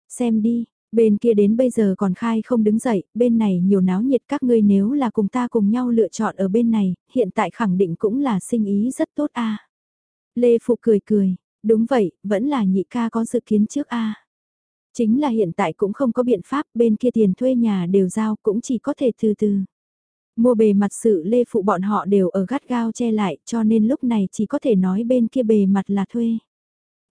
Xem đi, bên kia đến bây giờ còn khai không đứng dậy, bên này nhiều náo nhiệt các ngươi nếu là cùng ta cùng nhau lựa chọn ở bên này, hiện tại khẳng định cũng là sinh ý rất tốt a. Lê Phụ cười cười, đúng vậy, vẫn là nhị ca có dự kiến trước a. Chính là hiện tại cũng không có biện pháp, bên kia tiền thuê nhà đều giao cũng chỉ có thể từ từ. Mua bề mặt sự Lê Phụ bọn họ đều ở gắt gao che lại cho nên lúc này chỉ có thể nói bên kia bề mặt là thuê.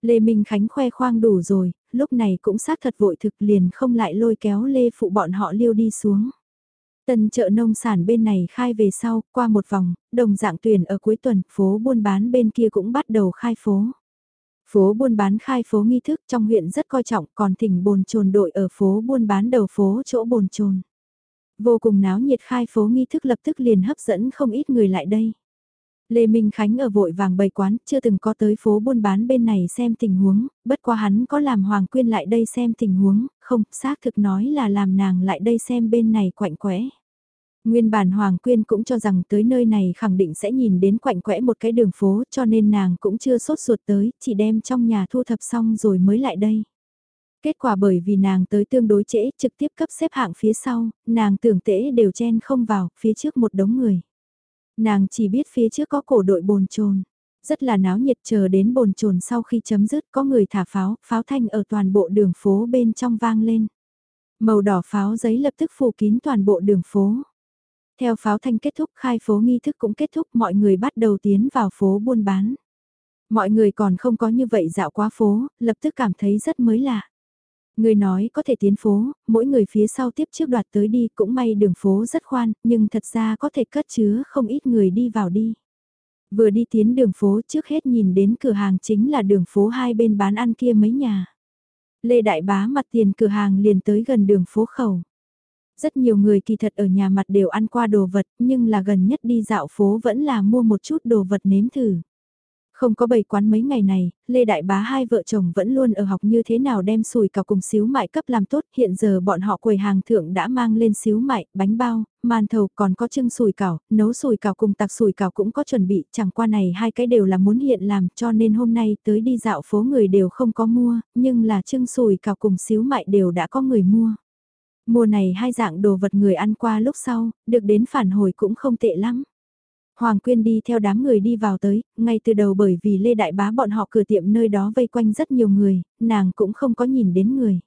Lê Minh Khánh khoe khoang đủ rồi, lúc này cũng xác thật vội thực liền không lại lôi kéo Lê Phụ bọn họ liêu đi xuống. Tân chợ nông sản bên này khai về sau, qua một vòng, đồng dạng tuyển ở cuối tuần, phố buôn bán bên kia cũng bắt đầu khai phố. Phố buôn bán khai phố nghi thức trong huyện rất coi trọng còn thỉnh bồn chồn đội ở phố buôn bán đầu phố chỗ bồn chồn. Vô cùng náo nhiệt khai phố nghi thức lập tức liền hấp dẫn không ít người lại đây. Lê Minh Khánh ở vội vàng bày quán, chưa từng có tới phố buôn bán bên này xem tình huống, bất quá hắn có làm Hoàng Quyên lại đây xem tình huống, không, xác thực nói là làm nàng lại đây xem bên này quạnh quẽ. Nguyên bản Hoàng Quyên cũng cho rằng tới nơi này khẳng định sẽ nhìn đến quạnh quẽ một cái đường phố cho nên nàng cũng chưa sốt ruột tới, chỉ đem trong nhà thu thập xong rồi mới lại đây. Kết quả bởi vì nàng tới tương đối trễ, trực tiếp cấp xếp hạng phía sau, nàng tưởng tễ đều chen không vào, phía trước một đống người. Nàng chỉ biết phía trước có cổ đội bồn chồn rất là náo nhiệt chờ đến bồn chồn sau khi chấm dứt có người thả pháo, pháo thanh ở toàn bộ đường phố bên trong vang lên. Màu đỏ pháo giấy lập tức phủ kín toàn bộ đường phố. Theo pháo thanh kết thúc khai phố nghi thức cũng kết thúc mọi người bắt đầu tiến vào phố buôn bán. Mọi người còn không có như vậy dạo qua phố, lập tức cảm thấy rất mới lạ. Người nói có thể tiến phố, mỗi người phía sau tiếp trước đoạt tới đi cũng may đường phố rất khoan, nhưng thật ra có thể cất chứa không ít người đi vào đi. Vừa đi tiến đường phố trước hết nhìn đến cửa hàng chính là đường phố hai bên bán ăn kia mấy nhà. Lê Đại Bá mặt tiền cửa hàng liền tới gần đường phố khẩu. Rất nhiều người kỳ thật ở nhà mặt đều ăn qua đồ vật, nhưng là gần nhất đi dạo phố vẫn là mua một chút đồ vật nếm thử. Không có bầy quán mấy ngày này, Lê Đại Bá hai vợ chồng vẫn luôn ở học như thế nào đem sùi cào cùng xíu mại cấp làm tốt. Hiện giờ bọn họ quầy hàng thượng đã mang lên xíu mại, bánh bao, màn thầu còn có trưng sùi cào, nấu sùi cào cùng tạc sùi cào cũng có chuẩn bị. Chẳng qua này hai cái đều là muốn hiện làm cho nên hôm nay tới đi dạo phố người đều không có mua, nhưng là trưng sùi cào cùng xíu mại đều đã có người mua. Mùa này hai dạng đồ vật người ăn qua lúc sau, được đến phản hồi cũng không tệ lắm. Hoàng Quyên đi theo đám người đi vào tới, ngay từ đầu bởi vì Lê Đại Bá bọn họ cửa tiệm nơi đó vây quanh rất nhiều người, nàng cũng không có nhìn đến người.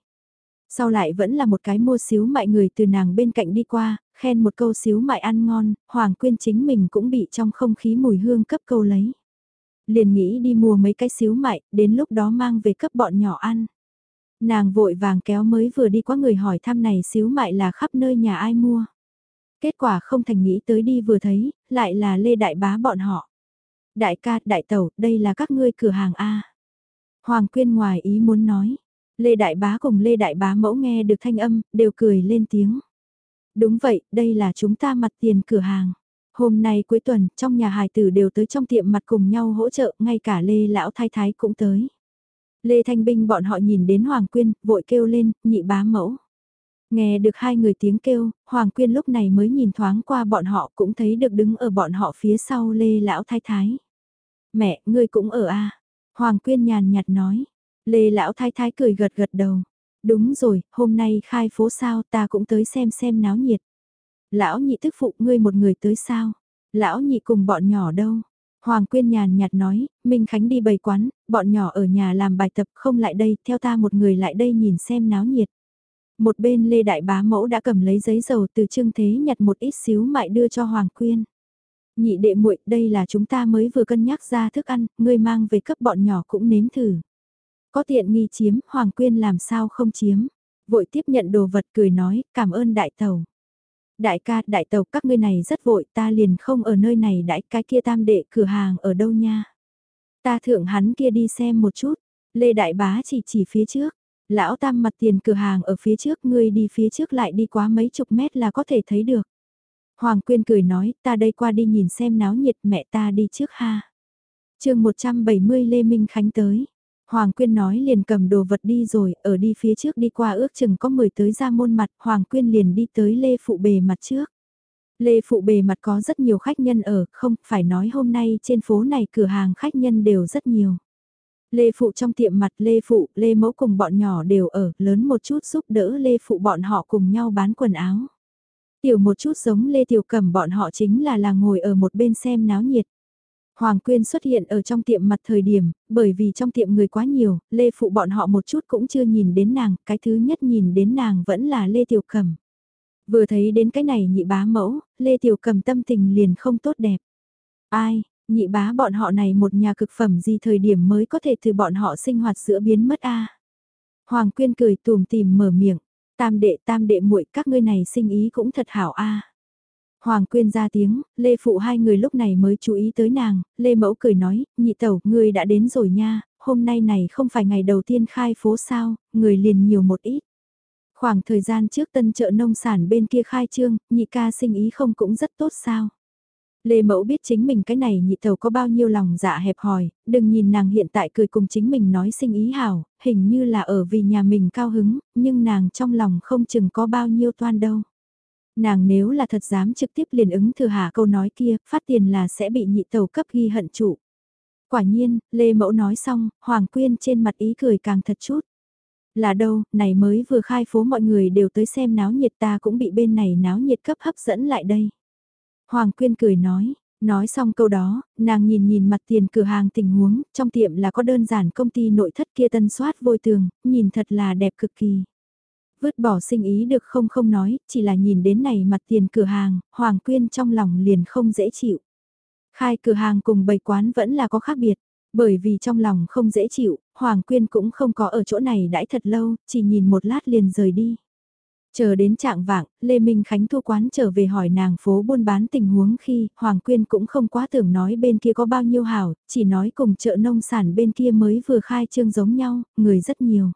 Sau lại vẫn là một cái mua xíu mại người từ nàng bên cạnh đi qua, khen một câu xíu mại ăn ngon, Hoàng Quyên chính mình cũng bị trong không khí mùi hương cấp câu lấy. Liền nghĩ đi mua mấy cái xíu mại, đến lúc đó mang về cấp bọn nhỏ ăn. Nàng vội vàng kéo mới vừa đi qua người hỏi thăm này xíu mại là khắp nơi nhà ai mua. Kết quả không thành nghĩ tới đi vừa thấy, lại là Lê Đại Bá bọn họ. Đại ca, đại tẩu, đây là các ngươi cửa hàng A. Hoàng Quyên ngoài ý muốn nói. Lê Đại Bá cùng Lê Đại Bá mẫu nghe được thanh âm, đều cười lên tiếng. Đúng vậy, đây là chúng ta mặt tiền cửa hàng. Hôm nay cuối tuần, trong nhà hài tử đều tới trong tiệm mặt cùng nhau hỗ trợ, ngay cả Lê Lão Thái Thái cũng tới. Lê Thanh Binh bọn họ nhìn đến Hoàng Quyên, vội kêu lên, nhị bá mẫu. Nghe được hai người tiếng kêu, Hoàng Quyên lúc này mới nhìn thoáng qua bọn họ cũng thấy được đứng ở bọn họ phía sau Lê Lão Thái Thái. Mẹ, ngươi cũng ở à? Hoàng Quyên nhàn nhạt nói. Lê Lão Thái Thái cười gật gật đầu. Đúng rồi, hôm nay khai phố sao ta cũng tới xem xem náo nhiệt. Lão nhị tức phụ ngươi một người tới sao? Lão nhị cùng bọn nhỏ đâu? Hoàng Quyên nhàn nhạt nói, Minh Khánh đi bày quán, bọn nhỏ ở nhà làm bài tập không lại đây, theo ta một người lại đây nhìn xem náo nhiệt. Một bên Lê Đại Bá Mẫu đã cầm lấy giấy dầu từ trương thế nhặt một ít xíu mại đưa cho Hoàng Quyên. Nhị đệ muội, đây là chúng ta mới vừa cân nhắc ra thức ăn, ngươi mang về cấp bọn nhỏ cũng nếm thử. Có tiện nghi chiếm, Hoàng Quyên làm sao không chiếm. Vội tiếp nhận đồ vật cười nói, cảm ơn đại tàu. Đại ca, đại tàu các ngươi này rất vội, ta liền không ở nơi này đại cái kia tam đệ cửa hàng ở đâu nha. Ta thượng hắn kia đi xem một chút, Lê Đại Bá chỉ chỉ phía trước, Lão Tam mặt tiền cửa hàng ở phía trước ngươi đi phía trước lại đi quá mấy chục mét là có thể thấy được. Hoàng Quyên cười nói ta đây qua đi nhìn xem náo nhiệt mẹ ta đi trước ha. chương 170 Lê Minh Khánh tới. Hoàng Quyên nói liền cầm đồ vật đi rồi, ở đi phía trước đi qua ước chừng có 10 tới ra môn mặt, Hoàng Quyên liền đi tới Lê Phụ Bề mặt trước. Lê Phụ Bề mặt có rất nhiều khách nhân ở, không phải nói hôm nay trên phố này cửa hàng khách nhân đều rất nhiều. Lê Phụ trong tiệm mặt Lê Phụ, Lê Mẫu cùng bọn nhỏ đều ở, lớn một chút giúp đỡ Lê Phụ bọn họ cùng nhau bán quần áo. Tiểu một chút giống Lê Tiểu Cẩm bọn họ chính là là ngồi ở một bên xem náo nhiệt. Hoàng Quyên xuất hiện ở trong tiệm mặt thời điểm, bởi vì trong tiệm người quá nhiều, Lê Phụ bọn họ một chút cũng chưa nhìn đến nàng, cái thứ nhất nhìn đến nàng vẫn là Lê Tiểu Cầm. Vừa thấy đến cái này nhị bá mẫu, Lê Tiểu Cầm tâm tình liền không tốt đẹp. Ai, Nhị bá bọn họ này một nhà cực phẩm gì thời điểm mới có thể từ bọn họ sinh hoạt giữa biến mất a Hoàng Quyên cười tùm tìm mở miệng, tam đệ tam đệ muội các ngươi này sinh ý cũng thật hảo a Hoàng Quyên ra tiếng, Lê Phụ hai người lúc này mới chú ý tới nàng, Lê Mẫu cười nói, nhị tẩu, người đã đến rồi nha, hôm nay này không phải ngày đầu tiên khai phố sao, người liền nhiều một ít. Khoảng thời gian trước tân chợ nông sản bên kia khai trương, nhị ca sinh ý không cũng rất tốt sao. Lê Mẫu biết chính mình cái này nhị tàu có bao nhiêu lòng dạ hẹp hòi, đừng nhìn nàng hiện tại cười cùng chính mình nói sinh ý hảo, hình như là ở vì nhà mình cao hứng, nhưng nàng trong lòng không chừng có bao nhiêu toan đâu. Nàng nếu là thật dám trực tiếp liền ứng thừa hạ câu nói kia, phát tiền là sẽ bị nhị tàu cấp ghi hận trụ. Quả nhiên, Lê Mẫu nói xong, Hoàng Quyên trên mặt ý cười càng thật chút. Là đâu, này mới vừa khai phố mọi người đều tới xem náo nhiệt ta cũng bị bên này náo nhiệt cấp hấp dẫn lại đây. Hoàng Quyên cười nói, nói xong câu đó, nàng nhìn nhìn mặt tiền cửa hàng tình huống, trong tiệm là có đơn giản công ty nội thất kia tân soát vôi tường, nhìn thật là đẹp cực kỳ. Vứt bỏ sinh ý được không không nói, chỉ là nhìn đến này mặt tiền cửa hàng, Hoàng Quyên trong lòng liền không dễ chịu. Khai cửa hàng cùng bày quán vẫn là có khác biệt. Bởi vì trong lòng không dễ chịu, Hoàng Quyên cũng không có ở chỗ này đãi thật lâu, chỉ nhìn một lát liền rời đi. Chờ đến trạng vạng, Lê Minh Khánh thu quán trở về hỏi nàng phố buôn bán tình huống khi Hoàng Quyên cũng không quá tưởng nói bên kia có bao nhiêu hảo, chỉ nói cùng chợ nông sản bên kia mới vừa khai trương giống nhau, người rất nhiều.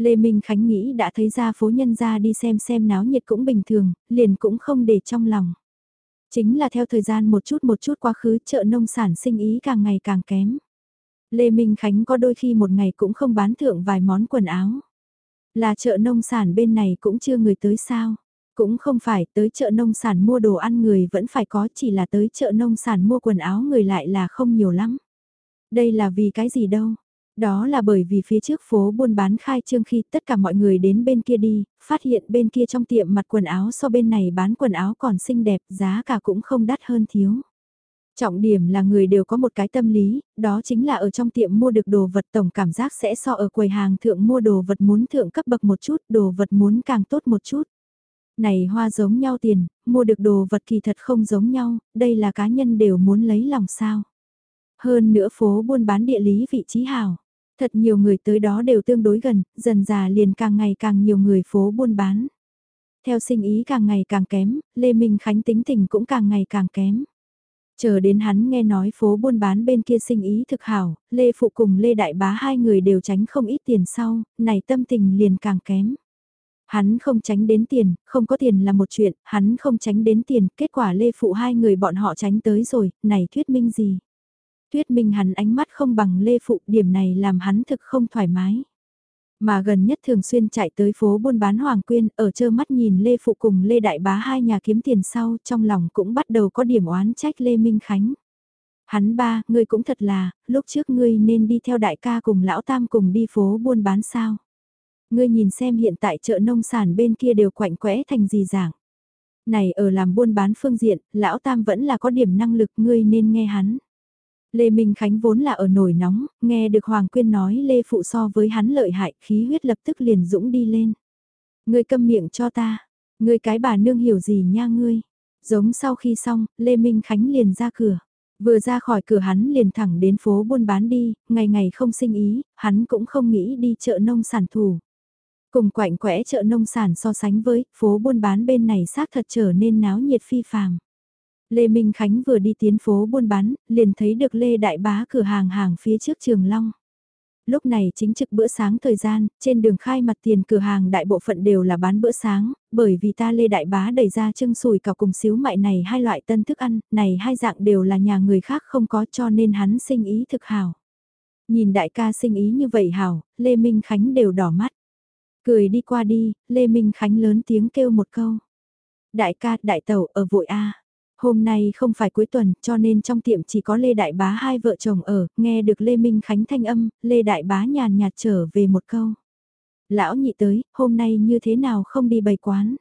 Lê Minh Khánh nghĩ đã thấy ra phố nhân ra đi xem xem náo nhiệt cũng bình thường, liền cũng không để trong lòng. Chính là theo thời gian một chút một chút quá khứ chợ nông sản sinh ý càng ngày càng kém. Lê Minh Khánh có đôi khi một ngày cũng không bán thượng vài món quần áo. Là chợ nông sản bên này cũng chưa người tới sao. Cũng không phải tới chợ nông sản mua đồ ăn người vẫn phải có chỉ là tới chợ nông sản mua quần áo người lại là không nhiều lắm. Đây là vì cái gì đâu. Đó là bởi vì phía trước phố buôn bán khai trương khi tất cả mọi người đến bên kia đi, phát hiện bên kia trong tiệm mặt quần áo so bên này bán quần áo còn xinh đẹp, giá cả cũng không đắt hơn thiếu. Trọng điểm là người đều có một cái tâm lý, đó chính là ở trong tiệm mua được đồ vật tổng cảm giác sẽ so ở quầy hàng thượng mua đồ vật muốn thượng cấp bậc một chút, đồ vật muốn càng tốt một chút. Này hoa giống nhau tiền, mua được đồ vật kỳ thật không giống nhau, đây là cá nhân đều muốn lấy lòng sao. Hơn nữa phố buôn bán địa lý vị trí hào. Thật nhiều người tới đó đều tương đối gần, dần già liền càng ngày càng nhiều người phố buôn bán. Theo sinh ý càng ngày càng kém, Lê Minh Khánh tính tình cũng càng ngày càng kém. Chờ đến hắn nghe nói phố buôn bán bên kia sinh ý thực hảo, Lê Phụ cùng Lê Đại Bá hai người đều tránh không ít tiền sau, này tâm tình liền càng kém. Hắn không tránh đến tiền, không có tiền là một chuyện, hắn không tránh đến tiền, kết quả Lê Phụ hai người bọn họ tránh tới rồi, này thuyết minh gì? Tuyết minh hắn ánh mắt không bằng Lê Phụ, điểm này làm hắn thực không thoải mái. Mà gần nhất thường xuyên chạy tới phố buôn bán Hoàng Quyên, ở trơ mắt nhìn Lê Phụ cùng Lê Đại Bá hai nhà kiếm tiền sau, trong lòng cũng bắt đầu có điểm oán trách Lê Minh Khánh. Hắn ba, ngươi cũng thật là, lúc trước ngươi nên đi theo đại ca cùng lão tam cùng đi phố buôn bán sao. Ngươi nhìn xem hiện tại chợ nông sản bên kia đều quạnh quẽ thành gì dạng. Này ở làm buôn bán phương diện, lão tam vẫn là có điểm năng lực ngươi nên nghe hắn. Lê Minh Khánh vốn là ở nổi nóng, nghe được Hoàng Quyên nói Lê Phụ so với hắn lợi hại, khí huyết lập tức liền dũng đi lên. Ngươi câm miệng cho ta, ngươi cái bà nương hiểu gì nha ngươi. Giống sau khi xong, Lê Minh Khánh liền ra cửa. Vừa ra khỏi cửa hắn liền thẳng đến phố buôn bán đi, ngày ngày không sinh ý, hắn cũng không nghĩ đi chợ nông sản thủ. Cùng quạnh quẽ chợ nông sản so sánh với, phố buôn bán bên này xác thật trở nên náo nhiệt phi phàm. Lê Minh Khánh vừa đi tiến phố buôn bán, liền thấy được Lê Đại Bá cửa hàng hàng phía trước trường Long. Lúc này chính trực bữa sáng thời gian, trên đường khai mặt tiền cửa hàng đại bộ phận đều là bán bữa sáng, bởi vì ta Lê Đại Bá đẩy ra trưng sùi cào cùng xíu mại này hai loại tân thức ăn, này hai dạng đều là nhà người khác không có cho nên hắn sinh ý thực hào. Nhìn đại ca sinh ý như vậy hào Lê Minh Khánh đều đỏ mắt. Cười đi qua đi, Lê Minh Khánh lớn tiếng kêu một câu. Đại ca, đại tàu ở vội A. Hôm nay không phải cuối tuần cho nên trong tiệm chỉ có Lê Đại Bá hai vợ chồng ở, nghe được Lê Minh Khánh thanh âm, Lê Đại Bá nhàn nhạt trở về một câu. Lão nhị tới, hôm nay như thế nào không đi bày quán.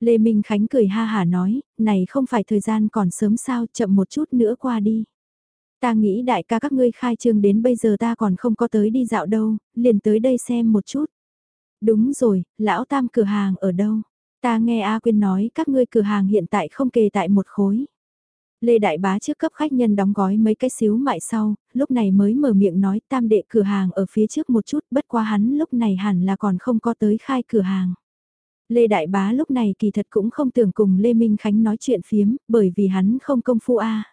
Lê Minh Khánh cười ha hả nói, này không phải thời gian còn sớm sao, chậm một chút nữa qua đi. Ta nghĩ đại ca các ngươi khai trương đến bây giờ ta còn không có tới đi dạo đâu, liền tới đây xem một chút. Đúng rồi, lão tam cửa hàng ở đâu? Ta nghe A Quyên nói các ngươi cửa hàng hiện tại không kề tại một khối. Lê Đại Bá trước cấp khách nhân đóng gói mấy cái xíu mại sau, lúc này mới mở miệng nói tam đệ cửa hàng ở phía trước một chút bất quá hắn lúc này hẳn là còn không có tới khai cửa hàng. Lê Đại Bá lúc này kỳ thật cũng không tưởng cùng Lê Minh Khánh nói chuyện phiếm, bởi vì hắn không công phu A.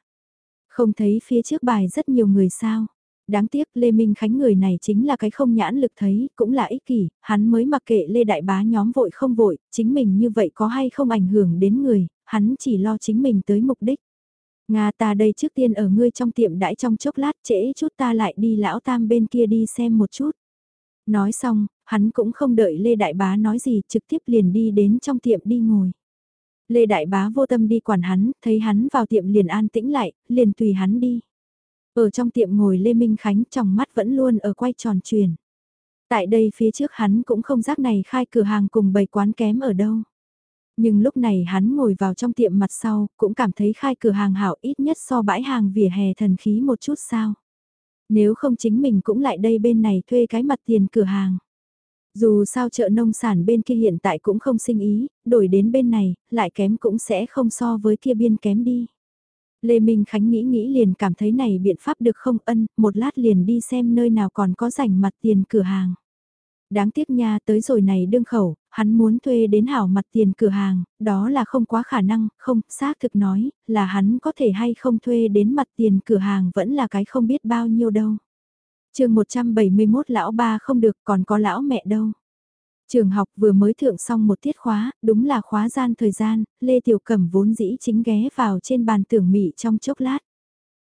Không thấy phía trước bài rất nhiều người sao đáng tiếc Lê Minh Khánh người này chính là cái không nhãn lực thấy, cũng là ích kỷ, hắn mới mặc kệ Lê Đại Bá nhóm vội không vội, chính mình như vậy có hay không ảnh hưởng đến người, hắn chỉ lo chính mình tới mục đích. Nga ta đây trước tiên ở ngươi trong tiệm đãi trong chốc lát trễ chút ta lại đi lão tam bên kia đi xem một chút. Nói xong, hắn cũng không đợi Lê Đại Bá nói gì trực tiếp liền đi đến trong tiệm đi ngồi. Lê Đại Bá vô tâm đi quản hắn, thấy hắn vào tiệm liền an tĩnh lại, liền tùy hắn đi. Ở trong tiệm ngồi Lê Minh Khánh trong mắt vẫn luôn ở quay tròn truyền. Tại đây phía trước hắn cũng không giác này khai cửa hàng cùng bày quán kém ở đâu. Nhưng lúc này hắn ngồi vào trong tiệm mặt sau, cũng cảm thấy khai cửa hàng hảo ít nhất so bãi hàng vỉa hè thần khí một chút sao. Nếu không chính mình cũng lại đây bên này thuê cái mặt tiền cửa hàng. Dù sao chợ nông sản bên kia hiện tại cũng không sinh ý, đổi đến bên này, lại kém cũng sẽ không so với kia biên kém đi. Lê Minh Khánh nghĩ nghĩ liền cảm thấy này biện pháp được không ân, một lát liền đi xem nơi nào còn có rảnh mặt tiền cửa hàng. Đáng tiếc nha tới rồi này đương khẩu, hắn muốn thuê đến hảo mặt tiền cửa hàng, đó là không quá khả năng, không, xác thực nói, là hắn có thể hay không thuê đến mặt tiền cửa hàng vẫn là cái không biết bao nhiêu đâu. chương 171 lão ba không được còn có lão mẹ đâu. Trường học vừa mới thượng xong một tiết khóa, đúng là khóa gian thời gian, Lê Tiểu Cẩm vốn dĩ chính ghé vào trên bàn tưởng mị trong chốc lát.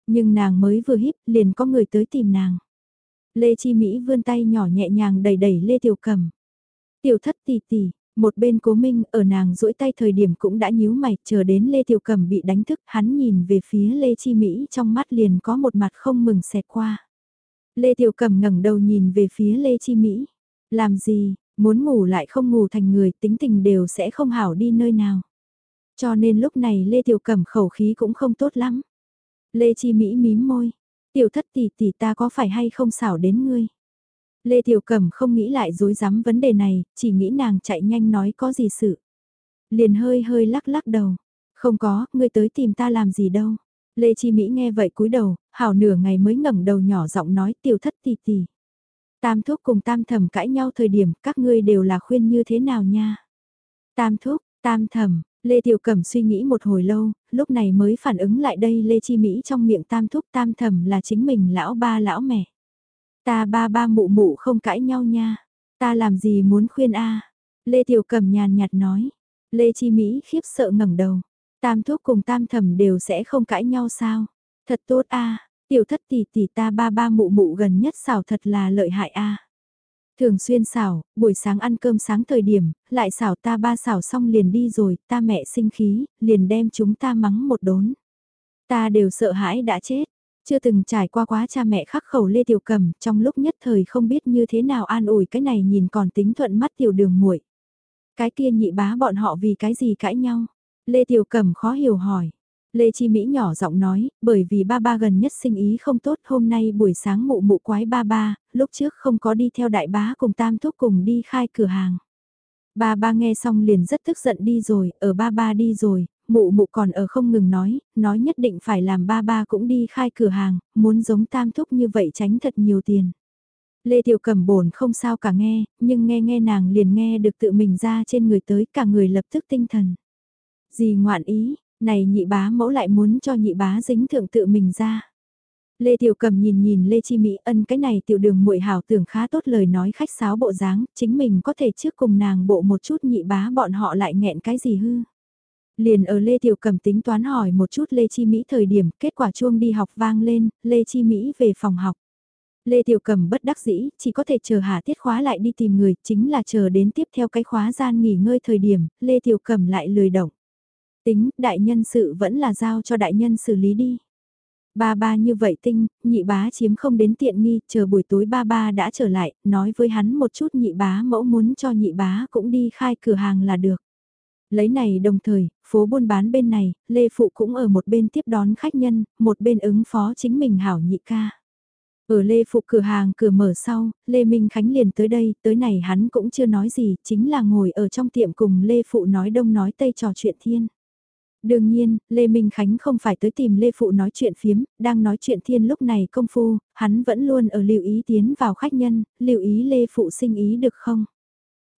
Nhưng nàng mới vừa híp, liền có người tới tìm nàng. Lê Chi Mỹ vươn tay nhỏ nhẹ nhàng đẩy đẩy Lê Tiểu Cẩm. Tiểu thất tỷ tỷ, một bên cố minh ở nàng duỗi tay thời điểm cũng đã nhíu mày, chờ đến Lê Tiểu Cẩm bị đánh thức, hắn nhìn về phía Lê Chi Mỹ trong mắt liền có một mặt không mừng xẹt qua. Lê Tiểu Cẩm ngẩng đầu nhìn về phía Lê Chi Mỹ. Làm gì, muốn ngủ lại không ngủ thành người, tính tình đều sẽ không hảo đi nơi nào. Cho nên lúc này Lê Tiểu Cẩm khẩu khí cũng không tốt lắm. Lê Chi Mỹ mím môi, Tiểu thất tỷ tỷ ta có phải hay không xảo đến ngươi? Lê Tiểu Cẩm không nghĩ lại dối rắm vấn đề này, chỉ nghĩ nàng chạy nhanh nói có gì sự. Liền hơi hơi lắc lắc đầu. Không có, ngươi tới tìm ta làm gì đâu. Lê Chi Mỹ nghe vậy cúi đầu, hảo nửa ngày mới ngẩng đầu nhỏ giọng nói tiểu thất tỷ tỷ. Tam thúc cùng tam thẩm cãi nhau thời điểm các ngươi đều là khuyên như thế nào nha. Tam thúc, tam thẩm, Lê Tiểu Cẩm suy nghĩ một hồi lâu, lúc này mới phản ứng lại đây Lê Chi Mỹ trong miệng tam thúc tam thẩm là chính mình lão ba lão mẹ. Ta ba ba mụ mụ không cãi nhau nha, ta làm gì muốn khuyên a? Lê Tiểu Cẩm nhàn nhạt nói, Lê Chi Mỹ khiếp sợ ngẩng đầu, tam thúc cùng tam thẩm đều sẽ không cãi nhau sao, thật tốt a tiểu thất tỷ tỷ ta ba ba mụ mụ gần nhất xào thật là lợi hại a Thường xuyên xào buổi sáng ăn cơm sáng thời điểm, lại xào ta ba xào xong liền đi rồi, ta mẹ sinh khí, liền đem chúng ta mắng một đốn. Ta đều sợ hãi đã chết, chưa từng trải qua quá cha mẹ khắc khẩu lê tiểu cầm, trong lúc nhất thời không biết như thế nào an ủi cái này nhìn còn tính thuận mắt tiểu đường muội Cái kia nhị bá bọn họ vì cái gì cãi nhau? Lê Tiểu Cầm khó hiểu hỏi. Lê Chi Mỹ nhỏ giọng nói, bởi vì ba ba gần nhất sinh ý không tốt hôm nay buổi sáng mụ mụ quái ba ba, lúc trước không có đi theo đại bá cùng tam thúc cùng đi khai cửa hàng. Ba ba nghe xong liền rất tức giận đi rồi, ở ba ba đi rồi, mụ mụ còn ở không ngừng nói, nói nhất định phải làm ba ba cũng đi khai cửa hàng, muốn giống tam thúc như vậy tránh thật nhiều tiền. Lê Tiểu Cầm bổn không sao cả nghe, nhưng nghe nghe nàng liền nghe được tự mình ra trên người tới cả người lập tức tinh thần. Gì ngoạn ý, này nhị bá mẫu lại muốn cho nhị bá dính thượng tự mình ra. Lê Tiểu Cầm nhìn nhìn Lê Chi Mỹ ân cái này tiểu đường muội hảo tưởng khá tốt lời nói khách sáo bộ dáng, chính mình có thể trước cùng nàng bộ một chút nhị bá bọn họ lại nghẹn cái gì hư. Liền ở Lê Tiểu Cầm tính toán hỏi một chút Lê Chi Mỹ thời điểm kết quả chuông đi học vang lên, Lê Chi Mỹ về phòng học. Lê Tiểu Cầm bất đắc dĩ, chỉ có thể chờ hạ tiết khóa lại đi tìm người, chính là chờ đến tiếp theo cái khóa gian nghỉ ngơi thời điểm, Lê Tiểu Cầm lại lười động. Tính, đại nhân sự vẫn là giao cho đại nhân xử lý đi. Ba ba như vậy tinh, nhị bá chiếm không đến tiện nghi, chờ buổi tối ba ba đã trở lại, nói với hắn một chút nhị bá mẫu muốn cho nhị bá cũng đi khai cửa hàng là được. Lấy này đồng thời, phố buôn bán bên này, Lê Phụ cũng ở một bên tiếp đón khách nhân, một bên ứng phó chính mình hảo nhị ca. Ở Lê Phụ cửa hàng cửa mở sau, Lê Minh Khánh liền tới đây, tới này hắn cũng chưa nói gì, chính là ngồi ở trong tiệm cùng Lê Phụ nói đông nói tây trò chuyện thiên. Đương nhiên, Lê Minh Khánh không phải tới tìm Lê Phụ nói chuyện phiếm, đang nói chuyện thiên lúc này công phu, hắn vẫn luôn ở lưu ý tiến vào khách nhân, lưu ý Lê Phụ sinh ý được không?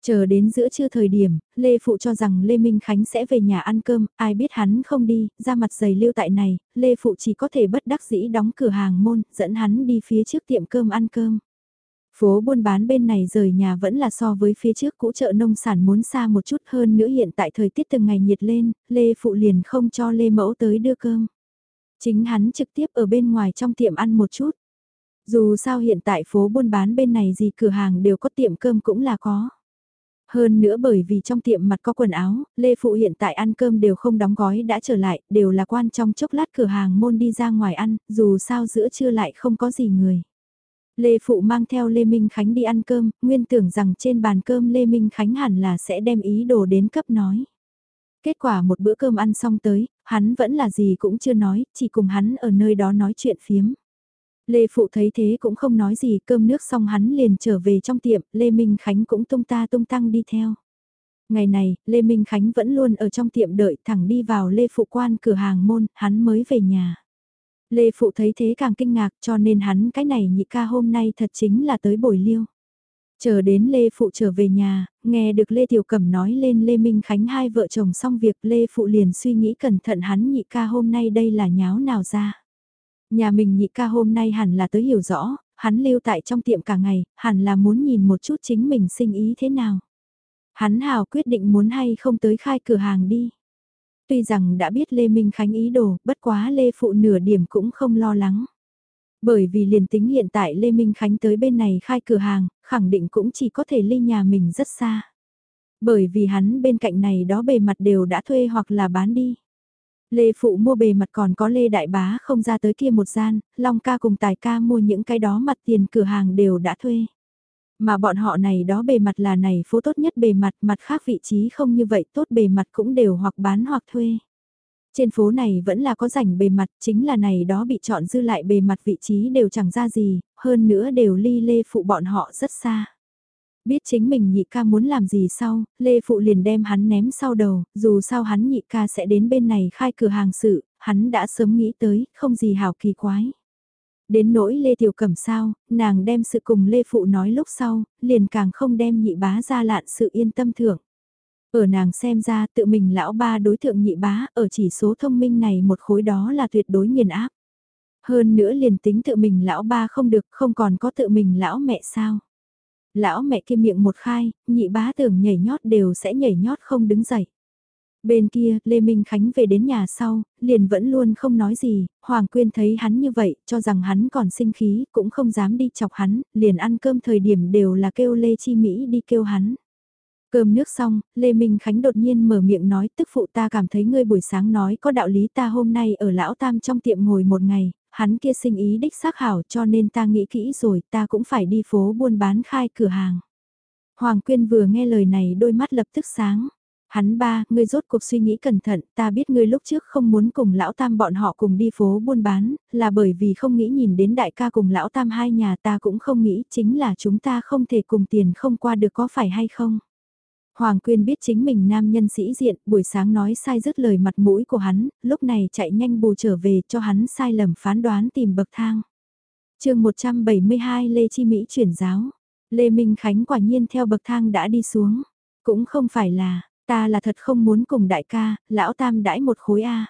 Chờ đến giữa trưa thời điểm, Lê Phụ cho rằng Lê Minh Khánh sẽ về nhà ăn cơm, ai biết hắn không đi, ra mặt giày lưu tại này, Lê Phụ chỉ có thể bất đắc dĩ đóng cửa hàng môn, dẫn hắn đi phía trước tiệm cơm ăn cơm. Phố buôn bán bên này rời nhà vẫn là so với phía trước cũ chợ nông sản muốn xa một chút hơn nữa hiện tại thời tiết từng ngày nhiệt lên, Lê Phụ liền không cho Lê Mẫu tới đưa cơm. Chính hắn trực tiếp ở bên ngoài trong tiệm ăn một chút. Dù sao hiện tại phố buôn bán bên này gì cửa hàng đều có tiệm cơm cũng là có. Hơn nữa bởi vì trong tiệm mặt có quần áo, Lê Phụ hiện tại ăn cơm đều không đóng gói đã trở lại, đều là quan trong chốc lát cửa hàng môn đi ra ngoài ăn, dù sao giữa trưa lại không có gì người. Lê Phụ mang theo Lê Minh Khánh đi ăn cơm, nguyên tưởng rằng trên bàn cơm Lê Minh Khánh hẳn là sẽ đem ý đồ đến cấp nói. Kết quả một bữa cơm ăn xong tới, hắn vẫn là gì cũng chưa nói, chỉ cùng hắn ở nơi đó nói chuyện phiếm. Lê Phụ thấy thế cũng không nói gì, cơm nước xong hắn liền trở về trong tiệm, Lê Minh Khánh cũng tung ta tung tăng đi theo. Ngày này, Lê Minh Khánh vẫn luôn ở trong tiệm đợi thẳng đi vào Lê Phụ quan cửa hàng môn, hắn mới về nhà. Lê Phụ thấy thế càng kinh ngạc cho nên hắn cái này nhị ca hôm nay thật chính là tới bồi liêu. Chờ đến Lê Phụ trở về nhà, nghe được Lê Tiểu Cẩm nói lên Lê Minh Khánh hai vợ chồng xong việc Lê Phụ liền suy nghĩ cẩn thận hắn nhị ca hôm nay đây là nháo nào ra. Nhà mình nhị ca hôm nay hẳn là tới hiểu rõ, hắn lưu tại trong tiệm cả ngày, hẳn là muốn nhìn một chút chính mình sinh ý thế nào. Hắn hào quyết định muốn hay không tới khai cửa hàng đi. Tuy rằng đã biết Lê Minh Khánh ý đồ, bất quá Lê Phụ nửa điểm cũng không lo lắng. Bởi vì liền tính hiện tại Lê Minh Khánh tới bên này khai cửa hàng, khẳng định cũng chỉ có thể ly nhà mình rất xa. Bởi vì hắn bên cạnh này đó bề mặt đều đã thuê hoặc là bán đi. Lê Phụ mua bề mặt còn có Lê Đại Bá không ra tới kia một gian, Long ca cùng Tài ca mua những cái đó mặt tiền cửa hàng đều đã thuê. Mà bọn họ này đó bề mặt là này phố tốt nhất bề mặt, mặt khác vị trí không như vậy tốt bề mặt cũng đều hoặc bán hoặc thuê. Trên phố này vẫn là có rảnh bề mặt, chính là này đó bị chọn dư lại bề mặt vị trí đều chẳng ra gì, hơn nữa đều ly lê phụ bọn họ rất xa. Biết chính mình nhị ca muốn làm gì sau, Lê Phụ liền đem hắn ném sau đầu, dù sao hắn nhị ca sẽ đến bên này khai cửa hàng sự, hắn đã sớm nghĩ tới, không gì hào kỳ quái. Đến nỗi Lê Tiểu Cẩm sao, nàng đem sự cùng Lê Phụ nói lúc sau, liền càng không đem nhị bá ra lạn sự yên tâm thưởng. Ở nàng xem ra tự mình lão ba đối tượng nhị bá ở chỉ số thông minh này một khối đó là tuyệt đối nghiền áp. Hơn nữa liền tính tự mình lão ba không được không còn có tự mình lão mẹ sao. Lão mẹ kia miệng một khai, nhị bá tưởng nhảy nhót đều sẽ nhảy nhót không đứng dậy. Bên kia, Lê Minh Khánh về đến nhà sau, liền vẫn luôn không nói gì, Hoàng Quyên thấy hắn như vậy, cho rằng hắn còn sinh khí, cũng không dám đi chọc hắn, liền ăn cơm thời điểm đều là kêu Lê Chi Mỹ đi kêu hắn. Cơm nước xong, Lê Minh Khánh đột nhiên mở miệng nói tức phụ ta cảm thấy ngươi buổi sáng nói có đạo lý ta hôm nay ở Lão Tam trong tiệm ngồi một ngày, hắn kia sinh ý đích xác hảo cho nên ta nghĩ kỹ rồi ta cũng phải đi phố buôn bán khai cửa hàng. Hoàng Quyên vừa nghe lời này đôi mắt lập tức sáng. Hắn ba, ngươi rốt cuộc suy nghĩ cẩn thận, ta biết ngươi lúc trước không muốn cùng lão tam bọn họ cùng đi phố buôn bán, là bởi vì không nghĩ nhìn đến đại ca cùng lão tam hai nhà ta cũng không nghĩ chính là chúng ta không thể cùng tiền không qua được có phải hay không. Hoàng Quyên biết chính mình nam nhân sĩ diện, buổi sáng nói sai dứt lời mặt mũi của hắn, lúc này chạy nhanh bù trở về cho hắn sai lầm phán đoán tìm bậc thang. chương 172 Lê Chi Mỹ chuyển giáo, Lê Minh Khánh quả nhiên theo bậc thang đã đi xuống, cũng không phải là, ta là thật không muốn cùng đại ca, lão tam đãi một khối A.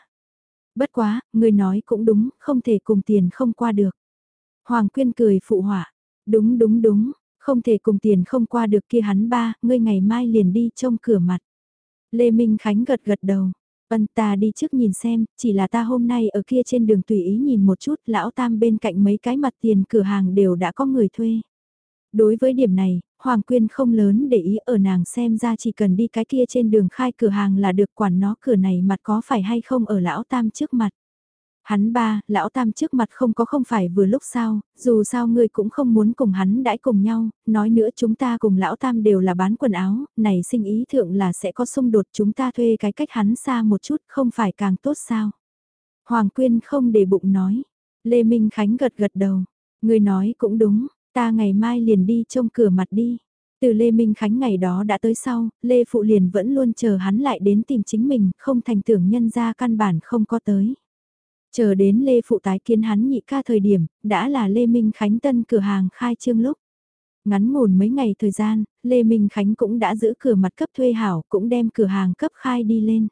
Bất quá, người nói cũng đúng, không thể cùng tiền không qua được. Hoàng Quyên cười phụ hỏa. đúng đúng đúng, không thể cùng tiền không qua được kia hắn ba, ngươi ngày mai liền đi trông cửa mặt. Lê Minh Khánh gật gật đầu. vân ta đi trước nhìn xem, chỉ là ta hôm nay ở kia trên đường tùy ý nhìn một chút, lão tam bên cạnh mấy cái mặt tiền cửa hàng đều đã có người thuê. Đối với điểm này, Hoàng Quyên không lớn để ý ở nàng xem ra chỉ cần đi cái kia trên đường khai cửa hàng là được quản nó cửa này mặt có phải hay không ở lão tam trước mặt. Hắn ba, lão tam trước mặt không có không phải vừa lúc sao, dù sao ngươi cũng không muốn cùng hắn đãi cùng nhau, nói nữa chúng ta cùng lão tam đều là bán quần áo, này sinh ý thượng là sẽ có xung đột chúng ta thuê cái cách hắn xa một chút không phải càng tốt sao. Hoàng Quyên không để bụng nói, Lê Minh Khánh gật gật đầu, ngươi nói cũng đúng, ta ngày mai liền đi trông cửa mặt đi. Từ Lê Minh Khánh ngày đó đã tới sau, Lê Phụ liền vẫn luôn chờ hắn lại đến tìm chính mình, không thành tưởng nhân ra căn bản không có tới. Chờ đến Lê Phụ tái kiến hắn nhị ca thời điểm, đã là Lê Minh Khánh tân cửa hàng khai trương lúc. Ngắn ngủn mấy ngày thời gian, Lê Minh Khánh cũng đã giữ cửa mặt cấp thuê hảo, cũng đem cửa hàng cấp khai đi lên.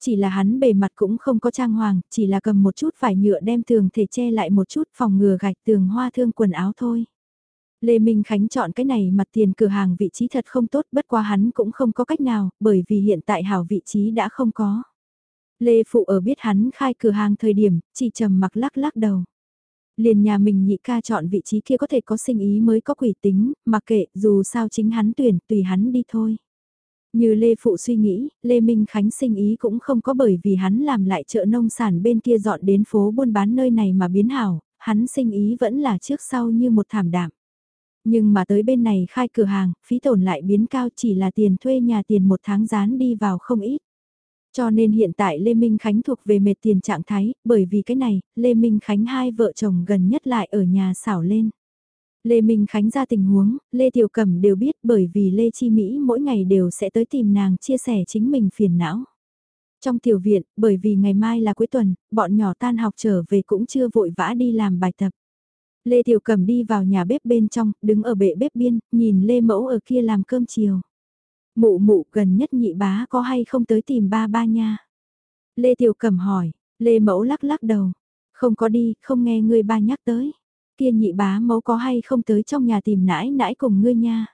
Chỉ là hắn bề mặt cũng không có trang hoàng, chỉ là cầm một chút vải nhựa đem tường thể che lại một chút phòng ngừa gạch tường hoa thương quần áo thôi. Lê Minh Khánh chọn cái này mặt tiền cửa hàng vị trí thật không tốt bất qua hắn cũng không có cách nào, bởi vì hiện tại hảo vị trí đã không có. Lê Phụ ở biết hắn khai cửa hàng thời điểm, chỉ trầm mặc lắc lắc đầu. Liền nhà mình nhị ca chọn vị trí kia có thể có sinh ý mới có quỷ tính, mặc kệ dù sao chính hắn tuyển tùy hắn đi thôi. Như Lê Phụ suy nghĩ, Lê Minh Khánh sinh ý cũng không có bởi vì hắn làm lại chợ nông sản bên kia dọn đến phố buôn bán nơi này mà biến hảo, hắn sinh ý vẫn là trước sau như một thảm đạm. Nhưng mà tới bên này khai cửa hàng, phí tổn lại biến cao chỉ là tiền thuê nhà tiền một tháng rán đi vào không ít. Cho nên hiện tại Lê Minh Khánh thuộc về mệt tiền trạng thái, bởi vì cái này, Lê Minh Khánh hai vợ chồng gần nhất lại ở nhà xảo lên. Lê Minh Khánh ra tình huống, Lê Tiểu Cẩm đều biết bởi vì Lê Chi Mỹ mỗi ngày đều sẽ tới tìm nàng chia sẻ chính mình phiền não. Trong tiểu viện, bởi vì ngày mai là cuối tuần, bọn nhỏ tan học trở về cũng chưa vội vã đi làm bài tập. Lê Tiểu Cẩm đi vào nhà bếp bên trong, đứng ở bệ bếp biên, nhìn Lê Mẫu ở kia làm cơm chiều. Mụ mụ gần nhất nhị bá có hay không tới tìm ba ba nha? Lê Tiểu Cẩm hỏi, Lê Mẫu lắc lắc đầu. Không có đi, không nghe ngươi ba nhắc tới. Kia nhị bá mẫu có hay không tới trong nhà tìm nãi nãi cùng ngươi nha?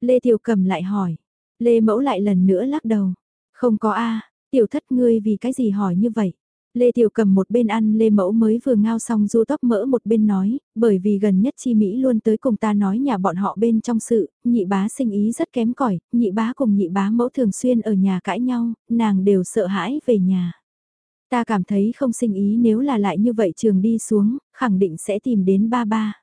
Lê Tiểu Cẩm lại hỏi. Lê Mẫu lại lần nữa lắc đầu. Không có a tiểu thất ngươi vì cái gì hỏi như vậy? Lê Tiểu cầm một bên ăn Lê Mẫu mới vừa ngao xong du tóc mỡ một bên nói, bởi vì gần nhất Chi Mỹ luôn tới cùng ta nói nhà bọn họ bên trong sự, nhị bá sinh ý rất kém cỏi nhị bá cùng nhị bá mẫu thường xuyên ở nhà cãi nhau, nàng đều sợ hãi về nhà. Ta cảm thấy không sinh ý nếu là lại như vậy trường đi xuống, khẳng định sẽ tìm đến ba ba.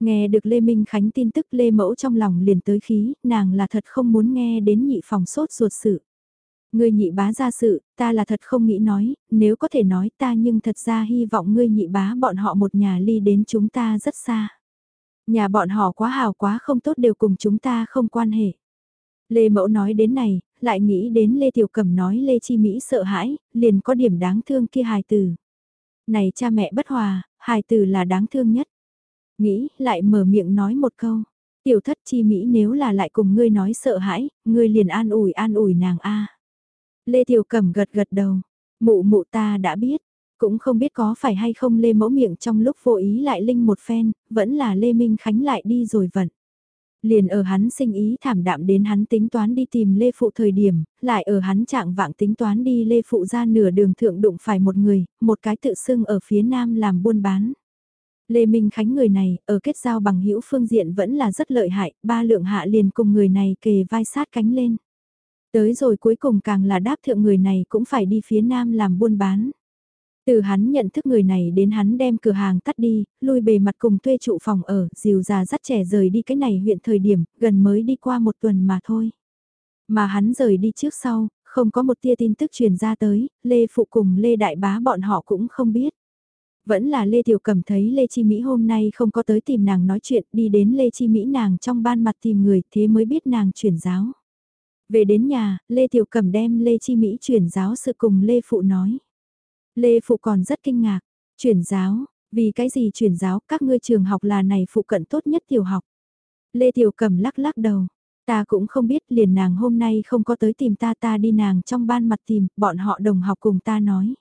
Nghe được Lê Minh Khánh tin tức Lê Mẫu trong lòng liền tới khí, nàng là thật không muốn nghe đến nhị phòng sốt ruột sự. Ngươi nhị bá ra sự, ta là thật không nghĩ nói, nếu có thể nói ta nhưng thật ra hy vọng ngươi nhị bá bọn họ một nhà ly đến chúng ta rất xa. Nhà bọn họ quá hào quá không tốt đều cùng chúng ta không quan hệ. Lê Mẫu nói đến này, lại nghĩ đến Lê Tiểu Cẩm nói Lê Chi Mỹ sợ hãi, liền có điểm đáng thương kia hài tử. Này cha mẹ bất hòa, hài tử là đáng thương nhất. Nghĩ, lại mở miệng nói một câu. Tiểu thất Chi Mỹ nếu là lại cùng ngươi nói sợ hãi, ngươi liền an ủi an ủi nàng a. Lê Tiểu Cẩm gật gật đầu, mụ mụ ta đã biết, cũng không biết có phải hay không Lê Mẫu miệng trong lúc vô ý lại linh một phen, vẫn là Lê Minh Khánh lại đi rồi vận. Liền ở hắn sinh ý thảm đạm đến hắn tính toán đi tìm Lê Phụ thời điểm, lại ở hắn trạng vạng tính toán đi Lê Phụ ra nửa đường thượng đụng phải một người, một cái tự xưng ở phía nam làm buôn bán. Lê Minh Khánh người này, ở kết giao bằng hữu phương diện vẫn là rất lợi hại, ba lượng hạ liền cùng người này kề vai sát cánh lên. Tới rồi cuối cùng càng là đáp thượng người này cũng phải đi phía nam làm buôn bán. Từ hắn nhận thức người này đến hắn đem cửa hàng tắt đi, lui bề mặt cùng thuê trụ phòng ở, dìu già dắt trẻ rời đi cái này huyện thời điểm, gần mới đi qua một tuần mà thôi. Mà hắn rời đi trước sau, không có một tia tin tức truyền ra tới, Lê Phụ cùng Lê Đại Bá bọn họ cũng không biết. Vẫn là Lê Tiểu Cầm thấy Lê Chi Mỹ hôm nay không có tới tìm nàng nói chuyện, đi đến Lê Chi Mỹ nàng trong ban mặt tìm người, thế mới biết nàng chuyển giáo. Về đến nhà, Lê Tiểu Cẩm đem Lê Chi Mỹ chuyển giáo sự cùng Lê Phụ nói. Lê Phụ còn rất kinh ngạc, chuyển giáo, vì cái gì chuyển giáo các ngươi trường học là này phụ cận tốt nhất tiểu học. Lê Tiểu Cẩm lắc lắc đầu, ta cũng không biết liền nàng hôm nay không có tới tìm ta ta đi nàng trong ban mặt tìm, bọn họ đồng học cùng ta nói.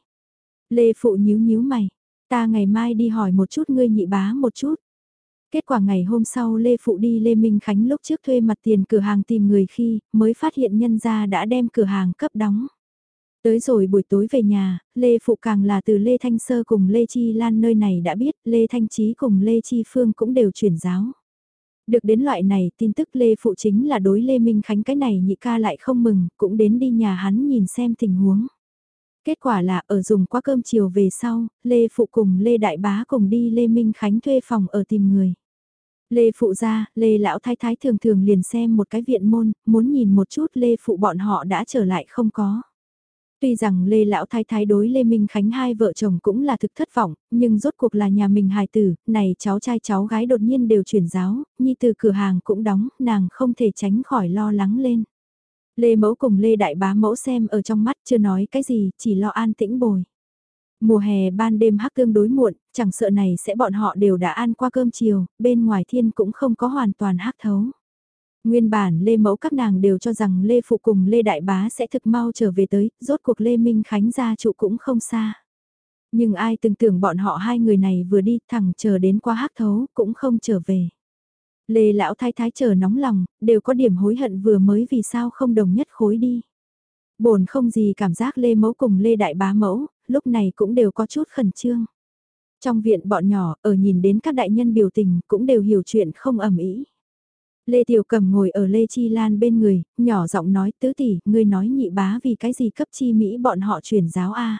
Lê Phụ nhíu nhíu mày, ta ngày mai đi hỏi một chút ngươi nhị bá một chút. Kết quả ngày hôm sau Lê Phụ đi Lê Minh Khánh lúc trước thuê mặt tiền cửa hàng tìm người khi mới phát hiện nhân gia đã đem cửa hàng cấp đóng. Tới rồi buổi tối về nhà, Lê Phụ càng là từ Lê Thanh Sơ cùng Lê Chi Lan nơi này đã biết Lê Thanh Trí cùng Lê Chi Phương cũng đều chuyển giáo. Được đến loại này tin tức Lê Phụ chính là đối Lê Minh Khánh cái này nhị ca lại không mừng, cũng đến đi nhà hắn nhìn xem tình huống. Kết quả là ở dùng qua cơm chiều về sau, Lê Phụ cùng Lê Đại Bá cùng đi Lê Minh Khánh thuê phòng ở tìm người. Lê Phụ ra, Lê Lão Thái Thái thường thường liền xem một cái viện môn, muốn nhìn một chút Lê Phụ bọn họ đã trở lại không có. Tuy rằng Lê Lão Thái Thái đối Lê Minh Khánh hai vợ chồng cũng là thực thất vọng, nhưng rốt cuộc là nhà mình hài tử, này cháu trai cháu gái đột nhiên đều chuyển giáo, nhi từ cửa hàng cũng đóng, nàng không thể tránh khỏi lo lắng lên. Lê Mẫu cùng Lê Đại Bá Mẫu xem ở trong mắt chưa nói cái gì, chỉ lo an tĩnh bồi. Mùa hè ban đêm hắc tương đối muộn, chẳng sợ này sẽ bọn họ đều đã ăn qua cơm chiều, bên ngoài thiên cũng không có hoàn toàn hắc thấu. Nguyên bản Lê Mẫu các nàng đều cho rằng Lê Phụ cùng Lê Đại Bá sẽ thực mau trở về tới, rốt cuộc Lê Minh Khánh gia trụ cũng không xa. Nhưng ai từng tưởng bọn họ hai người này vừa đi thẳng chờ đến qua hắc thấu cũng không trở về. Lê lão thái thái chờ nóng lòng, đều có điểm hối hận vừa mới vì sao không đồng nhất khối đi. Bồn không gì cảm giác Lê mẫu cùng Lê đại bá mẫu, lúc này cũng đều có chút khẩn trương. Trong viện bọn nhỏ, ở nhìn đến các đại nhân biểu tình, cũng đều hiểu chuyện không ẩm ý. Lê Tiểu Cầm ngồi ở Lê Chi Lan bên người, nhỏ giọng nói tứ tỷ, ngươi nói nhị bá vì cái gì cấp chi Mỹ bọn họ chuyển giáo a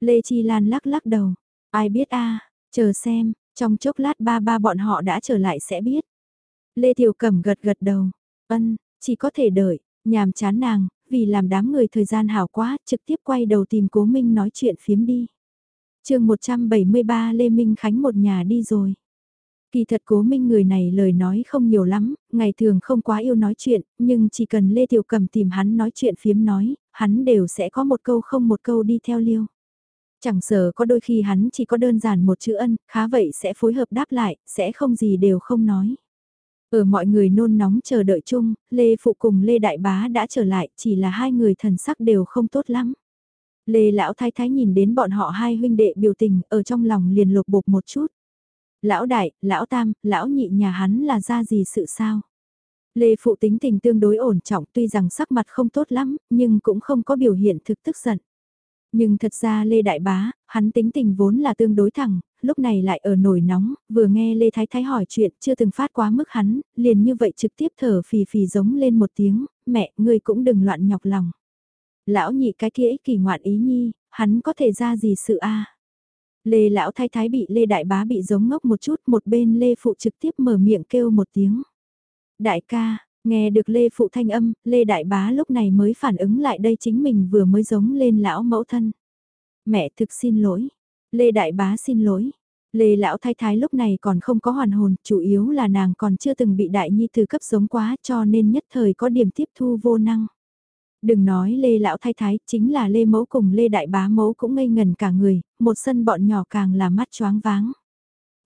Lê Chi Lan lắc lắc đầu, ai biết a chờ xem, trong chốc lát ba ba bọn họ đã trở lại sẽ biết. Lê Tiểu Cẩm gật gật đầu, ân, chỉ có thể đợi, nhàm chán nàng, vì làm đám người thời gian hảo quá, trực tiếp quay đầu tìm Cố Minh nói chuyện phiếm đi. chương 173 Lê Minh Khánh một nhà đi rồi. Kỳ thật cố minh người này lời nói không nhiều lắm, ngày thường không quá yêu nói chuyện, nhưng chỉ cần Lê Tiểu Cầm tìm hắn nói chuyện phiếm nói, hắn đều sẽ có một câu không một câu đi theo liêu. Chẳng sợ có đôi khi hắn chỉ có đơn giản một chữ ân, khá vậy sẽ phối hợp đáp lại, sẽ không gì đều không nói. Ở mọi người nôn nóng chờ đợi chung, Lê Phụ cùng Lê Đại Bá đã trở lại, chỉ là hai người thần sắc đều không tốt lắm. Lê Lão Thái Thái nhìn đến bọn họ hai huynh đệ biểu tình, ở trong lòng liền lục bục một chút. Lão Đại, Lão Tam, Lão Nhị nhà hắn là ra gì sự sao? Lê Phụ tính tình tương đối ổn trọng tuy rằng sắc mặt không tốt lắm, nhưng cũng không có biểu hiện thực tức giận. Nhưng thật ra Lê Đại Bá, hắn tính tình vốn là tương đối thẳng, lúc này lại ở nổi nóng, vừa nghe Lê Thái Thái hỏi chuyện chưa từng phát quá mức hắn, liền như vậy trực tiếp thở phì phì giống lên một tiếng, mẹ, ngươi cũng đừng loạn nhọc lòng. Lão nhị cái kia ích kỳ ngoạn ý nhi, hắn có thể ra gì sự a Lê Lão Thái Thái bị Lê Đại Bá bị giống ngốc một chút, một bên Lê Phụ trực tiếp mở miệng kêu một tiếng. Đại ca, nghe được Lê Phụ thanh âm, Lê Đại Bá lúc này mới phản ứng lại đây chính mình vừa mới giống lên lão mẫu thân. Mẹ thực xin lỗi. Lê Đại Bá xin lỗi. Lê Lão Thái Thái lúc này còn không có hoàn hồn, chủ yếu là nàng còn chưa từng bị đại nhi từ cấp giống quá cho nên nhất thời có điểm tiếp thu vô năng. Đừng nói Lê Lão Thái Thái, chính là Lê Mẫu cùng Lê Đại Bá Mẫu cũng ngây ngần cả người, một sân bọn nhỏ càng là mắt choáng váng.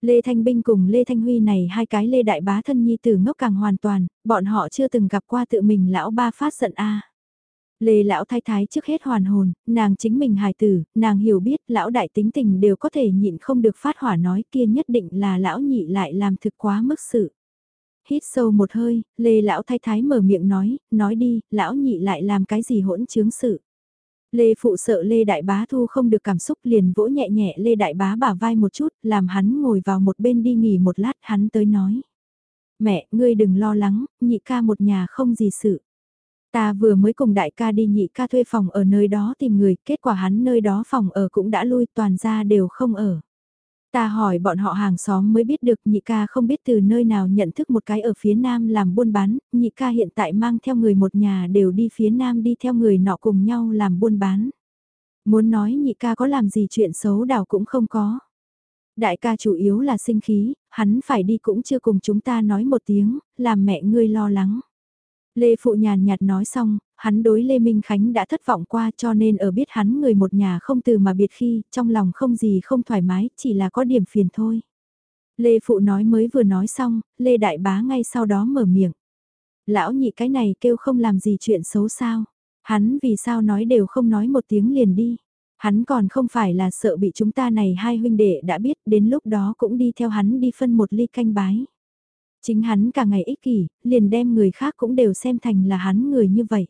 Lê Thanh Binh cùng Lê Thanh Huy này hai cái Lê Đại Bá thân nhi tử ngốc càng hoàn toàn, bọn họ chưa từng gặp qua tự mình lão ba phát giận a. Lê lão thái thái trước hết hoàn hồn, nàng chính mình hài tử, nàng hiểu biết lão đại tính tình đều có thể nhịn không được phát hỏa nói kia nhất định là lão nhị lại làm thực quá mức sự. Hít sâu một hơi, Lê lão thái thái mở miệng nói, nói đi, lão nhị lại làm cái gì hỗn chướng sự. Lê phụ sợ Lê Đại Bá thu không được cảm xúc liền vỗ nhẹ nhẹ Lê Đại Bá bả vai một chút, làm hắn ngồi vào một bên đi nghỉ một lát hắn tới nói. Mẹ, ngươi đừng lo lắng, nhị ca một nhà không gì sự. Ta vừa mới cùng đại ca đi nhị ca thuê phòng ở nơi đó tìm người, kết quả hắn nơi đó phòng ở cũng đã lui toàn ra đều không ở. Ta hỏi bọn họ hàng xóm mới biết được nhị ca không biết từ nơi nào nhận thức một cái ở phía nam làm buôn bán, nhị ca hiện tại mang theo người một nhà đều đi phía nam đi theo người nọ cùng nhau làm buôn bán. Muốn nói nhị ca có làm gì chuyện xấu đảo cũng không có. Đại ca chủ yếu là sinh khí, hắn phải đi cũng chưa cùng chúng ta nói một tiếng, làm mẹ ngươi lo lắng. Lê Phụ nhàn nhạt nói xong, hắn đối Lê Minh Khánh đã thất vọng qua cho nên ở biết hắn người một nhà không từ mà biệt khi, trong lòng không gì không thoải mái, chỉ là có điểm phiền thôi. Lê Phụ nói mới vừa nói xong, Lê Đại Bá ngay sau đó mở miệng. Lão nhị cái này kêu không làm gì chuyện xấu sao. Hắn vì sao nói đều không nói một tiếng liền đi. Hắn còn không phải là sợ bị chúng ta này hai huynh đệ đã biết đến lúc đó cũng đi theo hắn đi phân một ly canh bái. Chính hắn cả ngày ích kỷ, liền đem người khác cũng đều xem thành là hắn người như vậy.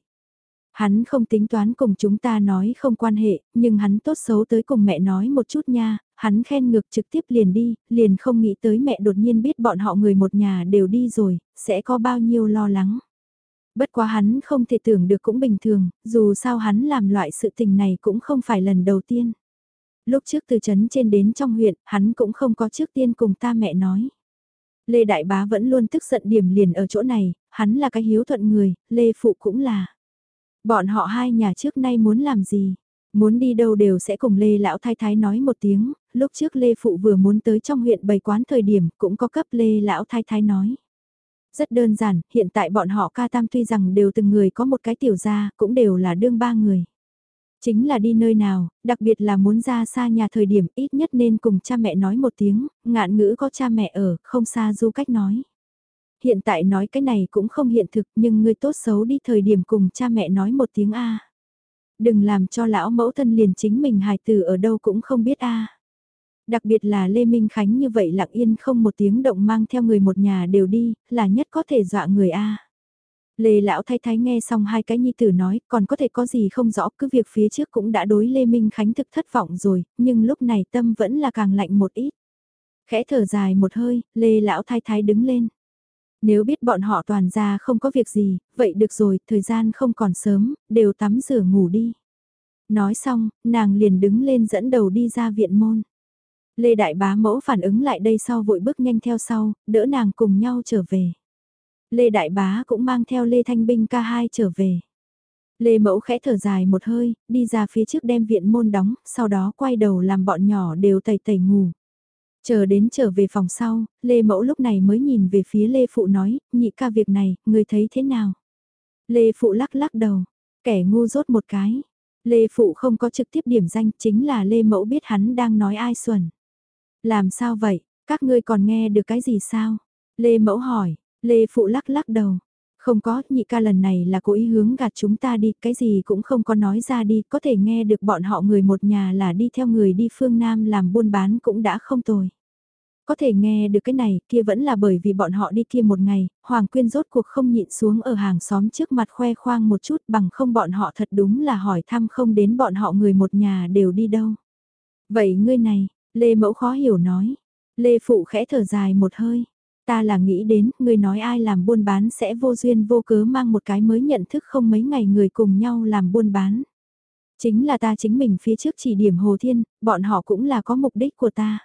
Hắn không tính toán cùng chúng ta nói không quan hệ, nhưng hắn tốt xấu tới cùng mẹ nói một chút nha, hắn khen ngược trực tiếp liền đi, liền không nghĩ tới mẹ đột nhiên biết bọn họ người một nhà đều đi rồi, sẽ có bao nhiêu lo lắng. Bất quá hắn không thể tưởng được cũng bình thường, dù sao hắn làm loại sự tình này cũng không phải lần đầu tiên. Lúc trước từ trấn trên đến trong huyện, hắn cũng không có trước tiên cùng ta mẹ nói. Lê Đại Bá vẫn luôn tức giận điểm liền ở chỗ này, hắn là cái hiếu thuận người, Lê Phụ cũng là. Bọn họ hai nhà trước nay muốn làm gì? Muốn đi đâu đều sẽ cùng Lê Lão Thái Thái nói một tiếng, lúc trước Lê Phụ vừa muốn tới trong huyện bày quán thời điểm cũng có cấp Lê Lão Thái Thái nói. Rất đơn giản, hiện tại bọn họ ca tam tuy rằng đều từng người có một cái tiểu gia, cũng đều là đương ba người. Chính là đi nơi nào, đặc biệt là muốn ra xa nhà thời điểm ít nhất nên cùng cha mẹ nói một tiếng, ngạn ngữ có cha mẹ ở, không xa du cách nói. Hiện tại nói cái này cũng không hiện thực nhưng người tốt xấu đi thời điểm cùng cha mẹ nói một tiếng A. Đừng làm cho lão mẫu thân liền chính mình hài tử ở đâu cũng không biết A. Đặc biệt là Lê Minh Khánh như vậy lặng yên không một tiếng động mang theo người một nhà đều đi, là nhất có thể dọa người A. Lê Lão Thái Thái nghe xong hai cái nhi tử nói, còn có thể có gì không rõ, cứ việc phía trước cũng đã đối Lê Minh Khánh thực thất vọng rồi, nhưng lúc này tâm vẫn là càng lạnh một ít. Khẽ thở dài một hơi, Lê Lão Thái Thái đứng lên. Nếu biết bọn họ toàn ra không có việc gì, vậy được rồi, thời gian không còn sớm, đều tắm rửa ngủ đi. Nói xong, nàng liền đứng lên dẫn đầu đi ra viện môn. Lê Đại Bá Mẫu phản ứng lại đây sau vội bước nhanh theo sau, đỡ nàng cùng nhau trở về. Lê Đại Bá cũng mang theo Lê Thanh Binh ca hai trở về. Lê Mẫu khẽ thở dài một hơi, đi ra phía trước đem viện môn đóng, sau đó quay đầu làm bọn nhỏ đều tẩy tẩy ngủ. Chờ đến trở về phòng sau, Lê Mẫu lúc này mới nhìn về phía Lê Phụ nói, nhị ca việc này, người thấy thế nào? Lê Phụ lắc lắc đầu, kẻ ngu rốt một cái. Lê Phụ không có trực tiếp điểm danh, chính là Lê Mẫu biết hắn đang nói ai xuẩn. Làm sao vậy, các ngươi còn nghe được cái gì sao? Lê Mẫu hỏi, Lê Phụ lắc lắc đầu. Không có, nhị ca lần này là cố ý hướng gạt chúng ta đi, cái gì cũng không có nói ra đi, có thể nghe được bọn họ người một nhà là đi theo người đi phương Nam làm buôn bán cũng đã không tồi. Có thể nghe được cái này, kia vẫn là bởi vì bọn họ đi kia một ngày, Hoàng Quyên rốt cuộc không nhịn xuống ở hàng xóm trước mặt khoe khoang một chút bằng không bọn họ thật đúng là hỏi thăm không đến bọn họ người một nhà đều đi đâu. Vậy ngươi này, Lê Mẫu khó hiểu nói. Lê Phụ khẽ thở dài một hơi. Ta là nghĩ đến, người nói ai làm buôn bán sẽ vô duyên vô cớ mang một cái mới nhận thức không mấy ngày người cùng nhau làm buôn bán. Chính là ta chính mình phía trước chỉ điểm Hồ Thiên, bọn họ cũng là có mục đích của ta.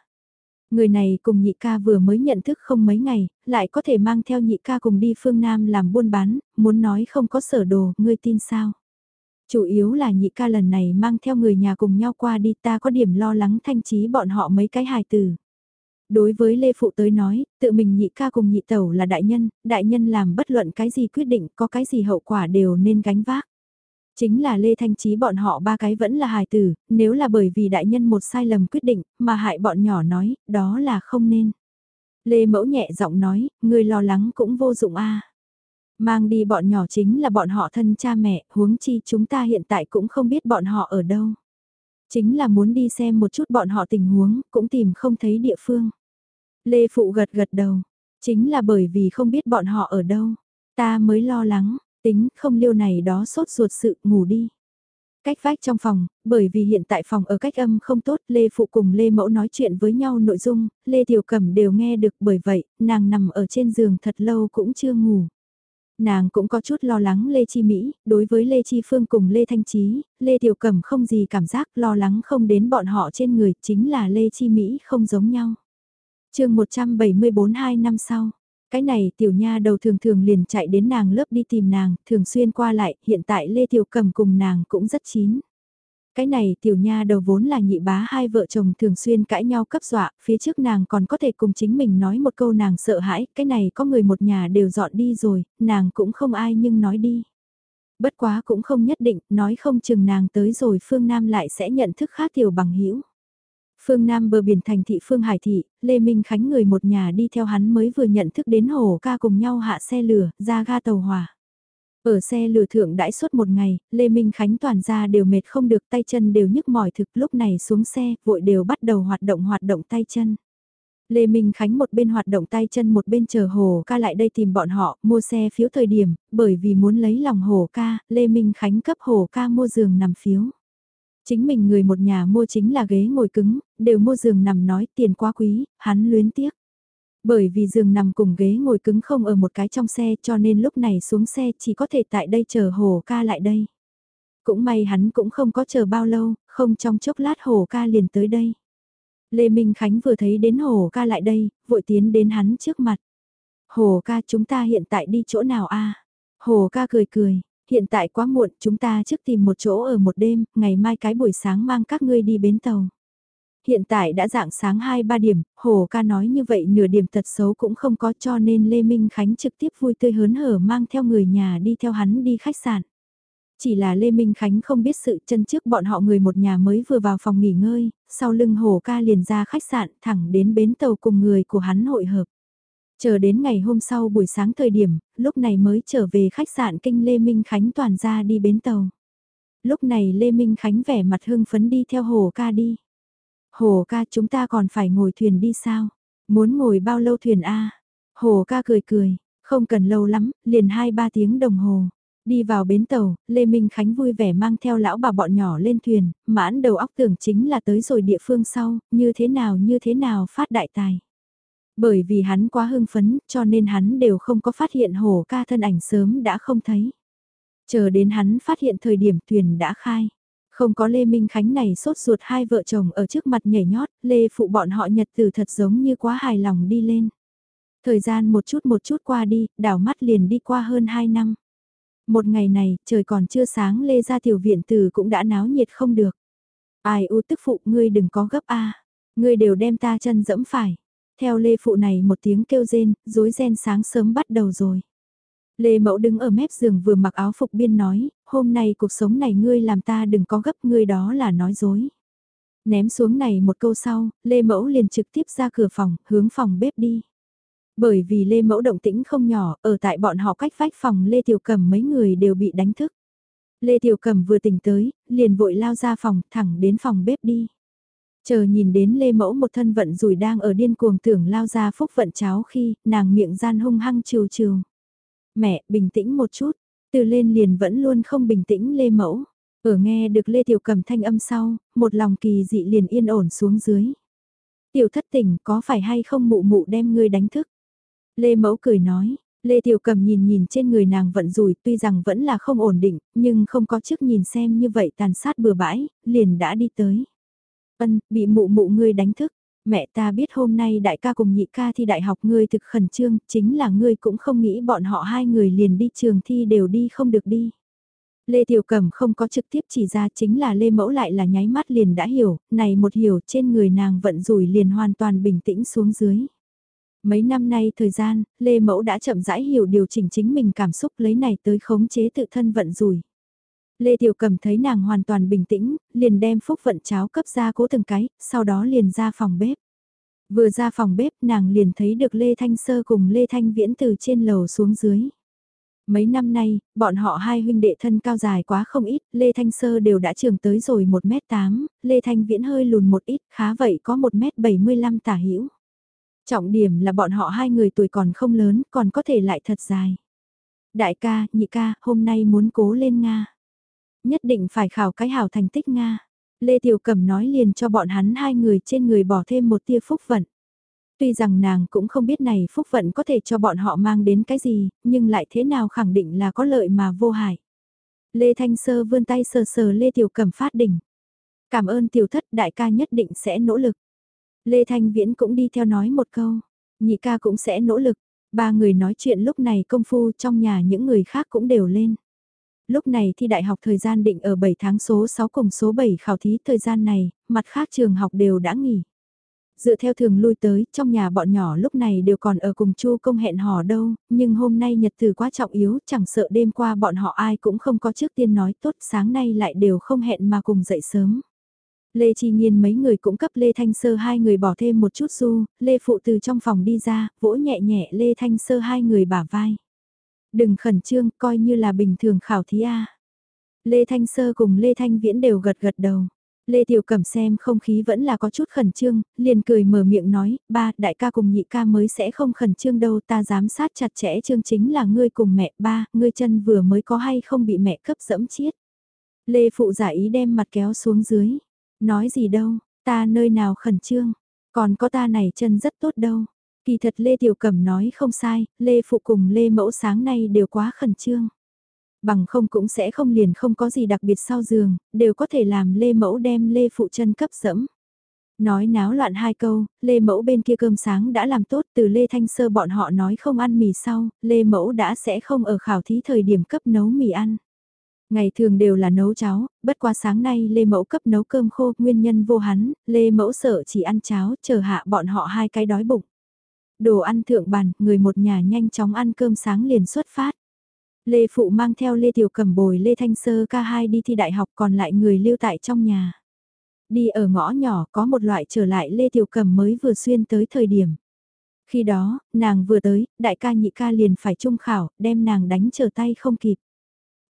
Người này cùng nhị ca vừa mới nhận thức không mấy ngày, lại có thể mang theo nhị ca cùng đi phương Nam làm buôn bán, muốn nói không có sở đồ, ngươi tin sao? Chủ yếu là nhị ca lần này mang theo người nhà cùng nhau qua đi ta có điểm lo lắng thanh trí bọn họ mấy cái hài tử. Đối với Lê Phụ tới nói, tự mình nhị ca cùng nhị tẩu là đại nhân, đại nhân làm bất luận cái gì quyết định có cái gì hậu quả đều nên gánh vác. Chính là Lê Thanh Trí bọn họ ba cái vẫn là hài tử, nếu là bởi vì đại nhân một sai lầm quyết định mà hại bọn nhỏ nói, đó là không nên. Lê Mẫu nhẹ giọng nói, người lo lắng cũng vô dụng a. Mang đi bọn nhỏ chính là bọn họ thân cha mẹ, huống chi chúng ta hiện tại cũng không biết bọn họ ở đâu. Chính là muốn đi xem một chút bọn họ tình huống, cũng tìm không thấy địa phương. Lê Phụ gật gật đầu, chính là bởi vì không biết bọn họ ở đâu, ta mới lo lắng, tính không liêu này đó sốt ruột sự ngủ đi. Cách vách trong phòng, bởi vì hiện tại phòng ở cách âm không tốt, Lê Phụ cùng Lê Mẫu nói chuyện với nhau nội dung, Lê Tiểu Cẩm đều nghe được bởi vậy, nàng nằm ở trên giường thật lâu cũng chưa ngủ. Nàng cũng có chút lo lắng Lê Chi Mỹ, đối với Lê Chi Phương cùng Lê Thanh Trí, Lê Tiểu Cẩm không gì cảm giác lo lắng không đến bọn họ trên người, chính là Lê Chi Mỹ không giống nhau chương 174 hai năm sau, cái này tiểu nha đầu thường thường liền chạy đến nàng lớp đi tìm nàng, thường xuyên qua lại, hiện tại Lê Tiểu Cầm cùng nàng cũng rất chín. Cái này tiểu nha đầu vốn là nhị bá hai vợ chồng thường xuyên cãi nhau cấp dọa, phía trước nàng còn có thể cùng chính mình nói một câu nàng sợ hãi, cái này có người một nhà đều dọn đi rồi, nàng cũng không ai nhưng nói đi. Bất quá cũng không nhất định, nói không chừng nàng tới rồi phương Nam lại sẽ nhận thức khác tiểu bằng hữu Phương Nam bờ biển thành thị Phương Hải Thị, Lê Minh Khánh người một nhà đi theo hắn mới vừa nhận thức đến hồ ca cùng nhau hạ xe lửa, ra ga tàu hỏa. Ở xe lửa thượng đãi suốt một ngày, Lê Minh Khánh toàn ra đều mệt không được tay chân đều nhức mỏi thực lúc này xuống xe, vội đều bắt đầu hoạt động hoạt động tay chân. Lê Minh Khánh một bên hoạt động tay chân một bên chờ Hồ ca lại đây tìm bọn họ mua xe phiếu thời điểm, bởi vì muốn lấy lòng Hồ ca, Lê Minh Khánh cấp Hồ ca mua giường nằm phiếu. Chính mình người một nhà mua chính là ghế ngồi cứng, đều mua giường nằm nói tiền quá quý, hắn luyến tiếc. Bởi vì giường nằm cùng ghế ngồi cứng không ở một cái trong xe cho nên lúc này xuống xe chỉ có thể tại đây chờ hồ ca lại đây. Cũng may hắn cũng không có chờ bao lâu, không trong chốc lát hồ ca liền tới đây. Lê Minh Khánh vừa thấy đến hồ ca lại đây, vội tiến đến hắn trước mặt. Hồ ca chúng ta hiện tại đi chỗ nào a Hồ ca cười cười, Hiện tại quá muộn, chúng ta trước tìm một chỗ ở một đêm, ngày mai cái buổi sáng mang các ngươi đi bến tàu. Hiện tại đã dạng sáng 2-3 điểm, Hồ ca nói như vậy nửa điểm tật xấu cũng không có cho nên Lê Minh Khánh trực tiếp vui tươi hớn hở mang theo người nhà đi theo hắn đi khách sạn. Chỉ là Lê Minh Khánh không biết sự chân trước bọn họ người một nhà mới vừa vào phòng nghỉ ngơi, sau lưng Hồ ca liền ra khách sạn thẳng đến bến tàu cùng người của hắn hội hợp. Chờ đến ngày hôm sau buổi sáng thời điểm, lúc này mới trở về khách sạn kinh Lê Minh Khánh toàn ra đi bến tàu. Lúc này Lê Minh Khánh vẻ mặt hưng phấn đi theo Hồ ca đi. Hồ ca chúng ta còn phải ngồi thuyền đi sao? Muốn ngồi bao lâu thuyền A? Hồ ca cười cười, không cần lâu lắm, liền 2-3 tiếng đồng hồ. Đi vào bến tàu, Lê Minh Khánh vui vẻ mang theo lão bà bọn nhỏ lên thuyền, mãn đầu óc tưởng chính là tới rồi địa phương sau, như thế nào như thế nào phát đại tài. Bởi vì hắn quá hưng phấn, cho nên hắn đều không có phát hiện hổ ca thân ảnh sớm đã không thấy. Chờ đến hắn phát hiện thời điểm thuyền đã khai. Không có Lê Minh Khánh này sốt ruột hai vợ chồng ở trước mặt nhảy nhót, Lê phụ bọn họ nhật từ thật giống như quá hài lòng đi lên. Thời gian một chút một chút qua đi, đảo mắt liền đi qua hơn hai năm. Một ngày này, trời còn chưa sáng Lê ra tiểu viện từ cũng đã náo nhiệt không được. Ai u tức phụ ngươi đừng có gấp a Ngươi đều đem ta chân dẫm phải. Theo Lê Phụ này một tiếng kêu rên, rối ren sáng sớm bắt đầu rồi. Lê Mẫu đứng ở mép giường vừa mặc áo phục biên nói, hôm nay cuộc sống này ngươi làm ta đừng có gấp ngươi đó là nói dối. Ném xuống này một câu sau, Lê Mẫu liền trực tiếp ra cửa phòng, hướng phòng bếp đi. Bởi vì Lê Mẫu động tĩnh không nhỏ, ở tại bọn họ cách vách phòng Lê Tiểu Cầm mấy người đều bị đánh thức. Lê Tiểu Cầm vừa tỉnh tới, liền vội lao ra phòng, thẳng đến phòng bếp đi. Chờ nhìn đến Lê Mẫu một thân vận rủi đang ở điên cuồng tưởng lao ra phúc vận cháo khi nàng miệng gian hung hăng chiều chiều. Mẹ, bình tĩnh một chút, từ lên liền vẫn luôn không bình tĩnh Lê Mẫu. Ở nghe được Lê Tiểu Cầm thanh âm sau, một lòng kỳ dị liền yên ổn xuống dưới. Tiểu thất tỉnh có phải hay không mụ mụ đem ngươi đánh thức? Lê Mẫu cười nói, Lê Tiểu Cầm nhìn nhìn trên người nàng vận rủi tuy rằng vẫn là không ổn định, nhưng không có trước nhìn xem như vậy tàn sát bừa bãi, liền đã đi tới. Ân, bị mụ mụ ngươi đánh thức. Mẹ ta biết hôm nay đại ca cùng nhị ca thi đại học ngươi thực khẩn trương, chính là ngươi cũng không nghĩ bọn họ hai người liền đi trường thi đều đi không được đi. Lê Tiểu Cẩm không có trực tiếp chỉ ra chính là Lê Mẫu lại là nháy mắt liền đã hiểu, này một hiểu trên người nàng vận rủi liền hoàn toàn bình tĩnh xuống dưới. Mấy năm nay thời gian, Lê Mẫu đã chậm rãi hiểu điều chỉnh chính mình cảm xúc lấy này tới khống chế tự thân vận rủi. Lê Tiểu Cầm thấy nàng hoàn toàn bình tĩnh, liền đem phúc vận cháo cấp ra cố từng cái, sau đó liền ra phòng bếp. Vừa ra phòng bếp nàng liền thấy được Lê Thanh Sơ cùng Lê Thanh Viễn từ trên lầu xuống dưới. Mấy năm nay, bọn họ hai huynh đệ thân cao dài quá không ít, Lê Thanh Sơ đều đã trưởng tới rồi 1m8, Lê Thanh Viễn hơi lùn một ít, khá vậy có 1m75 tả hữu Trọng điểm là bọn họ hai người tuổi còn không lớn, còn có thể lại thật dài. Đại ca, nhị ca, hôm nay muốn cố lên Nga. Nhất định phải khảo cái hảo thành tích Nga. Lê Tiểu Cẩm nói liền cho bọn hắn hai người trên người bỏ thêm một tia phúc vận. Tuy rằng nàng cũng không biết này phúc vận có thể cho bọn họ mang đến cái gì, nhưng lại thế nào khẳng định là có lợi mà vô hại. Lê Thanh Sơ vươn tay sờ sờ Lê Tiểu Cẩm phát đỉnh. Cảm ơn tiểu thất đại ca nhất định sẽ nỗ lực. Lê Thanh Viễn cũng đi theo nói một câu, nhị ca cũng sẽ nỗ lực. Ba người nói chuyện lúc này công phu trong nhà những người khác cũng đều lên. Lúc này thi đại học thời gian định ở 7 tháng số 6 cùng số 7 khảo thí thời gian này, mặt khác trường học đều đã nghỉ. Dựa theo thường lui tới, trong nhà bọn nhỏ lúc này đều còn ở cùng chu công hẹn hò đâu, nhưng hôm nay nhật từ quá trọng yếu, chẳng sợ đêm qua bọn họ ai cũng không có trước tiên nói tốt, sáng nay lại đều không hẹn mà cùng dậy sớm. Lê Chi Nhiên mấy người cũng cấp Lê Thanh Sơ hai người bỏ thêm một chút du, Lê Phụ từ trong phòng đi ra, vỗ nhẹ nhẹ Lê Thanh Sơ hai người bả vai. Đừng khẩn trương, coi như là bình thường khảo thí A. Lê Thanh Sơ cùng Lê Thanh Viễn đều gật gật đầu. Lê Tiểu Cẩm xem không khí vẫn là có chút khẩn trương, liền cười mở miệng nói, ba, đại ca cùng nhị ca mới sẽ không khẩn trương đâu, ta giám sát chặt chẽ chương chính là ngươi cùng mẹ, ba, ngươi chân vừa mới có hay không bị mẹ cấp dẫm chiết. Lê Phụ giả ý đem mặt kéo xuống dưới, nói gì đâu, ta nơi nào khẩn trương, còn có ta này chân rất tốt đâu. Kỳ thật Lê Tiểu Cẩm nói không sai, Lê Phụ cùng Lê Mẫu sáng nay đều quá khẩn trương. Bằng không cũng sẽ không liền không có gì đặc biệt sau giường, đều có thể làm Lê Mẫu đem Lê Phụ chân cấp dẫm. Nói náo loạn hai câu, Lê Mẫu bên kia cơm sáng đã làm tốt từ Lê Thanh Sơ bọn họ nói không ăn mì sau, Lê Mẫu đã sẽ không ở khảo thí thời điểm cấp nấu mì ăn. Ngày thường đều là nấu cháo, bất qua sáng nay Lê Mẫu cấp nấu cơm khô, nguyên nhân vô hắn, Lê Mẫu sợ chỉ ăn cháo, chờ hạ bọn họ hai cái đói bụng. Đồ ăn thượng bàn, người một nhà nhanh chóng ăn cơm sáng liền xuất phát. Lê Phụ mang theo Lê Tiểu Cẩm bồi Lê Thanh Sơ ca hai đi thi đại học còn lại người lưu tại trong nhà. Đi ở ngõ nhỏ có một loại trở lại Lê Tiểu Cẩm mới vừa xuyên tới thời điểm. Khi đó, nàng vừa tới, đại ca nhị ca liền phải trung khảo, đem nàng đánh trở tay không kịp.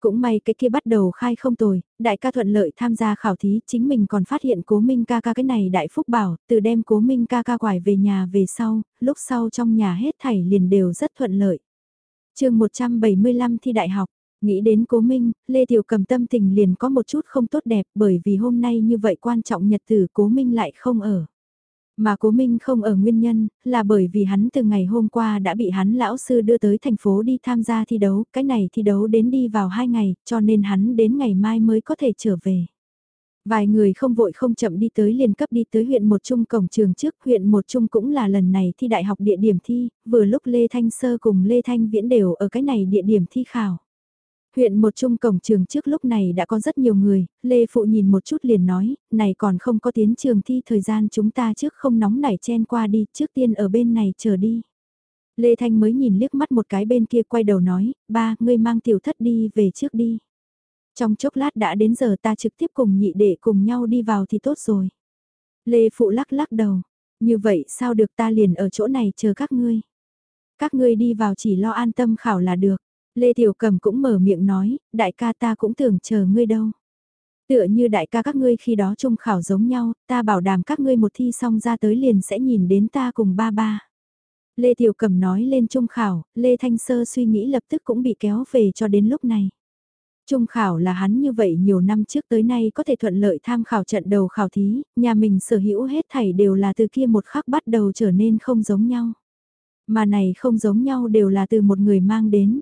Cũng may cái kia bắt đầu khai không tồi, đại ca thuận lợi tham gia khảo thí, chính mình còn phát hiện cố minh ca ca cái này đại phúc bảo, từ đem cố minh ca ca quải về nhà về sau, lúc sau trong nhà hết thảy liền đều rất thuận lợi. chương 175 thi đại học, nghĩ đến cố minh, Lê Tiểu cầm tâm tình liền có một chút không tốt đẹp bởi vì hôm nay như vậy quan trọng nhật tử cố minh lại không ở. Mà cố Minh không ở nguyên nhân, là bởi vì hắn từ ngày hôm qua đã bị hắn lão sư đưa tới thành phố đi tham gia thi đấu, cái này thi đấu đến đi vào hai ngày, cho nên hắn đến ngày mai mới có thể trở về. Vài người không vội không chậm đi tới liền cấp đi tới huyện một trung cổng trường trước, huyện một trung cũng là lần này thi đại học địa điểm thi, vừa lúc Lê Thanh Sơ cùng Lê Thanh Viễn đều ở cái này địa điểm thi khảo. Huyện một trung cổng trường trước lúc này đã có rất nhiều người, Lê Phụ nhìn một chút liền nói, này còn không có tiến trường thi thời gian chúng ta trước không nóng nảy chen qua đi, trước tiên ở bên này chờ đi. Lê Thanh mới nhìn liếc mắt một cái bên kia quay đầu nói, ba, ngươi mang tiểu thất đi về trước đi. Trong chốc lát đã đến giờ ta trực tiếp cùng nhị đệ cùng nhau đi vào thì tốt rồi. Lê Phụ lắc lắc đầu, như vậy sao được ta liền ở chỗ này chờ các ngươi. Các ngươi đi vào chỉ lo an tâm khảo là được. Lê Tiểu Cầm cũng mở miệng nói, đại ca ta cũng tưởng chờ ngươi đâu. Tựa như đại ca các ngươi khi đó trung khảo giống nhau, ta bảo đảm các ngươi một thi xong ra tới liền sẽ nhìn đến ta cùng ba ba. Lê Tiểu Cầm nói lên trung khảo, Lê Thanh Sơ suy nghĩ lập tức cũng bị kéo về cho đến lúc này. Trung khảo là hắn như vậy nhiều năm trước tới nay có thể thuận lợi tham khảo trận đầu khảo thí, nhà mình sở hữu hết thảy đều là từ kia một khắc bắt đầu trở nên không giống nhau. Mà này không giống nhau đều là từ một người mang đến.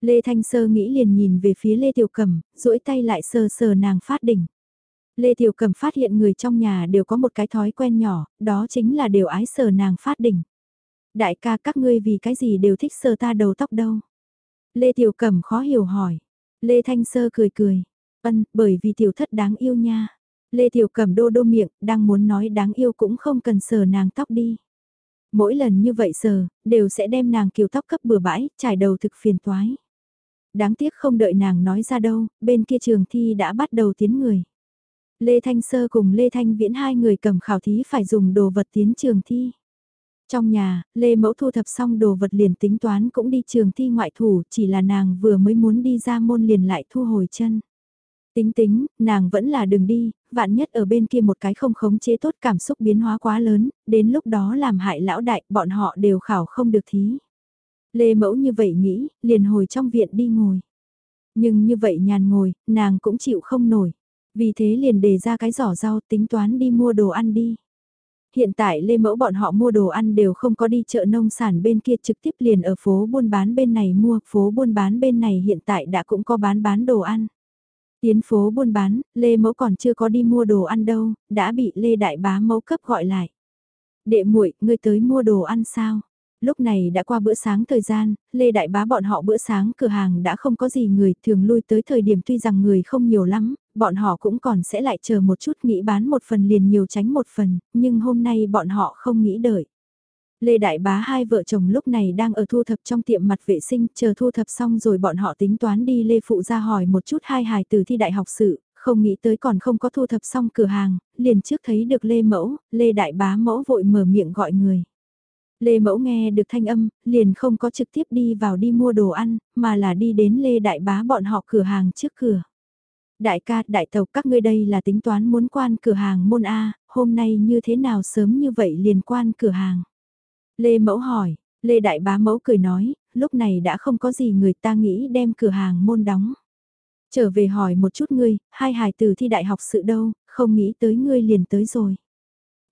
Lê Thanh Sơ nghĩ liền nhìn về phía Lê Tiểu Cẩm, duỗi tay lại sờ sờ nàng phát đỉnh. Lê Tiểu Cẩm phát hiện người trong nhà đều có một cái thói quen nhỏ, đó chính là đều ái sờ nàng phát đỉnh. Đại ca các ngươi vì cái gì đều thích sờ ta đầu tóc đâu. Lê Tiểu Cẩm khó hiểu hỏi. Lê Thanh Sơ cười cười. Ân, bởi vì tiểu thất đáng yêu nha. Lê Tiểu Cẩm đô đô miệng, đang muốn nói đáng yêu cũng không cần sờ nàng tóc đi. Mỗi lần như vậy sờ, đều sẽ đem nàng kiều tóc cấp bừa bãi, trải đầu thực phiền toái. Đáng tiếc không đợi nàng nói ra đâu, bên kia trường thi đã bắt đầu tiến người. Lê Thanh Sơ cùng Lê Thanh Viễn hai người cầm khảo thí phải dùng đồ vật tiến trường thi. Trong nhà, Lê Mẫu thu thập xong đồ vật liền tính toán cũng đi trường thi ngoại thủ, chỉ là nàng vừa mới muốn đi ra môn liền lại thu hồi chân. Tính tính, nàng vẫn là đừng đi, vạn nhất ở bên kia một cái không khống chế tốt cảm xúc biến hóa quá lớn, đến lúc đó làm hại lão đại, bọn họ đều khảo không được thí. Lê Mẫu như vậy nghĩ, liền hồi trong viện đi ngồi. Nhưng như vậy nhàn ngồi, nàng cũng chịu không nổi. Vì thế liền đề ra cái giỏ rau tính toán đi mua đồ ăn đi. Hiện tại Lê Mẫu bọn họ mua đồ ăn đều không có đi chợ nông sản bên kia trực tiếp liền ở phố buôn bán bên này mua, phố buôn bán bên này hiện tại đã cũng có bán bán đồ ăn. Tiến phố buôn bán, Lê Mẫu còn chưa có đi mua đồ ăn đâu, đã bị Lê Đại Bá Mẫu cấp gọi lại. Đệ muội, ngươi tới mua đồ ăn sao? Lúc này đã qua bữa sáng thời gian, Lê Đại Bá bọn họ bữa sáng cửa hàng đã không có gì người thường lui tới thời điểm tuy rằng người không nhiều lắm, bọn họ cũng còn sẽ lại chờ một chút nghĩ bán một phần liền nhiều tránh một phần, nhưng hôm nay bọn họ không nghĩ đợi. Lê Đại Bá hai vợ chồng lúc này đang ở thu thập trong tiệm mặt vệ sinh, chờ thu thập xong rồi bọn họ tính toán đi Lê Phụ ra hỏi một chút hai hài từ thi đại học sự, không nghĩ tới còn không có thu thập xong cửa hàng, liền trước thấy được Lê Mẫu, Lê Đại Bá Mẫu vội mở miệng gọi người. Lê Mẫu nghe được thanh âm, liền không có trực tiếp đi vào đi mua đồ ăn, mà là đi đến Lê Đại Bá bọn họ cửa hàng trước cửa. Đại ca, đại tàu các ngươi đây là tính toán muốn quan cửa hàng môn A, hôm nay như thế nào sớm như vậy liền quan cửa hàng. Lê Mẫu hỏi, Lê Đại Bá Mẫu cười nói, lúc này đã không có gì người ta nghĩ đem cửa hàng môn đóng. Trở về hỏi một chút ngươi, hai hài tử thi đại học sự đâu, không nghĩ tới ngươi liền tới rồi.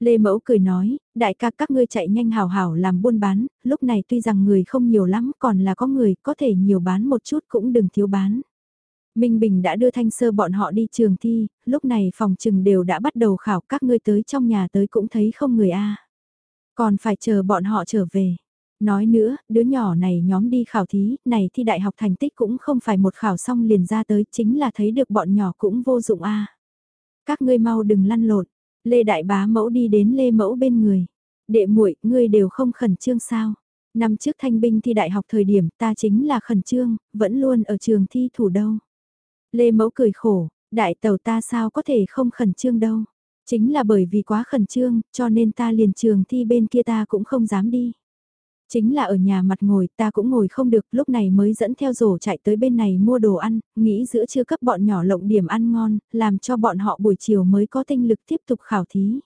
Lê Mẫu cười nói, đại ca các ngươi chạy nhanh hào hảo làm buôn bán, lúc này tuy rằng người không nhiều lắm còn là có người có thể nhiều bán một chút cũng đừng thiếu bán. Minh Bình đã đưa thanh sơ bọn họ đi trường thi, lúc này phòng trừng đều đã bắt đầu khảo các ngươi tới trong nhà tới cũng thấy không người a Còn phải chờ bọn họ trở về. Nói nữa, đứa nhỏ này nhóm đi khảo thí, này thi đại học thành tích cũng không phải một khảo xong liền ra tới, chính là thấy được bọn nhỏ cũng vô dụng a Các ngươi mau đừng lăn lộn, Lê Đại Bá Mẫu đi đến Lê Mẫu bên người. Đệ muội, ngươi đều không khẩn trương sao? Năm trước thanh binh thi đại học thời điểm ta chính là khẩn trương, vẫn luôn ở trường thi thủ đâu. Lê Mẫu cười khổ, đại tàu ta sao có thể không khẩn trương đâu. Chính là bởi vì quá khẩn trương, cho nên ta liền trường thi bên kia ta cũng không dám đi. Chính là ở nhà mặt ngồi ta cũng ngồi không được lúc này mới dẫn theo rổ chạy tới bên này mua đồ ăn, nghĩ giữa chưa cấp bọn nhỏ lộng điểm ăn ngon, làm cho bọn họ buổi chiều mới có tinh lực tiếp tục khảo thí.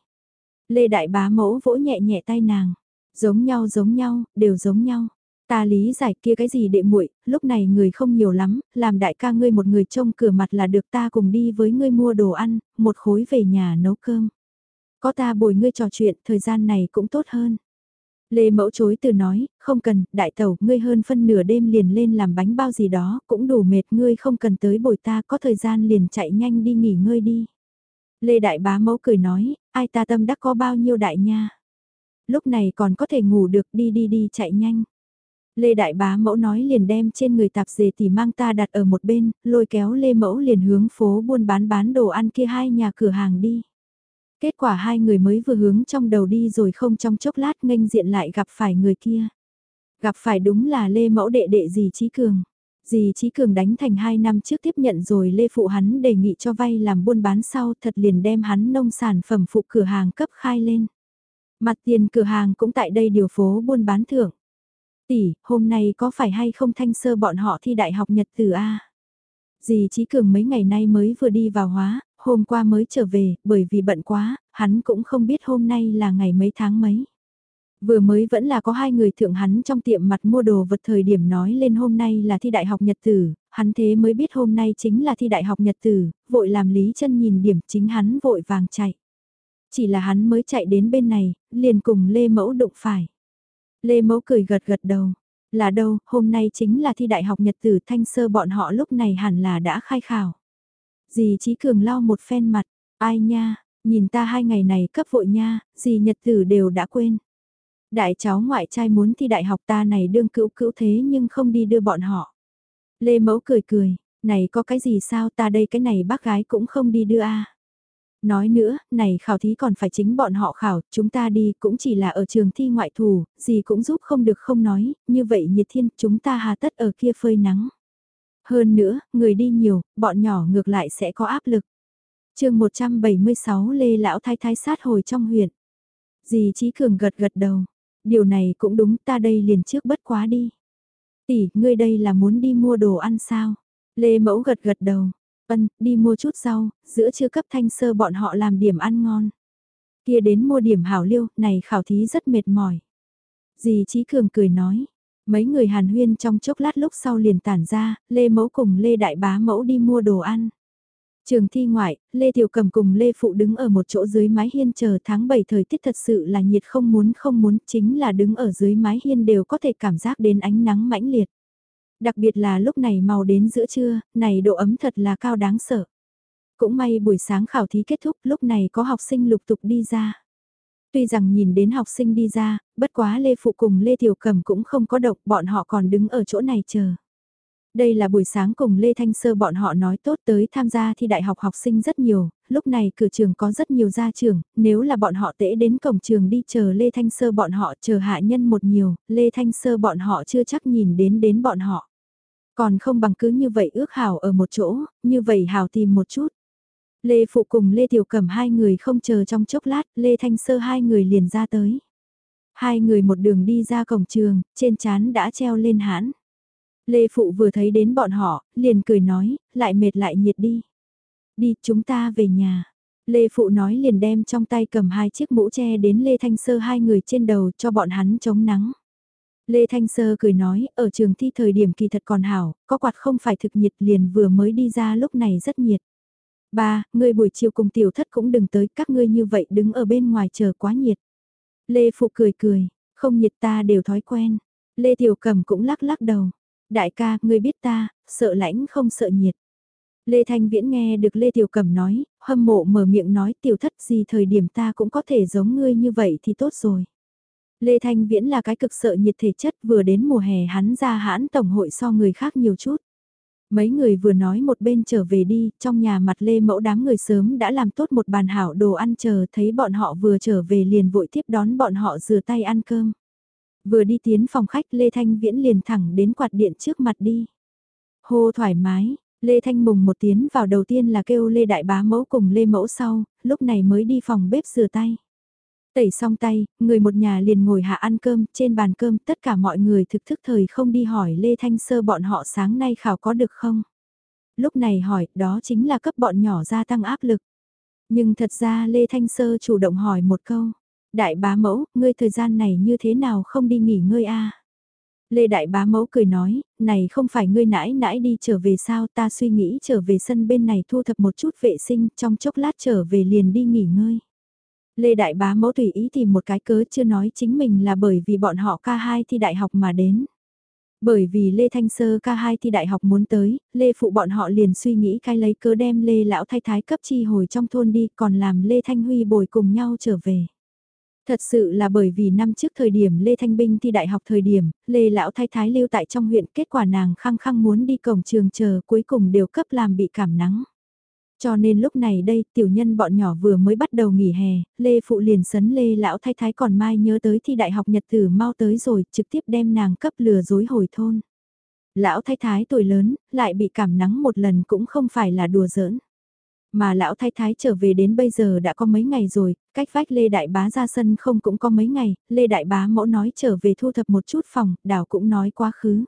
Lê Đại Bá mẫu vỗ nhẹ nhẹ tay nàng, giống nhau giống nhau, đều giống nhau. Ta lý giải kia cái gì đệ muội, lúc này người không nhiều lắm, làm đại ca ngươi một người trông cửa mặt là được ta cùng đi với ngươi mua đồ ăn, một khối về nhà nấu cơm. Có ta bồi ngươi trò chuyện, thời gian này cũng tốt hơn. Lê Mẫu chối từ nói, không cần, đại tẩu, ngươi hơn phân nửa đêm liền lên làm bánh bao gì đó, cũng đủ mệt, ngươi không cần tới bồi ta, có thời gian liền chạy nhanh đi nghỉ ngơi đi. Lê Đại Bá Mẫu cười nói, ai ta tâm đắc có bao nhiêu đại nha. Lúc này còn có thể ngủ được đi đi đi chạy nhanh. Lê Đại Bá Mẫu nói liền đem trên người tạp dề tỉ mang ta đặt ở một bên, lôi kéo Lê Mẫu liền hướng phố buôn bán bán đồ ăn kia hai nhà cửa hàng đi. Kết quả hai người mới vừa hướng trong đầu đi rồi không trong chốc lát nghênh diện lại gặp phải người kia. Gặp phải đúng là Lê Mẫu đệ đệ gì Trí Cường. Dì Trí Cường đánh thành 2 năm trước tiếp nhận rồi Lê Phụ hắn đề nghị cho vay làm buôn bán sau thật liền đem hắn nông sản phẩm phụ cửa hàng cấp khai lên. Mặt tiền cửa hàng cũng tại đây điều phố buôn bán thưởng. Tỷ, hôm nay có phải hay không thanh sơ bọn họ thi đại học Nhật từ A? Dì Trí Cường mấy ngày nay mới vừa đi vào hóa, hôm qua mới trở về, bởi vì bận quá, hắn cũng không biết hôm nay là ngày mấy tháng mấy. Vừa mới vẫn là có hai người thượng hắn trong tiệm mặt mua đồ vật thời điểm nói lên hôm nay là thi đại học nhật tử, hắn thế mới biết hôm nay chính là thi đại học nhật tử, vội làm Lý chân nhìn điểm chính hắn vội vàng chạy. Chỉ là hắn mới chạy đến bên này, liền cùng Lê Mẫu đụng phải. Lê Mẫu cười gật gật đầu, là đâu, hôm nay chính là thi đại học nhật tử thanh sơ bọn họ lúc này hẳn là đã khai khảo. Dì trí Cường lau một phen mặt, ai nha, nhìn ta hai ngày này cấp vội nha, dì nhật tử đều đã quên. Đại cháu ngoại trai muốn thi đại học ta này đương cữu cữu thế nhưng không đi đưa bọn họ. Lê Mẫu cười cười, này có cái gì sao ta đây cái này bác gái cũng không đi đưa a. Nói nữa, này khảo thí còn phải chính bọn họ khảo, chúng ta đi cũng chỉ là ở trường thi ngoại thủ, gì cũng giúp không được không nói, như vậy nhiệt thiên chúng ta hà tất ở kia phơi nắng. Hơn nữa, người đi nhiều, bọn nhỏ ngược lại sẽ có áp lực. chương 176 Lê Lão Thái Thái sát hồi trong huyện. Dì trí Cường gật gật đầu, Điều này cũng đúng ta đây liền trước bất quá đi. Tỷ, ngươi đây là muốn đi mua đồ ăn sao? Lê Mẫu gật gật đầu. vân đi mua chút rau, giữa trưa cấp thanh sơ bọn họ làm điểm ăn ngon. Kia đến mua điểm hảo liêu, này khảo thí rất mệt mỏi. Dì trí Cường cười nói. Mấy người hàn huyên trong chốc lát lúc sau liền tản ra, Lê Mẫu cùng Lê Đại Bá Mẫu đi mua đồ ăn. Trường thi ngoại, Lê Tiểu Cầm cùng Lê Phụ đứng ở một chỗ dưới mái hiên chờ tháng 7 thời tiết thật sự là nhiệt không muốn không muốn chính là đứng ở dưới mái hiên đều có thể cảm giác đến ánh nắng mãnh liệt. Đặc biệt là lúc này màu đến giữa trưa, này độ ấm thật là cao đáng sợ. Cũng may buổi sáng khảo thí kết thúc lúc này có học sinh lục tục đi ra. Tuy rằng nhìn đến học sinh đi ra, bất quá Lê Phụ cùng Lê Tiểu Cầm cũng không có độc bọn họ còn đứng ở chỗ này chờ. Đây là buổi sáng cùng Lê Thanh Sơ bọn họ nói tốt tới tham gia thi đại học học sinh rất nhiều, lúc này cửa trường có rất nhiều gia trường, nếu là bọn họ tễ đến cổng trường đi chờ Lê Thanh Sơ bọn họ chờ hạ nhân một nhiều, Lê Thanh Sơ bọn họ chưa chắc nhìn đến đến bọn họ. Còn không bằng cứ như vậy ước hảo ở một chỗ, như vậy hảo tìm một chút. Lê Phụ cùng Lê Tiểu Cẩm hai người không chờ trong chốc lát, Lê Thanh Sơ hai người liền ra tới. Hai người một đường đi ra cổng trường, trên chán đã treo lên hãn. Lê Phụ vừa thấy đến bọn họ, liền cười nói, lại mệt lại nhiệt đi. Đi, chúng ta về nhà. Lê Phụ nói liền đem trong tay cầm hai chiếc mũ che đến Lê Thanh Sơ hai người trên đầu cho bọn hắn chống nắng. Lê Thanh Sơ cười nói, ở trường thi thời điểm kỳ thật còn hảo, có quạt không phải thực nhiệt liền vừa mới đi ra lúc này rất nhiệt. Ba, ngươi buổi chiều cùng tiểu thất cũng đừng tới, các ngươi như vậy đứng ở bên ngoài chờ quá nhiệt. Lê Phụ cười cười, không nhiệt ta đều thói quen. Lê Tiểu Cầm cũng lắc lắc đầu. Đại ca, ngươi biết ta, sợ lãnh không sợ nhiệt. Lê Thanh Viễn nghe được Lê Tiểu Cẩm nói, hâm mộ mở miệng nói tiểu thất gì thời điểm ta cũng có thể giống ngươi như vậy thì tốt rồi. Lê Thanh Viễn là cái cực sợ nhiệt thể chất vừa đến mùa hè hắn ra hãn tổng hội so người khác nhiều chút. Mấy người vừa nói một bên trở về đi, trong nhà mặt Lê Mẫu đám người sớm đã làm tốt một bàn hảo đồ ăn chờ thấy bọn họ vừa trở về liền vội tiếp đón bọn họ rửa tay ăn cơm. Vừa đi tiến phòng khách Lê Thanh Viễn liền thẳng đến quạt điện trước mặt đi. Hô thoải mái, Lê Thanh Mùng một tiếng vào đầu tiên là kêu Lê Đại Bá Mẫu cùng Lê Mẫu sau, lúc này mới đi phòng bếp rửa tay. Tẩy xong tay, người một nhà liền ngồi hạ ăn cơm, trên bàn cơm tất cả mọi người thực thức thời không đi hỏi Lê Thanh Sơ bọn họ sáng nay khảo có được không. Lúc này hỏi, đó chính là cấp bọn nhỏ gia tăng áp lực. Nhưng thật ra Lê Thanh Sơ chủ động hỏi một câu, Đại bá mẫu, ngươi thời gian này như thế nào không đi nghỉ ngơi a? Lê Đại bá mẫu cười nói, này không phải ngươi nãi nãi đi trở về sao ta suy nghĩ trở về sân bên này thu thập một chút vệ sinh trong chốc lát trở về liền đi nghỉ ngơi. Lê Đại bá mẫu tùy ý tìm một cái cớ chưa nói chính mình là bởi vì bọn họ ca hai thi đại học mà đến. Bởi vì Lê Thanh Sơ ca hai thi đại học muốn tới, Lê Phụ bọn họ liền suy nghĩ cái lấy cớ đem Lê Lão Thái Thái cấp chi hồi trong thôn đi còn làm Lê Thanh Huy bồi cùng nhau trở về. Thật sự là bởi vì năm trước thời điểm Lê Thanh Binh thi đại học thời điểm, Lê Lão Thái Thái lưu tại trong huyện kết quả nàng khăng khăng muốn đi cổng trường chờ cuối cùng đều cấp làm bị cảm nắng. Cho nên lúc này đây tiểu nhân bọn nhỏ vừa mới bắt đầu nghỉ hè, Lê Phụ liền sấn Lê Lão Thái Thái còn mai nhớ tới thi đại học nhật tử mau tới rồi trực tiếp đem nàng cấp lừa dối hồi thôn. Lão Thái Thái tuổi lớn, lại bị cảm nắng một lần cũng không phải là đùa giỡn. Mà lão thái thái trở về đến bây giờ đã có mấy ngày rồi, cách vách Lê Đại Bá ra sân không cũng có mấy ngày, Lê Đại Bá mẫu nói trở về thu thập một chút phòng, đảo cũng nói quá khứ.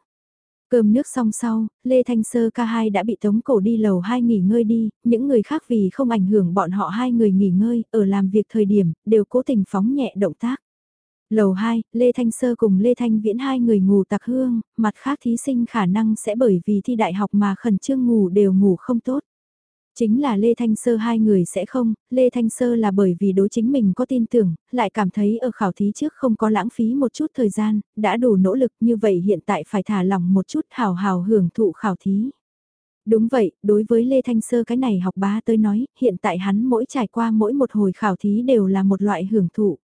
Cơm nước xong sau, Lê Thanh Sơ ca hai đã bị tống cổ đi lầu hai nghỉ ngơi đi, những người khác vì không ảnh hưởng bọn họ hai người nghỉ ngơi, ở làm việc thời điểm, đều cố tình phóng nhẹ động tác. Lầu 2, Lê Thanh Sơ cùng Lê Thanh Viễn hai người ngủ tạc hương, mặt khác thí sinh khả năng sẽ bởi vì thi đại học mà khẩn trương ngủ đều ngủ không tốt. Chính là Lê Thanh Sơ hai người sẽ không, Lê Thanh Sơ là bởi vì đối chính mình có tin tưởng, lại cảm thấy ở khảo thí trước không có lãng phí một chút thời gian, đã đủ nỗ lực như vậy hiện tại phải thả lỏng một chút hào hào hưởng thụ khảo thí. Đúng vậy, đối với Lê Thanh Sơ cái này học bá tới nói, hiện tại hắn mỗi trải qua mỗi một hồi khảo thí đều là một loại hưởng thụ.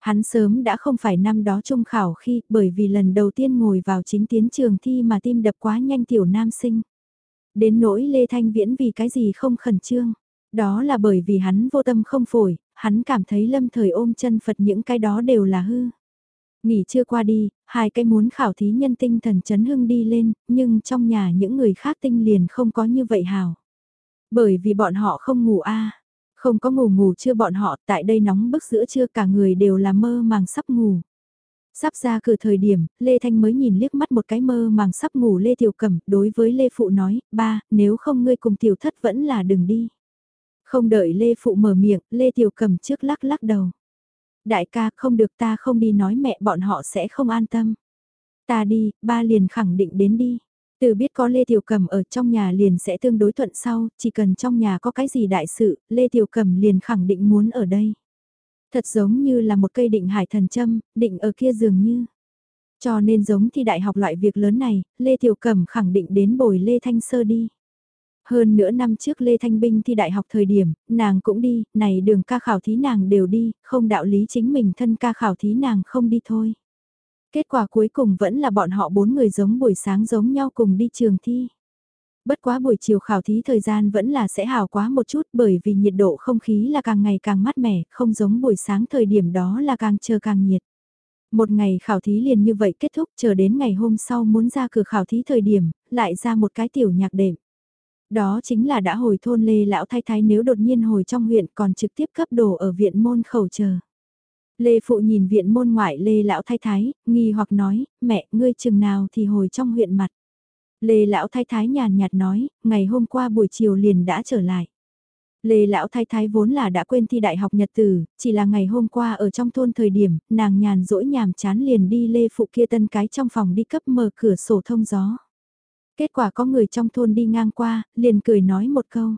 Hắn sớm đã không phải năm đó trung khảo khi, bởi vì lần đầu tiên ngồi vào chính tiến trường thi mà tim đập quá nhanh tiểu nam sinh. Đến nỗi Lê Thanh Viễn vì cái gì không khẩn trương. Đó là bởi vì hắn vô tâm không phổi, hắn cảm thấy lâm thời ôm chân Phật những cái đó đều là hư. Nghỉ chưa qua đi, hai cái muốn khảo thí nhân tinh thần chấn hưng đi lên, nhưng trong nhà những người khác tinh liền không có như vậy hào. Bởi vì bọn họ không ngủ a không có ngủ ngủ chưa bọn họ tại đây nóng bức giữa trưa cả người đều là mơ màng sắp ngủ. Sắp ra cửa thời điểm, Lê Thanh mới nhìn liếc mắt một cái mơ màng sắp ngủ Lê Tiểu Cẩm, đối với Lê Phụ nói, ba, nếu không ngươi cùng Tiểu Thất vẫn là đừng đi. Không đợi Lê Phụ mở miệng, Lê Tiểu Cẩm trước lắc lắc đầu. Đại ca không được ta không đi nói mẹ bọn họ sẽ không an tâm. Ta đi, ba liền khẳng định đến đi. Từ biết có Lê Tiểu cẩm ở trong nhà liền sẽ tương đối thuận sau, chỉ cần trong nhà có cái gì đại sự, Lê Tiểu cẩm liền khẳng định muốn ở đây. Thật giống như là một cây định hải thần châm, định ở kia dường như. Cho nên giống thi đại học loại việc lớn này, Lê Tiểu Cẩm khẳng định đến bồi Lê Thanh Sơ đi. Hơn nữa năm trước Lê Thanh Binh thi đại học thời điểm, nàng cũng đi, này đường ca khảo thí nàng đều đi, không đạo lý chính mình thân ca khảo thí nàng không đi thôi. Kết quả cuối cùng vẫn là bọn họ bốn người giống buổi sáng giống nhau cùng đi trường thi. Bất quá buổi chiều khảo thí thời gian vẫn là sẽ hào quá một chút bởi vì nhiệt độ không khí là càng ngày càng mát mẻ, không giống buổi sáng thời điểm đó là càng chờ càng nhiệt. Một ngày khảo thí liền như vậy kết thúc chờ đến ngày hôm sau muốn ra cửa khảo thí thời điểm, lại ra một cái tiểu nhạc đệm. Đó chính là đã hồi thôn Lê Lão Thái Thái nếu đột nhiên hồi trong huyện còn trực tiếp cấp đồ ở viện môn khẩu chờ. Lê Phụ nhìn viện môn ngoại Lê Lão Thái Thái, nghi hoặc nói, mẹ, ngươi chừng nào thì hồi trong huyện mặt. Lê Lão Thái Thái nhàn nhạt nói, ngày hôm qua buổi chiều liền đã trở lại. Lê Lão Thái Thái vốn là đã quên thi đại học nhật tử, chỉ là ngày hôm qua ở trong thôn thời điểm, nàng nhàn rỗi nhàm chán liền đi Lê Phụ kia tân cái trong phòng đi cấp mở cửa sổ thông gió. Kết quả có người trong thôn đi ngang qua, liền cười nói một câu.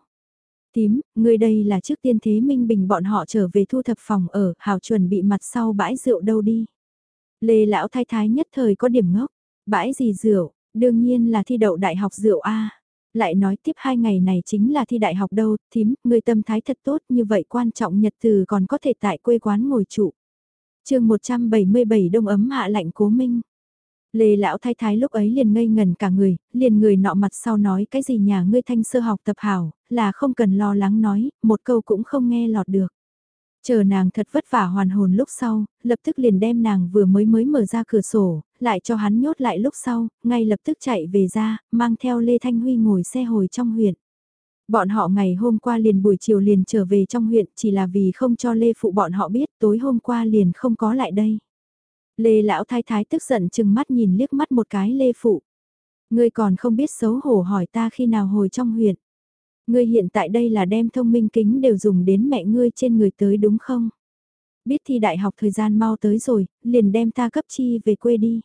Tím, người đây là trước tiên thế Minh Bình bọn họ trở về thu thập phòng ở, hào chuẩn bị mặt sau bãi rượu đâu đi. Lê Lão Thái Thái nhất thời có điểm ngốc, bãi gì rượu, Đương nhiên là thi đậu đại học rượu A. Lại nói tiếp hai ngày này chính là thi đại học đâu, thím, người tâm thái thật tốt như vậy quan trọng nhật từ còn có thể tại quê quán ngồi trụ. chương 177 đông ấm hạ lạnh cố minh. Lê lão thái thái lúc ấy liền ngây ngần cả người, liền người nọ mặt sau nói cái gì nhà ngươi thanh sơ học tập hảo, là không cần lo lắng nói, một câu cũng không nghe lọt được. Chờ nàng thật vất vả hoàn hồn lúc sau, lập tức liền đem nàng vừa mới mới mở ra cửa sổ, lại cho hắn nhốt lại lúc sau, ngay lập tức chạy về ra, mang theo Lê Thanh Huy ngồi xe hồi trong huyện. Bọn họ ngày hôm qua liền buổi chiều liền trở về trong huyện chỉ là vì không cho Lê Phụ bọn họ biết tối hôm qua liền không có lại đây. Lê Lão Thái Thái tức giận chừng mắt nhìn liếc mắt một cái Lê Phụ. Ngươi còn không biết xấu hổ hỏi ta khi nào hồi trong huyện. Ngươi hiện tại đây là đem thông minh kính đều dùng đến mẹ ngươi trên người tới đúng không? Biết thi đại học thời gian mau tới rồi, liền đem ta cấp chi về quê đi.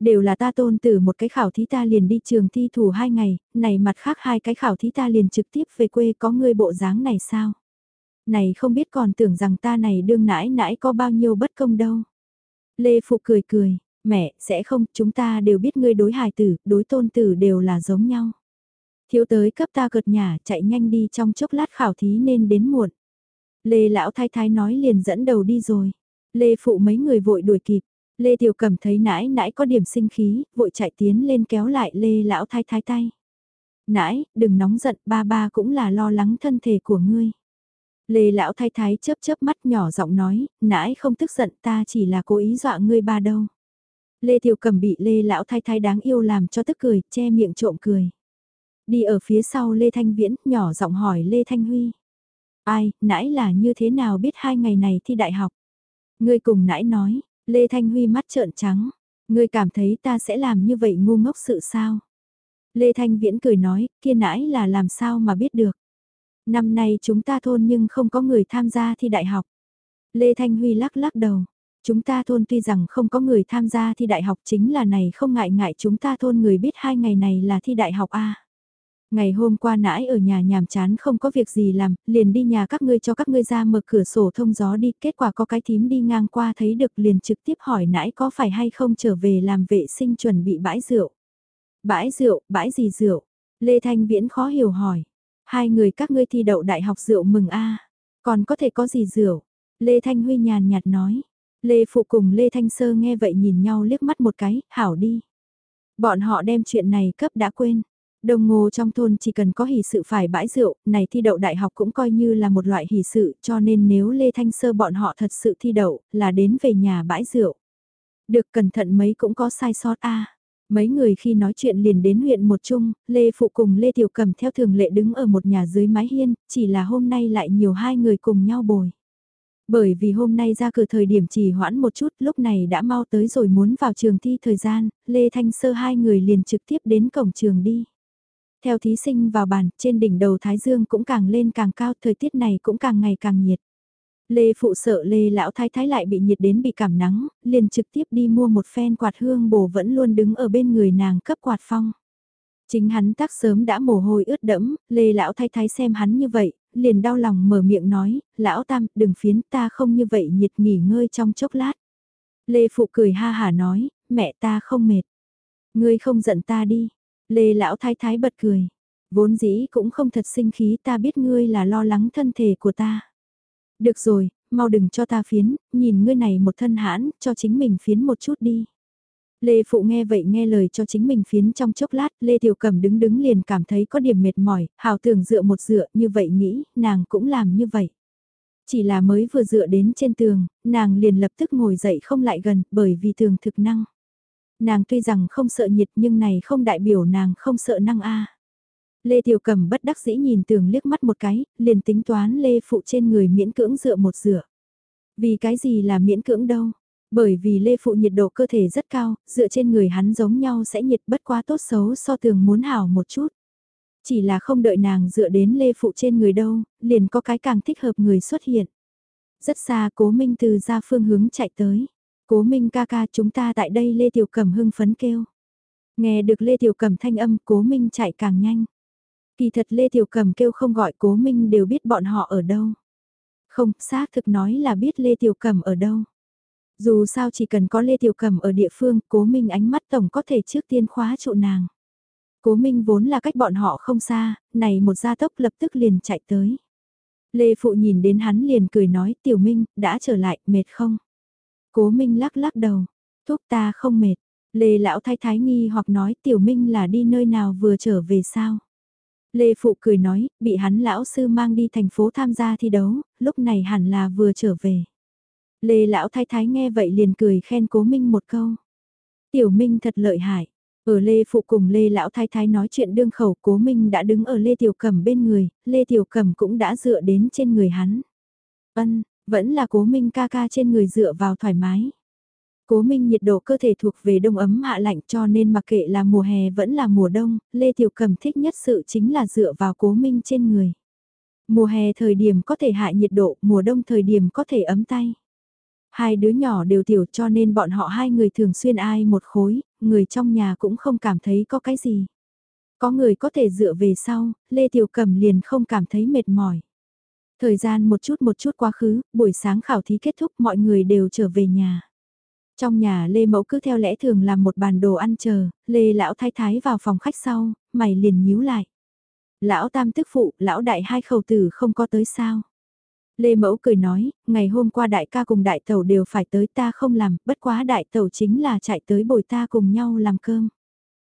Đều là ta tôn tử một cái khảo thí ta liền đi trường thi thủ hai ngày, này mặt khác hai cái khảo thí ta liền trực tiếp về quê có người bộ dáng này sao? Này không biết còn tưởng rằng ta này đương nãi nãi có bao nhiêu bất công đâu. Lê Phụ cười cười, mẹ, sẽ không, chúng ta đều biết ngươi đối hài tử, đối tôn tử đều là giống nhau. Thiếu tới cấp ta cợt nhà chạy nhanh đi trong chốc lát khảo thí nên đến muộn. Lê lão thái thái nói liền dẫn đầu đi rồi. Lê Phụ mấy người vội đuổi kịp. Lê Tiểu Cẩm thấy nãi nãi có điểm sinh khí, vội chạy tiến lên kéo lại Lê Lão Thái Thái tay. Nãi, đừng nóng giận, ba ba cũng là lo lắng thân thể của ngươi. Lê Lão Thái Thái chớp chớp mắt nhỏ giọng nói, nãi không tức giận ta chỉ là cố ý dọa ngươi ba đâu. Lê Tiểu Cẩm bị Lê Lão Thái Thái đáng yêu làm cho tức cười, che miệng trộm cười. Đi ở phía sau Lê Thanh Viễn, nhỏ giọng hỏi Lê Thanh Huy. Ai, nãy là như thế nào biết hai ngày này thi đại học? Ngươi cùng nãy nói, Lê Thanh Huy mắt trợn trắng. Ngươi cảm thấy ta sẽ làm như vậy ngu ngốc sự sao? Lê Thanh Viễn cười nói, kia nãy là làm sao mà biết được. Năm nay chúng ta thôn nhưng không có người tham gia thi đại học. Lê Thanh Huy lắc lắc đầu. Chúng ta thôn tuy rằng không có người tham gia thi đại học chính là này không ngại ngại chúng ta thôn người biết hai ngày này là thi đại học A. Ngày hôm qua nãi ở nhà nhàm chán không có việc gì làm, liền đi nhà các ngươi cho các ngươi ra mở cửa sổ thông gió đi, kết quả có cái thím đi ngang qua thấy được liền trực tiếp hỏi nãi có phải hay không trở về làm vệ sinh chuẩn bị bãi rượu. Bãi rượu, bãi gì rượu? Lê Thanh Viễn khó hiểu hỏi. Hai người các ngươi thi đậu đại học rượu mừng a còn có thể có gì rượu? Lê Thanh Huy nhàn nhạt nói. Lê Phụ cùng Lê Thanh Sơ nghe vậy nhìn nhau liếc mắt một cái, hảo đi. Bọn họ đem chuyện này cấp đã quên. Đồng ngô trong thôn chỉ cần có hỷ sự phải bãi rượu, này thi đậu đại học cũng coi như là một loại hỷ sự, cho nên nếu Lê Thanh Sơ bọn họ thật sự thi đậu, là đến về nhà bãi rượu. Được cẩn thận mấy cũng có sai sót a. Mấy người khi nói chuyện liền đến huyện một chung, Lê Phụ cùng Lê Tiểu Cầm theo thường lệ đứng ở một nhà dưới mái hiên, chỉ là hôm nay lại nhiều hai người cùng nhau bồi. Bởi vì hôm nay ra cửa thời điểm trì hoãn một chút, lúc này đã mau tới rồi muốn vào trường thi thời gian, Lê Thanh Sơ hai người liền trực tiếp đến cổng trường đi. Theo thí sinh vào bàn, trên đỉnh đầu Thái Dương cũng càng lên càng cao, thời tiết này cũng càng ngày càng nhiệt. Lê phụ sợ Lê lão thái thái lại bị nhiệt đến bị cảm nắng, liền trực tiếp đi mua một phen quạt hương bổ vẫn luôn đứng ở bên người nàng cấp quạt phong. Chính hắn tác sớm đã mồ hôi ướt đẫm, Lê lão thái thái xem hắn như vậy, liền đau lòng mở miệng nói, lão tam, đừng phiến ta không như vậy nhiệt nghỉ ngơi trong chốc lát. Lê phụ cười ha hà nói, mẹ ta không mệt. Ngươi không giận ta đi. Lê lão thái thái bật cười. Vốn dĩ cũng không thật sinh khí ta biết ngươi là lo lắng thân thể của ta. Được rồi, mau đừng cho ta phiến, nhìn ngươi này một thân hãn, cho chính mình phiến một chút đi. Lê Phụ nghe vậy nghe lời cho chính mình phiến trong chốc lát, Lê Tiểu cẩm đứng đứng liền cảm thấy có điểm mệt mỏi, hào tưởng dựa một dựa, như vậy nghĩ, nàng cũng làm như vậy. Chỉ là mới vừa dựa đến trên tường, nàng liền lập tức ngồi dậy không lại gần, bởi vì tường thực năng. Nàng tuy rằng không sợ nhiệt nhưng này không đại biểu nàng không sợ năng a. Lê Tiểu Cầm bất đắc dĩ nhìn tường liếc mắt một cái, liền tính toán Lê Phụ trên người miễn cưỡng dựa một dựa. Vì cái gì là miễn cưỡng đâu? Bởi vì Lê Phụ nhiệt độ cơ thể rất cao, dựa trên người hắn giống nhau sẽ nhiệt bất quá tốt xấu so tường muốn hảo một chút. Chỉ là không đợi nàng dựa đến Lê Phụ trên người đâu, liền có cái càng thích hợp người xuất hiện. Rất xa cố Minh từ ra phương hướng chạy tới. Cố Minh ca ca chúng ta tại đây Lê Tiểu Cẩm hưng phấn kêu. Nghe được Lê Tiểu Cẩm thanh âm cố Minh chạy càng nhanh. Kỳ thật Lê Tiểu Cẩm kêu không gọi cố Minh đều biết bọn họ ở đâu. Không, xác thực nói là biết Lê Tiểu Cẩm ở đâu. Dù sao chỉ cần có Lê Tiểu Cẩm ở địa phương, cố Minh ánh mắt tổng có thể trước tiên khóa trụ nàng. Cố Minh vốn là cách bọn họ không xa, này một gia tốc lập tức liền chạy tới. Lê Phụ nhìn đến hắn liền cười nói Tiểu Minh, đã trở lại, mệt không? Cố Minh lắc lắc đầu, thúc ta không mệt. Lê Lão Thái Thái nghi hoặc nói Tiểu Minh là đi nơi nào vừa trở về sao? Lê Phụ cười nói, bị hắn lão sư mang đi thành phố tham gia thi đấu, lúc này hẳn là vừa trở về. Lê Lão Thái Thái nghe vậy liền cười khen Cố Minh một câu. Tiểu Minh thật lợi hại. Ở Lê Phụ cùng Lê Lão Thái Thái nói chuyện đương khẩu Cố Minh đã đứng ở Lê Tiểu Cẩm bên người, Lê Tiểu Cẩm cũng đã dựa đến trên người hắn. Ân, vẫn là Cố Minh ca ca trên người dựa vào thoải mái. Cố Minh nhiệt độ cơ thể thuộc về đông ấm hạ lạnh cho nên mặc kệ là mùa hè vẫn là mùa đông, Lê Tiểu Cầm thích nhất sự chính là dựa vào Cố Minh trên người. Mùa hè thời điểm có thể hạ nhiệt độ, mùa đông thời điểm có thể ấm tay. Hai đứa nhỏ đều tiểu cho nên bọn họ hai người thường xuyên ai một khối, người trong nhà cũng không cảm thấy có cái gì. Có người có thể dựa về sau, Lê Tiểu Cầm liền không cảm thấy mệt mỏi. Thời gian một chút một chút quá khứ, buổi sáng khảo thí kết thúc mọi người đều trở về nhà. Trong nhà Lê Mẫu cứ theo lẽ thường làm một bàn đồ ăn chờ, Lê Lão Thái Thái vào phòng khách sau, mày liền nhíu lại. Lão Tam tức phụ, Lão Đại hai khẩu tử không có tới sao. Lê Mẫu cười nói, ngày hôm qua đại ca cùng đại tẩu đều phải tới ta không làm, bất quá đại tẩu chính là chạy tới bồi ta cùng nhau làm cơm.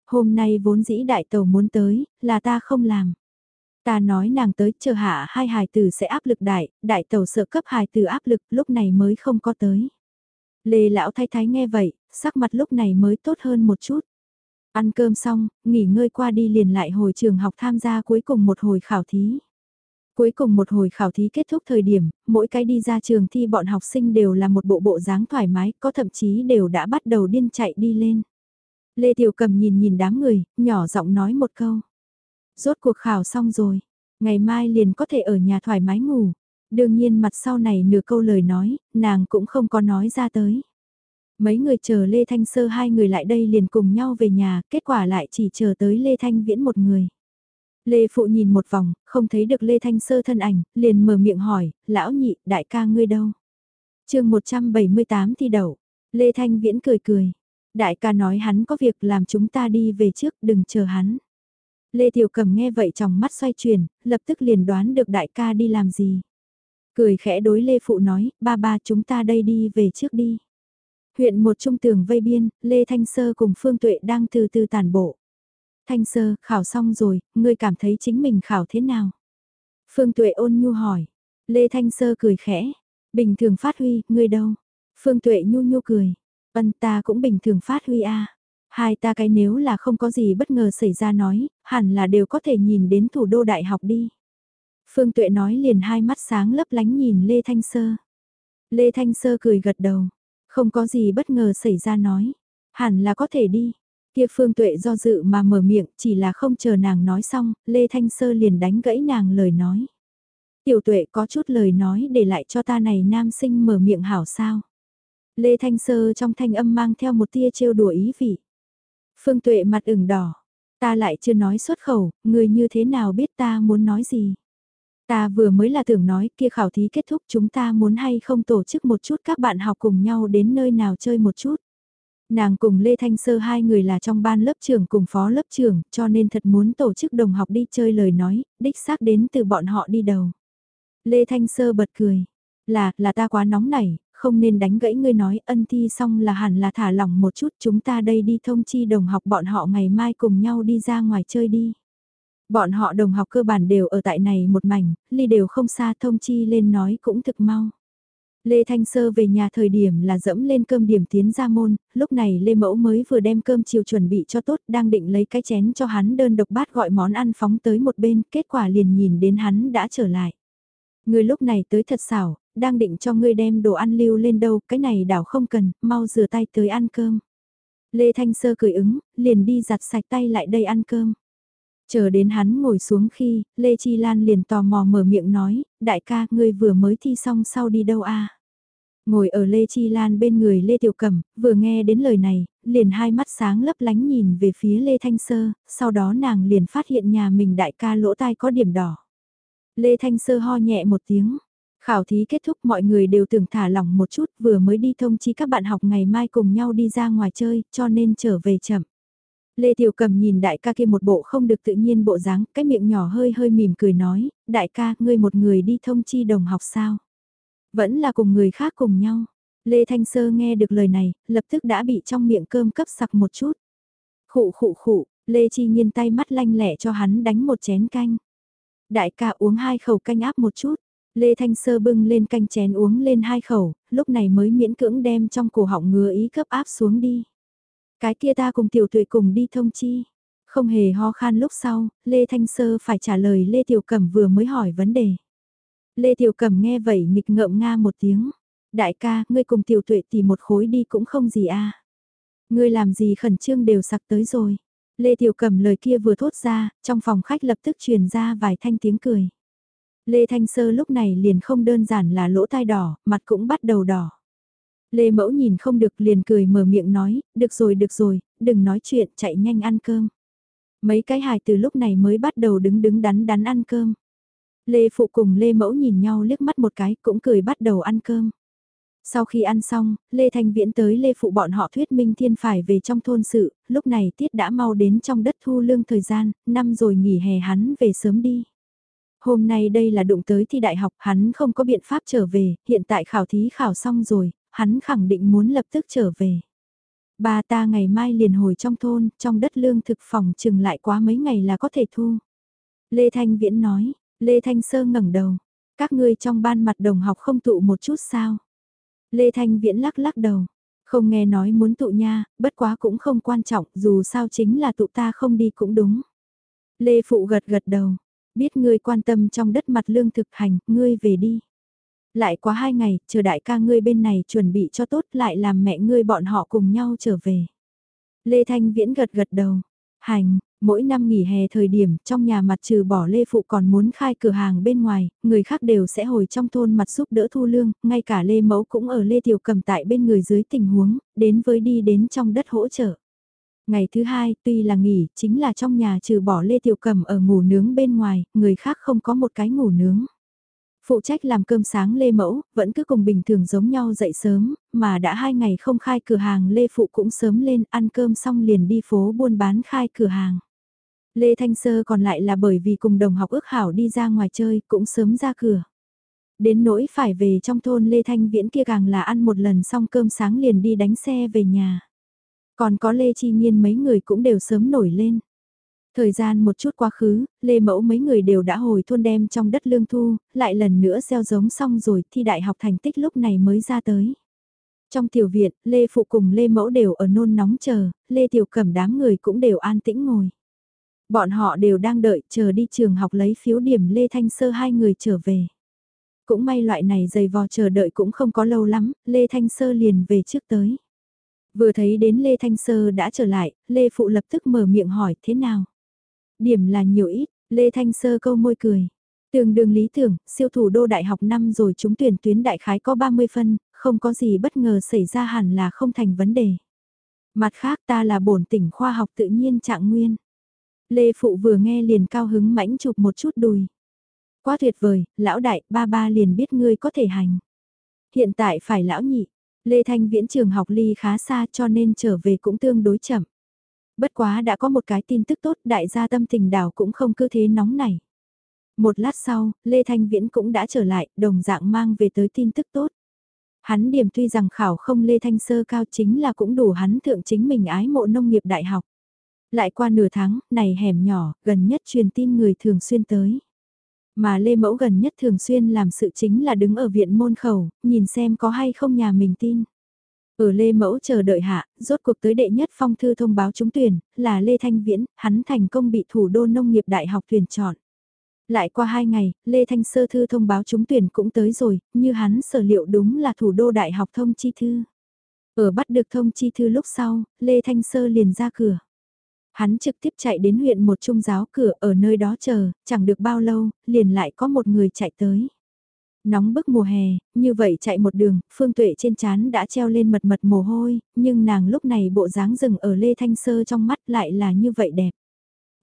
Hôm nay vốn dĩ đại tẩu muốn tới, là ta không làm. Ta nói nàng tới chờ hạ hai hài tử sẽ áp lực đại, đại tẩu sợ cấp hài tử áp lực lúc này mới không có tới. Lê lão thái thái nghe vậy, sắc mặt lúc này mới tốt hơn một chút. Ăn cơm xong, nghỉ ngơi qua đi liền lại hồi trường học tham gia cuối cùng một hồi khảo thí. Cuối cùng một hồi khảo thí kết thúc thời điểm, mỗi cái đi ra trường thi bọn học sinh đều là một bộ bộ dáng thoải mái, có thậm chí đều đã bắt đầu điên chạy đi lên. Lê Tiểu Cầm nhìn nhìn đám người, nhỏ giọng nói một câu. Rốt cuộc khảo xong rồi, ngày mai liền có thể ở nhà thoải mái ngủ. Đương nhiên mặt sau này nửa câu lời nói, nàng cũng không có nói ra tới. Mấy người chờ Lê Thanh Sơ hai người lại đây liền cùng nhau về nhà, kết quả lại chỉ chờ tới Lê Thanh Viễn một người. Lê Phụ nhìn một vòng, không thấy được Lê Thanh Sơ thân ảnh, liền mở miệng hỏi, lão nhị, đại ca ngươi đâu? chương 178 thi đậu, Lê Thanh Viễn cười cười. Đại ca nói hắn có việc làm chúng ta đi về trước, đừng chờ hắn. Lê Tiểu Cầm nghe vậy trong mắt xoay chuyển, lập tức liền đoán được đại ca đi làm gì. Cười khẽ đối Lê Phụ nói, ba ba chúng ta đây đi về trước đi. Huyện một trung tường vây biên, Lê Thanh Sơ cùng Phương Tuệ đang từ từ tàn bộ. Thanh Sơ, khảo xong rồi, ngươi cảm thấy chính mình khảo thế nào? Phương Tuệ ôn nhu hỏi. Lê Thanh Sơ cười khẽ. Bình thường phát huy, ngươi đâu? Phương Tuệ nhu nhu cười. Ân ta cũng bình thường phát huy a. Hai ta cái nếu là không có gì bất ngờ xảy ra nói, hẳn là đều có thể nhìn đến thủ đô đại học đi. Phương Tuệ nói liền hai mắt sáng lấp lánh nhìn Lê Thanh Sơ. Lê Thanh Sơ cười gật đầu. Không có gì bất ngờ xảy ra nói. Hẳn là có thể đi. Kia Phương Tuệ do dự mà mở miệng chỉ là không chờ nàng nói xong, Lê Thanh Sơ liền đánh gãy nàng lời nói. Tiểu Tuệ có chút lời nói để lại cho ta này nam sinh mở miệng hảo sao. Lê Thanh Sơ trong thanh âm mang theo một tia trêu đùa ý vị. Phương Tuệ mặt ửng đỏ. Ta lại chưa nói xuất khẩu, người như thế nào biết ta muốn nói gì. Ta vừa mới là tưởng nói kia khảo thí kết thúc chúng ta muốn hay không tổ chức một chút các bạn học cùng nhau đến nơi nào chơi một chút. Nàng cùng Lê Thanh Sơ hai người là trong ban lớp trưởng cùng phó lớp trưởng cho nên thật muốn tổ chức đồng học đi chơi lời nói, đích xác đến từ bọn họ đi đầu. Lê Thanh Sơ bật cười. Là, là ta quá nóng nảy, không nên đánh gãy ngươi nói ân thi xong là hẳn là thả lỏng một chút chúng ta đây đi thông chi đồng học bọn họ ngày mai cùng nhau đi ra ngoài chơi đi. Bọn họ đồng học cơ bản đều ở tại này một mảnh, ly đều không xa thông chi lên nói cũng thực mau. Lê Thanh Sơ về nhà thời điểm là dẫm lên cơm điểm tiến ra môn, lúc này Lê Mẫu mới vừa đem cơm chiều chuẩn bị cho tốt đang định lấy cái chén cho hắn đơn độc bát gọi món ăn phóng tới một bên, kết quả liền nhìn đến hắn đã trở lại. Người lúc này tới thật xảo, đang định cho ngươi đem đồ ăn lưu lên đâu, cái này đảo không cần, mau rửa tay tới ăn cơm. Lê Thanh Sơ cười ứng, liền đi giặt sạch tay lại đây ăn cơm. Chờ đến hắn ngồi xuống khi, Lê Chi Lan liền tò mò mở miệng nói, đại ca, ngươi vừa mới thi xong sau đi đâu a? Ngồi ở Lê Chi Lan bên người Lê Tiểu Cẩm, vừa nghe đến lời này, liền hai mắt sáng lấp lánh nhìn về phía Lê Thanh Sơ, sau đó nàng liền phát hiện nhà mình đại ca lỗ tai có điểm đỏ. Lê Thanh Sơ ho nhẹ một tiếng. Khảo thí kết thúc mọi người đều tưởng thả lỏng một chút vừa mới đi thông chi các bạn học ngày mai cùng nhau đi ra ngoài chơi cho nên trở về chậm. Lê Tiểu Cầm nhìn đại ca kia một bộ không được tự nhiên bộ dáng, cái miệng nhỏ hơi hơi mỉm cười nói, đại ca, ngươi một người đi thông chi đồng học sao? Vẫn là cùng người khác cùng nhau. Lê Thanh Sơ nghe được lời này, lập tức đã bị trong miệng cơm cấp sặc một chút. Khụ khụ khụ, Lê Chi Nhiên tay mắt lanh lẹ cho hắn đánh một chén canh. Đại ca uống hai khẩu canh áp một chút. Lê Thanh Sơ bưng lên canh chén uống lên hai khẩu, lúc này mới miễn cưỡng đem trong cổ họng ngừa ý cấp áp xuống đi. Cái kia ta cùng tiểu tuệ cùng đi thông chi. Không hề ho khan lúc sau, Lê Thanh Sơ phải trả lời Lê Tiểu Cẩm vừa mới hỏi vấn đề. Lê Tiểu Cẩm nghe vậy nghịch ngợm nga một tiếng. Đại ca, ngươi cùng tiểu tuệ tìm một khối đi cũng không gì a. Ngươi làm gì khẩn trương đều sặc tới rồi. Lê Tiểu Cẩm lời kia vừa thốt ra, trong phòng khách lập tức truyền ra vài thanh tiếng cười. Lê Thanh Sơ lúc này liền không đơn giản là lỗ tai đỏ, mặt cũng bắt đầu đỏ. Lê Mẫu nhìn không được liền cười mở miệng nói, được rồi được rồi, đừng nói chuyện, chạy nhanh ăn cơm. Mấy cái hài từ lúc này mới bắt đầu đứng đứng đắn đắn ăn cơm. Lê Phụ cùng Lê Mẫu nhìn nhau liếc mắt một cái cũng cười bắt đầu ăn cơm. Sau khi ăn xong, Lê Thanh Viễn tới Lê Phụ bọn họ thuyết minh thiên phải về trong thôn sự, lúc này tiết đã mau đến trong đất thu lương thời gian, năm rồi nghỉ hè hắn về sớm đi. Hôm nay đây là đụng tới thi đại học, hắn không có biện pháp trở về, hiện tại khảo thí khảo xong rồi, hắn khẳng định muốn lập tức trở về. bà ta ngày mai liền hồi trong thôn, trong đất lương thực phòng chừng lại quá mấy ngày là có thể thu. Lê Thanh Viễn nói, Lê Thanh Sơ ngẩng đầu, các ngươi trong ban mặt đồng học không tụ một chút sao. Lê Thanh Viễn lắc lắc đầu, không nghe nói muốn tụ nha, bất quá cũng không quan trọng, dù sao chính là tụ ta không đi cũng đúng. Lê Phụ gật gật đầu, biết ngươi quan tâm trong đất mặt lương thực hành, ngươi về đi. Lại quá hai ngày, chờ đại ca ngươi bên này chuẩn bị cho tốt lại làm mẹ ngươi bọn họ cùng nhau trở về. Lê Thanh Viễn gật gật đầu, hành, mỗi năm nghỉ hè thời điểm trong nhà mặt trừ bỏ Lê Phụ còn muốn khai cửa hàng bên ngoài, người khác đều sẽ hồi trong thôn mặt giúp đỡ thu lương, ngay cả Lê Mẫu cũng ở Lê Tiểu cầm tại bên người dưới tình huống, đến với đi đến trong đất hỗ trợ. Ngày thứ hai, tuy là nghỉ, chính là trong nhà trừ bỏ Lê Tiểu cẩm ở ngủ nướng bên ngoài, người khác không có một cái ngủ nướng. Phụ trách làm cơm sáng Lê Mẫu, vẫn cứ cùng bình thường giống nhau dậy sớm, mà đã hai ngày không khai cửa hàng Lê Phụ cũng sớm lên ăn cơm xong liền đi phố buôn bán khai cửa hàng. Lê Thanh Sơ còn lại là bởi vì cùng đồng học ước hảo đi ra ngoài chơi cũng sớm ra cửa. Đến nỗi phải về trong thôn Lê Thanh Viễn kia càng là ăn một lần xong cơm sáng liền đi đánh xe về nhà. Còn có Lê Chi Nhiên mấy người cũng đều sớm nổi lên. Thời gian một chút quá khứ, Lê Mẫu mấy người đều đã hồi thôn đem trong đất lương thu, lại lần nữa gieo giống xong rồi thi đại học thành tích lúc này mới ra tới. Trong tiểu viện, Lê Phụ cùng Lê Mẫu đều ở nôn nóng chờ, Lê Tiểu Cẩm đám người cũng đều an tĩnh ngồi. Bọn họ đều đang đợi chờ đi trường học lấy phiếu điểm Lê Thanh Sơ hai người trở về. Cũng may loại này dày vò chờ đợi cũng không có lâu lắm, Lê Thanh Sơ liền về trước tới. Vừa thấy đến Lê Thanh Sơ đã trở lại, Lê Phụ lập tức mở miệng hỏi thế nào. Điểm là nhiều ít, Lê Thanh Sơ câu môi cười. Tường đường lý tưởng, siêu thủ đô đại học năm rồi chúng tuyển tuyến đại khái có 30 phân, không có gì bất ngờ xảy ra hẳn là không thành vấn đề. Mặt khác ta là bổn tỉnh khoa học tự nhiên trạng nguyên. Lê Phụ vừa nghe liền cao hứng mãnh chụp một chút đùi. Quá tuyệt vời, lão đại, ba ba liền biết ngươi có thể hành. Hiện tại phải lão nhị, Lê Thanh Viễn trường học ly khá xa cho nên trở về cũng tương đối chậm. Bất quá đã có một cái tin tức tốt đại gia tâm tình đảo cũng không cứ thế nóng này. Một lát sau, Lê Thanh Viễn cũng đã trở lại, đồng dạng mang về tới tin tức tốt. Hắn điểm tuy rằng khảo không Lê Thanh Sơ cao chính là cũng đủ hắn thượng chính mình ái mộ nông nghiệp đại học. Lại qua nửa tháng, này hẻm nhỏ, gần nhất truyền tin người thường xuyên tới. Mà Lê Mẫu gần nhất thường xuyên làm sự chính là đứng ở viện môn khẩu, nhìn xem có hay không nhà mình tin. Ở Lê Mẫu chờ đợi hạ, rốt cuộc tới đệ nhất phong thư thông báo trúng tuyển, là Lê Thanh Viễn, hắn thành công bị thủ đô nông nghiệp đại học tuyển chọn. Lại qua hai ngày, Lê Thanh Sơ thư thông báo trúng tuyển cũng tới rồi, như hắn sở liệu đúng là thủ đô đại học thông chi thư. Ở bắt được thông chi thư lúc sau, Lê Thanh Sơ liền ra cửa. Hắn trực tiếp chạy đến huyện một trung giáo cửa ở nơi đó chờ, chẳng được bao lâu, liền lại có một người chạy tới. Nóng bức mùa hè, như vậy chạy một đường, phương tuệ trên chán đã treo lên mật mật mồ hôi, nhưng nàng lúc này bộ dáng rừng ở Lê Thanh Sơ trong mắt lại là như vậy đẹp.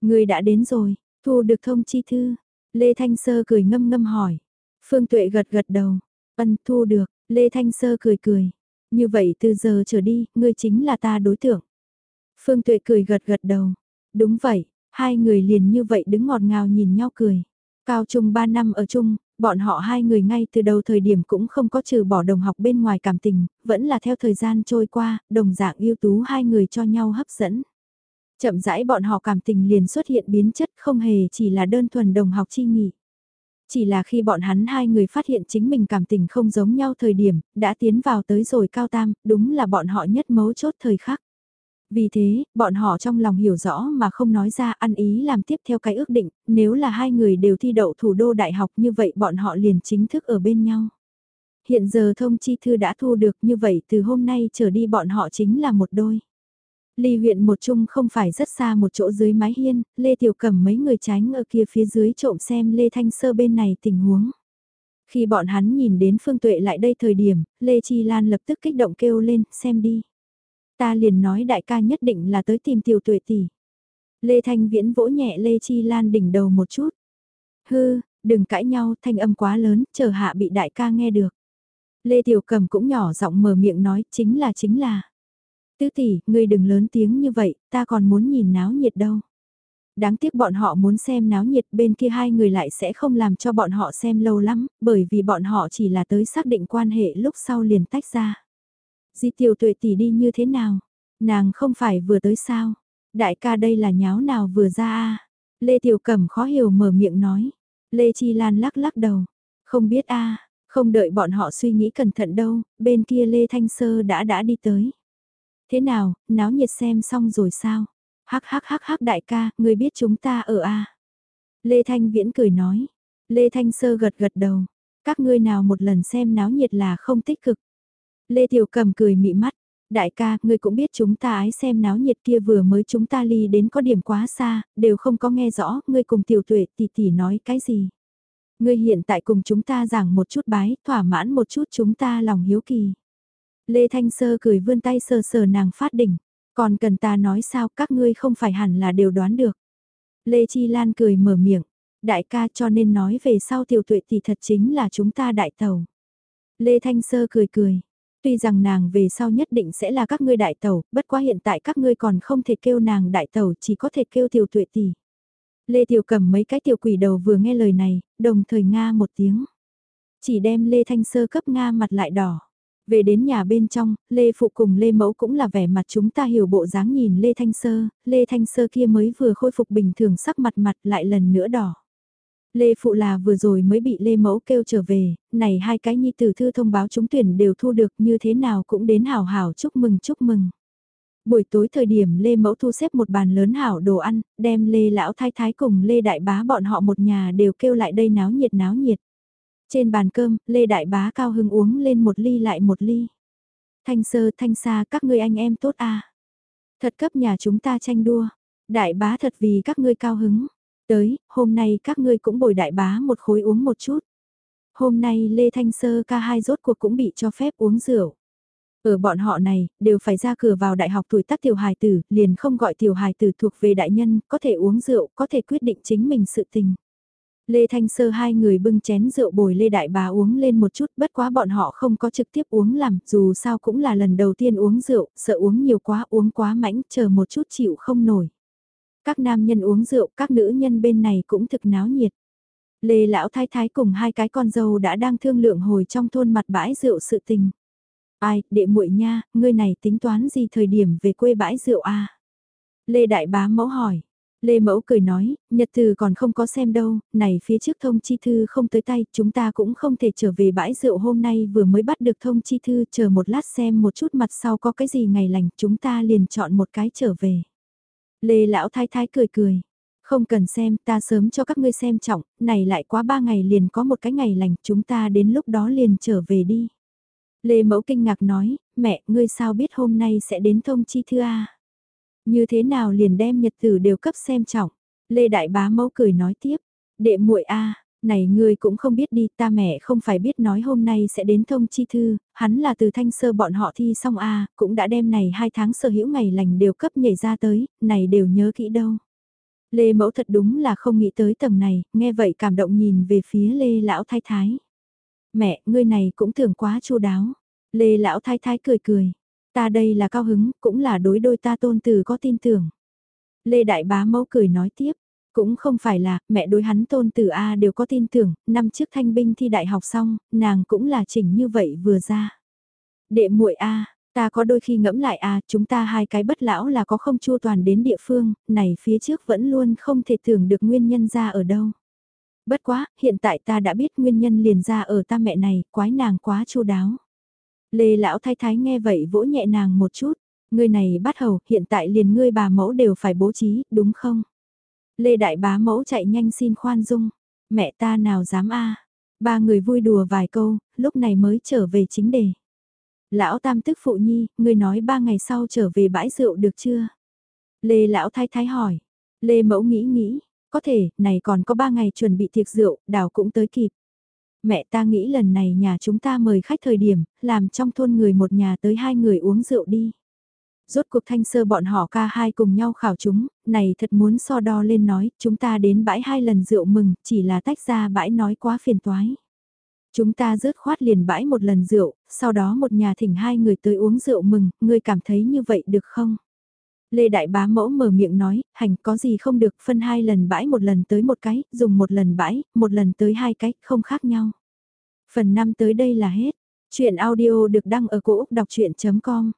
Người đã đến rồi, thu được thông chi thư. Lê Thanh Sơ cười ngâm ngâm hỏi. Phương tuệ gật gật đầu. Ân thu được, Lê Thanh Sơ cười cười. Như vậy từ giờ trở đi, ngươi chính là ta đối tượng. Phương Tuệ cười gật gật đầu. Đúng vậy, hai người liền như vậy đứng ngọt ngào nhìn nhau cười. Cao trung 3 năm ở chung, bọn họ hai người ngay từ đầu thời điểm cũng không có trừ bỏ đồng học bên ngoài cảm tình, vẫn là theo thời gian trôi qua, đồng dạng yêu tú hai người cho nhau hấp dẫn. Chậm rãi bọn họ cảm tình liền xuất hiện biến chất không hề chỉ là đơn thuần đồng học chi nghỉ. Chỉ là khi bọn hắn hai người phát hiện chính mình cảm tình không giống nhau thời điểm, đã tiến vào tới rồi cao tam, đúng là bọn họ nhất mấu chốt thời khắc. Vì thế, bọn họ trong lòng hiểu rõ mà không nói ra ăn ý làm tiếp theo cái ước định, nếu là hai người đều thi đậu thủ đô đại học như vậy bọn họ liền chính thức ở bên nhau. Hiện giờ thông chi thư đã thu được như vậy từ hôm nay trở đi bọn họ chính là một đôi. Ly huyện một chung không phải rất xa một chỗ dưới mái hiên, Lê Tiểu Cẩm mấy người tránh ở kia phía dưới trộm xem Lê Thanh Sơ bên này tình huống. Khi bọn hắn nhìn đến Phương Tuệ lại đây thời điểm, Lê Chi Lan lập tức kích động kêu lên, xem đi. Ta liền nói đại ca nhất định là tới tìm tiểu tuệ tỷ. Lê Thanh Viễn vỗ nhẹ Lê Chi Lan đỉnh đầu một chút. Hư, đừng cãi nhau, thanh âm quá lớn, chờ hạ bị đại ca nghe được. Lê Tiểu Cầm cũng nhỏ giọng mở miệng nói, chính là chính là. Tứ tỷ, ngươi đừng lớn tiếng như vậy, ta còn muốn nhìn náo nhiệt đâu. Đáng tiếc bọn họ muốn xem náo nhiệt bên kia hai người lại sẽ không làm cho bọn họ xem lâu lắm, bởi vì bọn họ chỉ là tới xác định quan hệ lúc sau liền tách ra. Di tiểu tuệ tỷ đi như thế nào? Nàng không phải vừa tới sao? Đại ca đây là nháo nào vừa ra a Lê Tiểu Cẩm khó hiểu mở miệng nói. Lê Chi Lan lắc lắc đầu. Không biết a không đợi bọn họ suy nghĩ cẩn thận đâu, bên kia Lê Thanh Sơ đã đã đi tới. Thế nào, náo nhiệt xem xong rồi sao? Hắc hắc hắc hắc đại ca, người biết chúng ta ở a Lê Thanh Viễn cười nói. Lê Thanh Sơ gật gật đầu. Các ngươi nào một lần xem náo nhiệt là không tích cực. Lê Tiểu Cầm cười mị mắt. Đại ca, ngươi cũng biết chúng ta ái xem náo nhiệt kia vừa mới chúng ta ly đến có điểm quá xa, đều không có nghe rõ, ngươi cùng tiểu tuệ tỷ tỷ nói cái gì. Ngươi hiện tại cùng chúng ta giảng một chút bái, thỏa mãn một chút chúng ta lòng hiếu kỳ. Lê Thanh Sơ cười vươn tay sờ sờ nàng phát đỉnh, còn cần ta nói sao các ngươi không phải hẳn là đều đoán được. Lê Chi Lan cười mở miệng, đại ca cho nên nói về sau tiểu tuệ tỷ thật chính là chúng ta đại tàu. Lê Thanh Sơ cười cười, Tuy rằng nàng về sau nhất định sẽ là các ngươi đại tẩu, bất quá hiện tại các ngươi còn không thể kêu nàng đại tẩu, chỉ có thể kêu tiểu tuệ tỷ. Lê Tiểu cầm mấy cái tiểu quỷ đầu vừa nghe lời này, đồng thời nga một tiếng. Chỉ đem Lê Thanh Sơ cấp nga mặt lại đỏ. Về đến nhà bên trong, Lê Phụ cùng Lê Mẫu cũng là vẻ mặt chúng ta hiểu bộ dáng nhìn Lê Thanh Sơ, Lê Thanh Sơ kia mới vừa khôi phục bình thường sắc mặt mặt lại lần nữa đỏ. Lê Phụ là vừa rồi mới bị Lê Mẫu kêu trở về, này hai cái nhi tử thư thông báo trúng tuyển đều thu được như thế nào cũng đến hảo hảo chúc mừng chúc mừng. Buổi tối thời điểm Lê Mẫu thu xếp một bàn lớn hảo đồ ăn, đem Lê Lão Thái Thái cùng Lê Đại Bá bọn họ một nhà đều kêu lại đây náo nhiệt náo nhiệt. Trên bàn cơm, Lê Đại Bá cao hưng uống lên một ly lại một ly. Thanh sơ thanh xa các ngươi anh em tốt à. Thật cấp nhà chúng ta tranh đua. Đại bá thật vì các ngươi cao hứng. Tới, hôm nay các ngươi cũng bồi đại bá một khối uống một chút. Hôm nay Lê Thanh Sơ ca hai rốt cuộc cũng bị cho phép uống rượu. Ở bọn họ này, đều phải ra cửa vào đại học tuổi tác tiểu hài tử, liền không gọi tiểu hài tử thuộc về đại nhân, có thể uống rượu, có thể quyết định chính mình sự tình. Lê Thanh Sơ hai người bưng chén rượu bồi Lê Đại Bá uống lên một chút, bất quá bọn họ không có trực tiếp uống làm, dù sao cũng là lần đầu tiên uống rượu, sợ uống nhiều quá uống quá mãnh, chờ một chút chịu không nổi. Các nam nhân uống rượu, các nữ nhân bên này cũng thực náo nhiệt. Lê Lão Thái Thái cùng hai cái con dâu đã đang thương lượng hồi trong thôn mặt bãi rượu sự tình. Ai, đệ muội nha, ngươi này tính toán gì thời điểm về quê bãi rượu a? À? Lê Đại Bá mẫu hỏi. Lê Mẫu cười nói, nhật từ còn không có xem đâu, này phía trước thông chi thư không tới tay, chúng ta cũng không thể trở về bãi rượu hôm nay vừa mới bắt được thông chi thư, chờ một lát xem một chút mặt sau có cái gì ngày lành, chúng ta liền chọn một cái trở về. Lê Lão Thái Thái cười cười. Không cần xem, ta sớm cho các ngươi xem trọng, này lại quá ba ngày liền có một cái ngày lành, chúng ta đến lúc đó liền trở về đi. Lê Mẫu kinh ngạc nói, mẹ, ngươi sao biết hôm nay sẽ đến thông chi thư A? Như thế nào liền đem nhật tử đều cấp xem trọng? Lê Đại Bá Mẫu cười nói tiếp, đệ muội A, này ngươi cũng không biết đi, ta mẹ không phải biết nói hôm nay sẽ đến thông chi thư, hắn là từ thanh sơ bọn họ thi xong a cũng đã đem này hai tháng sở hữu ngày lành đều cấp nhảy ra tới, này đều nhớ kỹ đâu. Lê mẫu thật đúng là không nghĩ tới tầng này, nghe vậy cảm động nhìn về phía Lê lão thái thái. Mẹ, ngươi này cũng thường quá chu đáo. Lê lão thái thái cười cười. Ta đây là cao hứng, cũng là đối đôi ta tôn từ có tin tưởng. Lê đại bá mẫu cười nói tiếp, cũng không phải là, mẹ đối hắn tôn tử A đều có tin tưởng, năm trước thanh binh thi đại học xong, nàng cũng là chỉnh như vậy vừa ra. Đệ muội A, ta có đôi khi ngẫm lại A, chúng ta hai cái bất lão là có không chua toàn đến địa phương, này phía trước vẫn luôn không thể tưởng được nguyên nhân ra ở đâu. Bất quá, hiện tại ta đã biết nguyên nhân liền ra ở ta mẹ này, quái nàng quá chu đáo. Lê lão thái thái nghe vậy vỗ nhẹ nàng một chút, ngươi này bắt hầu, hiện tại liền ngươi bà mẫu đều phải bố trí, đúng không? Lê Đại Bá mẫu chạy nhanh xin khoan dung, mẹ ta nào dám a Ba người vui đùa vài câu, lúc này mới trở về chính đề. Lão Tam tức phụ nhi, người nói ba ngày sau trở về bãi rượu được chưa? Lê Lão Thái Thái hỏi. Lê Mẫu nghĩ nghĩ, có thể, này còn có ba ngày chuẩn bị tiệc rượu, đào cũng tới kịp. Mẹ ta nghĩ lần này nhà chúng ta mời khách thời điểm, làm trong thôn người một nhà tới hai người uống rượu đi rốt cuộc thanh sơ bọn họ ca hai cùng nhau khảo chúng, này thật muốn so đo lên nói, chúng ta đến bãi hai lần rượu mừng, chỉ là tách ra bãi nói quá phiền toái. Chúng ta rớt khoát liền bãi một lần rượu, sau đó một nhà thỉnh hai người tới uống rượu mừng, ngươi cảm thấy như vậy được không? Lê Đại Bá Mẫu mở miệng nói, hành có gì không được phân hai lần bãi một lần tới một cái, dùng một lần bãi, một lần tới hai cái, không khác nhau. Phần 5 tới đây là hết. Chuyện audio được đăng ở cổ Úc đọc chuyện.com